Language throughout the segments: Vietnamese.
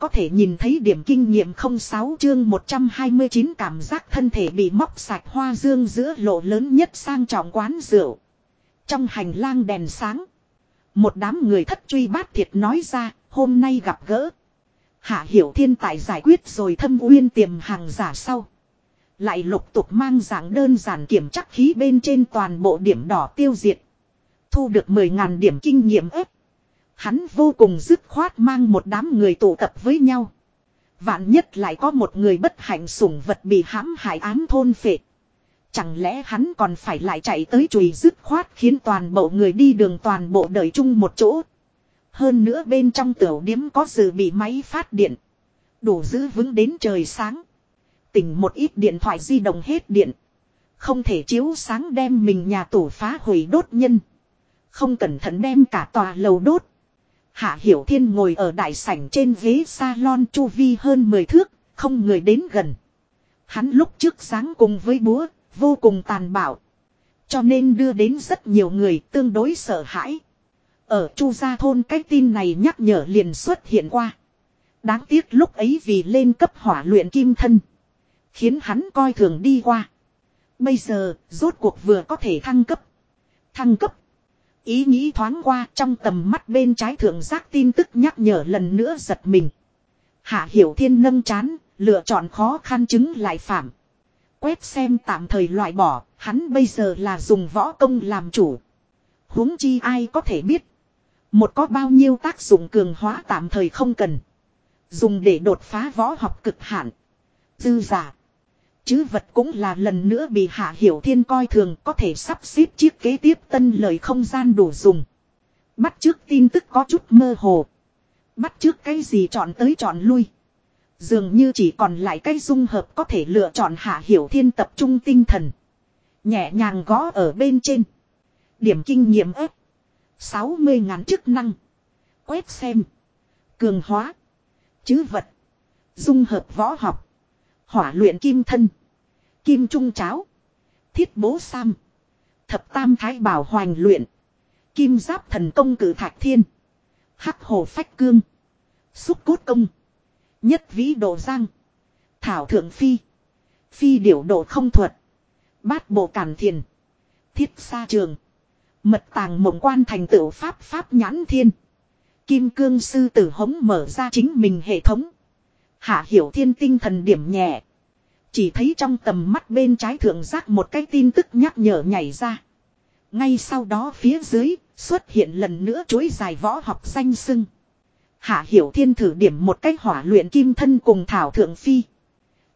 có thể nhìn thấy điểm kinh nghiệm 06 chương 129 cảm giác thân thể bị móc sạch hoa dương giữa lộ lớn nhất sang trọng quán rượu. Trong hành lang đèn sáng. Một đám người thất truy bát thiệt nói ra, hôm nay gặp gỡ. Hạ Hiểu Thiên tài giải quyết rồi thâm uyên tiềm hàng giả sau. Lại lục tục mang dạng đơn giản kiểm chắc khí bên trên toàn bộ điểm đỏ tiêu diệt. Thu được 10.000 điểm kinh nghiệm ếp. Hắn vô cùng dứt khoát mang một đám người tụ tập với nhau. Vạn nhất lại có một người bất hạnh sủng vật bị hãm hại án thôn phệ. Chẳng lẽ hắn còn phải lại chạy tới chùi dứt khoát khiến toàn bộ người đi đường toàn bộ đợi chung một chỗ. Hơn nữa bên trong tiểu điếm có dự bị máy phát điện. Đủ giữ vững đến trời sáng. Tỉnh một ít điện thoại di động hết điện. Không thể chiếu sáng đem mình nhà tủ phá hủy đốt nhân. Không cẩn thận đem cả tòa lầu đốt. Hạ Hiểu Thiên ngồi ở đại sảnh trên ghế salon chu vi hơn 10 thước, không người đến gần. Hắn lúc trước sáng cùng với búa, vô cùng tàn bạo. Cho nên đưa đến rất nhiều người tương đối sợ hãi. Ở Chu Gia Thôn cái tin này nhắc nhở liền xuất hiện qua. Đáng tiếc lúc ấy vì lên cấp hỏa luyện kim thân. Khiến hắn coi thường đi qua. Bây giờ, rốt cuộc vừa có thể thăng cấp. Thăng cấp. Ý nghĩ thoáng qua trong tầm mắt bên trái thượng giác tin tức nhắc nhở lần nữa giật mình. Hạ Hiểu Thiên nâng chán, lựa chọn khó khăn chứng lại phạm. Quét xem tạm thời loại bỏ, hắn bây giờ là dùng võ công làm chủ. huống chi ai có thể biết. Một có bao nhiêu tác dụng cường hóa tạm thời không cần. Dùng để đột phá võ học cực hạn. Dư giả. Chứ vật cũng là lần nữa bị Hạ Hiểu Thiên coi thường, có thể sắp xếp chiếc kế tiếp tân lời không gian đủ dùng. Bắt trước tin tức có chút mơ hồ. Bắt trước cái gì chọn tới chọn lui. Dường như chỉ còn lại cái dung hợp có thể lựa chọn Hạ Hiểu Thiên tập trung tinh thần. Nhẹ nhàng gõ ở bên trên. Điểm kinh nghiệm ếp. 60 ngàn chức năng. Quét xem. Cường hóa. Chứ vật. Dung hợp võ học. Hỏa luyện kim thân. Kim trung cháo. Thiết bố sam. Thập tam thái bảo hoành luyện. Kim giáp thần công cử thạch thiên. Hắc hồ phách cương. Xúc cốt công. Nhất vĩ độ giang. Thảo thượng phi. Phi điểu độ không thuật. Bát bộ cản thiền. Thiết xa trường. Mật tàng mộng quan thành tựu pháp pháp nhãn thiên. Kim cương sư tử hống mở ra chính mình hệ thống. Hạ hiểu thiên tinh thần điểm nhẹ. Chỉ thấy trong tầm mắt bên trái thượng giác một cái tin tức nhắc nhở nhảy ra. Ngay sau đó phía dưới xuất hiện lần nữa chuỗi dài võ học danh sưng. Hạ Hiểu Thiên thử điểm một cách hỏa luyện kim thân cùng Thảo Thượng Phi.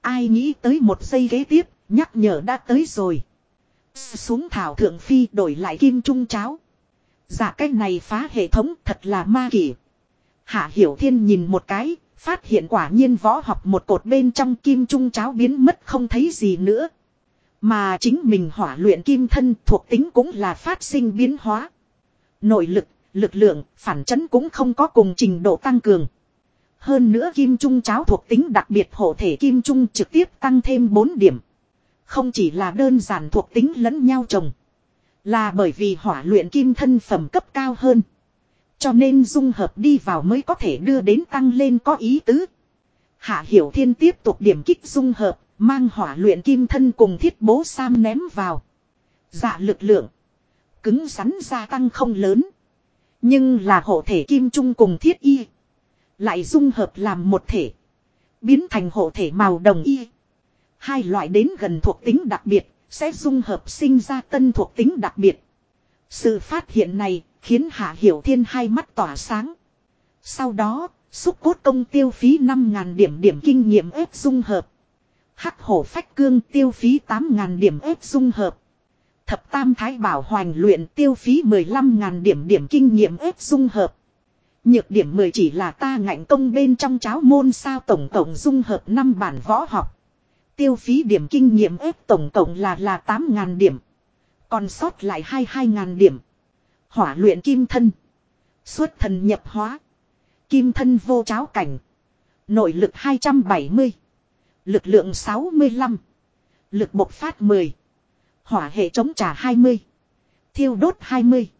Ai nghĩ tới một giây ghế tiếp, nhắc nhở đã tới rồi. Xuống Thảo Thượng Phi đổi lại kim trung cháo. Dạ cách này phá hệ thống thật là ma kỷ. Hạ Hiểu Thiên nhìn một cái, phát hiện quả nhiên võ học một cột bên trong kim trung cháo biến mất không thấy gì nữa. Mà chính mình hỏa luyện kim thân thuộc tính cũng là phát sinh biến hóa. Nội lực lực lượng, phản chấn cũng không có cùng trình độ tăng cường. Hơn nữa kim trung cháo thuộc tính đặc biệt hộ thể kim trung trực tiếp tăng thêm 4 điểm. Không chỉ là đơn giản thuộc tính lẫn nhau trồng. Là bởi vì hỏa luyện kim thân phẩm cấp cao hơn. Cho nên dung hợp đi vào mới có thể đưa đến tăng lên có ý tứ. Hạ Hiểu Thiên tiếp tục điểm kích dung hợp, mang hỏa luyện kim thân cùng thiết bố sam ném vào. Dạ lực lượng. Cứng rắn gia tăng không lớn. Nhưng là hộ thể kim trung cùng thiết y. Lại dung hợp làm một thể. Biến thành hộ thể màu đồng y. Hai loại đến gần thuộc tính đặc biệt. Sẽ dung hợp sinh ra tân thuộc tính đặc biệt. Sự phát hiện này khiến Hạ Hiểu Thiên hai mắt tỏa sáng. Sau đó, xúc cốt công tiêu phí 5.000 điểm điểm kinh nghiệm ép dung hợp. Hắc hổ phách cương tiêu phí 8.000 điểm ép dung hợp. Thập tam thái bảo hoành luyện tiêu phí 15.000 điểm điểm kinh nghiệm ép dung hợp. Nhược điểm 10 chỉ là ta ngạnh công bên trong cháo môn sao tổng tổng dung hợp 5 bản võ học. Tiêu phí điểm kinh nghiệm ép tổng tổng là là 8.000 điểm. Còn sót lại 22.000 điểm. Hỏa luyện kim thân. Xuất thần nhập hóa. Kim thân vô cháo cảnh. Nội lực 270. Lực lượng 65. Lực bộc phát 10. Hỏa hệ chống trả 20. Thiêu đốt 20.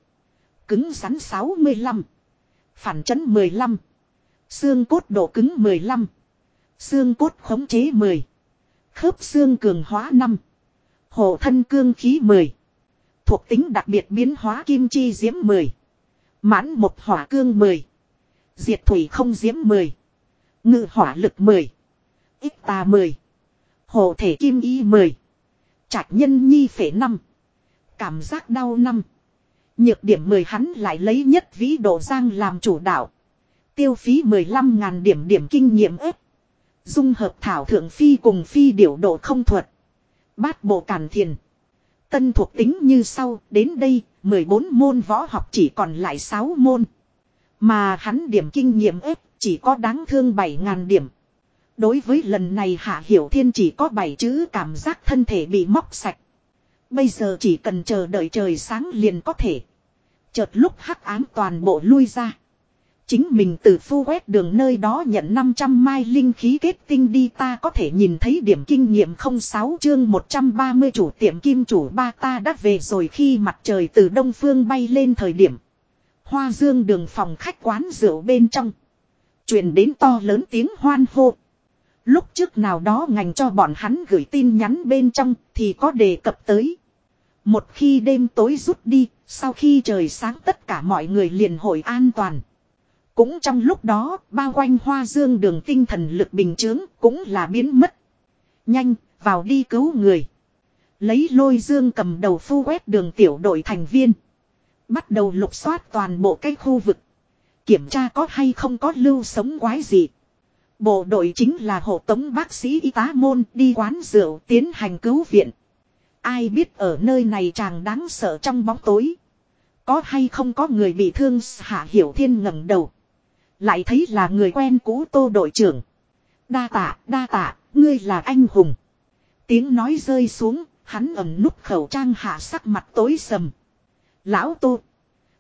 Cứng rắn 65. Phản chấn 15. Xương cốt độ cứng 15. Xương cốt khống chế 10. Khớp xương cường hóa 5. Hộ thân cương khí 10. Thuộc tính đặc biệt biến hóa kim chi diễm 10. Mãn một hỏa cương 10. Diệt thủy không diễm 10. Ngự hỏa lực 10. Ít tà 10. Hồ thể kim y 10. Trạch nhân nhi phể 5. Cảm giác đau 5. Nhược điểm 10 hắn lại lấy nhất vĩ độ giang làm chủ đạo. Tiêu phí 15.000 điểm điểm kinh nghiệm ếp. Dung hợp thảo thượng phi cùng phi điểu độ không thuật. Bát bộ càn thiền. Tân thuộc tính như sau, đến đây, 14 môn võ học chỉ còn lại 6 môn. Mà hắn điểm kinh nghiệm ếp, chỉ có đáng thương 7.000 điểm. Đối với lần này Hạ Hiểu Thiên chỉ có 7 chữ cảm giác thân thể bị móc sạch. Bây giờ chỉ cần chờ đợi trời sáng liền có thể. Chợt lúc hắc ám toàn bộ lui ra. Chính mình từ phu quét đường nơi đó nhận 500 mai linh khí kết tinh đi ta có thể nhìn thấy điểm kinh nghiệm 06 chương 130 chủ tiệm kim chủ ba ta đã về rồi khi mặt trời từ đông phương bay lên thời điểm. Hoa dương đường phòng khách quán rượu bên trong. truyền đến to lớn tiếng hoan hô. Lúc trước nào đó ngành cho bọn hắn gửi tin nhắn bên trong thì có đề cập tới. Một khi đêm tối rút đi, sau khi trời sáng tất cả mọi người liền hội an toàn. Cũng trong lúc đó, bao quanh hoa dương đường tinh thần lực bình chướng cũng là biến mất. Nhanh, vào đi cứu người. Lấy lôi dương cầm đầu phu quét đường tiểu đội thành viên. Bắt đầu lục soát toàn bộ cái khu vực. Kiểm tra có hay không có lưu sống quái gì. Bộ đội chính là hộ tống bác sĩ y tá môn đi quán rượu tiến hành cứu viện. Ai biết ở nơi này chàng đáng sợ trong bóng tối. Có hay không có người bị thương hạ hiểu thiên ngẩng đầu. Lại thấy là người quen cũ tô đội trưởng. Đa tạ, đa tạ, ngươi là anh hùng. Tiếng nói rơi xuống, hắn ẩm nút khẩu trang hạ sắc mặt tối sầm. Lão tô.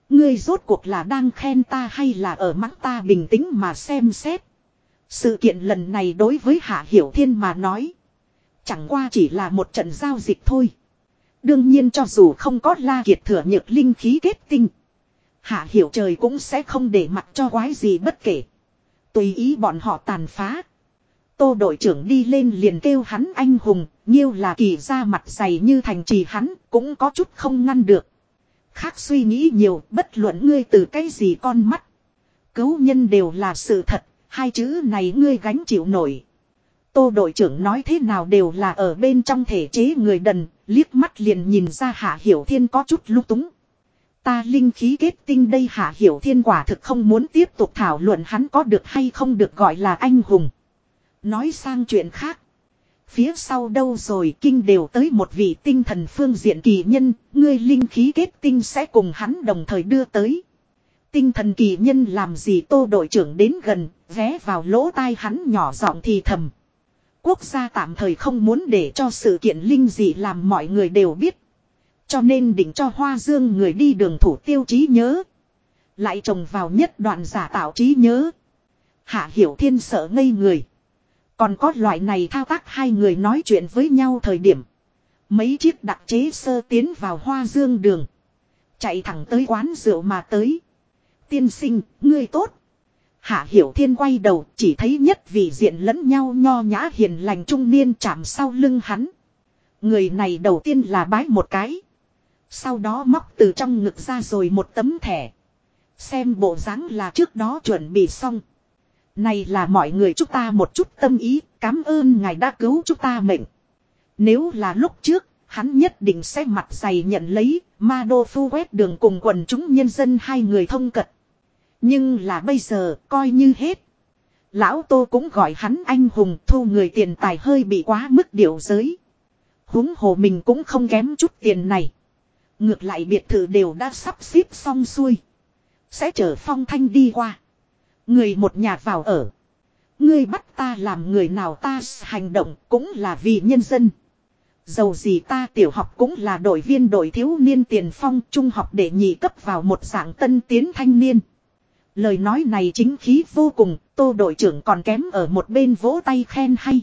Ngươi rốt cuộc là đang khen ta hay là ở mắt ta bình tĩnh mà xem xét. Sự kiện lần này đối với Hạ Hiểu Thiên mà nói. Chẳng qua chỉ là một trận giao dịch thôi. Đương nhiên cho dù không có la kiệt thừa nhược linh khí kết tinh. Hạ hiểu trời cũng sẽ không để mặt cho quái gì bất kể. Tùy ý bọn họ tàn phá. Tô đội trưởng đi lên liền kêu hắn anh hùng, nhiêu là kỳ ra mặt dày như thành trì hắn, cũng có chút không ngăn được. Khác suy nghĩ nhiều, bất luận ngươi từ cái gì con mắt. Cứu nhân đều là sự thật, hai chữ này ngươi gánh chịu nổi. Tô đội trưởng nói thế nào đều là ở bên trong thể chế người đần, liếc mắt liền nhìn ra Hạ Hiểu Thiên có chút lung túng. Ta linh khí kết tinh đây Hạ Hiểu Thiên quả thực không muốn tiếp tục thảo luận hắn có được hay không được gọi là anh hùng. Nói sang chuyện khác. Phía sau đâu rồi kinh đều tới một vị tinh thần phương diện kỳ nhân, ngươi linh khí kết tinh sẽ cùng hắn đồng thời đưa tới. Tinh thần kỳ nhân làm gì tô đội trưởng đến gần, vé vào lỗ tai hắn nhỏ giọng thì thầm. Quốc gia tạm thời không muốn để cho sự kiện linh dị làm mọi người đều biết. Cho nên định cho Hoa Dương người đi đường thủ tiêu trí nhớ. Lại trồng vào nhất đoạn giả tạo trí nhớ. Hạ Hiểu Thiên sợ ngây người. Còn có loại này thao tác hai người nói chuyện với nhau thời điểm. Mấy chiếc đặc chế sơ tiến vào Hoa Dương đường. Chạy thẳng tới quán rượu mà tới. Tiên sinh, ngươi tốt. Hạ Hiểu Thiên quay đầu chỉ thấy nhất vị diện lẫn nhau nho nhã hiền lành trung niên chạm sau lưng hắn. Người này đầu tiên là bái một cái. Sau đó móc từ trong ngực ra rồi một tấm thẻ. Xem bộ dáng là trước đó chuẩn bị xong. Này là mọi người chúng ta một chút tâm ý, cảm ơn ngài đã cứu chúng ta mệnh. Nếu là lúc trước, hắn nhất định sẽ mặt dày nhận lấy, ma đô phu quét đường cùng quần chúng nhân dân hai người thông cật. Nhưng là bây giờ, coi như hết. Lão Tô cũng gọi hắn anh hùng thu người tiền tài hơi bị quá mức điệu giới. huống hồ mình cũng không kém chút tiền này. Ngược lại biệt thự đều đã sắp xếp xong xuôi. Sẽ chở phong thanh đi qua. Người một nhà vào ở. Ngươi bắt ta làm người nào ta hành động cũng là vì nhân dân. Dầu gì ta tiểu học cũng là đội viên đội thiếu niên tiền phong trung học để nhị cấp vào một dạng tân tiến thanh niên. Lời nói này chính khí vô cùng, tô đội trưởng còn kém ở một bên vỗ tay khen hay.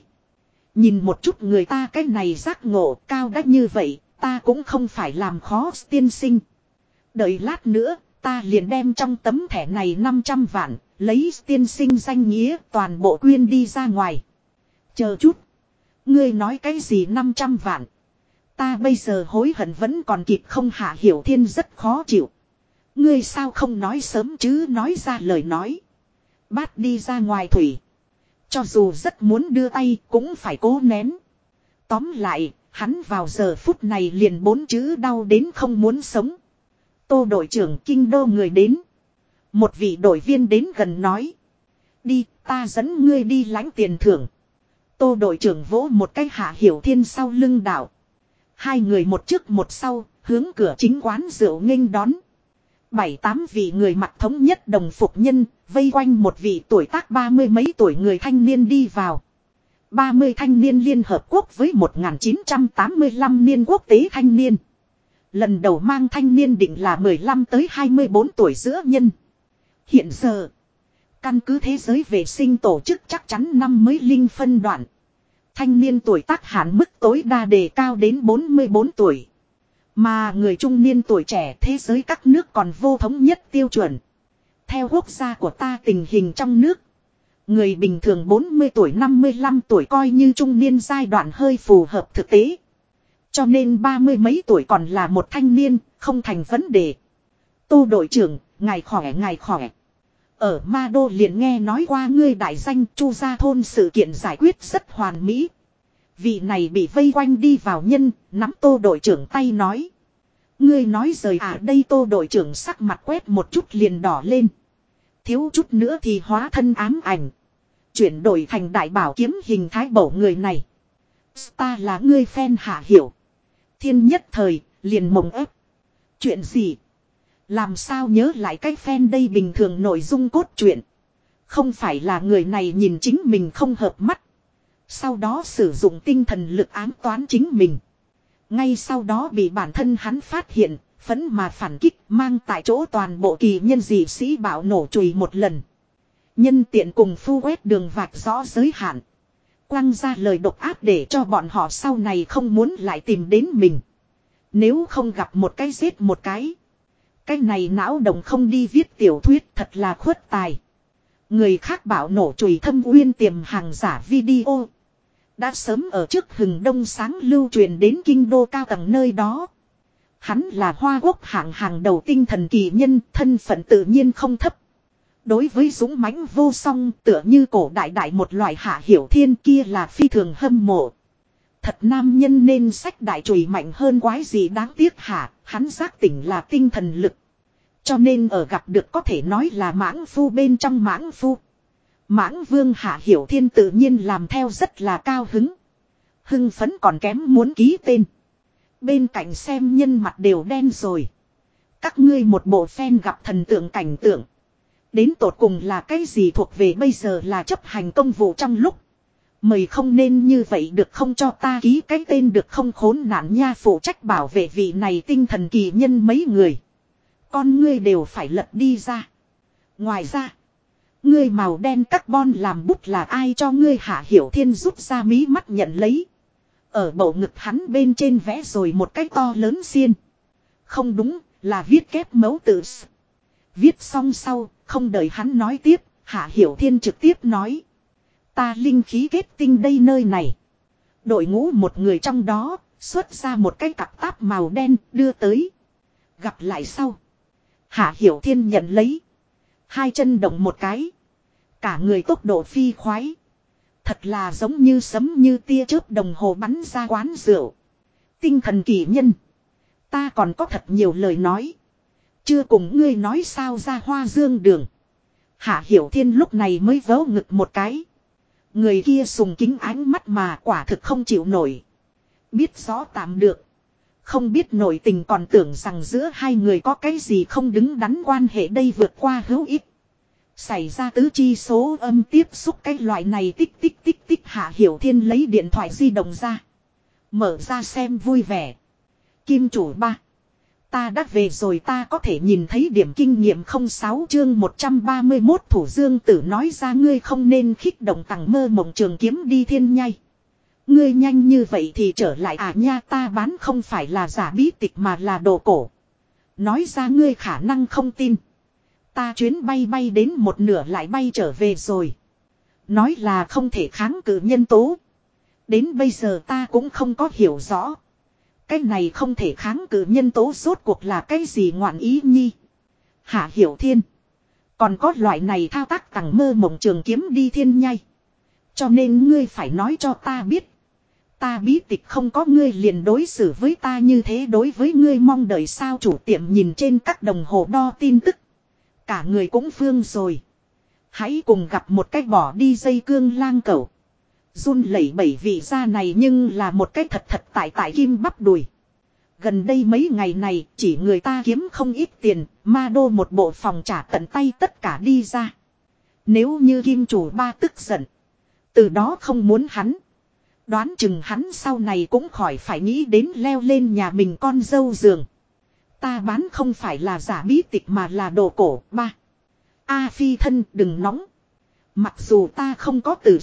Nhìn một chút người ta cái này giác ngộ cao đắt như vậy, ta cũng không phải làm khó tiên sinh. Đợi lát nữa, Ta liền đem trong tấm thẻ này 500 vạn, lấy tiên sinh danh nghĩa toàn bộ quyên đi ra ngoài. Chờ chút. Ngươi nói cái gì 500 vạn. Ta bây giờ hối hận vẫn còn kịp không hạ hiểu thiên rất khó chịu. Ngươi sao không nói sớm chứ nói ra lời nói. Bát đi ra ngoài thủy. Cho dù rất muốn đưa tay cũng phải cố nén. Tóm lại, hắn vào giờ phút này liền bốn chữ đau đến không muốn sống. Tô đội trưởng kinh đô người đến. Một vị đội viên đến gần nói. Đi, ta dẫn ngươi đi lãnh tiền thưởng. Tô đội trưởng vỗ một cái hạ hiểu thiên sau lưng đảo. Hai người một trước một sau, hướng cửa chính quán rượu nghênh đón. Bảy tám vị người mặc thống nhất đồng phục nhân, vây quanh một vị tuổi tác ba mươi mấy tuổi người thanh niên đi vào ba mươi thanh niên liên hợp quốc với 1985 niên quốc tế thanh niên. Lần đầu mang thanh niên định là mười lăm tới hai mươi bốn tuổi giữa nhân. Hiện giờ, căn cứ thế giới vệ sinh tổ chức chắc chắn năm mới linh phân đoạn. Thanh niên tuổi tác hạn mức tối đa đề cao đến 44 tuổi. Mà người trung niên tuổi trẻ thế giới các nước còn vô thống nhất tiêu chuẩn. Theo quốc gia của ta tình hình trong nước. Người bình thường 40 tuổi 55 tuổi coi như trung niên giai đoạn hơi phù hợp thực tế. Cho nên ba mươi mấy tuổi còn là một thanh niên, không thành vấn đề. Tô đội trưởng, ngài khỏe ngài khỏe. Ở Ma Đô liền nghe nói qua ngươi đại danh Chu Gia Thôn sự kiện giải quyết rất hoàn mỹ. Vị này bị vây quanh đi vào nhân, nắm tô đội trưởng tay nói. Ngươi nói rời à đây tô đội trưởng sắc mặt quét một chút liền đỏ lên. Thiếu chút nữa thì hóa thân ám ảnh. Chuyển đổi thành đại bảo kiếm hình thái bổ người này. Ta là ngươi phen hạ hiểu. Thiên nhất thời, liền mộng ép. Chuyện gì? Làm sao nhớ lại cái phen đây bình thường nội dung cốt truyện. Không phải là người này nhìn chính mình không hợp mắt. Sau đó sử dụng tinh thần lực ám toán chính mình. Ngay sau đó bị bản thân hắn phát hiện, phấn mà phản kích mang tại chỗ toàn bộ kỳ nhân dị sĩ bảo nổ chùi một lần. Nhân tiện cùng phu quét đường vạch rõ giới hạn. Quăng ra lời độc áp để cho bọn họ sau này không muốn lại tìm đến mình. Nếu không gặp một cái giết một cái. Cái này não đồng không đi viết tiểu thuyết thật là khuất tài. Người khác bảo nổ chùi thâm uyên tiềm hàng giả video. Đã sớm ở trước hừng đông sáng lưu truyền đến kinh đô cao tầng nơi đó. Hắn là hoa quốc hạng hàng đầu tinh thần kỳ nhân, thân phận tự nhiên không thấp. Đối với dũng mãnh vô song tựa như cổ đại đại một loại hạ hiểu thiên kia là phi thường hâm mộ. Thật nam nhân nên sách đại chùy mạnh hơn quái gì đáng tiếc hả, hắn giác tỉnh là tinh thần lực. Cho nên ở gặp được có thể nói là mãng phu bên trong mãng phu. Mãng vương hạ hiểu thiên tự nhiên làm theo rất là cao hứng. Hưng phấn còn kém muốn ký tên. Bên cạnh xem nhân mặt đều đen rồi. Các ngươi một bộ phen gặp thần tượng cảnh tượng. Đến tột cùng là cái gì thuộc về bây giờ là chấp hành công vụ trong lúc. Mời không nên như vậy được không cho ta ký cái tên được không khốn nạn nha phụ trách bảo vệ vị này tinh thần kỳ nhân mấy người. Con ngươi đều phải lật đi ra. Ngoài ra. Ngươi màu đen carbon làm bút là ai cho ngươi hạ hiểu thiên rút ra mí mắt nhận lấy. Ở bầu ngực hắn bên trên vẽ rồi một cái to lớn xiên. Không đúng, là viết kép mấu tự. Viết xong sau, không đợi hắn nói tiếp, hạ hiểu thiên trực tiếp nói. Ta linh khí kết tinh đây nơi này. Đội ngũ một người trong đó, xuất ra một cái cặp táp màu đen, đưa tới. Gặp lại sau. Hạ Hiểu Thiên nhận lấy. Hai chân động một cái. Cả người tốc độ phi khoái. Thật là giống như sấm như tia chớp đồng hồ bắn ra quán rượu. Tinh thần kỳ nhân. Ta còn có thật nhiều lời nói. Chưa cùng ngươi nói sao ra hoa dương đường. Hạ Hiểu Thiên lúc này mới vớ ngực một cái. Người kia sùng kính ánh mắt mà quả thực không chịu nổi. Biết rõ tạm được. Không biết nổi tình còn tưởng rằng giữa hai người có cái gì không đứng đắn quan hệ đây vượt qua hữu ích. Xảy ra tứ chi số âm tiếp xúc cái loại này tích tích tích tích hạ hiểu thiên lấy điện thoại di động ra. Mở ra xem vui vẻ. Kim chủ ba. Ta đã về rồi, ta có thể nhìn thấy điểm kinh nghiệm 06 chương 131 thủ dương tử nói ra, ngươi không nên khích động tặng mơ mộng trường kiếm đi thiên nhai. Ngươi nhanh như vậy thì trở lại à nha, ta bán không phải là giả bí tịch mà là đồ cổ. Nói ra, ngươi khả năng không tin. Ta chuyến bay bay đến một nửa lại bay trở về rồi. Nói là không thể kháng cự nhân tố. Đến bây giờ ta cũng không có hiểu rõ. Cái này không thể kháng cự nhân tố rốt cuộc là cái gì ngoạn ý nhi. Hạ hiểu thiên. Còn có loại này thao tác tặng mơ mộng trường kiếm đi thiên nhai. Cho nên ngươi phải nói cho ta biết. Ta bí tịch không có ngươi liền đối xử với ta như thế đối với ngươi mong đợi sao chủ tiệm nhìn trên các đồng hồ đo tin tức. Cả người cũng phương rồi. Hãy cùng gặp một cách bỏ đi dây cương lang cẩu. Run lẩy bẩy vị da này nhưng là một cách thật thật tại tại kim bắp đùi. Gần đây mấy ngày này chỉ người ta kiếm không ít tiền, ma đô một bộ phòng trả tận tay tất cả đi ra. Nếu như kim chủ ba tức giận. Từ đó không muốn hắn. Đoán chừng hắn sau này cũng khỏi phải nghĩ đến leo lên nhà mình con dâu giường. Ta bán không phải là giả bí tịch mà là đồ cổ. Ba. A phi thân đừng nóng. Mặc dù ta không có từ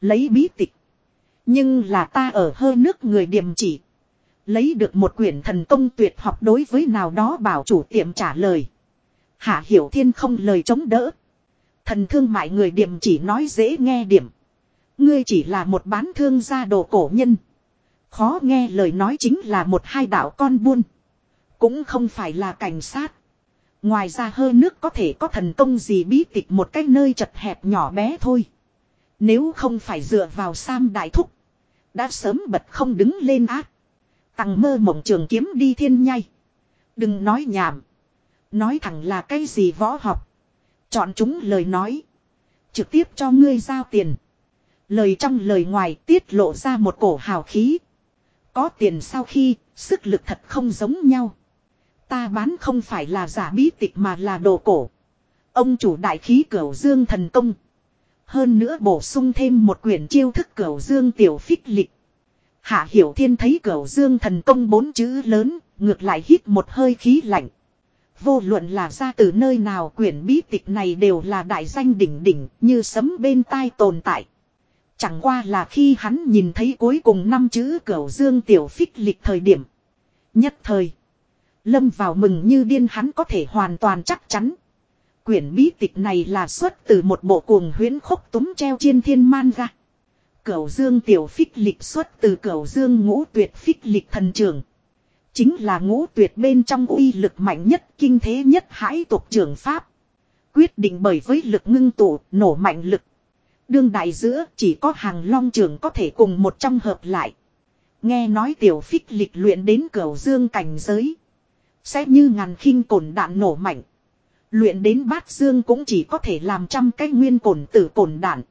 lấy bí tịch. Nhưng là ta ở hơi nước người điểm chỉ. Lấy được một quyển thần công tuyệt học đối với nào đó bảo chủ tiệm trả lời. Hạ Hiểu Thiên không lời chống đỡ. Thần thương mại người điểm chỉ nói dễ nghe điểm. Ngươi chỉ là một bán thương gia đồ cổ nhân. Khó nghe lời nói chính là một hai đạo con buôn. Cũng không phải là cảnh sát. Ngoài ra hơi nước có thể có thần công gì bí tịch một cái nơi chật hẹp nhỏ bé thôi. Nếu không phải dựa vào Sam Đại Thúc. Đã sớm bật không đứng lên ác. Tặng mơ mộng trường kiếm đi thiên nhai. Đừng nói nhảm. Nói thẳng là cái gì võ học. Chọn chúng lời nói. Trực tiếp cho ngươi giao tiền. Lời trong lời ngoài tiết lộ ra một cổ hào khí. Có tiền sau khi, sức lực thật không giống nhau. Ta bán không phải là giả bí tịch mà là đồ cổ. Ông chủ đại khí cửu dương thần công. Hơn nữa bổ sung thêm một quyển chiêu thức cửu dương tiểu phích lịch. Hạ Hiểu Thiên thấy cửu dương thần công bốn chữ lớn, ngược lại hít một hơi khí lạnh. Vô luận là ra từ nơi nào quyển bí tịch này đều là đại danh đỉnh đỉnh như sấm bên tai tồn tại. Chẳng qua là khi hắn nhìn thấy cuối cùng năm chữ cửu dương tiểu phích lịch thời điểm. Nhất thời. Lâm vào mừng như điên hắn có thể hoàn toàn chắc chắn. Quyển bí tịch này là xuất từ một bộ cuồng huyến khúc túm treo trên thiên man ra. Cửu dương tiểu phích lịch xuất từ cửu dương ngũ tuyệt phích lịch thần trường. Chính là ngũ tuyệt bên trong uy lực mạnh nhất kinh thế nhất hãi tục trường Pháp. Quyết định bởi với lực ngưng tụ, nổ mạnh lực. Đương đại giữa chỉ có hàng long trường có thể cùng một trong hợp lại. Nghe nói tiểu phích lịch luyện đến cửu dương cảnh giới. Sẽ như ngàn khinh cồn đạn nổ mạnh. Luyện đến bát dương cũng chỉ có thể làm trăm cái nguyên cồn tử cồn đạn.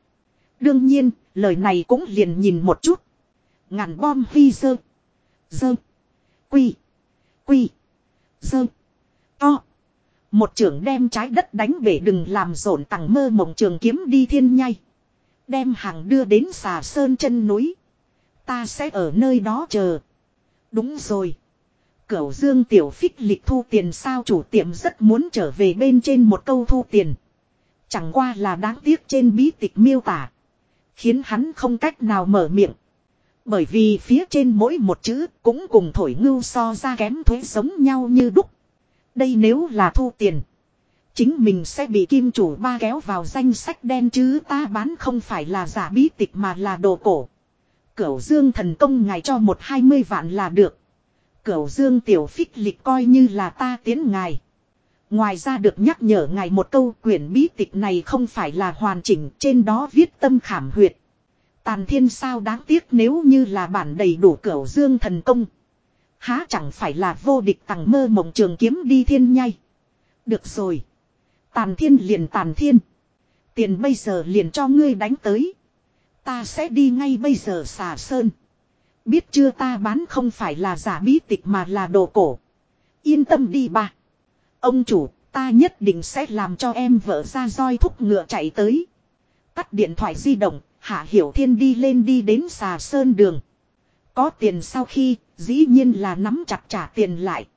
Đương nhiên, lời này cũng liền nhìn một chút. Ngàn bom phi dơ. Dơ. Quy. Quy. Dơ. To. Một trưởng đem trái đất đánh bể đừng làm rộn tặng mơ mộng trường kiếm đi thiên nhai. Đem hàng đưa đến xà sơn chân núi. Ta sẽ ở nơi đó chờ. Đúng rồi. Cửu dương tiểu phích lịch thu tiền sao chủ tiệm rất muốn trở về bên trên một câu thu tiền. Chẳng qua là đáng tiếc trên bí tịch miêu tả. Khiến hắn không cách nào mở miệng. Bởi vì phía trên mỗi một chữ cũng cùng thổi ngưu so ra kém thuế giống nhau như đúc. Đây nếu là thu tiền. Chính mình sẽ bị kim chủ ba kéo vào danh sách đen chứ ta bán không phải là giả bí tịch mà là đồ cổ. Cửu dương thần công ngài cho một hai mươi vạn là được. Cửu dương tiểu phích lịch coi như là ta tiến ngài. Ngoài ra được nhắc nhở ngài một câu quyển bí tịch này không phải là hoàn chỉnh, trên đó viết tâm khảm huyệt. Tàn thiên sao đáng tiếc nếu như là bản đầy đủ cửu dương thần công. Há chẳng phải là vô địch tặng mơ mộng trường kiếm đi thiên nhai. Được rồi. Tàn thiên liền tàn thiên. Tiền bây giờ liền cho ngươi đánh tới. Ta sẽ đi ngay bây giờ xà sơn. Biết chưa ta bán không phải là giả bí tịch mà là đồ cổ. Yên tâm đi ba. Ông chủ, ta nhất định sẽ làm cho em vợ ra roi thúc ngựa chạy tới. Tắt điện thoại di động, Hạ Hiểu Thiên đi lên đi đến xà sơn đường. Có tiền sau khi, dĩ nhiên là nắm chặt trả tiền lại.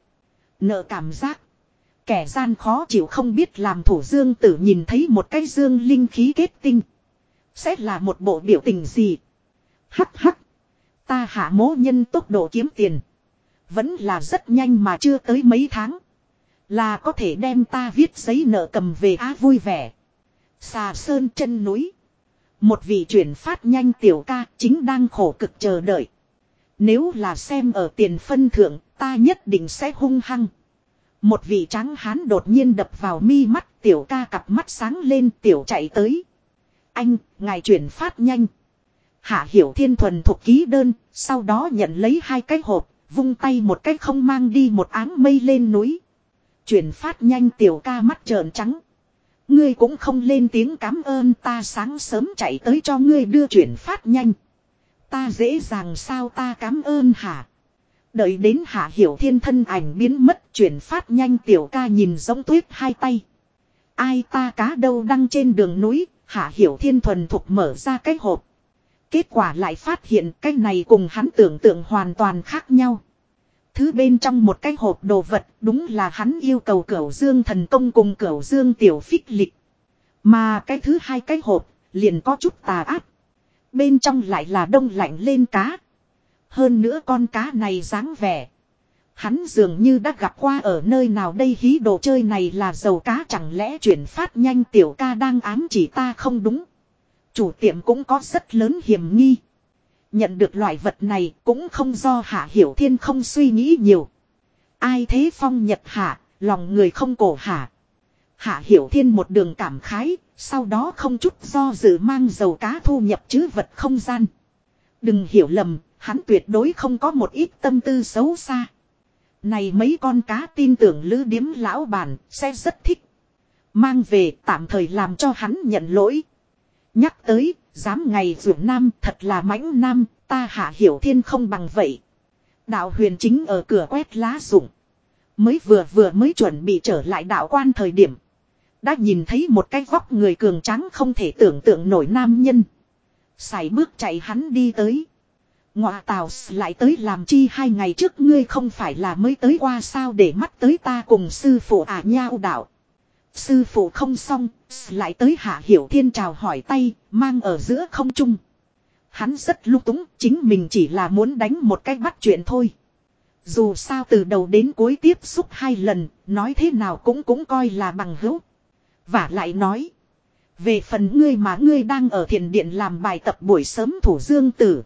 Nợ cảm giác. Kẻ gian khó chịu không biết làm thủ dương tử nhìn thấy một cái dương linh khí kết tinh. Sẽ là một bộ biểu tình gì? Hắc hắc. Ta hạ mố nhân tốc độ kiếm tiền. Vẫn là rất nhanh mà chưa tới mấy tháng. Là có thể đem ta viết giấy nợ cầm về á vui vẻ. Xà sơn chân núi. Một vị chuyển phát nhanh tiểu ca chính đang khổ cực chờ đợi. Nếu là xem ở tiền phân thượng, ta nhất định sẽ hung hăng. Một vị trắng hán đột nhiên đập vào mi mắt, tiểu ca cặp mắt sáng lên tiểu chạy tới. Anh, ngài chuyển phát nhanh. Hạ Hiểu Thiên thuần thuộc ký đơn, sau đó nhận lấy hai cái hộp, vung tay một cái không mang đi một áng mây lên núi. Chuyển phát nhanh tiểu ca mắt trợn trắng. Ngươi cũng không lên tiếng cảm ơn ta sáng sớm chạy tới cho ngươi đưa chuyển phát nhanh. Ta dễ dàng sao ta cảm ơn hả? Đợi đến hạ hiểu thiên thân ảnh biến mất chuyển phát nhanh tiểu ca nhìn giống tuyết hai tay. Ai ta cá đâu đăng trên đường núi, hạ hiểu thiên thuần thục mở ra cái hộp. Kết quả lại phát hiện cái này cùng hắn tưởng tượng hoàn toàn khác nhau. Thứ bên trong một cái hộp đồ vật, đúng là hắn yêu cầu cửu dương thần công cùng cửu dương tiểu phích lịch. Mà cái thứ hai cái hộp, liền có chút tà ác. Bên trong lại là đông lạnh lên cá. Hơn nữa con cá này dáng vẻ. Hắn dường như đã gặp qua ở nơi nào đây hí đồ chơi này là dầu cá chẳng lẽ chuyển phát nhanh tiểu ca đang ám chỉ ta không đúng. Chủ tiệm cũng có rất lớn hiểm nghi. Nhận được loại vật này cũng không do Hạ Hiểu Thiên không suy nghĩ nhiều. Ai thế phong nhật hạ, lòng người không cổ hạ. Hạ Hiểu Thiên một đường cảm khái, sau đó không chút do dự mang dầu cá thu nhập chứ vật không gian. Đừng hiểu lầm, hắn tuyệt đối không có một ít tâm tư xấu xa. Này mấy con cá tin tưởng lữ điếm lão bản sẽ rất thích. Mang về tạm thời làm cho hắn nhận lỗi. Nhắc tới, dám ngày ruộng nam thật là mãnh nam, ta hạ hiểu thiên không bằng vậy. Đạo huyền chính ở cửa quét lá rụng. Mới vừa vừa mới chuẩn bị trở lại đạo quan thời điểm. Đã nhìn thấy một cái vóc người cường trắng không thể tưởng tượng nổi nam nhân. Xài bước chạy hắn đi tới. Ngọa tào lại tới làm chi hai ngày trước ngươi không phải là mới tới qua sao để mắt tới ta cùng sư phụ à nhau đạo. Sư phụ không xong, lại tới hạ hiểu thiên chào hỏi tay, mang ở giữa không trung. Hắn rất lung túng, chính mình chỉ là muốn đánh một cách bắt chuyện thôi. Dù sao từ đầu đến cuối tiếp xúc hai lần, nói thế nào cũng cũng coi là bằng hữu. Và lại nói. Về phần ngươi mà ngươi đang ở thiền điện làm bài tập buổi sớm thủ dương tử.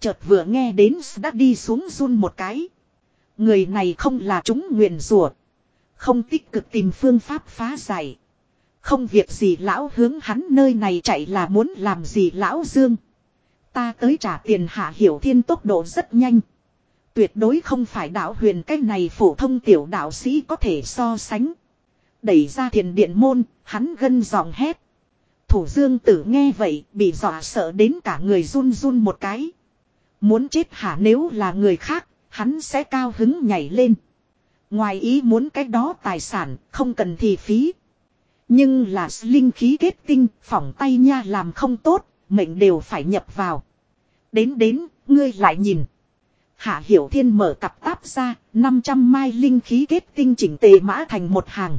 Chợt vừa nghe đến đã đi xuống run một cái. Người này không là chúng nguyện rủa không tích cực tìm phương pháp phá giải. Không việc gì lão hướng hắn nơi này chạy là muốn làm gì lão dương. Ta tới trả tiền hạ hiểu thiên tốc độ rất nhanh. Tuyệt đối không phải đạo huyền cái này phổ thông tiểu đạo sĩ có thể so sánh. Đẩy ra thiền điện môn, hắn gân giọng hét. Thủ dương tử nghe vậy, bị dọa sợ đến cả người run run một cái. Muốn chết hả nếu là người khác, hắn sẽ cao hứng nhảy lên. Ngoài ý muốn cái đó tài sản, không cần thì phí. Nhưng là linh khí kết tinh, phỏng tay nha làm không tốt, mệnh đều phải nhập vào. Đến đến, ngươi lại nhìn. Hạ Hiểu Thiên mở cặp táp ra, 500 mai linh khí kết tinh chỉnh tề mã thành một hàng.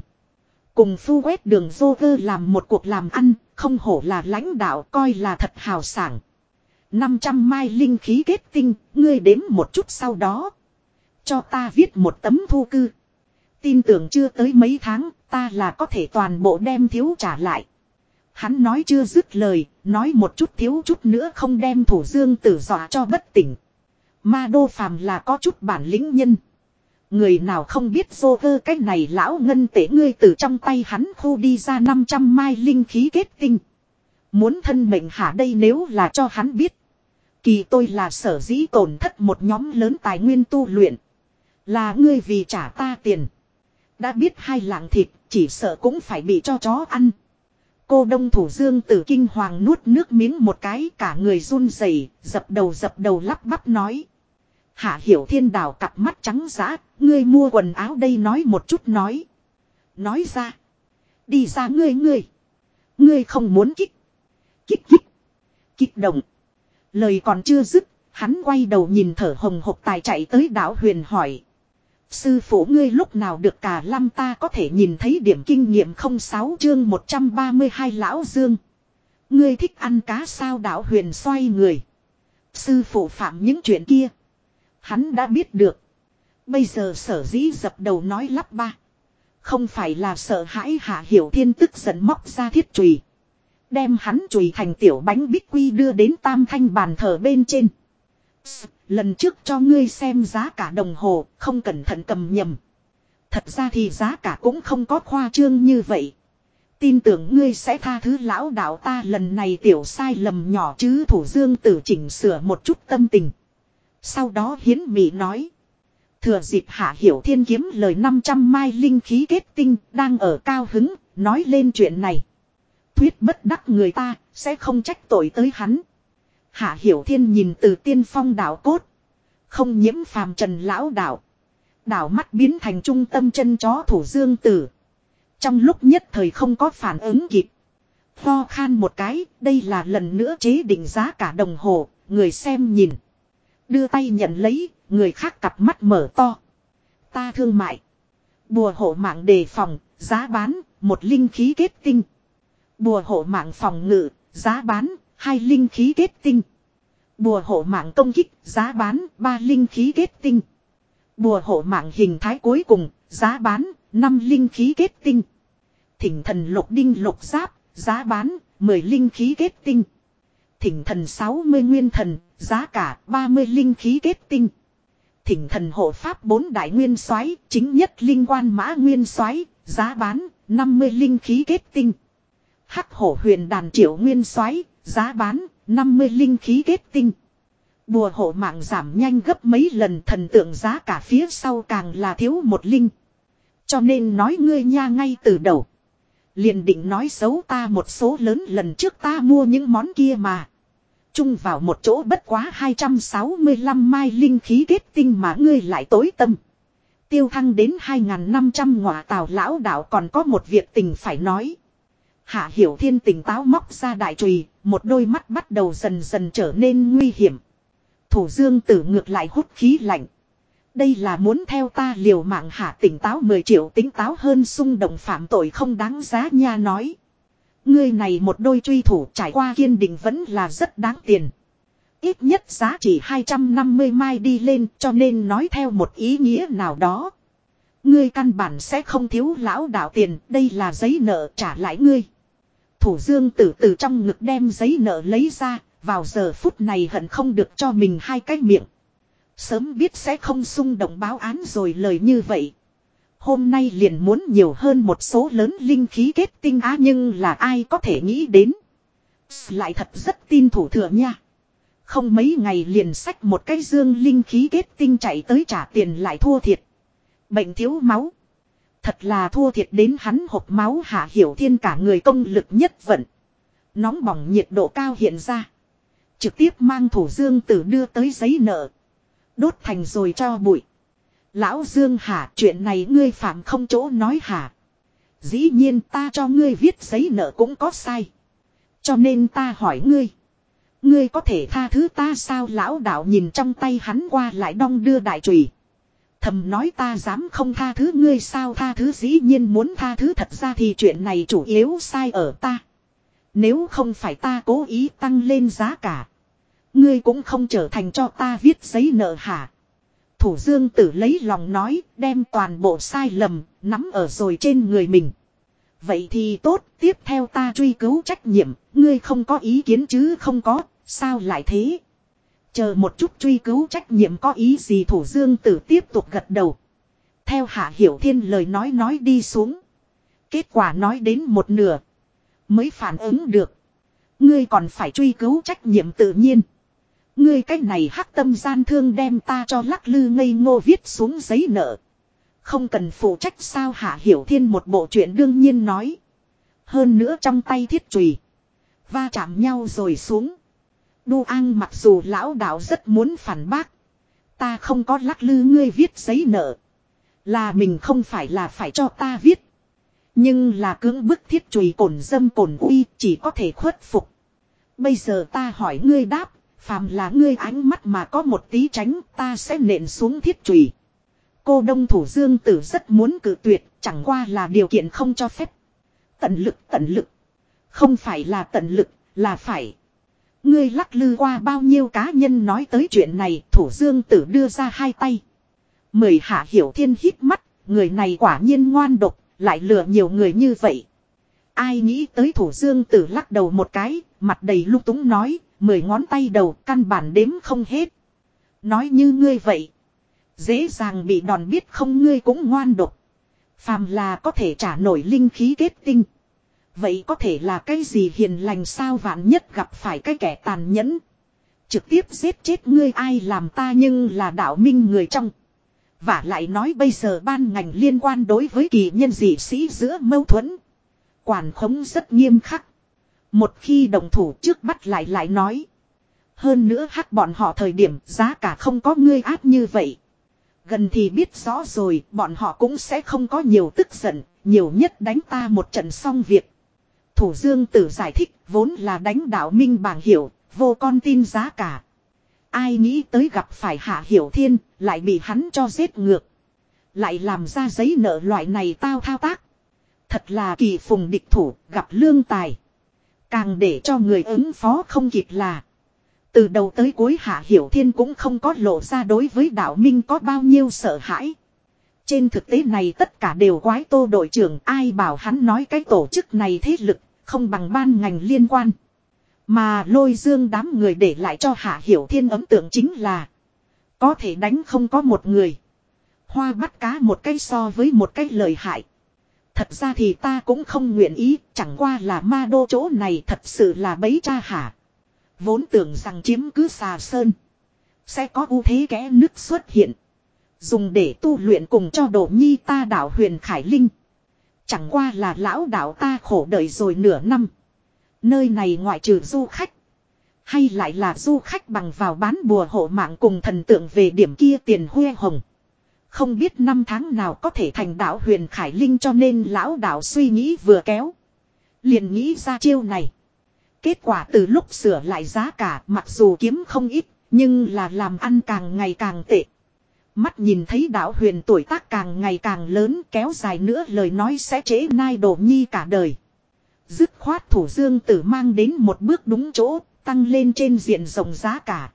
Cùng phu quét đường dô vơ làm một cuộc làm ăn, không hổ là lãnh đạo coi là thật hào sảng. 500 mai linh khí kết tinh, ngươi đếm một chút sau đó. Cho ta viết một tấm thu cư. Tin tưởng chưa tới mấy tháng, ta là có thể toàn bộ đem thiếu trả lại. Hắn nói chưa dứt lời, nói một chút thiếu chút nữa không đem thủ dương tử dọa cho bất tỉnh. Ma đô phàm là có chút bản lĩnh nhân. Người nào không biết dô vơ cái này lão ngân tể ngươi từ trong tay hắn khu đi ra 500 mai linh khí kết tinh. Muốn thân mệnh hạ đây nếu là cho hắn biết. Kỳ tôi là sở dĩ tổn thất một nhóm lớn tài nguyên tu luyện. Là ngươi vì trả ta tiền. Đã biết hai lạng thịt, chỉ sợ cũng phải bị cho chó ăn. Cô đông thủ dương tử kinh hoàng nuốt nước miếng một cái cả người run rẩy dập đầu dập đầu lắp bắp nói. Hạ hiểu thiên đảo cặp mắt trắng giã, ngươi mua quần áo đây nói một chút nói. Nói ra. Đi ra ngươi ngươi. Ngươi không muốn kích. Kích kích. Kích động. Lời còn chưa dứt, hắn quay đầu nhìn thở hồng hộc tài chạy tới đảo huyền hỏi. Sư phụ ngươi lúc nào được cả lăm ta có thể nhìn thấy điểm kinh nghiệm không sáu chương 132 lão dương. Ngươi thích ăn cá sao đảo huyền xoay người. Sư phụ phạm những chuyện kia. Hắn đã biết được. Bây giờ sở dĩ dập đầu nói lắp ba. Không phải là sợ hãi hạ hiểu thiên tức giận móc ra thiết chùy Đem hắn chùy thành tiểu bánh bích quy đưa đến tam thanh bàn thờ bên trên. Lần trước cho ngươi xem giá cả đồng hồ, không cẩn thận cầm nhầm. Thật ra thì giá cả cũng không có khoa trương như vậy. Tin tưởng ngươi sẽ tha thứ lão đạo ta lần này tiểu sai lầm nhỏ chứ thủ dương tử chỉnh sửa một chút tâm tình. Sau đó hiến mị nói. Thừa dịp hạ hiểu thiên kiếm lời 500 mai linh khí kết tinh đang ở cao hứng, nói lên chuyện này. Thuyết bất đắc người ta, sẽ không trách tội tới hắn. Hạ hiểu thiên nhìn từ tiên phong đảo cốt. Không nhiễm phàm trần lão đảo. Đảo mắt biến thành trung tâm chân chó thủ dương tử. Trong lúc nhất thời không có phản ứng kịp. Ho khan một cái, đây là lần nữa chế định giá cả đồng hồ, người xem nhìn. Đưa tay nhận lấy, người khác cặp mắt mở to. Ta thương mại. Bùa hộ mạng đề phòng, giá bán, một linh khí kết tinh. Bùa hộ mạng phòng ngự, giá bán, hai linh khí kết tinh. Bùa hộ mạng công kích, giá bán, ba linh khí kết tinh. Bùa hộ mạng hình thái cuối cùng, giá bán, năm linh khí kết tinh. Thỉnh thần lục đinh lục giáp, giá bán, mười linh khí kết tinh. Thỉnh thần sáu mươi nguyên thần, giá cả ba mươi linh khí kết tinh. Thỉnh thần hộ pháp bốn đại nguyên soái chính nhất linh quan mã nguyên soái giá bán năm mươi linh khí kết tinh. Hắc hổ huyền đàn triệu nguyên soái giá bán 50 linh khí kết tinh. Bùa hộ mạng giảm nhanh gấp mấy lần thần tượng giá cả phía sau càng là thiếu một linh. Cho nên nói ngươi nha ngay từ đầu. Liền định nói xấu ta một số lớn lần trước ta mua những món kia mà. Chung vào một chỗ bất quá 265 mai linh khí kết tinh mà ngươi lại tối tâm. Tiêu thăng đến 2.500 ngọa tào lão đạo còn có một việc tình phải nói. Hạ Hiểu Thiên tỉnh táo móc ra đại chùy, một đôi mắt bắt đầu dần dần trở nên nguy hiểm. Thủ Dương tử ngược lại hút khí lạnh. Đây là muốn theo ta liều mạng hạ tỉnh táo 10 triệu tỉnh táo hơn xung động phạm tội không đáng giá nha nói. Ngươi này một đôi truy thủ trải qua kiên định vẫn là rất đáng tiền. Ít nhất giá trị 250 mai đi lên cho nên nói theo một ý nghĩa nào đó. Ngươi căn bản sẽ không thiếu lão đạo tiền, đây là giấy nợ trả lại ngươi. Thủ dương tử từ trong ngực đem giấy nợ lấy ra, vào giờ phút này hận không được cho mình hai cái miệng. Sớm biết sẽ không xung động báo án rồi lời như vậy. Hôm nay liền muốn nhiều hơn một số lớn linh khí kết tinh á nhưng là ai có thể nghĩ đến. Lại thật rất tin thủ thừa nha. Không mấy ngày liền sách một cái dương linh khí kết tinh chạy tới trả tiền lại thua thiệt. Bệnh thiếu máu. Thật là thua thiệt đến hắn hộp máu hạ hiểu thiên cả người công lực nhất vận. Nóng bỏng nhiệt độ cao hiện ra. Trực tiếp mang thủ dương tử đưa tới giấy nợ. Đốt thành rồi cho bụi. Lão Dương hả chuyện này ngươi phạm không chỗ nói hả. Dĩ nhiên ta cho ngươi viết giấy nợ cũng có sai. Cho nên ta hỏi ngươi. Ngươi có thể tha thứ ta sao lão đạo nhìn trong tay hắn qua lại đong đưa đại trùy. Thầm nói ta dám không tha thứ ngươi sao tha thứ dĩ nhiên muốn tha thứ thật ra thì chuyện này chủ yếu sai ở ta. Nếu không phải ta cố ý tăng lên giá cả. Ngươi cũng không trở thành cho ta viết giấy nợ hả. Thủ dương tử lấy lòng nói, đem toàn bộ sai lầm nắm ở rồi trên người mình. Vậy thì tốt, tiếp theo ta truy cứu trách nhiệm. Ngươi không có ý kiến chứ không có. Sao lại thế? Chờ một chút truy cứu trách nhiệm có ý gì thủ dương tử tiếp tục gật đầu. Theo hạ hiểu thiên lời nói nói đi xuống. Kết quả nói đến một nửa. Mới phản ứng được. Ngươi còn phải truy cứu trách nhiệm tự nhiên. Ngươi cách này hắc tâm gian thương đem ta cho lắc lư ngây ngô viết xuống giấy nợ. Không cần phụ trách sao hạ hiểu thiên một bộ chuyện đương nhiên nói. Hơn nữa trong tay thiết trùy. Va chạm nhau rồi xuống. Đu An mặc dù lão đạo rất muốn phản bác. Ta không có lắc lư ngươi viết giấy nợ. Là mình không phải là phải cho ta viết. Nhưng là cưỡng bức thiết chùy cổn dâm cổn uy chỉ có thể khuất phục. Bây giờ ta hỏi ngươi đáp, phàm là ngươi ánh mắt mà có một tí tránh ta sẽ nện xuống thiết chùy. Cô đông thủ dương tử rất muốn cử tuyệt, chẳng qua là điều kiện không cho phép. Tận lực tận lực. Không phải là tận lực, là phải. Ngươi lắc lư qua bao nhiêu cá nhân nói tới chuyện này, thủ dương tử đưa ra hai tay. Mười hạ hiểu thiên hít mắt, người này quả nhiên ngoan độc, lại lừa nhiều người như vậy. Ai nghĩ tới thủ dương tử lắc đầu một cái, mặt đầy lúc túng nói, mười ngón tay đầu căn bản đếm không hết. Nói như ngươi vậy. Dễ dàng bị đòn biết không ngươi cũng ngoan độc. Phàm là có thể trả nổi linh khí kết tinh. Vậy có thể là cái gì hiền lành sao vạn nhất gặp phải cái kẻ tàn nhẫn. Trực tiếp giết chết ngươi ai làm ta nhưng là đạo minh người trong. Và lại nói bây giờ ban ngành liên quan đối với kỳ nhân dị sĩ giữa mâu thuẫn. Quản khống rất nghiêm khắc. Một khi đồng thủ trước bắt lại lại nói. Hơn nữa hắc bọn họ thời điểm giá cả không có ngươi áp như vậy. Gần thì biết rõ rồi bọn họ cũng sẽ không có nhiều tức giận, nhiều nhất đánh ta một trận xong việc. Thủ Dương Tử giải thích vốn là đánh đạo minh bảng hiểu, vô con tin giá cả. Ai nghĩ tới gặp phải Hạ Hiểu Thiên, lại bị hắn cho giết ngược. Lại làm ra giấy nợ loại này tao thao tác. Thật là kỳ phùng địch thủ, gặp lương tài. Càng để cho người ứng phó không kịp là. Từ đầu tới cuối Hạ Hiểu Thiên cũng không có lộ ra đối với đạo minh có bao nhiêu sợ hãi. Trên thực tế này tất cả đều quái tô đội trưởng ai bảo hắn nói cái tổ chức này thế lực không bằng ban ngành liên quan. Mà lôi dương đám người để lại cho Hạ Hiểu Thiên ấn tượng chính là có thể đánh không có một người. Hoa bắt cá một cái so với một cái lời hại. Thật ra thì ta cũng không nguyện ý, chẳng qua là ma đô chỗ này thật sự là bấy cha hả. Vốn tưởng rằng chiếm cứ xà sơn. Sẽ có ưu thế kẽ nước xuất hiện. Dùng để tu luyện cùng cho đổ nhi ta đảo huyền Khải Linh. Chẳng qua là lão đạo ta khổ đợi rồi nửa năm. Nơi này ngoại trừ du khách. Hay lại là du khách bằng vào bán bùa hộ mạng cùng thần tượng về điểm kia tiền huê hồng. Không biết năm tháng nào có thể thành đạo huyền Khải Linh cho nên lão đạo suy nghĩ vừa kéo. Liền nghĩ ra chiêu này. Kết quả từ lúc sửa lại giá cả mặc dù kiếm không ít, nhưng là làm ăn càng ngày càng tệ. Mắt nhìn thấy đạo huyền tuổi tác càng ngày càng lớn kéo dài nữa lời nói sẽ chế nai đổ nhi cả đời. Dứt khoát thủ dương tử mang đến một bước đúng chỗ, tăng lên trên diện rộng giá cả.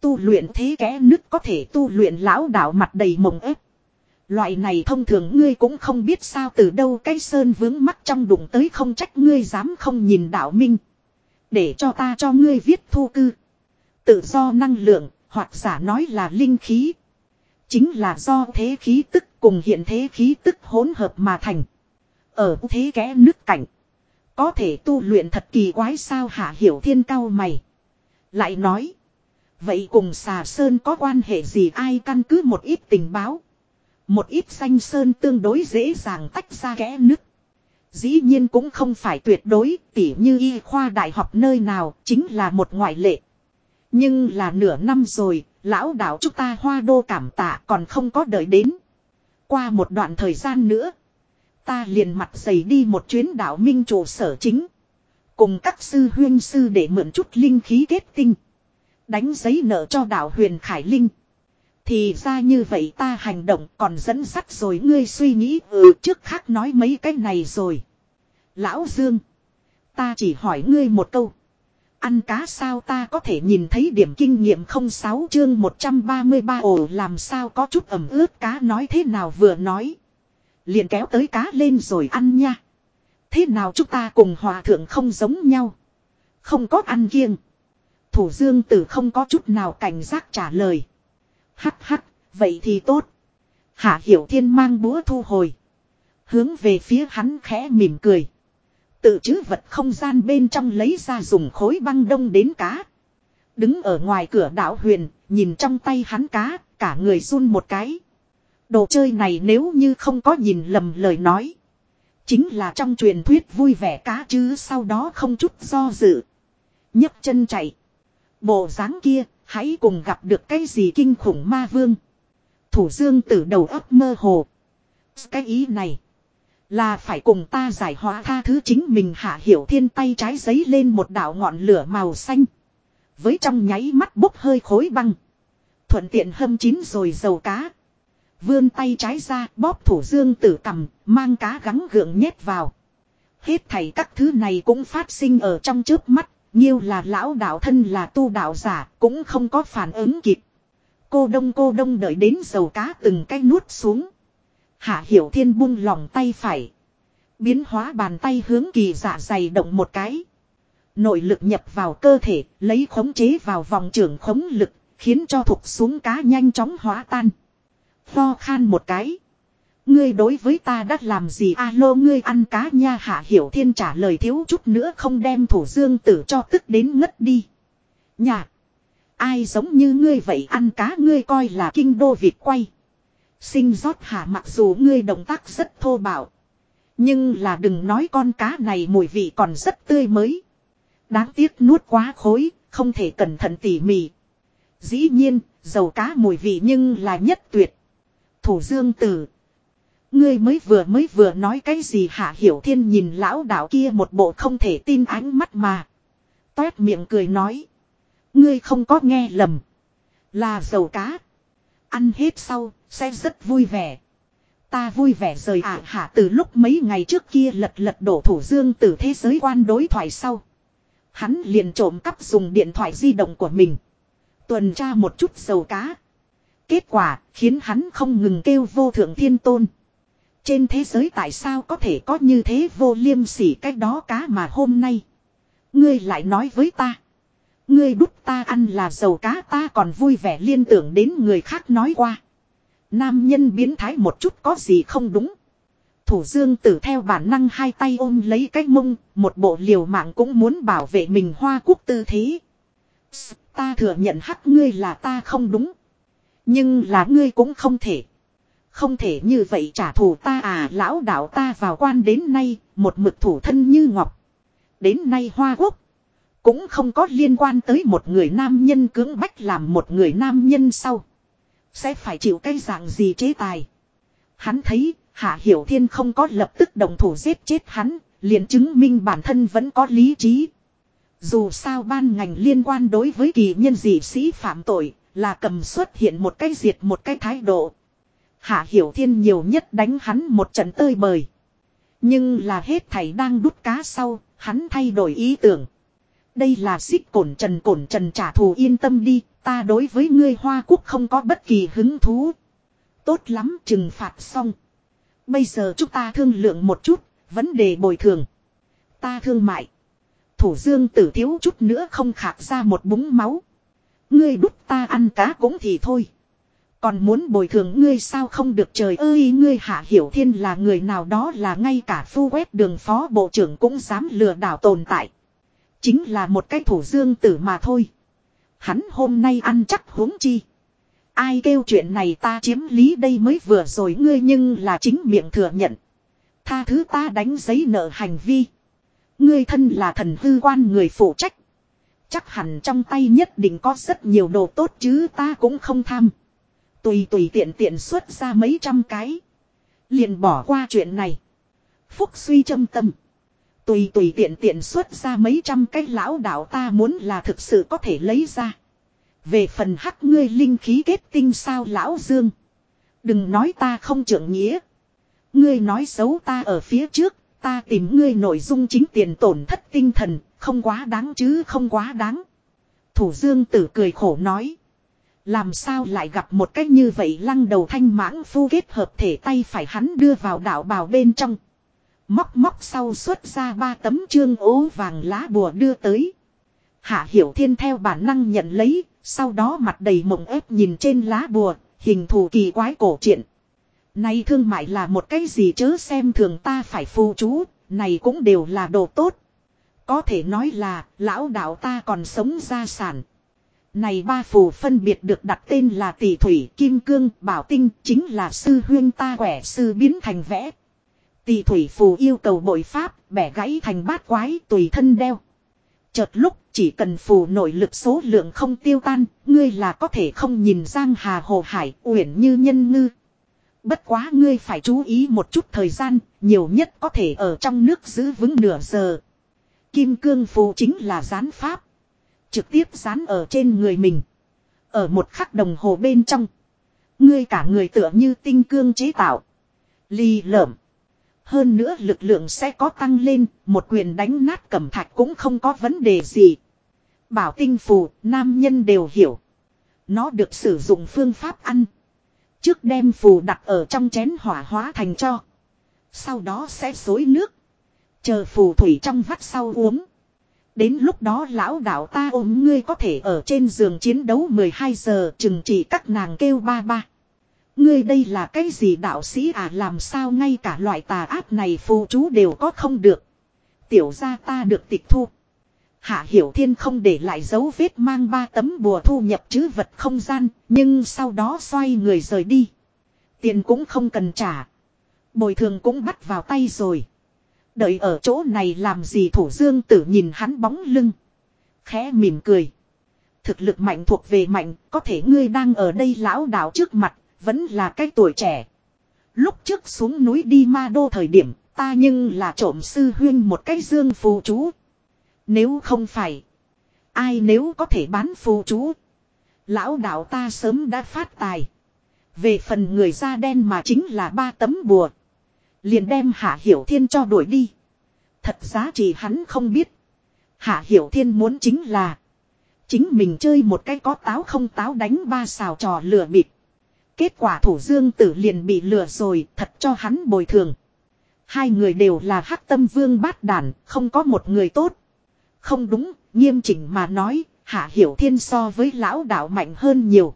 Tu luyện thế kẽ nứt có thể tu luyện lão đạo mặt đầy mộng ép. Loại này thông thường ngươi cũng không biết sao từ đâu cái sơn vướng mắt trong đụng tới không trách ngươi dám không nhìn đạo minh. Để cho ta cho ngươi viết thu cư. Tự do năng lượng, hoặc giả nói là linh khí. Chính là do thế khí tức cùng hiện thế khí tức hỗn hợp mà thành. Ở thế kẽ nước cảnh. Có thể tu luyện thật kỳ quái sao hạ hiểu thiên cao mày. Lại nói. Vậy cùng xà sơn có quan hệ gì ai căn cứ một ít tình báo. Một ít xanh sơn tương đối dễ dàng tách ra kẽ nước. Dĩ nhiên cũng không phải tuyệt đối, tỉ như y khoa đại học nơi nào, chính là một ngoại lệ. Nhưng là nửa năm rồi, lão đạo chúng ta hoa đô cảm tạ còn không có đợi đến. Qua một đoạn thời gian nữa, ta liền mặt dày đi một chuyến đạo minh trụ sở chính. Cùng các sư huyên sư để mượn chút linh khí kết tinh. Đánh giấy nợ cho đạo huyền Khải Linh. Thì ra như vậy ta hành động còn dẫn sắt rồi ngươi suy nghĩ ừ trước khác nói mấy cái này rồi. Lão Dương. Ta chỉ hỏi ngươi một câu. Ăn cá sao ta có thể nhìn thấy điểm kinh nghiệm không sáu chương 133 ổ làm sao có chút ẩm ướt cá nói thế nào vừa nói. Liền kéo tới cá lên rồi ăn nha. Thế nào chúng ta cùng hòa thượng không giống nhau. Không có ăn kiêng. Thủ dương tử không có chút nào cảnh giác trả lời. Hắc hắc, vậy thì tốt. Hạ hiểu thiên mang búa thu hồi. Hướng về phía hắn khẽ mỉm cười. Tự chứ vật không gian bên trong lấy ra dùng khối băng đông đến cá. Đứng ở ngoài cửa đảo huyền, nhìn trong tay hắn cá, cả người run một cái. Đồ chơi này nếu như không có nhìn lầm lời nói. Chính là trong truyền thuyết vui vẻ cá chứ sau đó không chút do dự. nhấc chân chạy. Bộ dáng kia, hãy cùng gặp được cái gì kinh khủng ma vương. Thủ dương từ đầu ấp mơ hồ. Cái ý này. Là phải cùng ta giải hóa tha thứ chính mình hạ hiểu thiên tay trái giấy lên một đạo ngọn lửa màu xanh. Với trong nháy mắt bốc hơi khối băng. Thuận tiện hâm chín rồi dầu cá. Vươn tay trái ra bóp thủ dương tử cầm, mang cá gắng gượng nhét vào. Hết thảy các thứ này cũng phát sinh ở trong trước mắt, nhiêu là lão đạo thân là tu đạo giả, cũng không có phản ứng kịp. Cô đông cô đông đợi đến dầu cá từng cái nuốt xuống. Hạ Hiểu Thiên buông lòng tay phải. Biến hóa bàn tay hướng kỳ dạ dày động một cái. Nội lực nhập vào cơ thể, lấy khống chế vào vòng trưởng khống lực, khiến cho thục xuống cá nhanh chóng hóa tan. Lo khan một cái. Ngươi đối với ta đã làm gì alo ngươi ăn cá nha hạ hiểu thiên trả lời thiếu chút nữa không đem thủ dương tử cho tức đến ngất đi. Nhạc. Ai giống như ngươi vậy ăn cá ngươi coi là kinh đô Việt quay. Sinh rót hạ mặc dù ngươi động tác rất thô bạo. Nhưng là đừng nói con cá này mùi vị còn rất tươi mới. Đáng tiếc nuốt quá khối, không thể cẩn thận tỉ mỉ. Dĩ nhiên, dầu cá mùi vị nhưng là nhất tuyệt. Thủ dương tử. Ngươi mới vừa mới vừa nói cái gì hạ hiểu thiên nhìn lão đạo kia một bộ không thể tin ánh mắt mà. Toét miệng cười nói. Ngươi không có nghe lầm. Là dầu cá. Ăn hết sau, sẽ rất vui vẻ. Ta vui vẻ rời ả hạ từ lúc mấy ngày trước kia lật lật đổ thủ dương từ thế giới quan đối thoại sau. Hắn liền trộm cắp dùng điện thoại di động của mình. Tuần tra một chút dầu cá. Kết quả, khiến hắn không ngừng kêu vô thượng thiên tôn. Trên thế giới tại sao có thể có như thế vô liêm sỉ cách đó cá mà hôm nay. Ngươi lại nói với ta. Ngươi đút ta ăn là dầu cá, ta còn vui vẻ liên tưởng đến người khác nói qua. Nam nhân biến thái một chút có gì không đúng. Thủ dương tử theo bản năng hai tay ôm lấy cái mông, một bộ liều mạng cũng muốn bảo vệ mình hoa quốc tư thế. Ta thừa nhận hắc ngươi là ta không đúng. Nhưng là ngươi cũng không thể. Không thể như vậy trả thù ta à lão đạo ta vào quan đến nay, một mực thủ thân như ngọc. Đến nay hoa quốc. Cũng không có liên quan tới một người nam nhân cưỡng bách làm một người nam nhân sau. Sẽ phải chịu cái dạng gì chế tài. Hắn thấy Hạ Hiểu Thiên không có lập tức đồng thủ giết chết hắn, liền chứng minh bản thân vẫn có lý trí. Dù sao ban ngành liên quan đối với kỳ nhân dị sĩ phạm tội, là cầm xuất hiện một cái diệt một cái thái độ. Hạ Hiểu Thiên nhiều nhất đánh hắn một trận tơi bời. Nhưng là hết thầy đang đút cá sau, hắn thay đổi ý tưởng. Đây là xích cổn trần cổn trần trả thù yên tâm đi, ta đối với ngươi Hoa Quốc không có bất kỳ hứng thú. Tốt lắm trừng phạt xong. Bây giờ chúng ta thương lượng một chút, vấn đề bồi thường. Ta thương mại. Thủ dương tử thiếu chút nữa không khạc ra một búng máu. Ngươi đút ta ăn cá cũng thì thôi. Còn muốn bồi thường ngươi sao không được trời ơi ngươi hạ hiểu thiên là người nào đó là ngay cả phu quét đường phó bộ trưởng cũng dám lừa đảo tồn tại. Chính là một cái thủ dương tử mà thôi. Hắn hôm nay ăn chắc huống chi. Ai kêu chuyện này ta chiếm lý đây mới vừa rồi ngươi nhưng là chính miệng thừa nhận. Tha thứ ta đánh giấy nợ hành vi. Ngươi thân là thần hư quan người phụ trách. Chắc hẳn trong tay nhất định có rất nhiều đồ tốt chứ ta cũng không tham. Tùy tùy tiện tiện xuất ra mấy trăm cái. Liền bỏ qua chuyện này. Phúc suy châm tâm. Tùy tùy tiện tiện xuất ra mấy trăm cái lão đạo ta muốn là thực sự có thể lấy ra. Về phần hắc ngươi linh khí kết tinh sao lão dương. Đừng nói ta không trưởng nghĩa. Ngươi nói xấu ta ở phía trước, ta tìm ngươi nội dung chính tiền tổn thất tinh thần, không quá đáng chứ không quá đáng. Thủ dương tử cười khổ nói. Làm sao lại gặp một cách như vậy lăng đầu thanh mãng phu kết hợp thể tay phải hắn đưa vào đảo bào bên trong. Móc móc sau xuất ra ba tấm trương ố vàng lá bùa đưa tới. Hạ Hiểu Thiên theo bản năng nhận lấy, sau đó mặt đầy mộng ép nhìn trên lá bùa, hình thù kỳ quái cổ truyện. Này thương mại là một cái gì chớ xem thường ta phải phù chú, này cũng đều là đồ tốt. Có thể nói là, lão đạo ta còn sống gia sản. Này ba phù phân biệt được đặt tên là tỷ thủy, kim cương, bảo tinh, chính là sư huyên ta quẻ sư biến thành vẽ tỳ thủy phù yêu cầu bội pháp, bẻ gãy thành bát quái tùy thân đeo. Chợt lúc chỉ cần phù nội lực số lượng không tiêu tan, ngươi là có thể không nhìn giang hà hồ hải uyển như nhân ngư. Bất quá ngươi phải chú ý một chút thời gian, nhiều nhất có thể ở trong nước giữ vững nửa giờ. Kim cương phù chính là gián pháp. Trực tiếp dán ở trên người mình. Ở một khắc đồng hồ bên trong. Ngươi cả người tựa như tinh cương chế tạo. Ly lợm hơn nữa lực lượng sẽ có tăng lên, một quyền đánh nát cẩm thạch cũng không có vấn đề gì. Bảo tinh phù, nam nhân đều hiểu. Nó được sử dụng phương pháp ăn. Trước đem phù đặt ở trong chén hỏa hóa thành cho. Sau đó sẽ xối nước. Chờ phù thủy trong vắt sau uống. Đến lúc đó lão đạo ta ôm ngươi có thể ở trên giường chiến đấu 12 giờ chừng chỉ các nàng kêu ba ba. Ngươi đây là cái gì đạo sĩ à làm sao ngay cả loại tà áp này phù chú đều có không được. Tiểu ra ta được tịch thu. Hạ Hiểu Thiên không để lại dấu vết mang ba tấm bùa thu nhập chứ vật không gian, nhưng sau đó xoay người rời đi. Tiền cũng không cần trả. Bồi thường cũng bắt vào tay rồi. Đợi ở chỗ này làm gì thủ dương tử nhìn hắn bóng lưng. Khẽ mỉm cười. Thực lực mạnh thuộc về mạnh, có thể ngươi đang ở đây lão đạo trước mặt, vẫn là cái tuổi trẻ. Lúc trước xuống núi đi ma đô thời điểm, ta nhưng là trộm sư huyên một cái dương phù chú. Nếu không phải, ai nếu có thể bán phù chú. Lão đạo ta sớm đã phát tài. Về phần người da đen mà chính là ba tấm bùa. Liền đem Hạ Hiểu Thiên cho đuổi đi. Thật giá trị hắn không biết. Hạ Hiểu Thiên muốn chính là. Chính mình chơi một cái có táo không táo đánh ba xào trò lừa bịp. Kết quả thủ dương tử liền bị lừa rồi thật cho hắn bồi thường. Hai người đều là hắc tâm vương bát đàn, không có một người tốt. Không đúng, nghiêm chỉnh mà nói, Hạ Hiểu Thiên so với lão đạo mạnh hơn nhiều.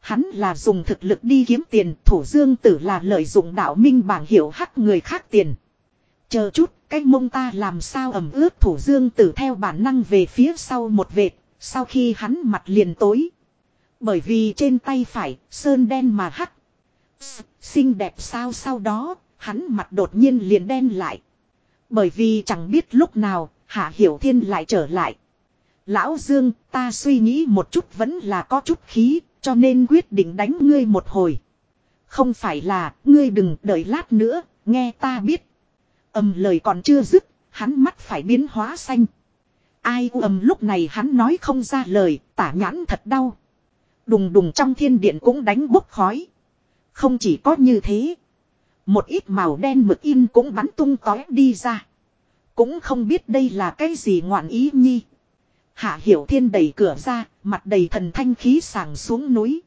Hắn là dùng thực lực đi kiếm tiền, thủ dương tử là lợi dụng đạo minh bảng hiểu hắc người khác tiền. Chờ chút, cái mông ta làm sao ẩm ướt thủ dương tử theo bản năng về phía sau một vệt, sau khi hắn mặt liền tối. Bởi vì trên tay phải, sơn đen mà hắc. Xinh đẹp sao sau đó, hắn mặt đột nhiên liền đen lại. Bởi vì chẳng biết lúc nào, Hạ Hiểu Thiên lại trở lại. Lão Dương, ta suy nghĩ một chút vẫn là có chút khí, cho nên quyết định đánh ngươi một hồi. Không phải là, ngươi đừng đợi lát nữa, nghe ta biết. Âm lời còn chưa dứt, hắn mắt phải biến hóa xanh. Ai u ầm lúc này hắn nói không ra lời, tả nhãn thật đau. Đùng đùng trong thiên điện cũng đánh bốc khói. Không chỉ có như thế. Một ít màu đen mực in cũng bắn tung tói đi ra. Cũng không biết đây là cái gì ngoạn ý nhi. Hạ Hiểu Thiên đẩy cửa ra, mặt đầy thần thanh khí sàng xuống núi.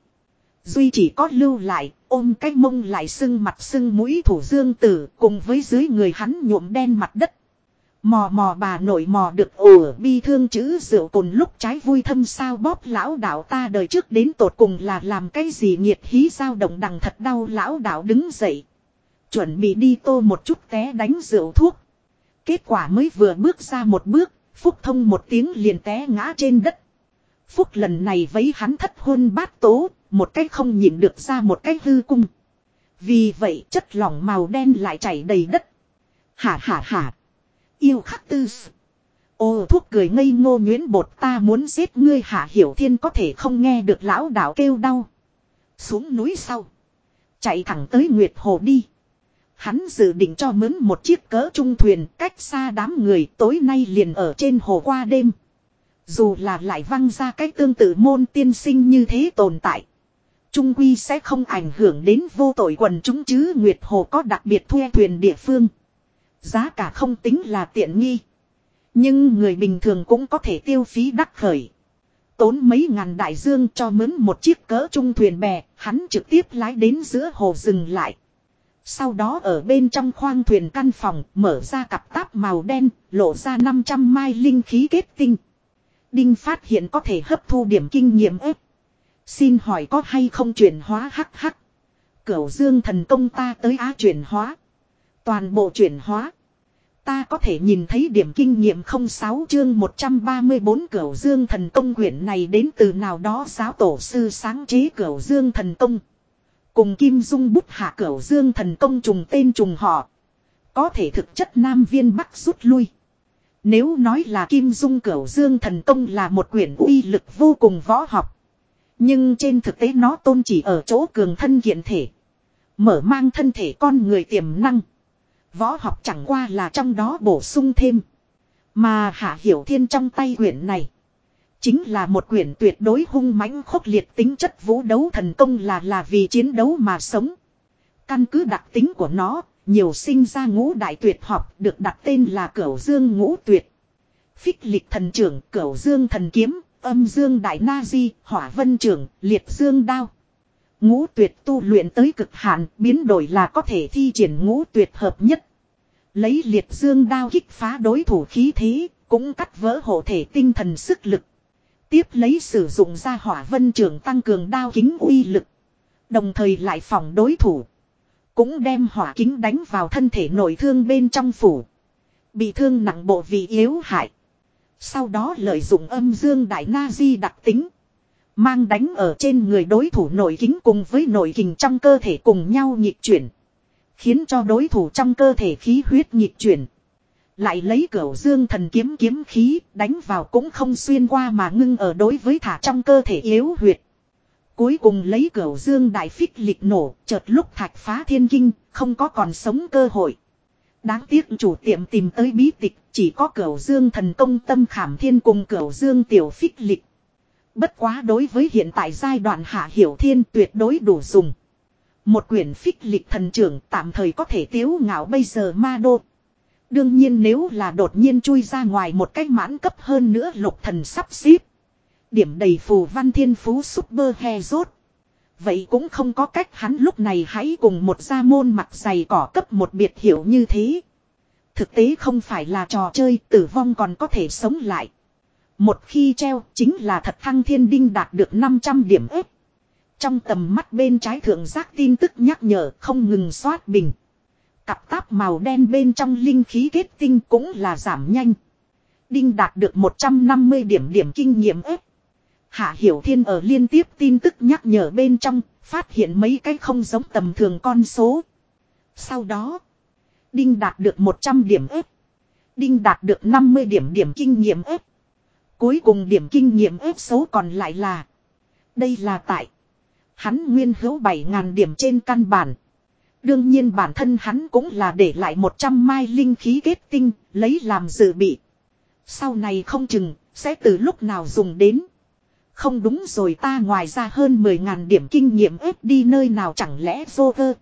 Duy chỉ có lưu lại, ôm cái mông lại sưng mặt sưng mũi thủ dương tử cùng với dưới người hắn nhuộm đen mặt đất. Mò mò bà nội mò được ổ bi thương chữ rượu cồn lúc trái vui thâm sao bóp lão đạo ta đời trước đến tột cùng là làm cái gì nhiệt hí sao động đằng thật đau lão đạo đứng dậy. Chuẩn bị đi tô một chút té đánh rượu thuốc. Kết quả mới vừa bước ra một bước, Phúc thông một tiếng liền té ngã trên đất. Phúc lần này vấy hắn thất hôn bát tố, một cách không nhịn được ra một cách hư cung. Vì vậy chất lỏng màu đen lại chảy đầy đất. Hả hả hả. Yêu khắc tư. Ô, thuốc cười ngây ngô nhuyễn bột, ta muốn giết ngươi hạ hiểu thiên có thể không nghe được lão đạo kêu đau. Xuống núi sau. Chạy thẳng tới Nguyệt Hồ đi. Hắn dự định cho mướn một chiếc cỡ trung thuyền cách xa đám người tối nay liền ở trên hồ qua đêm. Dù là lại văng ra cái tương tự môn tiên sinh như thế tồn tại. Trung quy sẽ không ảnh hưởng đến vô tội quần chúng chứ Nguyệt Hồ có đặc biệt thuê thuyền địa phương. Giá cả không tính là tiện nghi. Nhưng người bình thường cũng có thể tiêu phí đắt khởi. Tốn mấy ngàn đại dương cho mướn một chiếc cỡ trung thuyền bè, hắn trực tiếp lái đến giữa hồ dừng lại. Sau đó ở bên trong khoang thuyền căn phòng mở ra cặp táp màu đen, lộ ra 500 mai linh khí kết tinh. Đinh phát hiện có thể hấp thu điểm kinh nghiệm ếp. Xin hỏi có hay không chuyển hóa hắc hắc. Cửu dương thần công ta tới á chuyển hóa. Toàn bộ chuyển hóa. Ta có thể nhìn thấy điểm kinh nghiệm 06 chương 134 cửu dương thần công quyển này đến từ nào đó giáo tổ sư sáng chế cửu dương thần công. Cùng Kim Dung bút hạ cửu dương thần công trùng tên trùng họ. Có thể thực chất Nam Viên Bắc rút lui. Nếu nói là Kim Dung cửu dương thần công là một quyển uy lực vô cùng võ học. Nhưng trên thực tế nó tôn chỉ ở chỗ cường thân hiện thể. Mở mang thân thể con người tiềm năng. Võ học chẳng qua là trong đó bổ sung thêm. Mà Hạ Hiểu Thiên trong tay quyển này. Chính là một quyển tuyệt đối hung mãnh khốc liệt tính chất vũ đấu thần công là là vì chiến đấu mà sống. Căn cứ đặc tính của nó, nhiều sinh ra ngũ đại tuyệt học được đặt tên là Cửu Dương Ngũ Tuyệt. Phích lịch thần trưởng Cửu Dương thần kiếm, âm dương đại na di, hỏa vân trưởng, liệt dương đao. Ngũ tuyệt tu luyện tới cực hạn, biến đổi là có thể thi triển ngũ tuyệt hợp nhất. Lấy liệt dương đao kích phá đối thủ khí thế, cũng cắt vỡ hộ thể tinh thần sức lực. Tiếp lấy sử dụng ra hỏa vân trường tăng cường đao kính uy lực. Đồng thời lại phòng đối thủ. Cũng đem hỏa kính đánh vào thân thể nội thương bên trong phủ. Bị thương nặng bộ vị yếu hại. Sau đó lợi dụng âm dương đại na di đặc tính. Mang đánh ở trên người đối thủ nội kính cùng với nội kình trong cơ thể cùng nhau nhịp chuyển. Khiến cho đối thủ trong cơ thể khí huyết nhịp chuyển. Lại lấy cửu dương thần kiếm kiếm khí đánh vào cũng không xuyên qua mà ngưng ở đối với thả trong cơ thể yếu huyệt. Cuối cùng lấy cửu dương đại phích lịch nổ, chợt lúc thạch phá thiên kinh, không có còn sống cơ hội. Đáng tiếc chủ tiệm tìm tới bí tịch, chỉ có cửu dương thần công tâm khảm thiên cùng cửu dương tiểu phích lịch. Bất quá đối với hiện tại giai đoạn hạ hiểu thiên tuyệt đối đủ dùng. Một quyển phích lịch thần trưởng tạm thời có thể tiếu ngạo bây giờ ma đô. Đương nhiên nếu là đột nhiên chui ra ngoài một cách mãn cấp hơn nữa lục thần sắp xếp. Điểm đầy phù văn thiên phú super he rốt. Vậy cũng không có cách hắn lúc này hãy cùng một gia môn mặt dày cỏ cấp một biệt hiệu như thế. Thực tế không phải là trò chơi, tử vong còn có thể sống lại. Một khi treo chính là thật thăng thiên đinh đạt được 500 điểm ếp. Trong tầm mắt bên trái thượng giác tin tức nhắc nhở không ngừng xoát bình. Cặp táp màu đen bên trong linh khí kết tinh cũng là giảm nhanh. Đinh đạt được 150 điểm điểm kinh nghiệm ếp. Hạ Hiểu Thiên ở liên tiếp tin tức nhắc nhở bên trong, phát hiện mấy cái không giống tầm thường con số. Sau đó, Đinh đạt được 100 điểm ếp. Đinh đạt được 50 điểm điểm kinh nghiệm ếp. Cuối cùng điểm kinh nghiệm ếp số còn lại là. Đây là tại. Hắn nguyên hữu 7.000 điểm trên căn bản. Đương nhiên bản thân hắn cũng là để lại 100 mai linh khí kết tinh, lấy làm dự bị. Sau này không chừng, sẽ từ lúc nào dùng đến. Không đúng rồi ta ngoài ra hơn 10.000 điểm kinh nghiệm ép đi nơi nào chẳng lẽ vô vơ.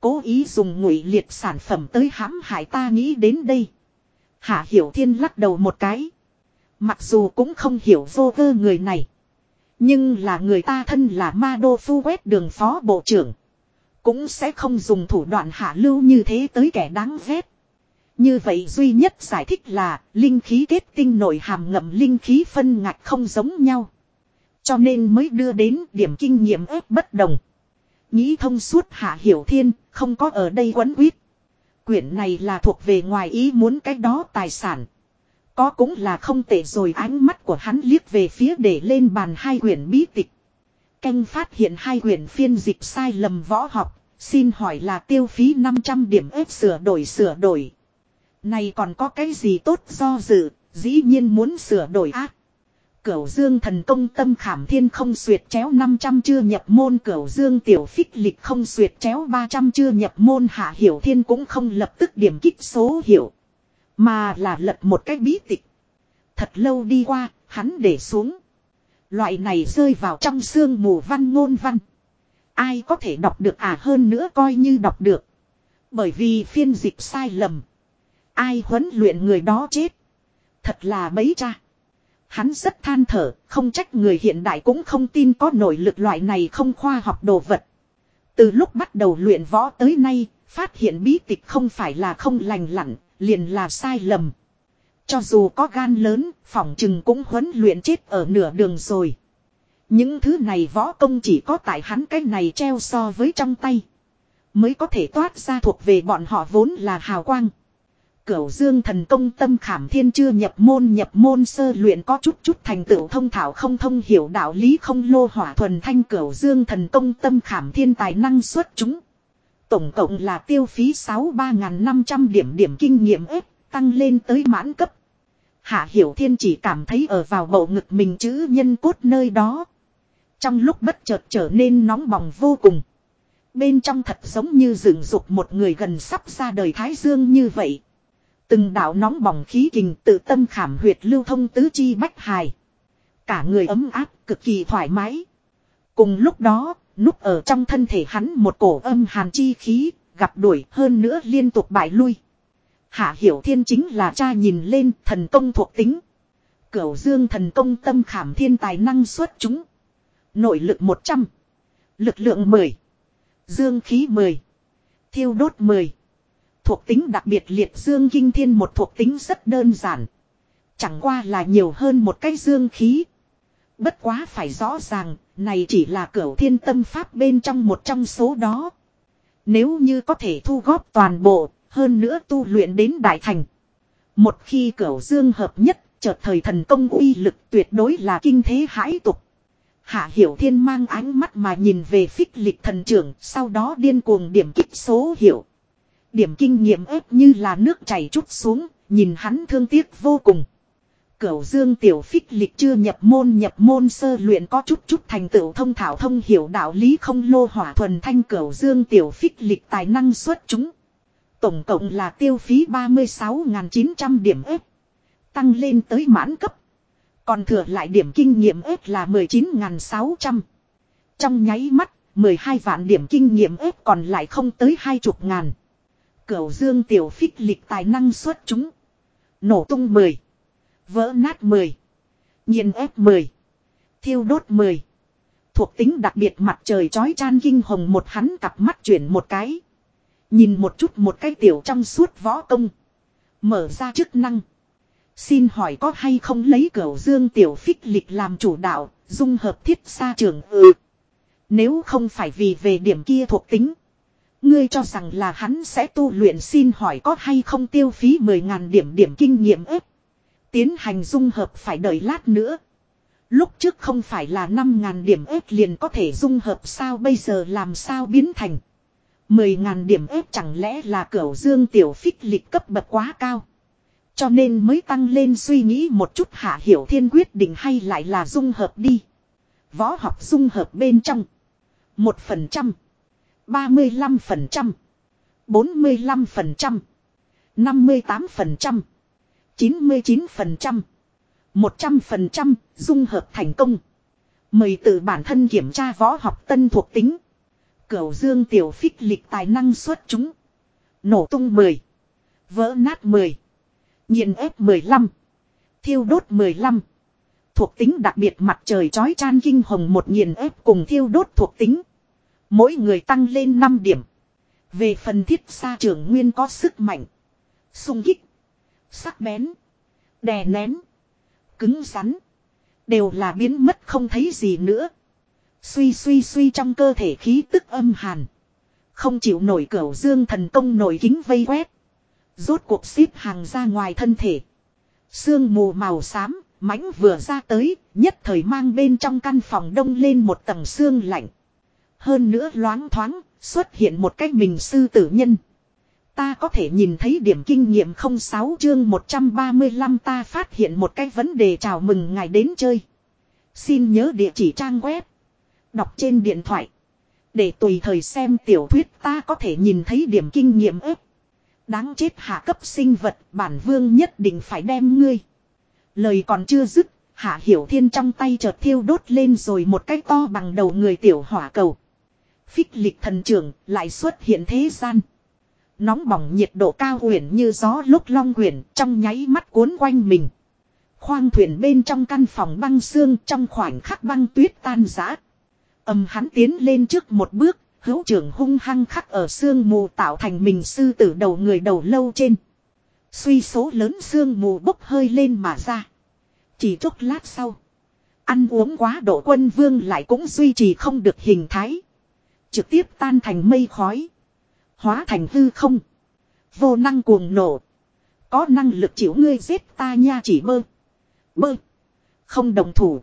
Cố ý dùng ngụy liệt sản phẩm tới hãm hại ta nghĩ đến đây. Hạ Hiểu Thiên lắc đầu một cái. Mặc dù cũng không hiểu vô cơ người này. Nhưng là người ta thân là ma đô phu quét đường phó bộ trưởng. Cũng sẽ không dùng thủ đoạn hạ lưu như thế tới kẻ đáng ghét. Như vậy duy nhất giải thích là linh khí kết tinh nội hàm ngậm linh khí phân ngạch không giống nhau. Cho nên mới đưa đến điểm kinh nghiệm ép bất đồng. Nghĩ thông suốt hạ hiểu thiên, không có ở đây quấn quýt. Quyển này là thuộc về ngoài ý muốn cái đó tài sản. Có cũng là không tệ rồi ánh mắt của hắn liếc về phía để lên bàn hai quyển bí tịch. Canh phát hiện hai quyển phiên dịch sai lầm võ học, xin hỏi là tiêu phí 500 điểm ép sửa đổi sửa đổi. Này còn có cái gì tốt do dự, dĩ nhiên muốn sửa đổi ác. Cửu dương thần công tâm khảm thiên không xuyệt chéo 500 chưa nhập môn cửu dương tiểu phích lịch không xuyệt chéo 300 chưa nhập môn hạ hiểu thiên cũng không lập tức điểm kích số hiệu. Mà là lật một cái bí tịch. Thật lâu đi qua, hắn để xuống. Loại này rơi vào trong xương mù văn ngôn văn. Ai có thể đọc được à hơn nữa coi như đọc được. Bởi vì phiên dịch sai lầm. Ai huấn luyện người đó chết. Thật là bấy cha. Hắn rất than thở, không trách người hiện đại cũng không tin có nội lực loại này không khoa học đồ vật. Từ lúc bắt đầu luyện võ tới nay, phát hiện bí tịch không phải là không lành lặn, liền là sai lầm. Cho dù có gan lớn, phỏng chừng cũng huấn luyện chết ở nửa đường rồi. Những thứ này võ công chỉ có tại hắn cái này treo so với trong tay. Mới có thể toát ra thuộc về bọn họ vốn là hào quang. Cửu dương thần công tâm khảm thiên chưa nhập môn nhập môn sơ luyện có chút chút thành tựu thông thảo không thông hiểu đạo lý không lô hỏa thuần thanh cửu dương thần công tâm khảm thiên tài năng xuất chúng. Tổng cộng là tiêu phí 6-3.500 điểm điểm kinh nghiệm ếp, tăng lên tới mãn cấp. Hạ Hiểu Thiên chỉ cảm thấy ở vào bầu ngực mình chữ nhân cốt nơi đó. Trong lúc bất chợt trở nên nóng bỏng vô cùng. Bên trong thật giống như rừng dục một người gần sắp ra đời Thái Dương như vậy. Từng đạo nóng bỏng khí kình tự tâm khảm huyệt lưu thông tứ chi bách hài. Cả người ấm áp, cực kỳ thoải mái. Cùng lúc đó, núp ở trong thân thể hắn một cổ âm hàn chi khí, gặp đuổi hơn nữa liên tục bại lui. Hạ Hiểu Thiên chính là cha nhìn lên thần công thuộc tính. Cửu dương thần công tâm khảm thiên tài năng xuất chúng. Nội lực 100. Lực lượng 10. Dương khí 10. Thiêu đốt 10. Thuộc tính đặc biệt liệt dương kinh thiên một thuộc tính rất đơn giản. Chẳng qua là nhiều hơn một cái dương khí. Bất quá phải rõ ràng, này chỉ là cửa thiên tâm pháp bên trong một trong số đó. Nếu như có thể thu góp toàn bộ, hơn nữa tu luyện đến đại thành. Một khi cửa dương hợp nhất, chợt thời thần công uy lực tuyệt đối là kinh thế hãi tục. Hạ Hiểu Thiên mang ánh mắt mà nhìn về phích lịch thần trưởng, sau đó điên cuồng điểm kích số hiệu. Điểm kinh nghiệm ép như là nước chảy chút xuống, nhìn hắn thương tiếc vô cùng. Cửu dương tiểu phích lịch chưa nhập môn nhập môn sơ luyện có chút chút thành tựu thông thảo thông hiểu đạo lý không lô hỏa thuần thanh cửu dương tiểu phích lịch tài năng xuất chúng. Tổng cộng là tiêu phí 36.900 điểm ếp. Tăng lên tới mãn cấp. Còn thừa lại điểm kinh nghiệm ếp là 19.600. Trong nháy mắt, 12 vạn điểm kinh nghiệm ếp còn lại không tới hai chục ngàn. Cửu dương tiểu phích lịch tài năng xuất chúng. Nổ tung 10. Vỡ nát 10. Nhiên ép 10. Thiêu đốt 10. Thuộc tính đặc biệt mặt trời chói chan kinh hồng một hắn cặp mắt chuyển một cái. Nhìn một chút một cái tiểu trong suốt võ công. Mở ra chức năng. Xin hỏi có hay không lấy cửu dương tiểu phích lịch làm chủ đạo, dung hợp thiết xa trường ừ. Nếu không phải vì về điểm kia thuộc tính. Ngươi cho rằng là hắn sẽ tu luyện xin hỏi có hay không tiêu phí 10.000 điểm điểm kinh nghiệm ếp. Tiến hành dung hợp phải đợi lát nữa. Lúc trước không phải là 5.000 điểm ếp liền có thể dung hợp sao bây giờ làm sao biến thành. 10.000 điểm ếp chẳng lẽ là cửa dương tiểu phích lịch cấp bậc quá cao. Cho nên mới tăng lên suy nghĩ một chút hạ hiểu thiên quyết định hay lại là dung hợp đi. Võ học dung hợp bên trong. 1%. 35%. 45%. 58%. 99%. 100% dung hợp thành công. Mời tự bản thân kiểm tra võ học tân thuộc tính. Cửu dương tiểu phích lịch tài năng xuất chúng. Nổ tung 10. Vỡ nát 10. Nhiên ép 15. Thiêu đốt 15. Thuộc tính đặc biệt mặt trời chói chan kinh hồng một nghiền ép cùng thiêu đốt thuộc tính. Mỗi người tăng lên 5 điểm. Về phần thiết xa trưởng nguyên có sức mạnh. Xung kích. Sắc bén. Đè nén. Cứng rắn. Đều là biến mất không thấy gì nữa. Suy suy suy trong cơ thể khí tức âm hàn. Không chịu nổi cửu dương thần công nổi kính vây quét. Rốt cuộc xếp hàng ra ngoài thân thể. Sương mù màu xám, mãnh vừa ra tới, nhất thời mang bên trong căn phòng đông lên một tầng xương lạnh. Hơn nữa loáng thoáng, xuất hiện một cái mình sư tử nhân. Ta có thể nhìn thấy điểm kinh nghiệm 06 chương 135 ta phát hiện một cái vấn đề chào mừng ngài đến chơi. Xin nhớ địa chỉ trang web. Đọc trên điện thoại. Để tùy thời xem tiểu thuyết ta có thể nhìn thấy điểm kinh nghiệm ếp. Đáng chết hạ cấp sinh vật bản vương nhất định phải đem ngươi. Lời còn chưa dứt, hạ hiểu thiên trong tay chợt thiêu đốt lên rồi một cái to bằng đầu người tiểu hỏa cầu. Phích lịch thần trưởng lại xuất hiện thế gian. Nóng bỏng nhiệt độ cao huyền như gió lúc long huyền trong nháy mắt cuốn quanh mình. Khoang thuyền bên trong căn phòng băng xương trong khoảnh khắc băng tuyết tan rã. Âm hắn tiến lên trước một bước, hữu trưởng hung hăng khắc ở xương mù tạo thành mình sư tử đầu người đầu lâu trên. Suy số lớn xương mù bốc hơi lên mà ra. Chỉ chốc lát sau. Ăn uống quá độ quân vương lại cũng duy trì không được hình thái. Trực tiếp tan thành mây khói. Hóa thành hư không. Vô năng cuồng nổ. Có năng lực chịu ngươi giết ta nha chỉ bơ. Bơ. Không đồng thủ.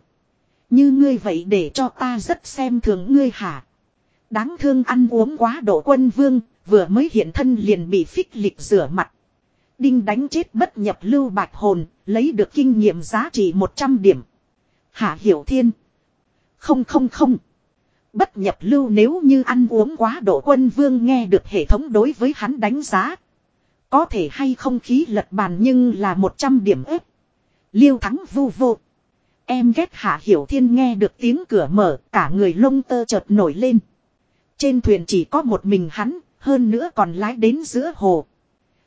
Như ngươi vậy để cho ta rất xem thường ngươi hả. Đáng thương ăn uống quá độ quân vương, vừa mới hiện thân liền bị phích lịch rửa mặt. Đinh đánh chết bất nhập lưu bạch hồn, lấy được kinh nghiệm giá trị 100 điểm. Hạ hiểu thiên. Không không không. Bất nhập lưu nếu như ăn uống quá độ quân vương nghe được hệ thống đối với hắn đánh giá. Có thể hay không khí lật bàn nhưng là 100 điểm ếp. Liêu thắng vu vô. Em ghét hạ hiểu thiên nghe được tiếng cửa mở cả người lông tơ chợt nổi lên. Trên thuyền chỉ có một mình hắn, hơn nữa còn lái đến giữa hồ.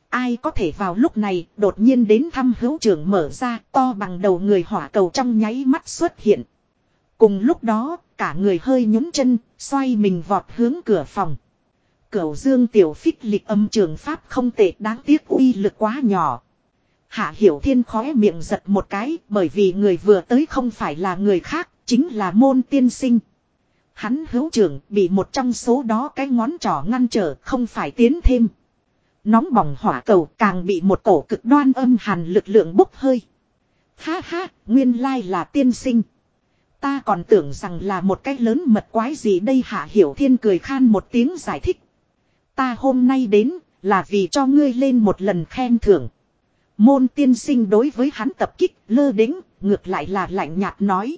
Ai có thể vào lúc này đột nhiên đến thăm hữu trưởng mở ra to bằng đầu người hỏa cầu trong nháy mắt xuất hiện. Cùng lúc đó, cả người hơi nhún chân, xoay mình vọt hướng cửa phòng. Cửu dương tiểu phích lịch âm trường pháp không tệ đáng tiếc uy lực quá nhỏ. Hạ hiểu thiên khóe miệng giật một cái bởi vì người vừa tới không phải là người khác, chính là môn tiên sinh. Hắn hữu trưởng bị một trong số đó cái ngón trỏ ngăn trở không phải tiến thêm. Nóng bỏng hỏa cầu càng bị một cổ cực đoan âm hàn lực lượng bốc hơi. Ha ha, nguyên lai là tiên sinh. Ta còn tưởng rằng là một cái lớn mật quái gì đây hạ hiểu thiên cười khan một tiếng giải thích. Ta hôm nay đến là vì cho ngươi lên một lần khen thưởng. Môn tiên sinh đối với hắn tập kích lơ đính, ngược lại là lạnh nhạt nói.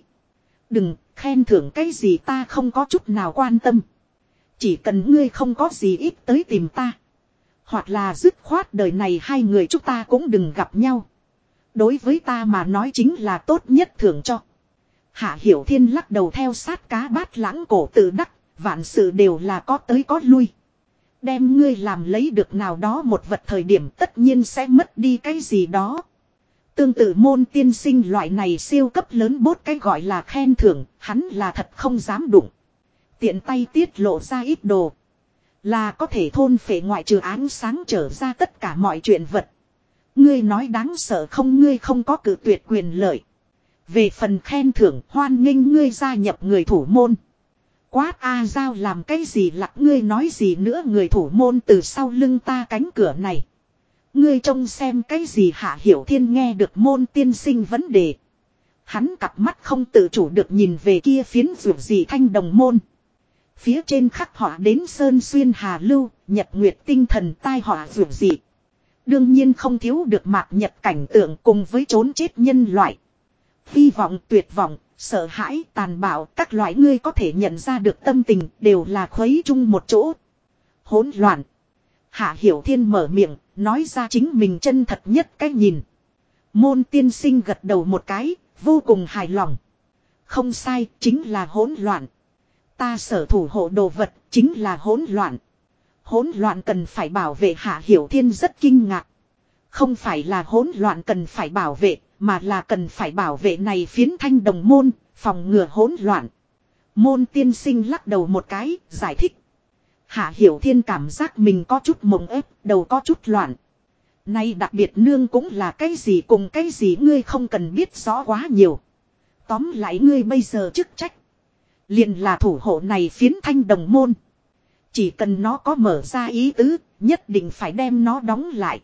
Đừng, khen thưởng cái gì ta không có chút nào quan tâm. Chỉ cần ngươi không có gì ít tới tìm ta. Hoặc là dứt khoát đời này hai người chúng ta cũng đừng gặp nhau. Đối với ta mà nói chính là tốt nhất thưởng cho. Hạ Hiểu Thiên lắc đầu theo sát cá bát lãng cổ tự đắc, vạn sự đều là có tới có lui. Đem ngươi làm lấy được nào đó một vật thời điểm tất nhiên sẽ mất đi cái gì đó. Tương tự môn tiên sinh loại này siêu cấp lớn bốt cái gọi là khen thưởng, hắn là thật không dám đụng. Tiện tay tiết lộ ra ít đồ. Là có thể thôn phệ ngoại trừ ánh sáng trở ra tất cả mọi chuyện vật. Ngươi nói đáng sợ không ngươi không có cử tuyệt quyền lợi. Về phần khen thưởng hoan nghênh ngươi gia nhập người thủ môn. Quát A Giao làm cái gì lặng ngươi nói gì nữa người thủ môn từ sau lưng ta cánh cửa này. Ngươi trông xem cái gì hạ hiểu thiên nghe được môn tiên sinh vấn đề. Hắn cặp mắt không tự chủ được nhìn về kia phiến ruột gì thanh đồng môn. Phía trên khắc họa đến Sơn Xuyên Hà Lưu, Nhật Nguyệt tinh thần tai họa ruột gì. Đương nhiên không thiếu được mạc nhật cảnh tượng cùng với trốn chết nhân loại. Hy vọng tuyệt vọng, sợ hãi, tàn bạo, các loại ngươi có thể nhận ra được tâm tình đều là khuấy chung một chỗ. Hỗn loạn. Hạ Hiểu Thiên mở miệng, nói ra chính mình chân thật nhất cách nhìn. Môn tiên sinh gật đầu một cái, vô cùng hài lòng. Không sai, chính là hỗn loạn. Ta sở thủ hộ đồ vật, chính là hỗn loạn. Hỗn loạn cần phải bảo vệ Hạ Hiểu Thiên rất kinh ngạc. Không phải là hỗn loạn cần phải bảo vệ, mà là cần phải bảo vệ này phiến thanh đồng môn, phòng ngừa hỗn loạn. Môn tiên sinh lắc đầu một cái, giải thích. Hạ Hiểu Thiên cảm giác mình có chút mộng ép, đầu có chút loạn. Nay đặc biệt nương cũng là cái gì cùng cái gì ngươi không cần biết rõ quá nhiều. Tóm lại ngươi bây giờ chức trách. liền là thủ hộ này phiến thanh đồng môn. Chỉ cần nó có mở ra ý tứ, nhất định phải đem nó đóng lại.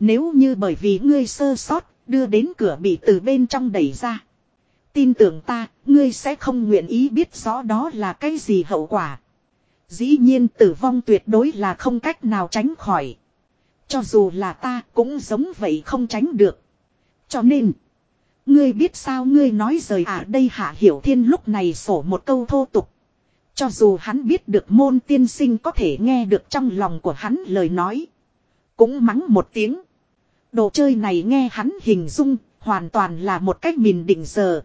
Nếu như bởi vì ngươi sơ sót, đưa đến cửa bị từ bên trong đẩy ra. Tin tưởng ta, ngươi sẽ không nguyện ý biết rõ đó là cái gì hậu quả. Dĩ nhiên tử vong tuyệt đối là không cách nào tránh khỏi. Cho dù là ta cũng giống vậy không tránh được. Cho nên, ngươi biết sao ngươi nói rời à đây hạ hiểu thiên lúc này sổ một câu thô tục. Cho dù hắn biết được môn tiên sinh có thể nghe được trong lòng của hắn lời nói. Cũng mắng một tiếng. Đồ chơi này nghe hắn hình dung, hoàn toàn là một cách mình định giờ.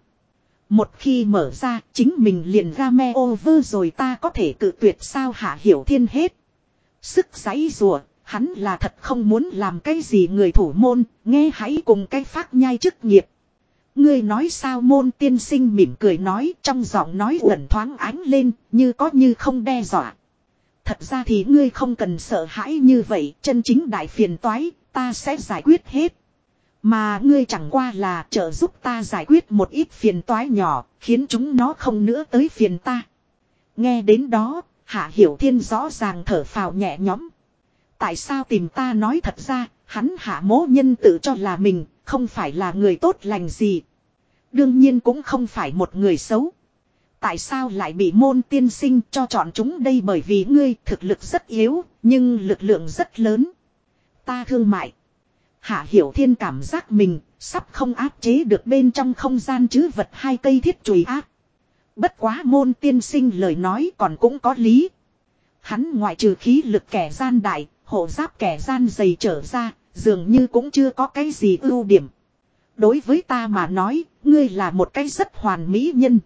Một khi mở ra, chính mình liền game over rồi ta có thể cự tuyệt sao hạ hiểu thiên hết. Sức giấy rùa, hắn là thật không muốn làm cái gì người thủ môn, nghe hãy cùng cái phát nhai chức nghiệp. Ngươi nói sao môn tiên sinh mỉm cười nói trong giọng nói uẩn thoáng ánh lên, như có như không đe dọa. Thật ra thì ngươi không cần sợ hãi như vậy, chân chính đại phiền toái, ta sẽ giải quyết hết. Mà ngươi chẳng qua là trợ giúp ta giải quyết một ít phiền toái nhỏ, khiến chúng nó không nữa tới phiền ta. Nghe đến đó, Hạ Hiểu Thiên rõ ràng thở phào nhẹ nhõm. Tại sao tìm ta nói thật ra, hắn hạ mố nhân tự cho là mình, không phải là người tốt lành gì. Đương nhiên cũng không phải một người xấu. Tại sao lại bị môn tiên sinh cho chọn chúng đây bởi vì ngươi thực lực rất yếu, nhưng lực lượng rất lớn. Ta thương mại. Hạ Hiểu Thiên cảm giác mình sắp không áp chế được bên trong không gian chứ vật hai cây thiết chùy áp. Bất quá môn tiên sinh lời nói còn cũng có lý. Hắn ngoại trừ khí lực kẻ gian đại, hộ giáp kẻ gian dày trở ra, dường như cũng chưa có cái gì ưu điểm. Đối với ta mà nói, ngươi là một cái rất hoàn mỹ nhân.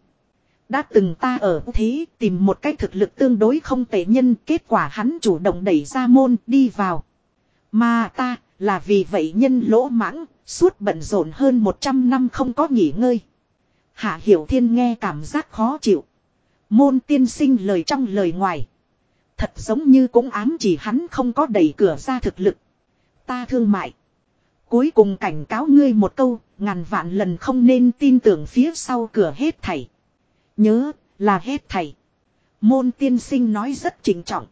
Đã từng ta ở thế tìm một cái thực lực tương đối không tệ nhân, kết quả hắn chủ động đẩy ra môn đi vào. Mà ta, là vì vậy nhân lỗ mãng, suốt bận rộn hơn 100 năm không có nghỉ ngơi. Hạ Hiểu Thiên nghe cảm giác khó chịu. Môn tiên sinh lời trong lời ngoài. Thật giống như cũng ám chỉ hắn không có đẩy cửa ra thực lực. Ta thương mại. Cuối cùng cảnh cáo ngươi một câu, ngàn vạn lần không nên tin tưởng phía sau cửa hết thảy. Nhớ, là hết thảy. Môn tiên sinh nói rất trình trọng.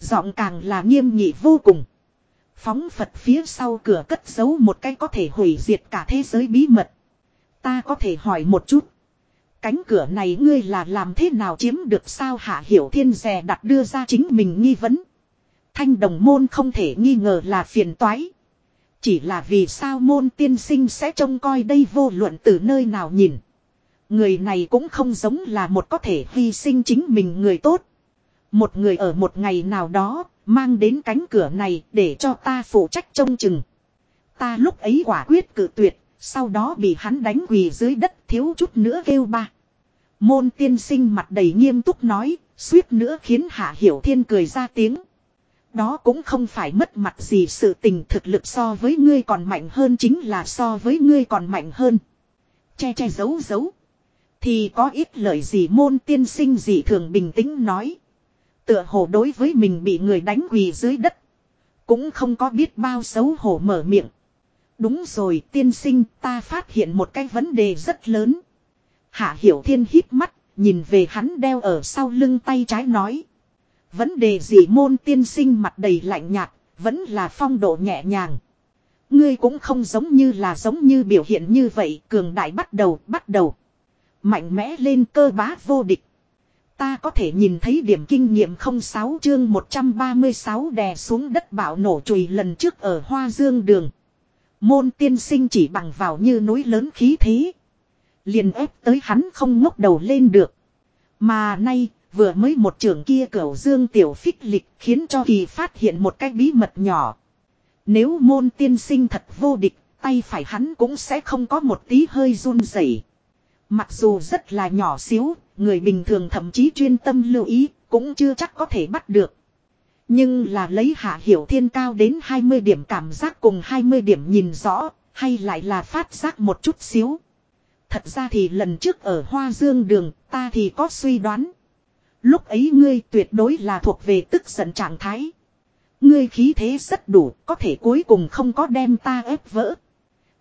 Giọng càng là nghiêm nghị vô cùng. Phóng Phật phía sau cửa cất giấu một cái có thể hủy diệt cả thế giới bí mật. Ta có thể hỏi một chút. Cánh cửa này ngươi là làm thế nào chiếm được sao hạ hiểu thiên rè đặt đưa ra chính mình nghi vấn. Thanh đồng môn không thể nghi ngờ là phiền toái. Chỉ là vì sao môn tiên sinh sẽ trông coi đây vô luận từ nơi nào nhìn. Người này cũng không giống là một có thể hy sinh chính mình người tốt. Một người ở một ngày nào đó, mang đến cánh cửa này để cho ta phụ trách trông chừng. Ta lúc ấy quả quyết cự tuyệt, sau đó bị hắn đánh quỳ dưới đất thiếu chút nữa kêu ba. Môn tiên sinh mặt đầy nghiêm túc nói, suýt nữa khiến Hạ Hiểu Thiên cười ra tiếng. Đó cũng không phải mất mặt gì sự tình thực lực so với ngươi còn mạnh hơn chính là so với ngươi còn mạnh hơn. Che che giấu giấu. Thì có ít lời gì môn tiên sinh gì thường bình tĩnh nói. Tựa hồ đối với mình bị người đánh quỳ dưới đất. Cũng không có biết bao xấu hổ mở miệng. Đúng rồi tiên sinh ta phát hiện một cái vấn đề rất lớn. Hạ Hiểu Thiên hít mắt, nhìn về hắn đeo ở sau lưng tay trái nói. Vấn đề gì môn tiên sinh mặt đầy lạnh nhạt, vẫn là phong độ nhẹ nhàng. Ngươi cũng không giống như là giống như biểu hiện như vậy, cường đại bắt đầu, bắt đầu. Mạnh mẽ lên cơ bá vô địch. Ta có thể nhìn thấy điểm kinh nghiệm 06 chương 136 đè xuống đất bạo nổ chùi lần trước ở Hoa Dương đường. Môn tiên sinh chỉ bằng vào như núi lớn khí thế. Liền ép tới hắn không ngốc đầu lên được. Mà nay, vừa mới một trưởng kia cửu dương tiểu phích lịch khiến cho kỳ phát hiện một cái bí mật nhỏ. Nếu môn tiên sinh thật vô địch, tay phải hắn cũng sẽ không có một tí hơi run rẩy. Mặc dù rất là nhỏ xíu, người bình thường thậm chí chuyên tâm lưu ý, cũng chưa chắc có thể bắt được. Nhưng là lấy hạ hiểu thiên cao đến 20 điểm cảm giác cùng 20 điểm nhìn rõ, hay lại là phát giác một chút xíu. Thật ra thì lần trước ở Hoa Dương đường, ta thì có suy đoán. Lúc ấy ngươi tuyệt đối là thuộc về tức giận trạng thái. Ngươi khí thế rất đủ, có thể cuối cùng không có đem ta ép vỡ.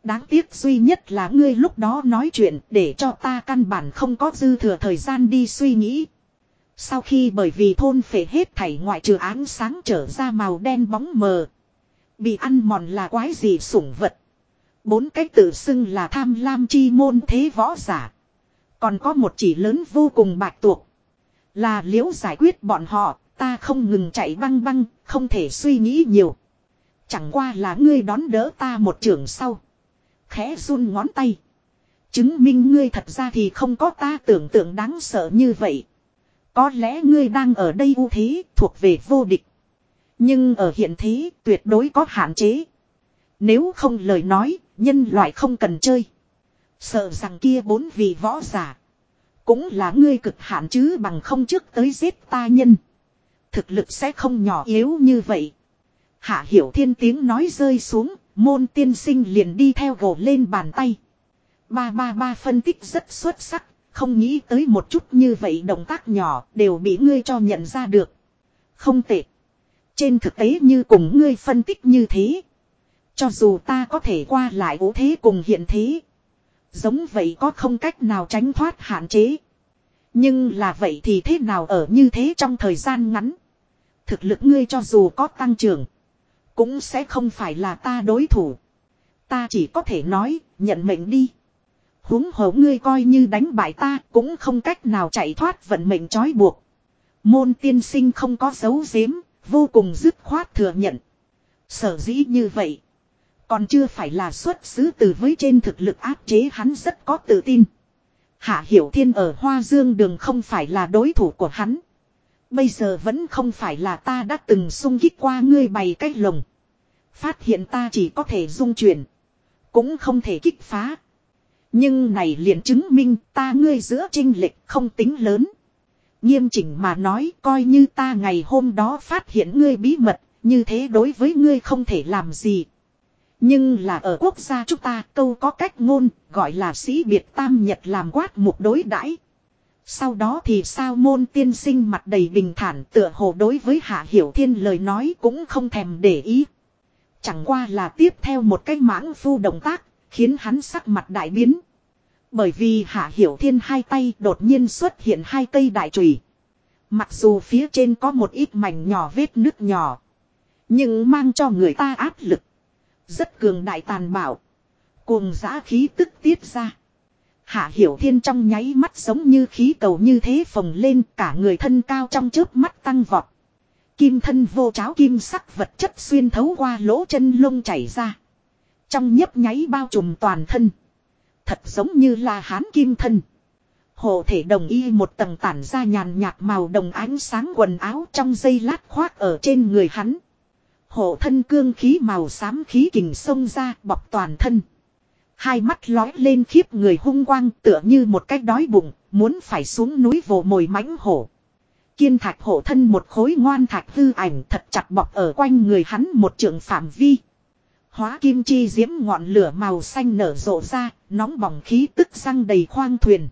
Đáng tiếc duy nhất là ngươi lúc đó nói chuyện để cho ta căn bản không có dư thừa thời gian đi suy nghĩ. Sau khi bởi vì thôn phệ hết thảy ngoại trừ ánh sáng trở ra màu đen bóng mờ. Bị ăn mòn là quái gì sủng vật. Bốn cái tự xưng là tham lam chi môn thế võ giả. Còn có một chỉ lớn vô cùng bạch tuộc. Là liễu giải quyết bọn họ, ta không ngừng chạy băng băng, không thể suy nghĩ nhiều. Chẳng qua là ngươi đón đỡ ta một trường sau. Khẽ run ngón tay. Chứng minh ngươi thật ra thì không có ta tưởng tượng đáng sợ như vậy. Có lẽ ngươi đang ở đây ưu thế thuộc về vô địch. Nhưng ở hiện thế tuyệt đối có hạn chế. Nếu không lời nói, nhân loại không cần chơi. Sợ rằng kia bốn vị võ giả. Cũng là ngươi cực hạn chứ bằng không trước tới giết ta nhân. Thực lực sẽ không nhỏ yếu như vậy. Hạ hiểu thiên tiếng nói rơi xuống, môn tiên sinh liền đi theo gồ lên bàn tay. Ba ba ba phân tích rất xuất sắc, không nghĩ tới một chút như vậy động tác nhỏ đều bị ngươi cho nhận ra được. Không tệ. Trên thực tế như cùng ngươi phân tích như thế. Cho dù ta có thể qua lại ố thế cùng hiện thế. Giống vậy có không cách nào tránh thoát hạn chế. Nhưng là vậy thì thế nào ở như thế trong thời gian ngắn. Thực lực ngươi cho dù có tăng trưởng. Cũng sẽ không phải là ta đối thủ. Ta chỉ có thể nói, nhận mệnh đi. huống hồ ngươi coi như đánh bại ta cũng không cách nào chạy thoát vận mệnh trói buộc. Môn tiên sinh không có dấu giếm, vô cùng dứt khoát thừa nhận. Sở dĩ như vậy. Còn chưa phải là xuất xứ từ với trên thực lực áp chế hắn rất có tự tin. Hạ Hiểu Thiên ở Hoa Dương đường không phải là đối thủ của hắn. Bây giờ vẫn không phải là ta đã từng sung kích qua ngươi bày cách lồng. Phát hiện ta chỉ có thể dung chuyển. Cũng không thể kích phá. Nhưng này liền chứng minh ta ngươi giữa trinh lệch không tính lớn. Nghiêm chỉnh mà nói coi như ta ngày hôm đó phát hiện ngươi bí mật, Như thế đối với ngươi không thể làm gì. Nhưng là ở quốc gia chúng ta câu có cách ngôn gọi là sĩ biệt tam nhật làm quát một đối đãi. Sau đó thì sao môn tiên sinh mặt đầy bình thản tựa hồ đối với Hạ Hiểu Thiên lời nói cũng không thèm để ý. Chẳng qua là tiếp theo một cái mãng phu động tác, khiến hắn sắc mặt đại biến. Bởi vì Hạ Hiểu Thiên hai tay đột nhiên xuất hiện hai cây đại chùy. Mặc dù phía trên có một ít mảnh nhỏ vết nước nhỏ. Nhưng mang cho người ta áp lực. Rất cường đại tàn bạo. Cuồng giã khí tức tiết ra. Hạ Hiểu Thiên trong nháy mắt giống như khí cầu như thế phồng lên, cả người thân cao trong chớp mắt tăng vọt. Kim thân vô cháo kim sắc vật chất xuyên thấu qua lỗ chân lông chảy ra. Trong nhấp nháy bao trùm toàn thân. Thật giống như là hán kim thân. Hộ thể đồng y một tầng tản ra nhàn nhạt màu đồng ánh sáng quần áo trong dây lát khoác ở trên người hắn. Hộ thân cương khí màu xám khí kình sông ra, bọc toàn thân. Hai mắt lói lên khiếp người hung quang tựa như một cái đói bụng, muốn phải xuống núi vồ mồi mãnh hổ. Kiên thạch hổ thân một khối ngoan thạch hư ảnh thật chặt bọc ở quanh người hắn một trường phạm vi. Hóa kim chi diễm ngọn lửa màu xanh nở rộ ra, nóng bỏng khí tức răng đầy khoang thuyền.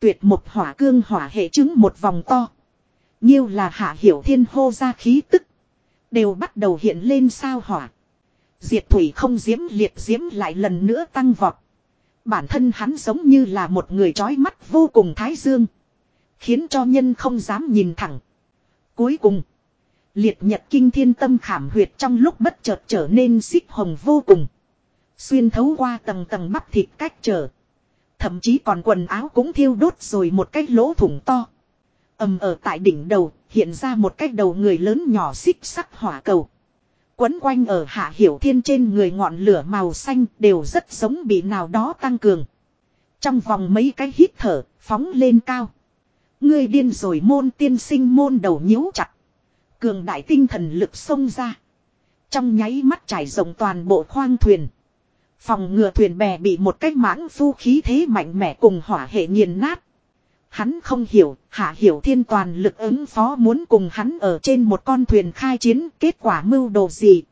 Tuyệt một hỏa cương hỏa hệ chứng một vòng to. Nhiêu là hạ hiểu thiên hô ra khí tức. Đều bắt đầu hiện lên sao hỏa. Diệt thủy không diễm liệt diễm lại lần nữa tăng vọt. Bản thân hắn giống như là một người trói mắt vô cùng thái dương. Khiến cho nhân không dám nhìn thẳng. Cuối cùng. Liệt nhật kinh thiên tâm khảm huyệt trong lúc bất chợt trở nên xích hồng vô cùng. Xuyên thấu qua tầng tầng bắp thịt cách trở. Thậm chí còn quần áo cũng thiêu đốt rồi một cái lỗ thủng to. ầm ở tại đỉnh đầu, hiện ra một cái đầu người lớn nhỏ xích sắc hỏa cầu. Quấn quanh ở hạ hiểu thiên trên người ngọn lửa màu xanh đều rất giống bị nào đó tăng cường. Trong vòng mấy cái hít thở, phóng lên cao. Ngươi điên rồi môn tiên sinh môn đầu nhíu chặt. Cường đại tinh thần lực xông ra. Trong nháy mắt trải rộng toàn bộ khoang thuyền. Phòng ngừa thuyền bè bị một cái mãng phu khí thế mạnh mẽ cùng hỏa hệ nghiền nát. Hắn không hiểu, hạ hiểu thiên toàn lực ứng phó muốn cùng hắn ở trên một con thuyền khai chiến, kết quả mưu đồ gì.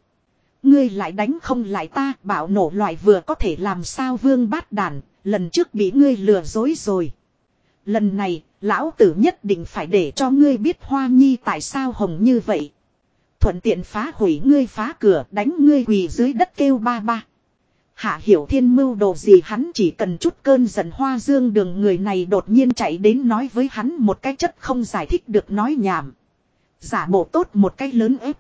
Ngươi lại đánh không lại ta, bảo nổ loại vừa có thể làm sao vương bát đàn, lần trước bị ngươi lừa dối rồi. Lần này, lão tử nhất định phải để cho ngươi biết hoa nhi tại sao hồng như vậy. Thuận tiện phá hủy ngươi phá cửa đánh ngươi quỳ dưới đất kêu ba ba. Hạ hiểu thiên mưu đồ gì hắn chỉ cần chút cơn giận hoa dương đường người này đột nhiên chạy đến nói với hắn một cái chất không giải thích được nói nhảm. Giả bộ tốt một cái lớn ép.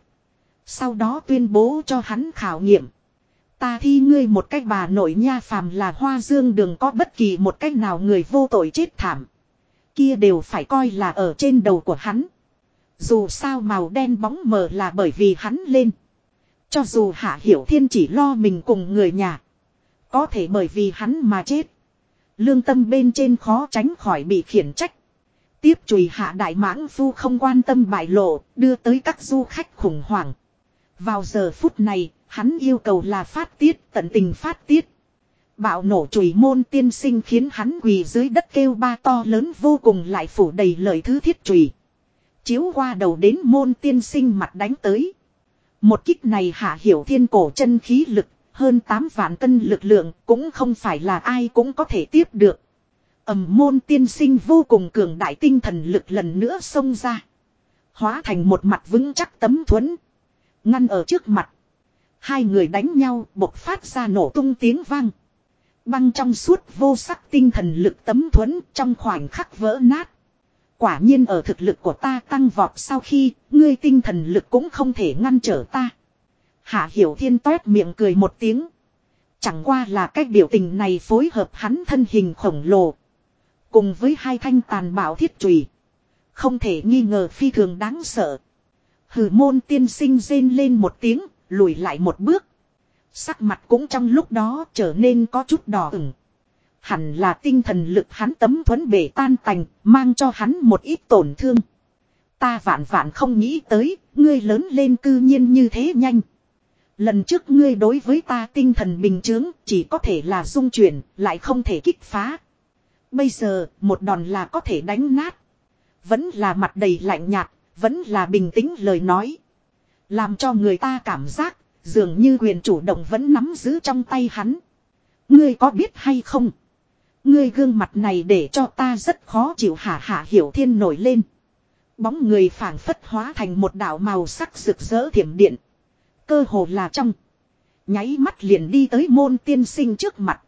Sau đó tuyên bố cho hắn khảo nghiệm. Ta thi ngươi một cách bà nội nha phàm là hoa dương đường có bất kỳ một cách nào người vô tội chết thảm. Kia đều phải coi là ở trên đầu của hắn. Dù sao màu đen bóng mờ là bởi vì hắn lên. Cho dù hạ hiểu thiên chỉ lo mình cùng người nhà. Có thể bởi vì hắn mà chết. Lương tâm bên trên khó tránh khỏi bị khiển trách. Tiếp chùi hạ đại mãng phu không quan tâm bại lộ, đưa tới các du khách khủng hoảng. Vào giờ phút này, hắn yêu cầu là phát tiết, tận tình phát tiết. Bạo nổ chùi môn tiên sinh khiến hắn quỳ dưới đất kêu ba to lớn vô cùng lại phủ đầy lời thứ thiết chùi. Chiếu qua đầu đến môn tiên sinh mặt đánh tới. Một kích này hạ hiểu thiên cổ chân khí lực hơn 8 vạn cân lực lượng cũng không phải là ai cũng có thể tiếp được. ầm môn tiên sinh vô cùng cường đại tinh thần lực lần nữa xông ra. Hóa thành một mặt vững chắc tấm thuẫn. Ngăn ở trước mặt. Hai người đánh nhau bộc phát ra nổ tung tiếng vang. Băng trong suốt vô sắc tinh thần lực tấm thuẫn trong khoảnh khắc vỡ nát. Quả nhiên ở thực lực của ta tăng vọt sau khi ngươi tinh thần lực cũng không thể ngăn trở ta. Hạ Hiểu Thiên toét miệng cười một tiếng. Chẳng qua là cách biểu tình này phối hợp hắn thân hình khổng lồ. Cùng với hai thanh tàn bạo thiết trùy. Không thể nghi ngờ phi thường đáng sợ. Hử môn tiên sinh rên lên một tiếng, lùi lại một bước. Sắc mặt cũng trong lúc đó trở nên có chút đỏ ửng. Hẳn là tinh thần lực hắn tấm thuẫn bể tan tành, mang cho hắn một ít tổn thương. Ta vạn vạn không nghĩ tới, ngươi lớn lên cư nhiên như thế nhanh. Lần trước ngươi đối với ta tinh thần bình chướng chỉ có thể là dung chuyển, lại không thể kích phá. Bây giờ, một đòn là có thể đánh nát. Vẫn là mặt đầy lạnh nhạt, vẫn là bình tĩnh lời nói. Làm cho người ta cảm giác, dường như quyền chủ động vẫn nắm giữ trong tay hắn. Ngươi có biết hay không? Ngươi gương mặt này để cho ta rất khó chịu hả hả hiểu thiên nổi lên. Bóng người phảng phất hóa thành một đạo màu sắc rực rỡ thiểm điện. Cơ hồ là trong. Nháy mắt liền đi tới môn tiên sinh trước mặt.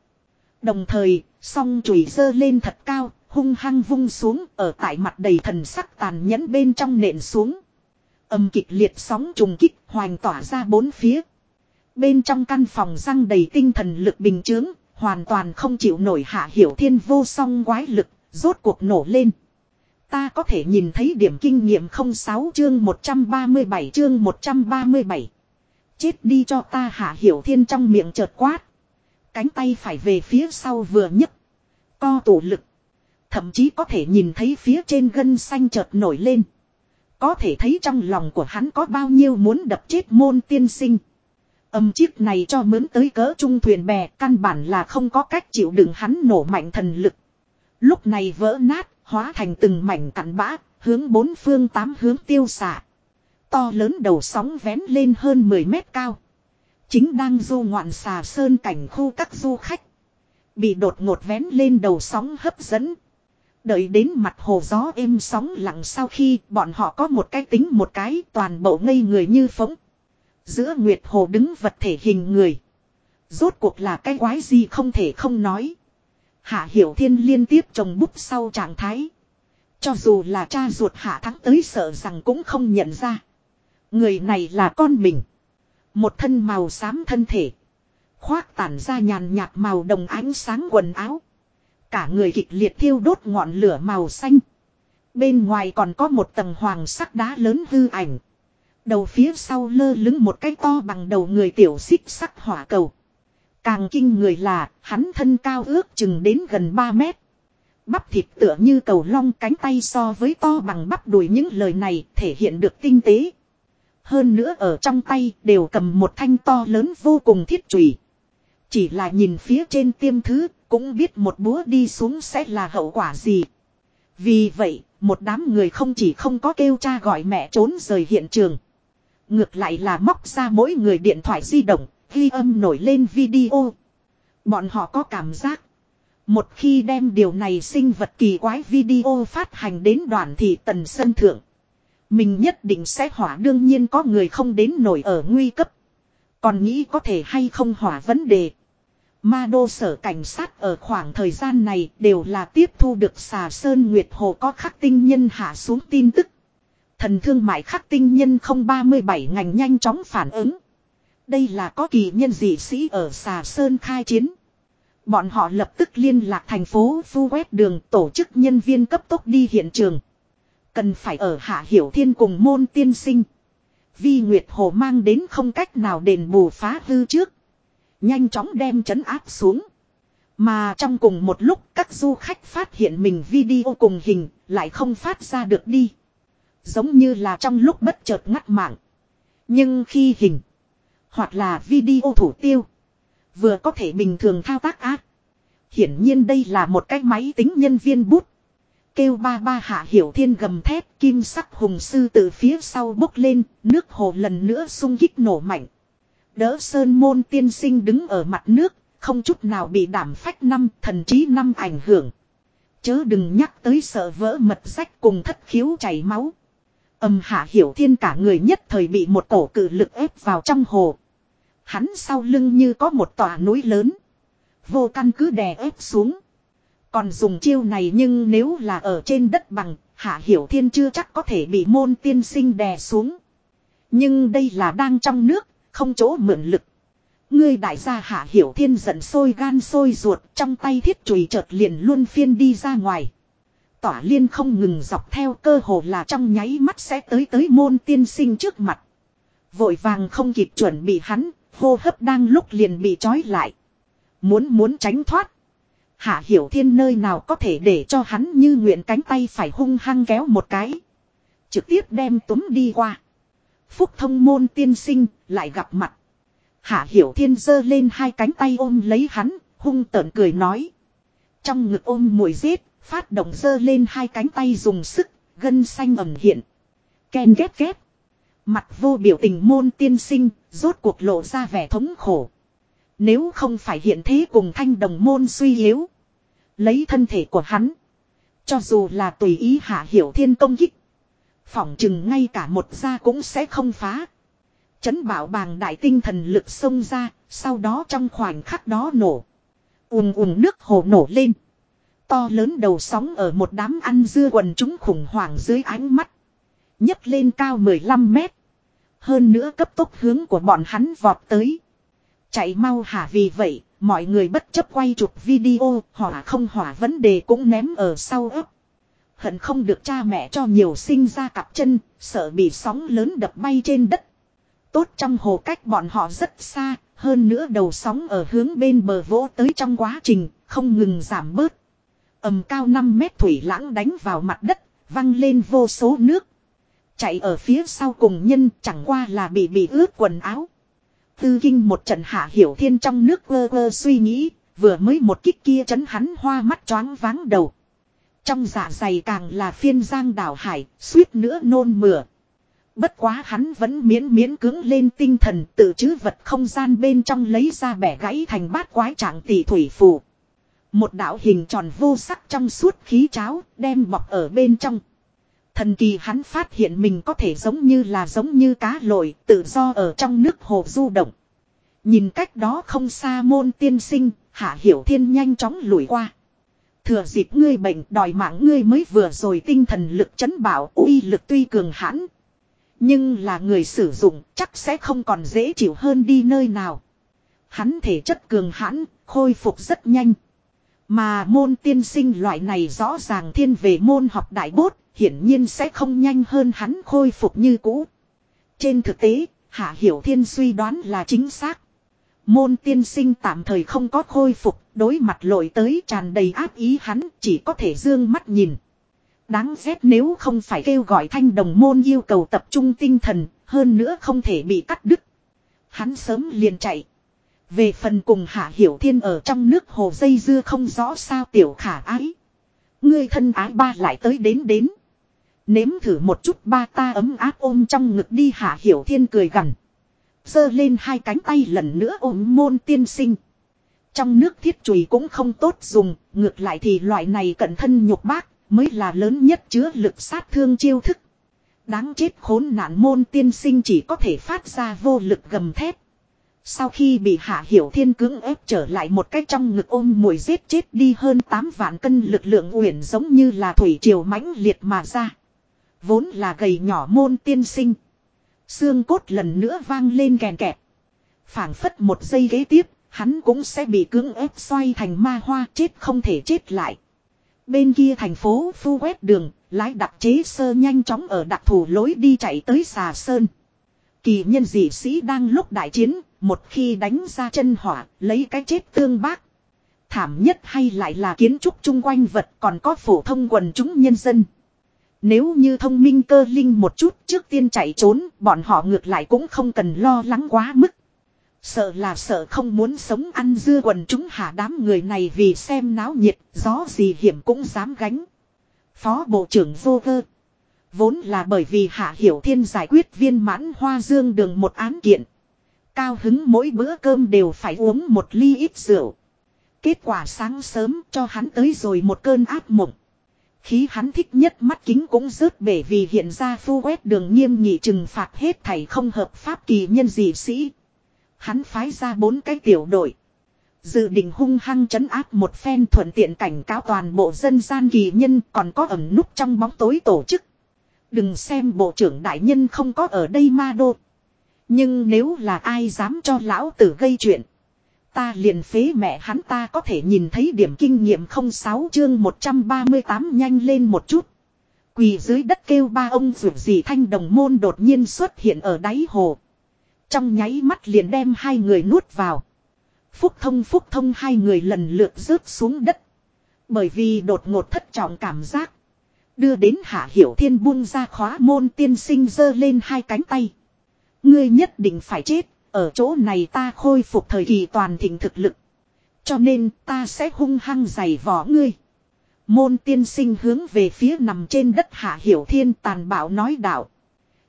Đồng thời, song chùy dơ lên thật cao, hung hăng vung xuống ở tại mặt đầy thần sắc tàn nhẫn bên trong nện xuống. Âm kịch liệt sóng trùng kích hoành tỏa ra bốn phía. Bên trong căn phòng răng đầy tinh thần lực bình chướng, hoàn toàn không chịu nổi hạ hiểu thiên vô song quái lực, rốt cuộc nổ lên. Ta có thể nhìn thấy điểm kinh nghiệm 06 chương 137 chương 137. Chết đi cho ta hạ hiểu thiên trong miệng chợt quát. Cánh tay phải về phía sau vừa nhấc. Co tủ lực. Thậm chí có thể nhìn thấy phía trên gân xanh chợt nổi lên. Có thể thấy trong lòng của hắn có bao nhiêu muốn đập chết môn tiên sinh. Âm chiếc này cho mướn tới cỡ trung thuyền bè căn bản là không có cách chịu đựng hắn nổ mạnh thần lực. Lúc này vỡ nát, hóa thành từng mảnh cặn bã, hướng bốn phương tám hướng tiêu xạ. To lớn đầu sóng vén lên hơn 10 mét cao. Chính đang du ngoạn xà sơn cảnh khu các du khách. Bị đột ngột vén lên đầu sóng hấp dẫn. Đợi đến mặt hồ gió êm sóng lặng sau khi bọn họ có một cái tính một cái toàn bộ ngây người như phóng. Giữa Nguyệt Hồ đứng vật thể hình người. Rốt cuộc là cái quái gì không thể không nói. Hạ Hiểu Thiên liên tiếp trồng bút sau trạng thái. Cho dù là cha ruột hạ thắng tới sợ rằng cũng không nhận ra. Người này là con mình. Một thân màu xám thân thể. Khoác tản ra nhàn nhạt màu đồng ánh sáng quần áo. Cả người kịch liệt thiêu đốt ngọn lửa màu xanh. Bên ngoài còn có một tầng hoàng sắc đá lớn hư ảnh. Đầu phía sau lơ lứng một cái to bằng đầu người tiểu xích sắc hỏa cầu. Càng kinh người là, hắn thân cao ước chừng đến gần 3 mét. Bắp thịt tựa như cầu long cánh tay so với to bằng bắp đùi những lời này thể hiện được tinh tế. Hơn nữa ở trong tay đều cầm một thanh to lớn vô cùng thiết chùy. Chỉ là nhìn phía trên tiêm thứ, cũng biết một búa đi xuống sẽ là hậu quả gì. Vì vậy, một đám người không chỉ không có kêu cha gọi mẹ trốn rời hiện trường. Ngược lại là móc ra mỗi người điện thoại di động, ghi âm nổi lên video. Bọn họ có cảm giác. Một khi đem điều này sinh vật kỳ quái video phát hành đến đoạn thị tần sân thượng. Mình nhất định sẽ hỏa đương nhiên có người không đến nổi ở nguy cấp. Còn nghĩ có thể hay không hỏa vấn đề. Ma đô sở cảnh sát ở khoảng thời gian này đều là tiếp thu được xà sơn Nguyệt Hồ có khắc tinh nhân hạ xuống tin tức. Thần thương mại khắc tinh nhân 037 ngành nhanh chóng phản ứng. Đây là có kỳ nhân dị sĩ ở xà sơn khai chiến. Bọn họ lập tức liên lạc thành phố phu quét đường tổ chức nhân viên cấp tốc đi hiện trường. Cần phải ở hạ hiểu thiên cùng môn tiên sinh. Vi Nguyệt Hồ mang đến không cách nào đền bù phá hư trước. Nhanh chóng đem chấn áp xuống. Mà trong cùng một lúc, các du khách phát hiện mình video cùng hình lại không phát ra được đi. Giống như là trong lúc bất chợt ngắt mạng. Nhưng khi hình, hoặc là video thủ tiêu, vừa có thể bình thường thao tác ác. Hiển nhiên đây là một cái máy tính nhân viên bút. Kêu ba ba hạ hiểu thiên gầm thép kim sắc hùng sư từ phía sau bốc lên, nước hồ lần nữa sung kích nổ mạnh. Đỡ sơn môn tiên sinh đứng ở mặt nước, không chút nào bị đảm phách năm thần trí năm ảnh hưởng. Chớ đừng nhắc tới sợ vỡ mật rách cùng thất khiếu chảy máu. Âm hạ hiểu thiên cả người nhất thời bị một cổ cử lực ép vào trong hồ. Hắn sau lưng như có một tòa núi lớn. Vô căn cứ đè ép xuống. Còn dùng chiêu này nhưng nếu là ở trên đất bằng, Hạ Hiểu Thiên chưa chắc có thể bị môn tiên sinh đè xuống. Nhưng đây là đang trong nước, không chỗ mượn lực. Ngươi đại gia Hạ Hiểu Thiên giận sôi gan sôi ruột trong tay thiết chùy chợt liền luôn phiên đi ra ngoài. Tỏa liên không ngừng dọc theo cơ hồ là trong nháy mắt sẽ tới tới môn tiên sinh trước mặt. Vội vàng không kịp chuẩn bị hắn, hô hấp đang lúc liền bị trói lại. Muốn muốn tránh thoát. Hạ Hiểu Thiên nơi nào có thể để cho hắn như nguyện cánh tay phải hung hăng kéo một cái. Trực tiếp đem túm đi qua. Phúc thông môn tiên sinh lại gặp mặt. Hạ Hiểu Thiên giơ lên hai cánh tay ôm lấy hắn, hung tợn cười nói. Trong ngực ôm mùi giết, phát động giơ lên hai cánh tay dùng sức, gân xanh ẩm hiện. Ken ghép ghép. Mặt vô biểu tình môn tiên sinh, rốt cuộc lộ ra vẻ thống khổ. Nếu không phải hiện thế cùng thanh đồng môn suy yếu. Lấy thân thể của hắn. Cho dù là tùy ý hạ hiểu thiên công kích. Phỏng chừng ngay cả một gia cũng sẽ không phá. Chấn bảo bàng đại tinh thần lực xông ra, sau đó trong khoảnh khắc đó nổ. Ùm ùm nước hồ nổ lên. To lớn đầu sóng ở một đám ăn dưa quần chúng khủng hoảng dưới ánh mắt. nhấc lên cao 15 mét. Hơn nữa cấp tốc hướng của bọn hắn vọt tới. Chạy mau hả vì vậy, mọi người bất chấp quay chụp video, hỏa không hỏa vấn đề cũng ném ở sau ấp. Hận không được cha mẹ cho nhiều sinh ra cặp chân, sợ bị sóng lớn đập bay trên đất. Tốt trong hồ cách bọn họ rất xa, hơn nữa đầu sóng ở hướng bên bờ vỗ tới trong quá trình, không ngừng giảm bớt. ầm cao 5 mét thủy lãng đánh vào mặt đất, văng lên vô số nước. Chạy ở phía sau cùng nhân chẳng qua là bị bị ướt quần áo. Tư kinh một trận hạ hiểu thiên trong nước vơ vơ suy nghĩ, vừa mới một kích kia chấn hắn hoa mắt choáng váng đầu. Trong dạ dày càng là phiên giang đảo hải, suýt nữa nôn mửa. Bất quá hắn vẫn miễn miễn cứng lên tinh thần tự chứ vật không gian bên trong lấy ra bẻ gãy thành bát quái trạng tỷ thủy phù. Một đạo hình tròn vô sắc trong suốt khí cháo đem bọc ở bên trong. Thần kỳ hắn phát hiện mình có thể giống như là giống như cá lội tự do ở trong nước hồ du động. Nhìn cách đó không xa môn tiên sinh, hạ hiểu thiên nhanh chóng lùi qua. Thừa dịp ngươi bệnh đòi mạng ngươi mới vừa rồi tinh thần lực chấn bảo uy lực tuy cường hãn. Nhưng là người sử dụng chắc sẽ không còn dễ chịu hơn đi nơi nào. Hắn thể chất cường hãn, khôi phục rất nhanh. Mà môn tiên sinh loại này rõ ràng thiên về môn học đại bốt, hiển nhiên sẽ không nhanh hơn hắn khôi phục như cũ. Trên thực tế, Hạ Hiểu Thiên suy đoán là chính xác. Môn tiên sinh tạm thời không có khôi phục, đối mặt lội tới tràn đầy áp ý hắn chỉ có thể dương mắt nhìn. Đáng ghét nếu không phải kêu gọi thanh đồng môn yêu cầu tập trung tinh thần, hơn nữa không thể bị cắt đứt. Hắn sớm liền chạy. Về phần cùng Hạ Hiểu Thiên ở trong nước hồ dây dưa không rõ sao tiểu khả ái. Ngươi thân ái ba lại tới đến đến. Nếm thử một chút ba ta ấm áp ôm trong ngực đi Hạ Hiểu Thiên cười gằn. giơ lên hai cánh tay lần nữa ôm môn tiên sinh. Trong nước thiết chùy cũng không tốt dùng, ngược lại thì loại này cận thân nhục bác, mới là lớn nhất chứa lực sát thương chiêu thức. Đáng chết khốn nạn môn tiên sinh chỉ có thể phát ra vô lực gầm thép. Sau khi bị hạ hiểu thiên cưỡng ép trở lại một cách trong ngực ôm mùi giết chết đi hơn 8 vạn cân lực lượng uyển giống như là thủy triều mãnh liệt mà ra. Vốn là gầy nhỏ môn tiên sinh. Xương cốt lần nữa vang lên kèn kẹt phảng phất một giây ghế tiếp, hắn cũng sẽ bị cưỡng ép xoay thành ma hoa chết không thể chết lại. Bên kia thành phố phu quét đường, lái đặc chế sơ nhanh chóng ở đặc thủ lối đi chạy tới xà sơn. Kỳ nhân dị sĩ đang lúc đại chiến, một khi đánh ra chân hỏa, lấy cái chết tương bác. Thảm nhất hay lại là kiến trúc chung quanh vật còn có phổ thông quần chúng nhân dân. Nếu như thông minh cơ linh một chút trước tiên chạy trốn, bọn họ ngược lại cũng không cần lo lắng quá mức. Sợ là sợ không muốn sống ăn dưa quần chúng hạ đám người này vì xem náo nhiệt, gió gì hiểm cũng dám gánh. Phó Bộ trưởng Vô Vơ. Vốn là bởi vì Hạ Hiểu Thiên giải quyết viên mãn hoa dương đường một án kiện. Cao hứng mỗi bữa cơm đều phải uống một ly ít rượu. Kết quả sáng sớm cho hắn tới rồi một cơn áp mộng. Khí hắn thích nhất mắt kính cũng rớt bể vì hiện ra phu quét đường nghiêm nghị trừng phạt hết thảy không hợp pháp kỳ nhân dị sĩ. Hắn phái ra bốn cái tiểu đội. Dự định hung hăng chấn áp một phen thuận tiện cảnh cáo toàn bộ dân gian kỳ nhân còn có ẩn núp trong bóng tối tổ chức. Đừng xem bộ trưởng đại nhân không có ở đây ma đô. Nhưng nếu là ai dám cho lão tử gây chuyện. Ta liền phế mẹ hắn ta có thể nhìn thấy điểm kinh nghiệm 06 chương 138 nhanh lên một chút. Quỳ dưới đất kêu ba ông rượu gì thanh đồng môn đột nhiên xuất hiện ở đáy hồ. Trong nháy mắt liền đem hai người nuốt vào. Phúc thông phúc thông hai người lần lượt rớt xuống đất. Bởi vì đột ngột thất trọng cảm giác. Đưa đến hạ hiểu thiên buông ra khóa môn tiên sinh giơ lên hai cánh tay. Ngươi nhất định phải chết, ở chỗ này ta khôi phục thời kỳ toàn thịnh thực lực. Cho nên ta sẽ hung hăng giày vỏ ngươi. Môn tiên sinh hướng về phía nằm trên đất hạ hiểu thiên tàn bạo nói đạo.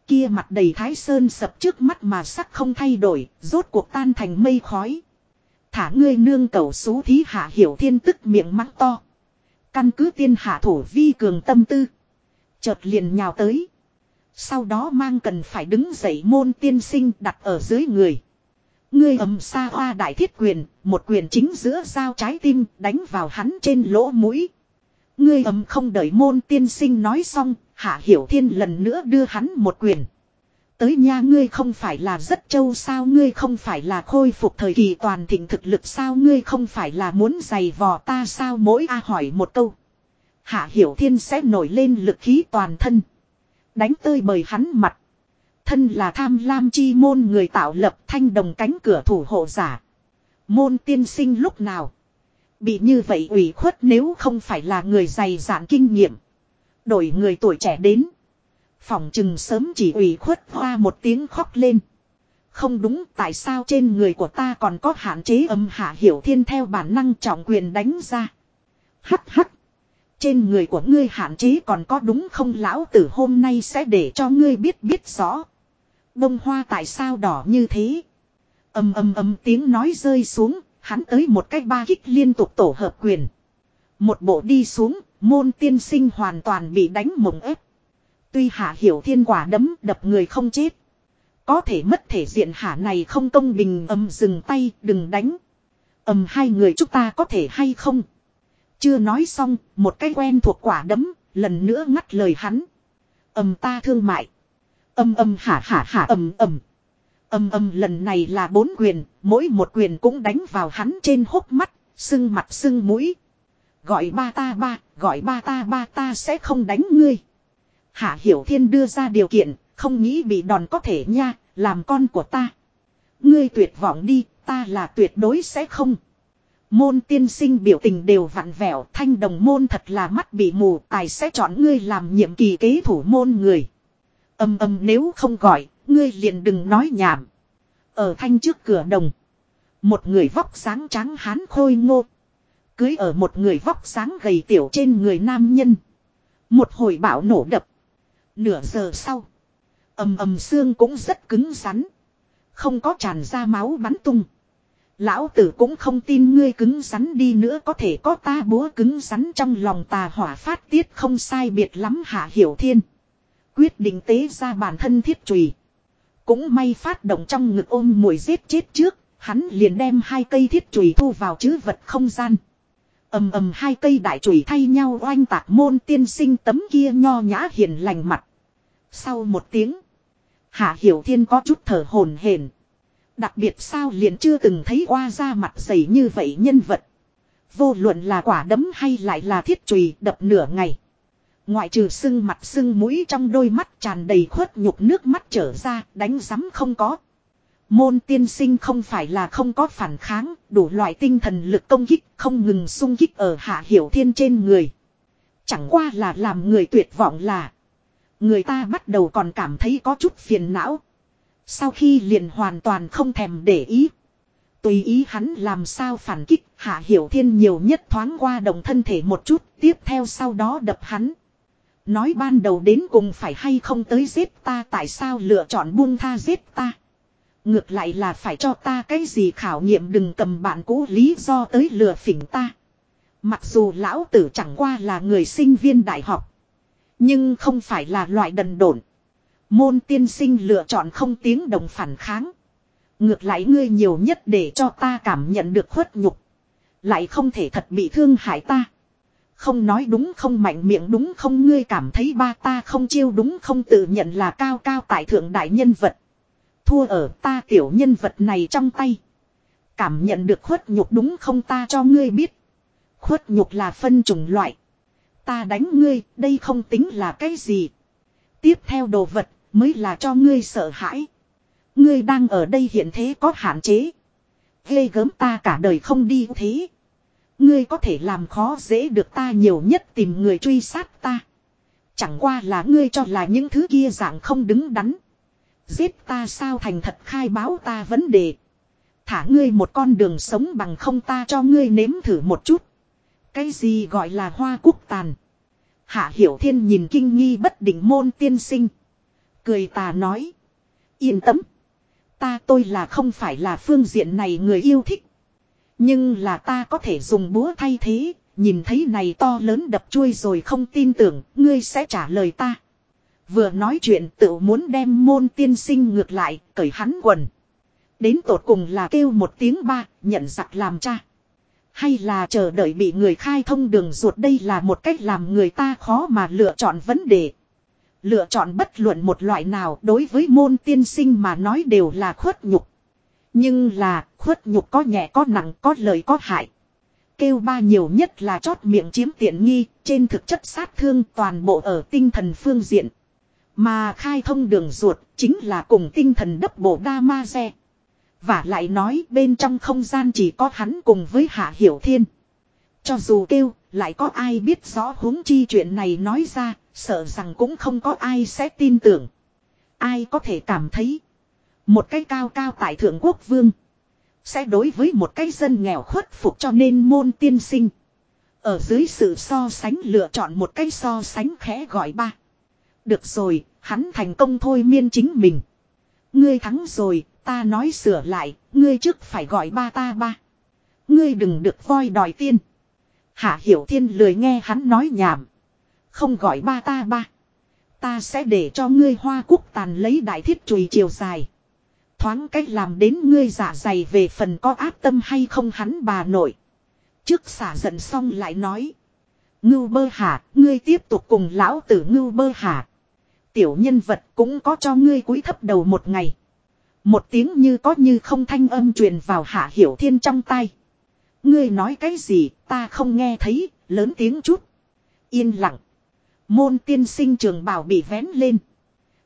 Kia mặt đầy thái sơn sập trước mắt mà sắc không thay đổi, rốt cuộc tan thành mây khói. Thả ngươi nương cầu xú thí hạ hiểu thiên tức miệng mắng to. Căn cứ tiên hạ thủ vi cường tâm tư. Chợt liền nhào tới. Sau đó mang cần phải đứng dậy môn tiên sinh đặt ở dưới người. Ngươi ầm xa hoa đại thiết quyền, một quyền chính giữa dao trái tim đánh vào hắn trên lỗ mũi. Ngươi ầm không đợi môn tiên sinh nói xong, hạ hiểu thiên lần nữa đưa hắn một quyền. Tới nha ngươi không phải là rất châu sao ngươi không phải là khôi phục thời kỳ toàn thịnh thực lực sao ngươi không phải là muốn giày vò ta sao mỗi a hỏi một câu. Hạ hiểu thiên sẽ nổi lên lực khí toàn thân. Đánh tơi bời hắn mặt. Thân là tham lam chi môn người tạo lập thanh đồng cánh cửa thủ hộ giả. Môn tiên sinh lúc nào. Bị như vậy ủy khuất nếu không phải là người dày dạn kinh nghiệm. Đổi người tuổi trẻ đến. Phòng chừng sớm chỉ ủy khuất hoa một tiếng khóc lên. Không đúng, tại sao trên người của ta còn có hạn chế âm hạ hiểu thiên theo bản năng trọng quyền đánh ra. Hắc hắc. Trên người của ngươi hạn chế còn có đúng không lão tử hôm nay sẽ để cho ngươi biết biết rõ. Bông hoa tại sao đỏ như thế. ầm ầm ầm tiếng nói rơi xuống, hắn tới một cách ba kích liên tục tổ hợp quyền. Một bộ đi xuống, môn tiên sinh hoàn toàn bị đánh mộng ép. Tuy hạ hiểu thiên quả đấm đập người không chết. Có thể mất thể diện hạ này không công bình ầm dừng tay đừng đánh. ầm hai người chúng ta có thể hay không. Chưa nói xong, một cái quen thuộc quả đấm, lần nữa ngắt lời hắn. ầm ta thương mại. ầm ầm hả hả hả ầm ầm. ầm ầm lần này là bốn quyền, mỗi một quyền cũng đánh vào hắn trên hốc mắt, sưng mặt sưng mũi. Gọi ba ta ba, gọi ba ta ba ta sẽ không đánh ngươi. Hạ Hiểu Thiên đưa ra điều kiện, không nghĩ bị đòn có thể nha, làm con của ta. Ngươi tuyệt vọng đi, ta là tuyệt đối sẽ không. Môn tiên sinh biểu tình đều vặn vẹo, thanh đồng môn thật là mắt bị mù, tài sẽ chọn ngươi làm nhiệm kỳ kế thủ môn người. Âm âm nếu không gọi, ngươi liền đừng nói nhảm. Ở thanh trước cửa đồng, một người vóc sáng trắng hán khôi ngô. Cưới ở một người vóc sáng gầy tiểu trên người nam nhân. Một hồi bão nổ đập. Nửa giờ sau. ầm ầm xương cũng rất cứng rắn. Không có tràn ra máu bắn tung. Lão tử cũng không tin ngươi cứng rắn đi nữa có thể có ta búa cứng rắn trong lòng tà hỏa phát tiết không sai biệt lắm hạ hiểu thiên. Quyết định tế ra bản thân thiết trùy. Cũng may phát động trong ngực ôm mùi giết chết trước, hắn liền đem hai cây thiết trùy thu vào chứ vật không gian ầm ầm hai cây đại trùy thay nhau oanh tạc môn tiên sinh tấm kia nho nhã hiền lành mặt. Sau một tiếng, Hạ Hiểu Thiên có chút thở hổn hển. Đặc biệt sao liền chưa từng thấy qua ra mặt dày như vậy nhân vật. Vô luận là quả đấm hay lại là thiết chùy đập nửa ngày. Ngoại trừ sưng mặt sưng mũi trong đôi mắt tràn đầy khuất nhục nước mắt trở ra đánh rắm không có. Môn tiên sinh không phải là không có phản kháng, đủ loại tinh thần lực công kích không ngừng sung kích ở hạ hiểu thiên trên người. Chẳng qua là làm người tuyệt vọng là. Người ta bắt đầu còn cảm thấy có chút phiền não. Sau khi liền hoàn toàn không thèm để ý. Tùy ý hắn làm sao phản kích, hạ hiểu thiên nhiều nhất thoáng qua đồng thân thể một chút, tiếp theo sau đó đập hắn. Nói ban đầu đến cùng phải hay không tới giết ta tại sao lựa chọn buông tha giết ta. Ngược lại là phải cho ta cái gì khảo nghiệm đừng cầm bạn cũ lý do tới lừa phỉnh ta. Mặc dù lão tử chẳng qua là người sinh viên đại học. Nhưng không phải là loại đần độn. Môn tiên sinh lựa chọn không tiếng đồng phản kháng. Ngược lại ngươi nhiều nhất để cho ta cảm nhận được khuất nhục. Lại không thể thật bị thương hại ta. Không nói đúng không mạnh miệng đúng không ngươi cảm thấy ba ta không chiêu đúng không tự nhận là cao cao tại thượng đại nhân vật. Thua ở ta tiểu nhân vật này trong tay. Cảm nhận được khuất nhục đúng không ta cho ngươi biết. Khuất nhục là phân chủng loại. Ta đánh ngươi, đây không tính là cái gì. Tiếp theo đồ vật, mới là cho ngươi sợ hãi. Ngươi đang ở đây hiện thế có hạn chế. Ghê gớm ta cả đời không đi thế. Ngươi có thể làm khó dễ được ta nhiều nhất tìm người truy sát ta. Chẳng qua là ngươi cho là những thứ kia dạng không đứng đắn. Giết ta sao thành thật khai báo ta vấn đề. Thả ngươi một con đường sống bằng không ta cho ngươi nếm thử một chút. Cái gì gọi là hoa quốc tàn. Hạ Hiểu Thiên nhìn kinh nghi bất định môn tiên sinh. Cười tà nói. Yên tâm. Ta tôi là không phải là phương diện này người yêu thích. Nhưng là ta có thể dùng búa thay thế. Nhìn thấy này to lớn đập chui rồi không tin tưởng. Ngươi sẽ trả lời ta. Vừa nói chuyện tự muốn đem môn tiên sinh ngược lại. Cởi hắn quần. Đến tột cùng là kêu một tiếng ba. Nhận giặc làm cha. Hay là chờ đợi bị người khai thông đường ruột đây là một cách làm người ta khó mà lựa chọn vấn đề. Lựa chọn bất luận một loại nào đối với môn tiên sinh mà nói đều là khuất nhục. Nhưng là khuất nhục có nhẹ có nặng có lợi có hại. Kêu ba nhiều nhất là chót miệng chiếm tiện nghi, trên thực chất sát thương toàn bộ ở tinh thần phương diện. Mà khai thông đường ruột chính là cùng tinh thần đấp bộ đa ma xe. Và lại nói bên trong không gian chỉ có hắn cùng với Hạ Hiểu Thiên. Cho dù kêu, lại có ai biết rõ huống chi chuyện này nói ra, sợ rằng cũng không có ai sẽ tin tưởng. Ai có thể cảm thấy, một cái cao cao tại thượng quốc vương, sẽ đối với một cái dân nghèo khuất phục cho nên môn tiên sinh. Ở dưới sự so sánh lựa chọn một cái so sánh khẽ gọi ba. Được rồi, hắn thành công thôi miên chính mình. Ngươi thắng rồi, ta nói sửa lại, ngươi trước phải gọi ba ta ba. Ngươi đừng được voi đòi tiên. Hạ Hiểu Thiên lười nghe hắn nói nhảm. Không gọi ba ta ba. Ta sẽ để cho ngươi hoa quốc tàn lấy đại thiết chùy chiều dài. Thoáng cách làm đến ngươi giả dày về phần có áp tâm hay không hắn bà nội. Trước xả giận xong lại nói. Ngưu bơ hả, ngươi tiếp tục cùng lão tử ngưu bơ hả. Tiểu nhân vật cũng có cho ngươi cúi thấp đầu một ngày. Một tiếng như có như không thanh âm truyền vào hạ hiểu thiên trong tay. Ngươi nói cái gì ta không nghe thấy, lớn tiếng chút. Yên lặng. Môn tiên sinh trường bảo bị vén lên.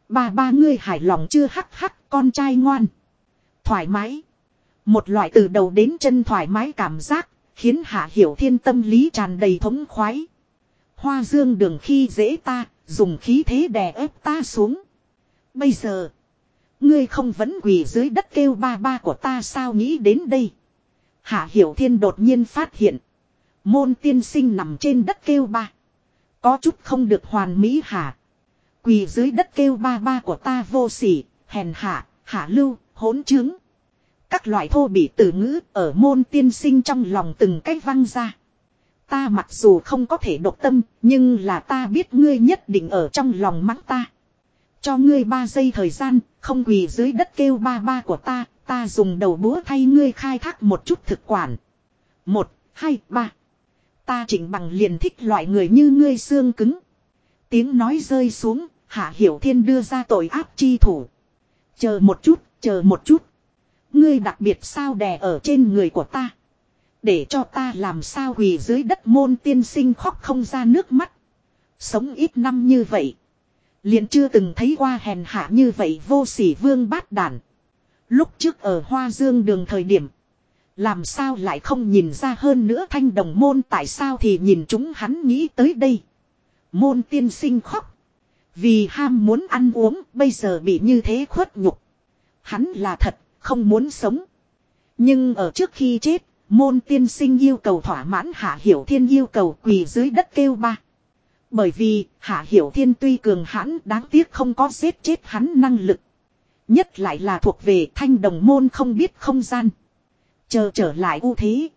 Ba ba ngươi hài lòng chưa hắc hắc con trai ngoan. Thoải mái. Một loại từ đầu đến chân thoải mái cảm giác, khiến hạ hiểu thiên tâm lý tràn đầy thống khoái. Hoa dương đường khi dễ ta, dùng khí thế đè ép ta xuống. Bây giờ, ngươi không vẫn quỳ dưới đất kêu ba ba của ta sao nghĩ đến đây. Hạ Hiểu Thiên đột nhiên phát hiện. Môn tiên sinh nằm trên đất kêu ba. Có chút không được hoàn mỹ hả. Quỳ dưới đất kêu ba ba của ta vô sỉ, hèn hạ, hạ lưu, hỗn chứng. Các loại thô bị từ ngữ ở môn tiên sinh trong lòng từng cách văng ra. Ta mặc dù không có thể độc tâm, nhưng là ta biết ngươi nhất định ở trong lòng mắng ta. Cho ngươi ba giây thời gian, không quỳ dưới đất kêu ba ba của ta, Ta dùng đầu búa thay ngươi khai thác một chút thực quản. Một, hai, ba. Ta chỉnh bằng liền thích loại người như ngươi xương cứng. Tiếng nói rơi xuống, Hạ Hiểu Thiên đưa ra tội áp chi thủ. Chờ một chút, chờ một chút. Ngươi đặc biệt sao đè ở trên người của ta. Để cho ta làm sao quỳ dưới đất môn tiên sinh khóc không ra nước mắt. Sống ít năm như vậy. Liền chưa từng thấy qua hèn hạ như vậy vô sỉ vương bát đản. Lúc trước ở Hoa Dương đường thời điểm. Làm sao lại không nhìn ra hơn nữa thanh đồng môn tại sao thì nhìn chúng hắn nghĩ tới đây. Môn tiên sinh khóc. Vì ham muốn ăn uống bây giờ bị như thế khuất nhục. Hắn là thật, không muốn sống. Nhưng ở trước khi chết, môn tiên sinh yêu cầu thỏa mãn Hạ Hiểu Thiên yêu cầu quỳ dưới đất kêu ba. Bởi vì Hạ Hiểu Thiên tuy cường hãn đáng tiếc không có giết chết hắn năng lực. Nhất lại là thuộc về thanh đồng môn không biết không gian. Chờ trở lại ưu thế.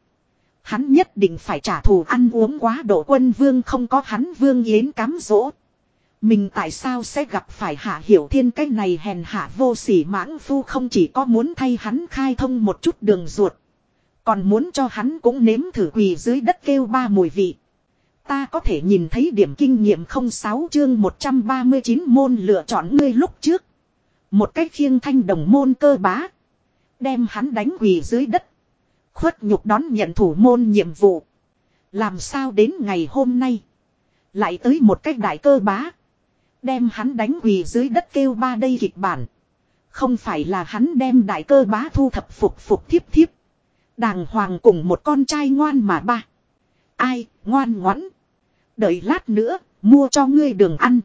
Hắn nhất định phải trả thù ăn uống quá độ quân vương không có hắn vương yến cám dỗ. Mình tại sao sẽ gặp phải hạ hiểu thiên cái này hèn hạ vô sỉ mãng phu không chỉ có muốn thay hắn khai thông một chút đường ruột. Còn muốn cho hắn cũng nếm thử quỳ dưới đất kêu ba mùi vị. Ta có thể nhìn thấy điểm kinh nghiệm 06 chương 139 môn lựa chọn ngươi lúc trước. Một cách khiêng thanh đồng môn cơ bá. Đem hắn đánh quỳ dưới đất. Khuất nhục đón nhận thủ môn nhiệm vụ. Làm sao đến ngày hôm nay. Lại tới một cách đại cơ bá. Đem hắn đánh quỳ dưới đất kêu ba đây kịch bản. Không phải là hắn đem đại cơ bá thu thập phục phục thiếp thiếp. Đàng hoàng cùng một con trai ngoan mà ba. Ai, ngoan ngoãn. Đợi lát nữa, mua cho ngươi đường ăn.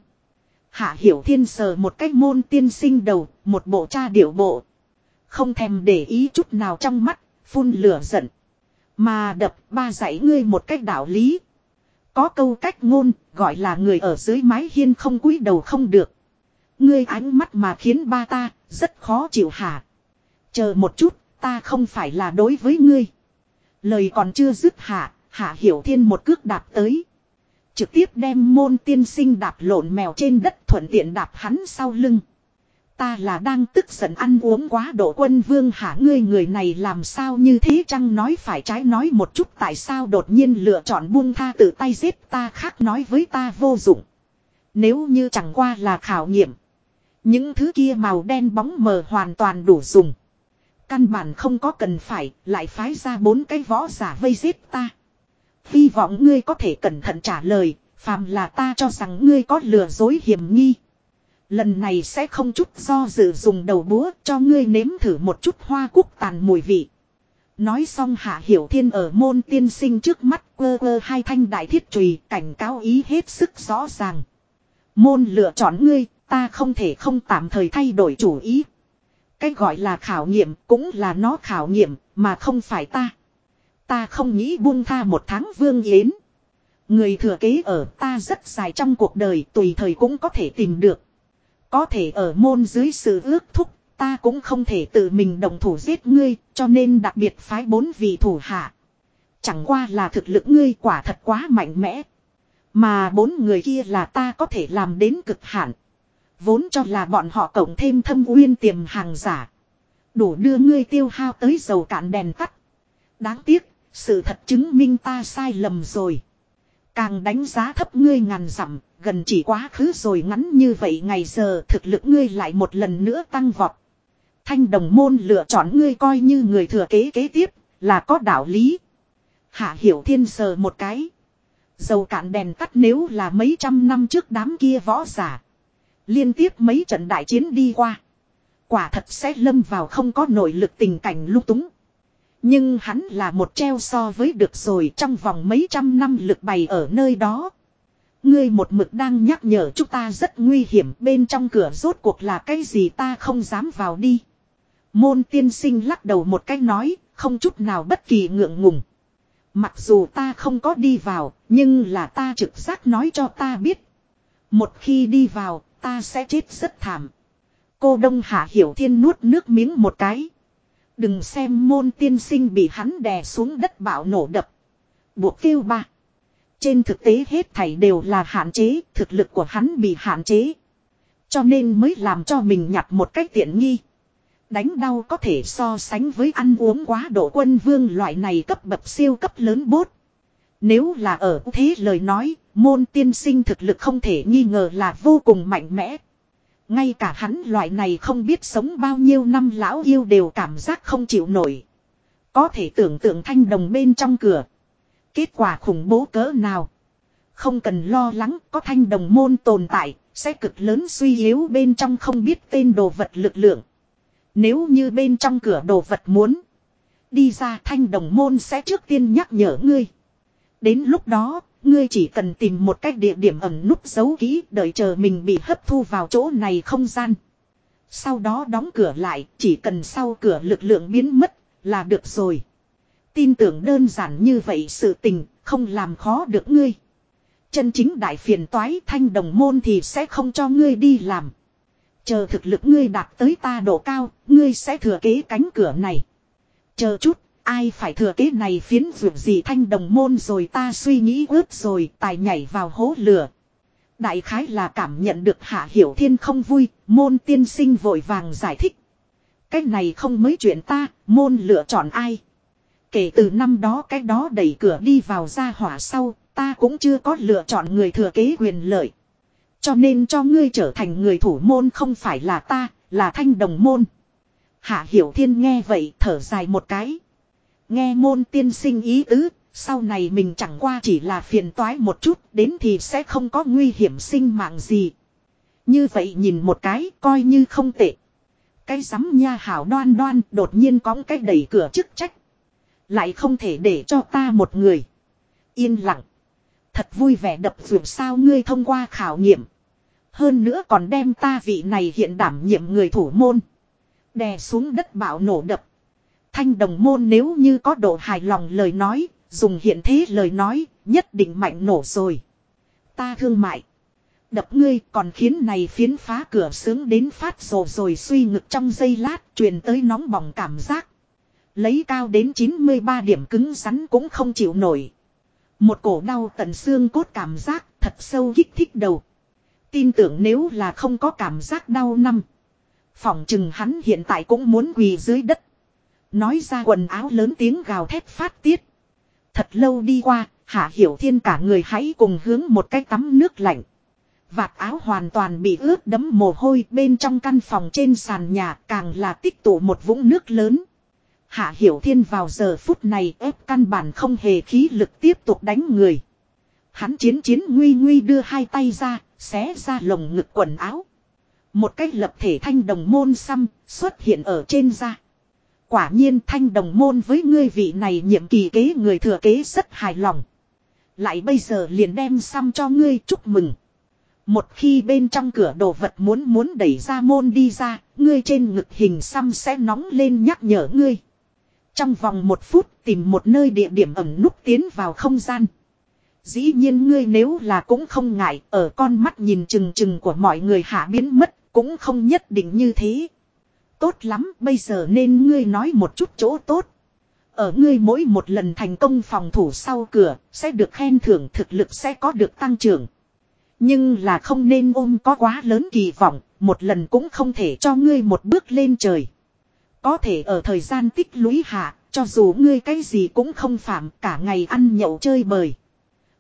Hạ Hiểu Thiên sờ một cách môn tiên sinh đầu, một bộ cha điệu bộ. Không thèm để ý chút nào trong mắt, phun lửa giận. Mà đập ba dạy ngươi một cách đạo lý. Có câu cách ngôn, gọi là người ở dưới mái hiên không cúi đầu không được. Ngươi ánh mắt mà khiến ba ta rất khó chịu hả. Chờ một chút, ta không phải là đối với ngươi. Lời còn chưa dứt hạ, hạ hiểu thiên một cước đạp tới. Trực tiếp đem môn tiên sinh đạp lộn mèo trên đất thuận tiện đạp hắn sau lưng. Ta là đang tức giận ăn uống quá độ quân vương hả ngươi người này làm sao như thế chăng nói phải trái nói một chút tại sao đột nhiên lựa chọn buông tha tự tay giết ta khác nói với ta vô dụng. Nếu như chẳng qua là khảo nghiệm. Những thứ kia màu đen bóng mờ hoàn toàn đủ dùng. Căn bản không có cần phải lại phái ra bốn cái võ giả vây giết ta. Hy vọng ngươi có thể cẩn thận trả lời, phàm là ta cho rằng ngươi có lừa dối hiểm nghi. Lần này sẽ không chút do dự dùng đầu búa cho ngươi nếm thử một chút hoa cúc tàn mùi vị. Nói xong hạ hiểu thiên ở môn tiên sinh trước mắt quơ quơ hai thanh đại thiết trùy cảnh cáo ý hết sức rõ ràng. Môn lựa chọn ngươi, ta không thể không tạm thời thay đổi chủ ý. Cái gọi là khảo nghiệm cũng là nó khảo nghiệm, mà không phải ta. Ta không nghĩ buông tha một tháng vương yến. Người thừa kế ở ta rất dài trong cuộc đời tùy thời cũng có thể tìm được. Có thể ở môn dưới sự ước thúc, ta cũng không thể tự mình đồng thủ giết ngươi, cho nên đặc biệt phái bốn vị thủ hạ. Chẳng qua là thực lực ngươi quả thật quá mạnh mẽ. Mà bốn người kia là ta có thể làm đến cực hạn. Vốn cho là bọn họ cộng thêm thâm uyên tiềm hàng giả. Đủ đưa ngươi tiêu hao tới dầu cạn đèn tắt. Đáng tiếc, sự thật chứng minh ta sai lầm rồi. Càng đánh giá thấp ngươi ngàn dặm, gần chỉ quá khứ rồi ngắn như vậy ngày giờ thực lực ngươi lại một lần nữa tăng vọt. Thanh đồng môn lựa chọn ngươi coi như người thừa kế kế tiếp, là có đạo lý. Hạ hiểu thiên sờ một cái. Dầu cạn đèn tắt nếu là mấy trăm năm trước đám kia võ giả. Liên tiếp mấy trận đại chiến đi qua. Quả thật sẽ lâm vào không có nội lực tình cảnh lúc túng. Nhưng hắn là một treo so với được rồi trong vòng mấy trăm năm lực bày ở nơi đó. Ngươi một mực đang nhắc nhở chúng ta rất nguy hiểm bên trong cửa rốt cuộc là cái gì ta không dám vào đi. Môn tiên sinh lắc đầu một cách nói, không chút nào bất kỳ ngượng ngùng. Mặc dù ta không có đi vào, nhưng là ta trực giác nói cho ta biết. Một khi đi vào, ta sẽ chết rất thảm. Cô Đông Hạ Hiểu Thiên nuốt nước miếng một cái. Đừng xem môn tiên sinh bị hắn đè xuống đất bạo nổ đập. Buộc kêu ba. Trên thực tế hết thảy đều là hạn chế, thực lực của hắn bị hạn chế. Cho nên mới làm cho mình nhặt một cách tiện nghi. Đánh đau có thể so sánh với ăn uống quá độ quân vương loại này cấp bậc siêu cấp lớn bốt. Nếu là ở thế lời nói, môn tiên sinh thực lực không thể nghi ngờ là vô cùng mạnh mẽ. Ngay cả hắn loại này không biết sống bao nhiêu năm lão yêu đều cảm giác không chịu nổi. Có thể tưởng tượng thanh đồng bên trong cửa. Kết quả khủng bố cỡ nào. Không cần lo lắng có thanh đồng môn tồn tại, sẽ cực lớn suy yếu bên trong không biết tên đồ vật lực lượng. Nếu như bên trong cửa đồ vật muốn. Đi ra thanh đồng môn sẽ trước tiên nhắc nhở ngươi. Đến lúc đó, ngươi chỉ cần tìm một cách địa điểm ẩn núp giấu kỹ đợi chờ mình bị hấp thu vào chỗ này không gian. Sau đó đóng cửa lại, chỉ cần sau cửa lực lượng biến mất là được rồi. Tin tưởng đơn giản như vậy sự tình, không làm khó được ngươi. Chân chính đại phiền toái thanh đồng môn thì sẽ không cho ngươi đi làm. Chờ thực lực ngươi đạt tới ta độ cao, ngươi sẽ thừa kế cánh cửa này. Chờ chút, ai phải thừa kế này phiến vượt gì thanh đồng môn rồi ta suy nghĩ ướt rồi, tài nhảy vào hố lửa. Đại khái là cảm nhận được hạ hiểu thiên không vui, môn tiên sinh vội vàng giải thích. Cái này không mới chuyện ta, môn lựa chọn ai. Kể từ năm đó cái đó đẩy cửa đi vào ra hỏa sau, ta cũng chưa có lựa chọn người thừa kế quyền lợi. Cho nên cho ngươi trở thành người thủ môn không phải là ta, là thanh đồng môn. Hạ Hiểu Thiên nghe vậy thở dài một cái. Nghe môn tiên sinh ý tứ, sau này mình chẳng qua chỉ là phiền toái một chút, đến thì sẽ không có nguy hiểm sinh mạng gì. Như vậy nhìn một cái, coi như không tệ. Cái sắm nha hảo đoan đoan đột nhiên có cái đẩy cửa chức trách. Lại không thể để cho ta một người. Yên lặng. Thật vui vẻ đập dù sao ngươi thông qua khảo nghiệm. Hơn nữa còn đem ta vị này hiện đảm nhiệm người thủ môn. Đè xuống đất bạo nổ đập. Thanh đồng môn nếu như có độ hài lòng lời nói, dùng hiện thế lời nói, nhất định mạnh nổ rồi. Ta thương mại. Đập ngươi còn khiến này phiến phá cửa sướng đến phát rồ rồi suy ngực trong giây lát truyền tới nóng bỏng cảm giác. Lấy cao đến 93 điểm cứng rắn cũng không chịu nổi. Một cổ đau tận xương cốt cảm giác thật sâu kích thích đầu. Tin tưởng nếu là không có cảm giác đau năm. Phỏng chừng hắn hiện tại cũng muốn quỳ dưới đất. Nói ra quần áo lớn tiếng gào thét phát tiết. Thật lâu đi qua, Hạ Hiểu Thiên cả người hãy cùng hướng một cái tắm nước lạnh. Vạt áo hoàn toàn bị ướt đẫm mồ hôi bên trong căn phòng trên sàn nhà càng là tích tụ một vũng nước lớn. Hạ Hiểu Thiên vào giờ phút này ép căn bản không hề khí lực tiếp tục đánh người. Hắn chiến chiến nguy nguy đưa hai tay ra, xé ra lồng ngực quần áo. Một cách lập thể thanh đồng môn xăm xuất hiện ở trên da. Quả nhiên thanh đồng môn với ngươi vị này nhiệm kỳ kế người thừa kế rất hài lòng. Lại bây giờ liền đem xăm cho ngươi chúc mừng. Một khi bên trong cửa đồ vật muốn muốn đẩy ra môn đi ra, ngươi trên ngực hình xăm sẽ nóng lên nhắc nhở ngươi. Trong vòng một phút tìm một nơi địa điểm ẩm nút tiến vào không gian. Dĩ nhiên ngươi nếu là cũng không ngại ở con mắt nhìn chừng chừng của mọi người hạ biến mất cũng không nhất định như thế. Tốt lắm bây giờ nên ngươi nói một chút chỗ tốt. Ở ngươi mỗi một lần thành công phòng thủ sau cửa sẽ được khen thưởng thực lực sẽ có được tăng trưởng. Nhưng là không nên ôm có quá lớn kỳ vọng, một lần cũng không thể cho ngươi một bước lên trời. Có thể ở thời gian tích lũy hạ, cho dù ngươi cái gì cũng không phạm cả ngày ăn nhậu chơi bời.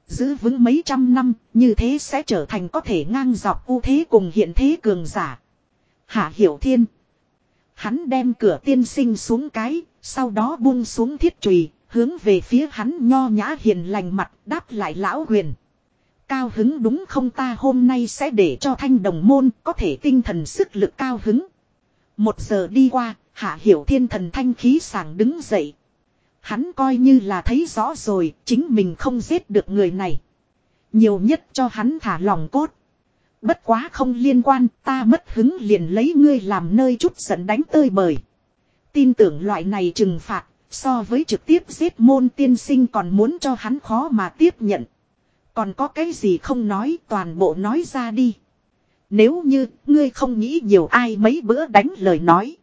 Giữ vững mấy trăm năm, như thế sẽ trở thành có thể ngang dọc ưu thế cùng hiện thế cường giả. Hạ Hiểu Thiên. Hắn đem cửa tiên sinh xuống cái, sau đó buông xuống thiết trùy, hướng về phía hắn nho nhã hiền lành mặt đáp lại lão huyền. Cao hứng đúng không ta hôm nay sẽ để cho thanh đồng môn có thể tinh thần sức lực cao hứng. Một giờ đi qua, hạ hiểu thiên thần thanh khí sàng đứng dậy. Hắn coi như là thấy rõ rồi, chính mình không giết được người này. Nhiều nhất cho hắn thả lòng cốt. Bất quá không liên quan, ta mất hứng liền lấy ngươi làm nơi chút giận đánh tơi bời. Tin tưởng loại này trừng phạt, so với trực tiếp giết môn tiên sinh còn muốn cho hắn khó mà tiếp nhận. Còn có cái gì không nói toàn bộ nói ra đi. Nếu như ngươi không nghĩ nhiều ai mấy bữa đánh lời nói.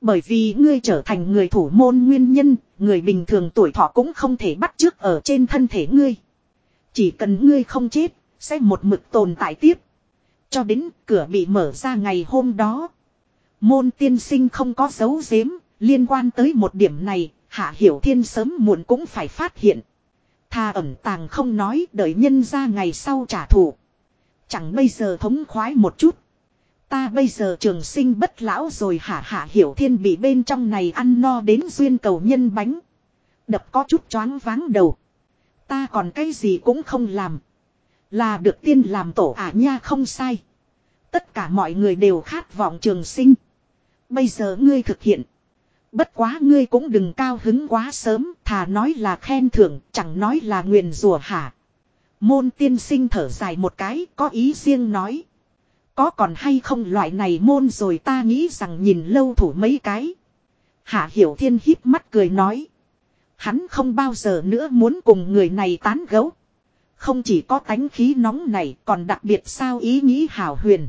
Bởi vì ngươi trở thành người thủ môn nguyên nhân, người bình thường tuổi thọ cũng không thể bắt trước ở trên thân thể ngươi. Chỉ cần ngươi không chết, sẽ một mực tồn tại tiếp. Cho đến cửa bị mở ra ngày hôm đó. Môn tiên sinh không có dấu giếm, liên quan tới một điểm này, Hạ Hiểu Thiên sớm muộn cũng phải phát hiện. Thà ẩn tàng không nói đợi nhân ra ngày sau trả thù. Chẳng bây giờ thống khoái một chút. Ta bây giờ trường sinh bất lão rồi hả hả hiểu thiên bị bên trong này ăn no đến duyên cầu nhân bánh. Đập có chút choáng váng đầu. Ta còn cái gì cũng không làm. Là được tiên làm tổ ả nha không sai. Tất cả mọi người đều khát vọng trường sinh. Bây giờ ngươi thực hiện. Bất quá ngươi cũng đừng cao hứng quá sớm, thà nói là khen thưởng, chẳng nói là nguyền rủa hả. Môn tiên sinh thở dài một cái, có ý riêng nói. Có còn hay không loại này môn rồi ta nghĩ rằng nhìn lâu thủ mấy cái. Hạ Hiểu Thiên híp mắt cười nói. Hắn không bao giờ nữa muốn cùng người này tán gẫu. Không chỉ có tánh khí nóng này còn đặc biệt sao ý nghĩ hảo huyền.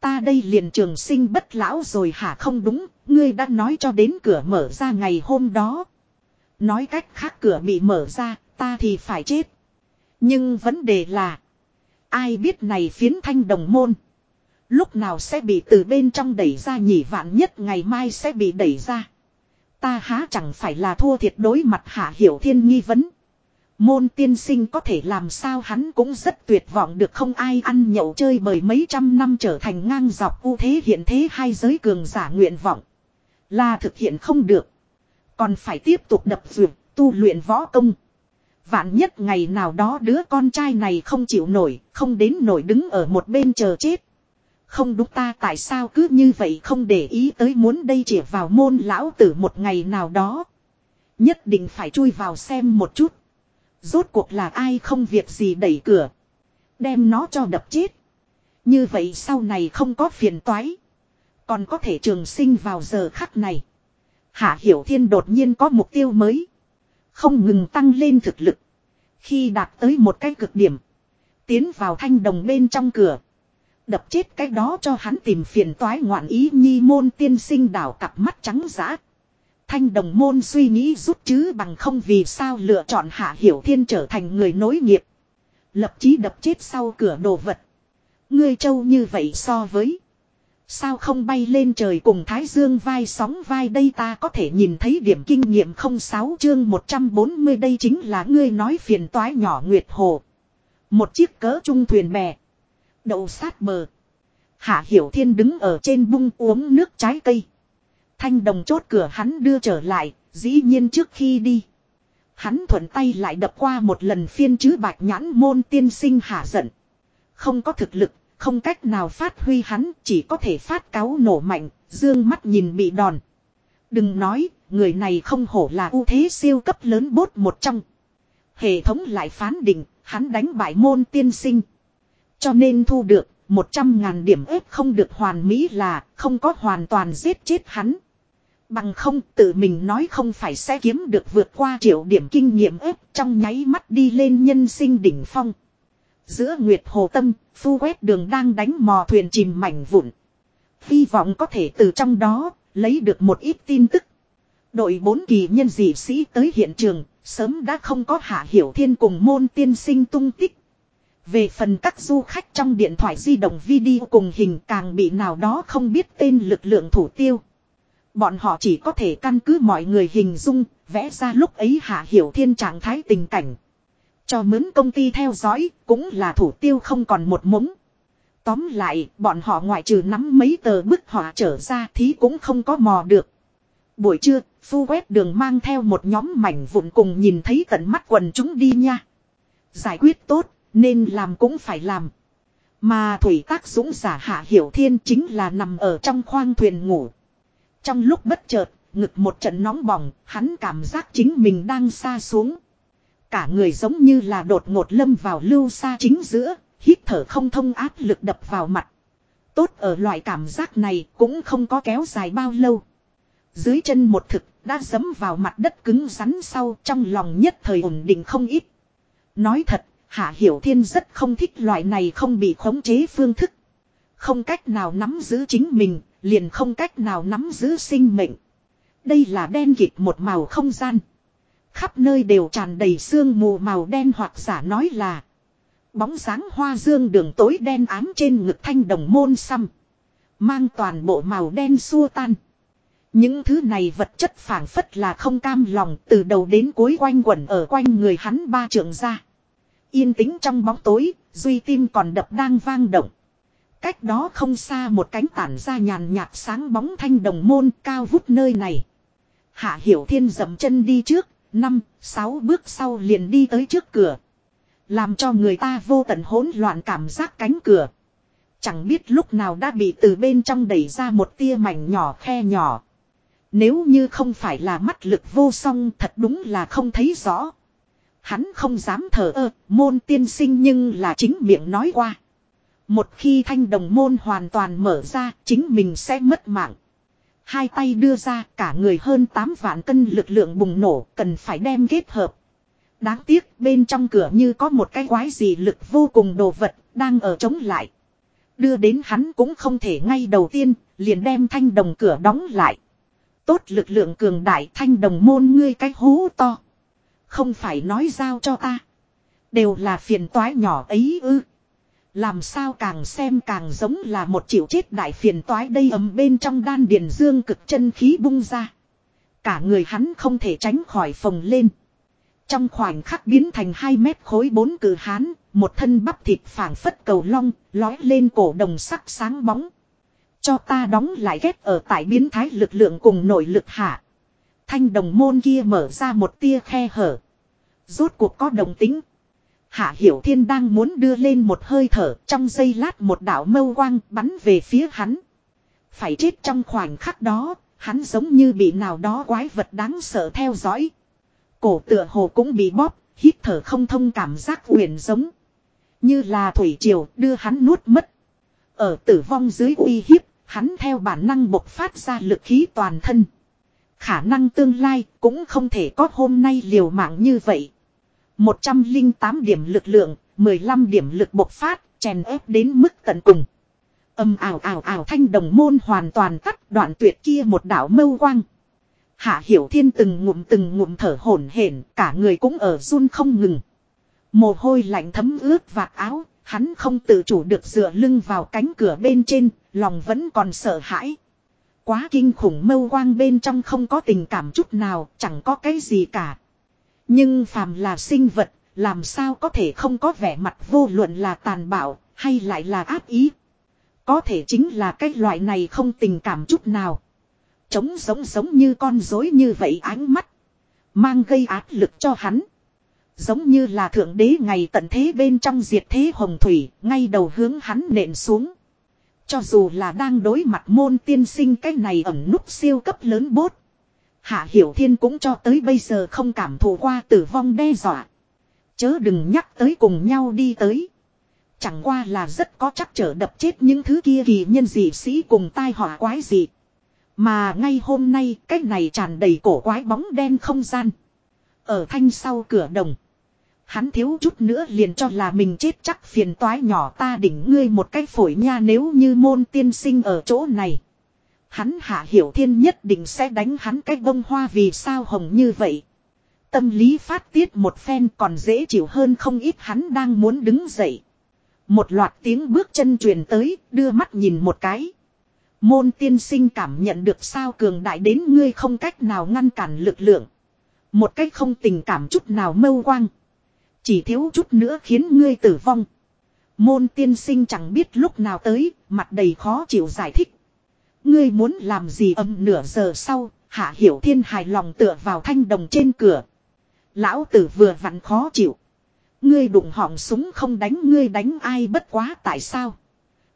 Ta đây liền trường sinh bất lão rồi hả không đúng, ngươi đã nói cho đến cửa mở ra ngày hôm đó. Nói cách khác cửa bị mở ra, ta thì phải chết. Nhưng vấn đề là, ai biết này phiến thanh đồng môn. Lúc nào sẽ bị từ bên trong đẩy ra nhỉ vạn nhất ngày mai sẽ bị đẩy ra. Ta há chẳng phải là thua thiệt đối mặt hạ hiểu thiên nghi vấn. Môn tiên sinh có thể làm sao hắn cũng rất tuyệt vọng được không ai ăn nhậu chơi bởi mấy trăm năm trở thành ngang dọc ưu thế hiện thế hai giới cường giả nguyện vọng. Là thực hiện không được. Còn phải tiếp tục đập duyệt, tu luyện võ công. Vạn nhất ngày nào đó đứa con trai này không chịu nổi, không đến nổi đứng ở một bên chờ chết. Không đúng ta tại sao cứ như vậy không để ý tới muốn đây chỉ vào môn lão tử một ngày nào đó. Nhất định phải chui vào xem một chút. Rốt cuộc là ai không việc gì đẩy cửa. Đem nó cho đập chết. Như vậy sau này không có phiền toái. Còn có thể trường sinh vào giờ khắc này. Hạ Hiểu Thiên đột nhiên có mục tiêu mới. Không ngừng tăng lên thực lực. Khi đạt tới một cái cực điểm. Tiến vào thanh đồng bên trong cửa. Đập chết cái đó cho hắn tìm phiền toái ngoạn ý nhi môn tiên sinh đảo cặp mắt trắng giã. Thanh đồng môn suy nghĩ rút chứ bằng không vì sao lựa chọn hạ hiểu thiên trở thành người nối nghiệp. Lập chí đập chết sau cửa đồ vật. Ngươi châu như vậy so với. Sao không bay lên trời cùng Thái Dương vai sóng vai đây ta có thể nhìn thấy điểm kinh nghiệm 06 chương 140 đây chính là ngươi nói phiền toái nhỏ Nguyệt Hồ. Một chiếc cỡ trung thuyền bè. Đậu sát bờ. Hạ Hiểu Thiên đứng ở trên bung uống nước trái cây. Thanh đồng chốt cửa hắn đưa trở lại, dĩ nhiên trước khi đi. Hắn thuận tay lại đập qua một lần phiên chứ bạch nhãn môn tiên sinh hạ giận. Không có thực lực, không cách nào phát huy hắn, chỉ có thể phát cáo nổ mạnh, dương mắt nhìn bị đòn. Đừng nói, người này không hổ là ưu thế siêu cấp lớn bốt một trong. Hệ thống lại phán định, hắn đánh bại môn tiên sinh. Cho nên thu được, 100 ngàn điểm ép không được hoàn mỹ là không có hoàn toàn giết chết hắn. Bằng không tự mình nói không phải sẽ kiếm được vượt qua triệu điểm kinh nghiệm ếp trong nháy mắt đi lên nhân sinh đỉnh phong. Giữa Nguyệt Hồ Tâm, phu quét đường đang đánh mò thuyền chìm mảnh vụn. Hy vọng có thể từ trong đó, lấy được một ít tin tức. Đội bốn kỳ nhân dị sĩ tới hiện trường, sớm đã không có hạ hiểu thiên cùng môn tiên sinh tung tích. Về phần các du khách trong điện thoại di động video cùng hình càng bị nào đó không biết tên lực lượng thủ tiêu. Bọn họ chỉ có thể căn cứ mọi người hình dung, vẽ ra lúc ấy hạ hiểu thiên trạng thái tình cảnh. Cho mướn công ty theo dõi, cũng là thủ tiêu không còn một mống. Tóm lại, bọn họ ngoại trừ nắm mấy tờ bức họa trở ra thì cũng không có mò được. Buổi trưa, phu quét đường mang theo một nhóm mảnh vụn cùng nhìn thấy tận mắt quần chúng đi nha. Giải quyết tốt, nên làm cũng phải làm. Mà thủy tác dũng giả hạ hiểu thiên chính là nằm ở trong khoang thuyền ngủ. Trong lúc bất chợt, ngực một trận nóng bỏng, hắn cảm giác chính mình đang xa xuống. Cả người giống như là đột ngột lâm vào lưu xa chính giữa, hít thở không thông áp lực đập vào mặt. Tốt ở loại cảm giác này cũng không có kéo dài bao lâu. Dưới chân một thực đã dấm vào mặt đất cứng rắn sau trong lòng nhất thời ổn định không ít. Nói thật, Hạ Hiểu Thiên rất không thích loại này không bị khống chế phương thức. Không cách nào nắm giữ chính mình, liền không cách nào nắm giữ sinh mệnh. Đây là đen kịt một màu không gian. Khắp nơi đều tràn đầy sương mù màu đen hoặc giả nói là Bóng sáng hoa dương đường tối đen ám trên ngực thanh đồng môn xăm Mang toàn bộ màu đen xua tan Những thứ này vật chất phản phất là không cam lòng từ đầu đến cuối quanh quẩn ở quanh người hắn ba trượng ra Yên tĩnh trong bóng tối, duy tim còn đập đang vang động Cách đó không xa một cánh tản ra nhàn nhạt sáng bóng thanh đồng môn cao vút nơi này Hạ Hiểu Thiên dậm chân đi trước, năm, sáu bước sau liền đi tới trước cửa. Làm cho người ta vô tận hỗn loạn cảm giác cánh cửa. Chẳng biết lúc nào đã bị từ bên trong đẩy ra một tia mảnh nhỏ khe nhỏ. Nếu như không phải là mắt lực vô song thật đúng là không thấy rõ. Hắn không dám thở ơ, môn tiên sinh nhưng là chính miệng nói qua. Một khi thanh đồng môn hoàn toàn mở ra, chính mình sẽ mất mạng. Hai tay đưa ra cả người hơn 8 vạn cân lực lượng bùng nổ cần phải đem kết hợp. Đáng tiếc bên trong cửa như có một cái quái gì lực vô cùng đồ vật đang ở chống lại. Đưa đến hắn cũng không thể ngay đầu tiên liền đem thanh đồng cửa đóng lại. Tốt lực lượng cường đại thanh đồng môn ngươi cái hú to. Không phải nói giao cho ta. Đều là phiền toái nhỏ ấy ư. Làm sao càng xem càng giống là một chịu chết đại phiền toái đây ấm bên trong đan điền dương cực chân khí bung ra. Cả người hắn không thể tránh khỏi phồng lên. Trong khoảnh khắc biến thành 2 mét khối bốn cử hán, một thân bắp thịt phảng phất cầu long, lói lên cổ đồng sắc sáng bóng. Cho ta đóng lại ghét ở tại biến thái lực lượng cùng nội lực hạ. Thanh đồng môn kia mở ra một tia khe hở. Rốt cuộc có đồng tính. Hạ Hiểu Thiên đang muốn đưa lên một hơi thở trong giây lát một đạo mâu quang bắn về phía hắn. Phải chết trong khoảnh khắc đó, hắn giống như bị nào đó quái vật đáng sợ theo dõi. Cổ tựa hồ cũng bị bóp, hít thở không thông cảm giác uyển giống. Như là thủy triều đưa hắn nuốt mất. Ở tử vong dưới uy hiếp, hắn theo bản năng bộc phát ra lực khí toàn thân. Khả năng tương lai cũng không thể có hôm nay liều mạng như vậy. 108 điểm lực lượng, 15 điểm lực bộc phát, chèn ép đến mức tận cùng. Âm ảo ảo ảo thanh đồng môn hoàn toàn tắt đoạn tuyệt kia một đảo mâu quang. Hạ Hiểu Thiên từng ngụm từng ngụm thở hổn hển, cả người cũng ở run không ngừng. Mồ hôi lạnh thấm ướt vạt áo, hắn không tự chủ được dựa lưng vào cánh cửa bên trên, lòng vẫn còn sợ hãi. Quá kinh khủng mâu quang bên trong không có tình cảm chút nào, chẳng có cái gì cả. Nhưng phàm là sinh vật, làm sao có thể không có vẻ mặt vô luận là tàn bạo, hay lại là áp ý. Có thể chính là cái loại này không tình cảm chút nào. Trống giống giống như con rối như vậy ánh mắt. Mang gây áp lực cho hắn. Giống như là thượng đế ngày tận thế bên trong diệt thế hồng thủy, ngay đầu hướng hắn nện xuống. Cho dù là đang đối mặt môn tiên sinh cái này ẩn núp siêu cấp lớn bốt. Hạ Hiểu Thiên cũng cho tới bây giờ không cảm thụ qua tử vong đe dọa. Chớ đừng nhắc tới cùng nhau đi tới. Chẳng qua là rất có chắc trở đập chết những thứ kia kỳ nhân dị sĩ cùng tai họa quái dị. Mà ngay hôm nay, cái này tràn đầy cổ quái bóng đen không gian. Ở thanh sau cửa đồng. Hắn thiếu chút nữa liền cho là mình chết chắc phiền toái nhỏ ta đỉnh ngươi một cái phổi nha nếu như môn tiên sinh ở chỗ này. Hắn hạ hiểu thiên nhất định sẽ đánh hắn cái bông hoa vì sao hồng như vậy. Tâm lý phát tiết một phen còn dễ chịu hơn không ít hắn đang muốn đứng dậy. Một loạt tiếng bước chân truyền tới, đưa mắt nhìn một cái. Môn tiên sinh cảm nhận được sao cường đại đến ngươi không cách nào ngăn cản lực lượng. Một cách không tình cảm chút nào mâu quang. Chỉ thiếu chút nữa khiến ngươi tử vong. Môn tiên sinh chẳng biết lúc nào tới, mặt đầy khó chịu giải thích. Ngươi muốn làm gì âm nửa giờ sau, hạ hiểu thiên hài lòng tựa vào thanh đồng trên cửa. Lão tử vừa vặn khó chịu. Ngươi đụng họng súng không đánh ngươi đánh ai bất quá tại sao?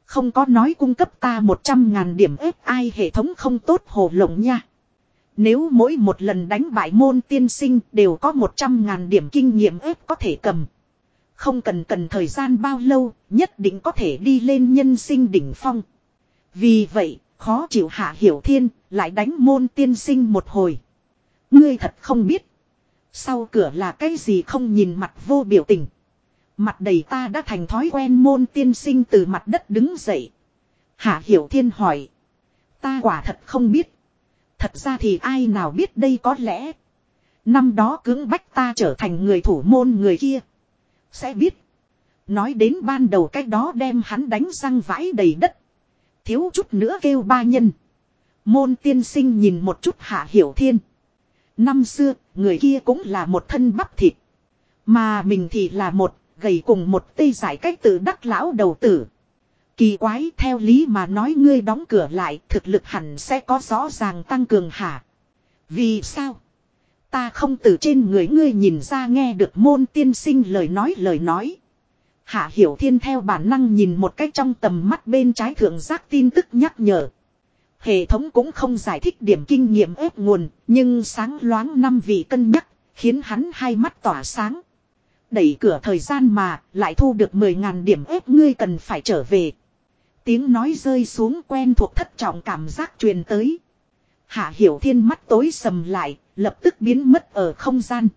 Không có nói cung cấp ta một trăm ngàn điểm ép ai hệ thống không tốt hồ lộng nha. Nếu mỗi một lần đánh bại môn tiên sinh đều có một trăm ngàn điểm kinh nghiệm ếp có thể cầm. Không cần cần thời gian bao lâu, nhất định có thể đi lên nhân sinh đỉnh phong. Vì vậy, khó chịu hạ hiểu thiên, lại đánh môn tiên sinh một hồi. Ngươi thật không biết. Sau cửa là cái gì không nhìn mặt vô biểu tình. Mặt đầy ta đã thành thói quen môn tiên sinh từ mặt đất đứng dậy. Hạ Hiểu Thiên hỏi. Ta quả thật không biết. Thật ra thì ai nào biết đây có lẽ. Năm đó cưỡng bách ta trở thành người thủ môn người kia. Sẽ biết. Nói đến ban đầu cách đó đem hắn đánh răng vãi đầy đất. Thiếu chút nữa kêu ba nhân. Môn tiên sinh nhìn một chút hạ hiểu thiên. Năm xưa, người kia cũng là một thân bắp thịt. Mà mình thì là một, gầy cùng một tây giải cách từ đắc lão đầu tử. Kỳ quái theo lý mà nói ngươi đóng cửa lại thực lực hẳn sẽ có rõ ràng tăng cường hả. Vì sao? Ta không từ trên người ngươi nhìn ra nghe được môn tiên sinh lời nói lời nói. Hạ Hiểu Thiên theo bản năng nhìn một cách trong tầm mắt bên trái thượng giác tin tức nhắc nhở. Hệ thống cũng không giải thích điểm kinh nghiệm ép nguồn, nhưng sáng loáng năm vị cân nhắc, khiến hắn hai mắt tỏa sáng. Đẩy cửa thời gian mà, lại thu được 10.000 điểm ép ngươi cần phải trở về. Tiếng nói rơi xuống quen thuộc thất trọng cảm giác truyền tới. Hạ Hiểu Thiên mắt tối sầm lại, lập tức biến mất ở không gian.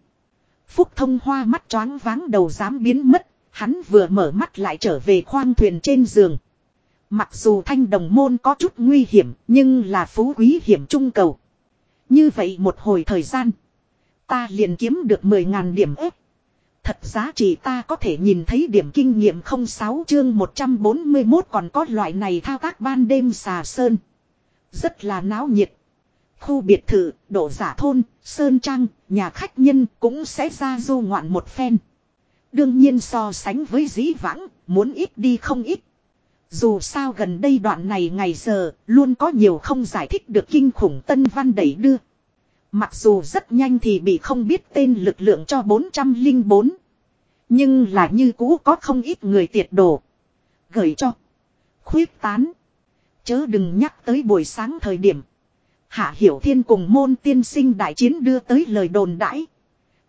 Phúc thông hoa mắt choáng váng đầu dám biến mất, hắn vừa mở mắt lại trở về khoang thuyền trên giường. Mặc dù thanh đồng môn có chút nguy hiểm, nhưng là phú quý hiểm trung cầu. Như vậy một hồi thời gian, ta liền kiếm được 10.000 điểm ếp. Thật giá trị ta có thể nhìn thấy điểm kinh nghiệm 06 chương 141 còn có loại này thao tác ban đêm xà sơn. Rất là náo nhiệt. Khu biệt thự, độ giả thôn, sơn trang, nhà khách nhân cũng sẽ ra du ngoạn một phen. Đương nhiên so sánh với dĩ vãng, muốn ít đi không ít. Dù sao gần đây đoạn này ngày giờ, luôn có nhiều không giải thích được kinh khủng tân văn đẩy đưa. Mặc dù rất nhanh thì bị không biết tên lực lượng cho 404. Nhưng là như cũ có không ít người tiệt đổ Gửi cho. Khuyết tán. Chớ đừng nhắc tới buổi sáng thời điểm. Hạ Hiểu Thiên cùng môn tiên sinh đại chiến đưa tới lời đồn đãi.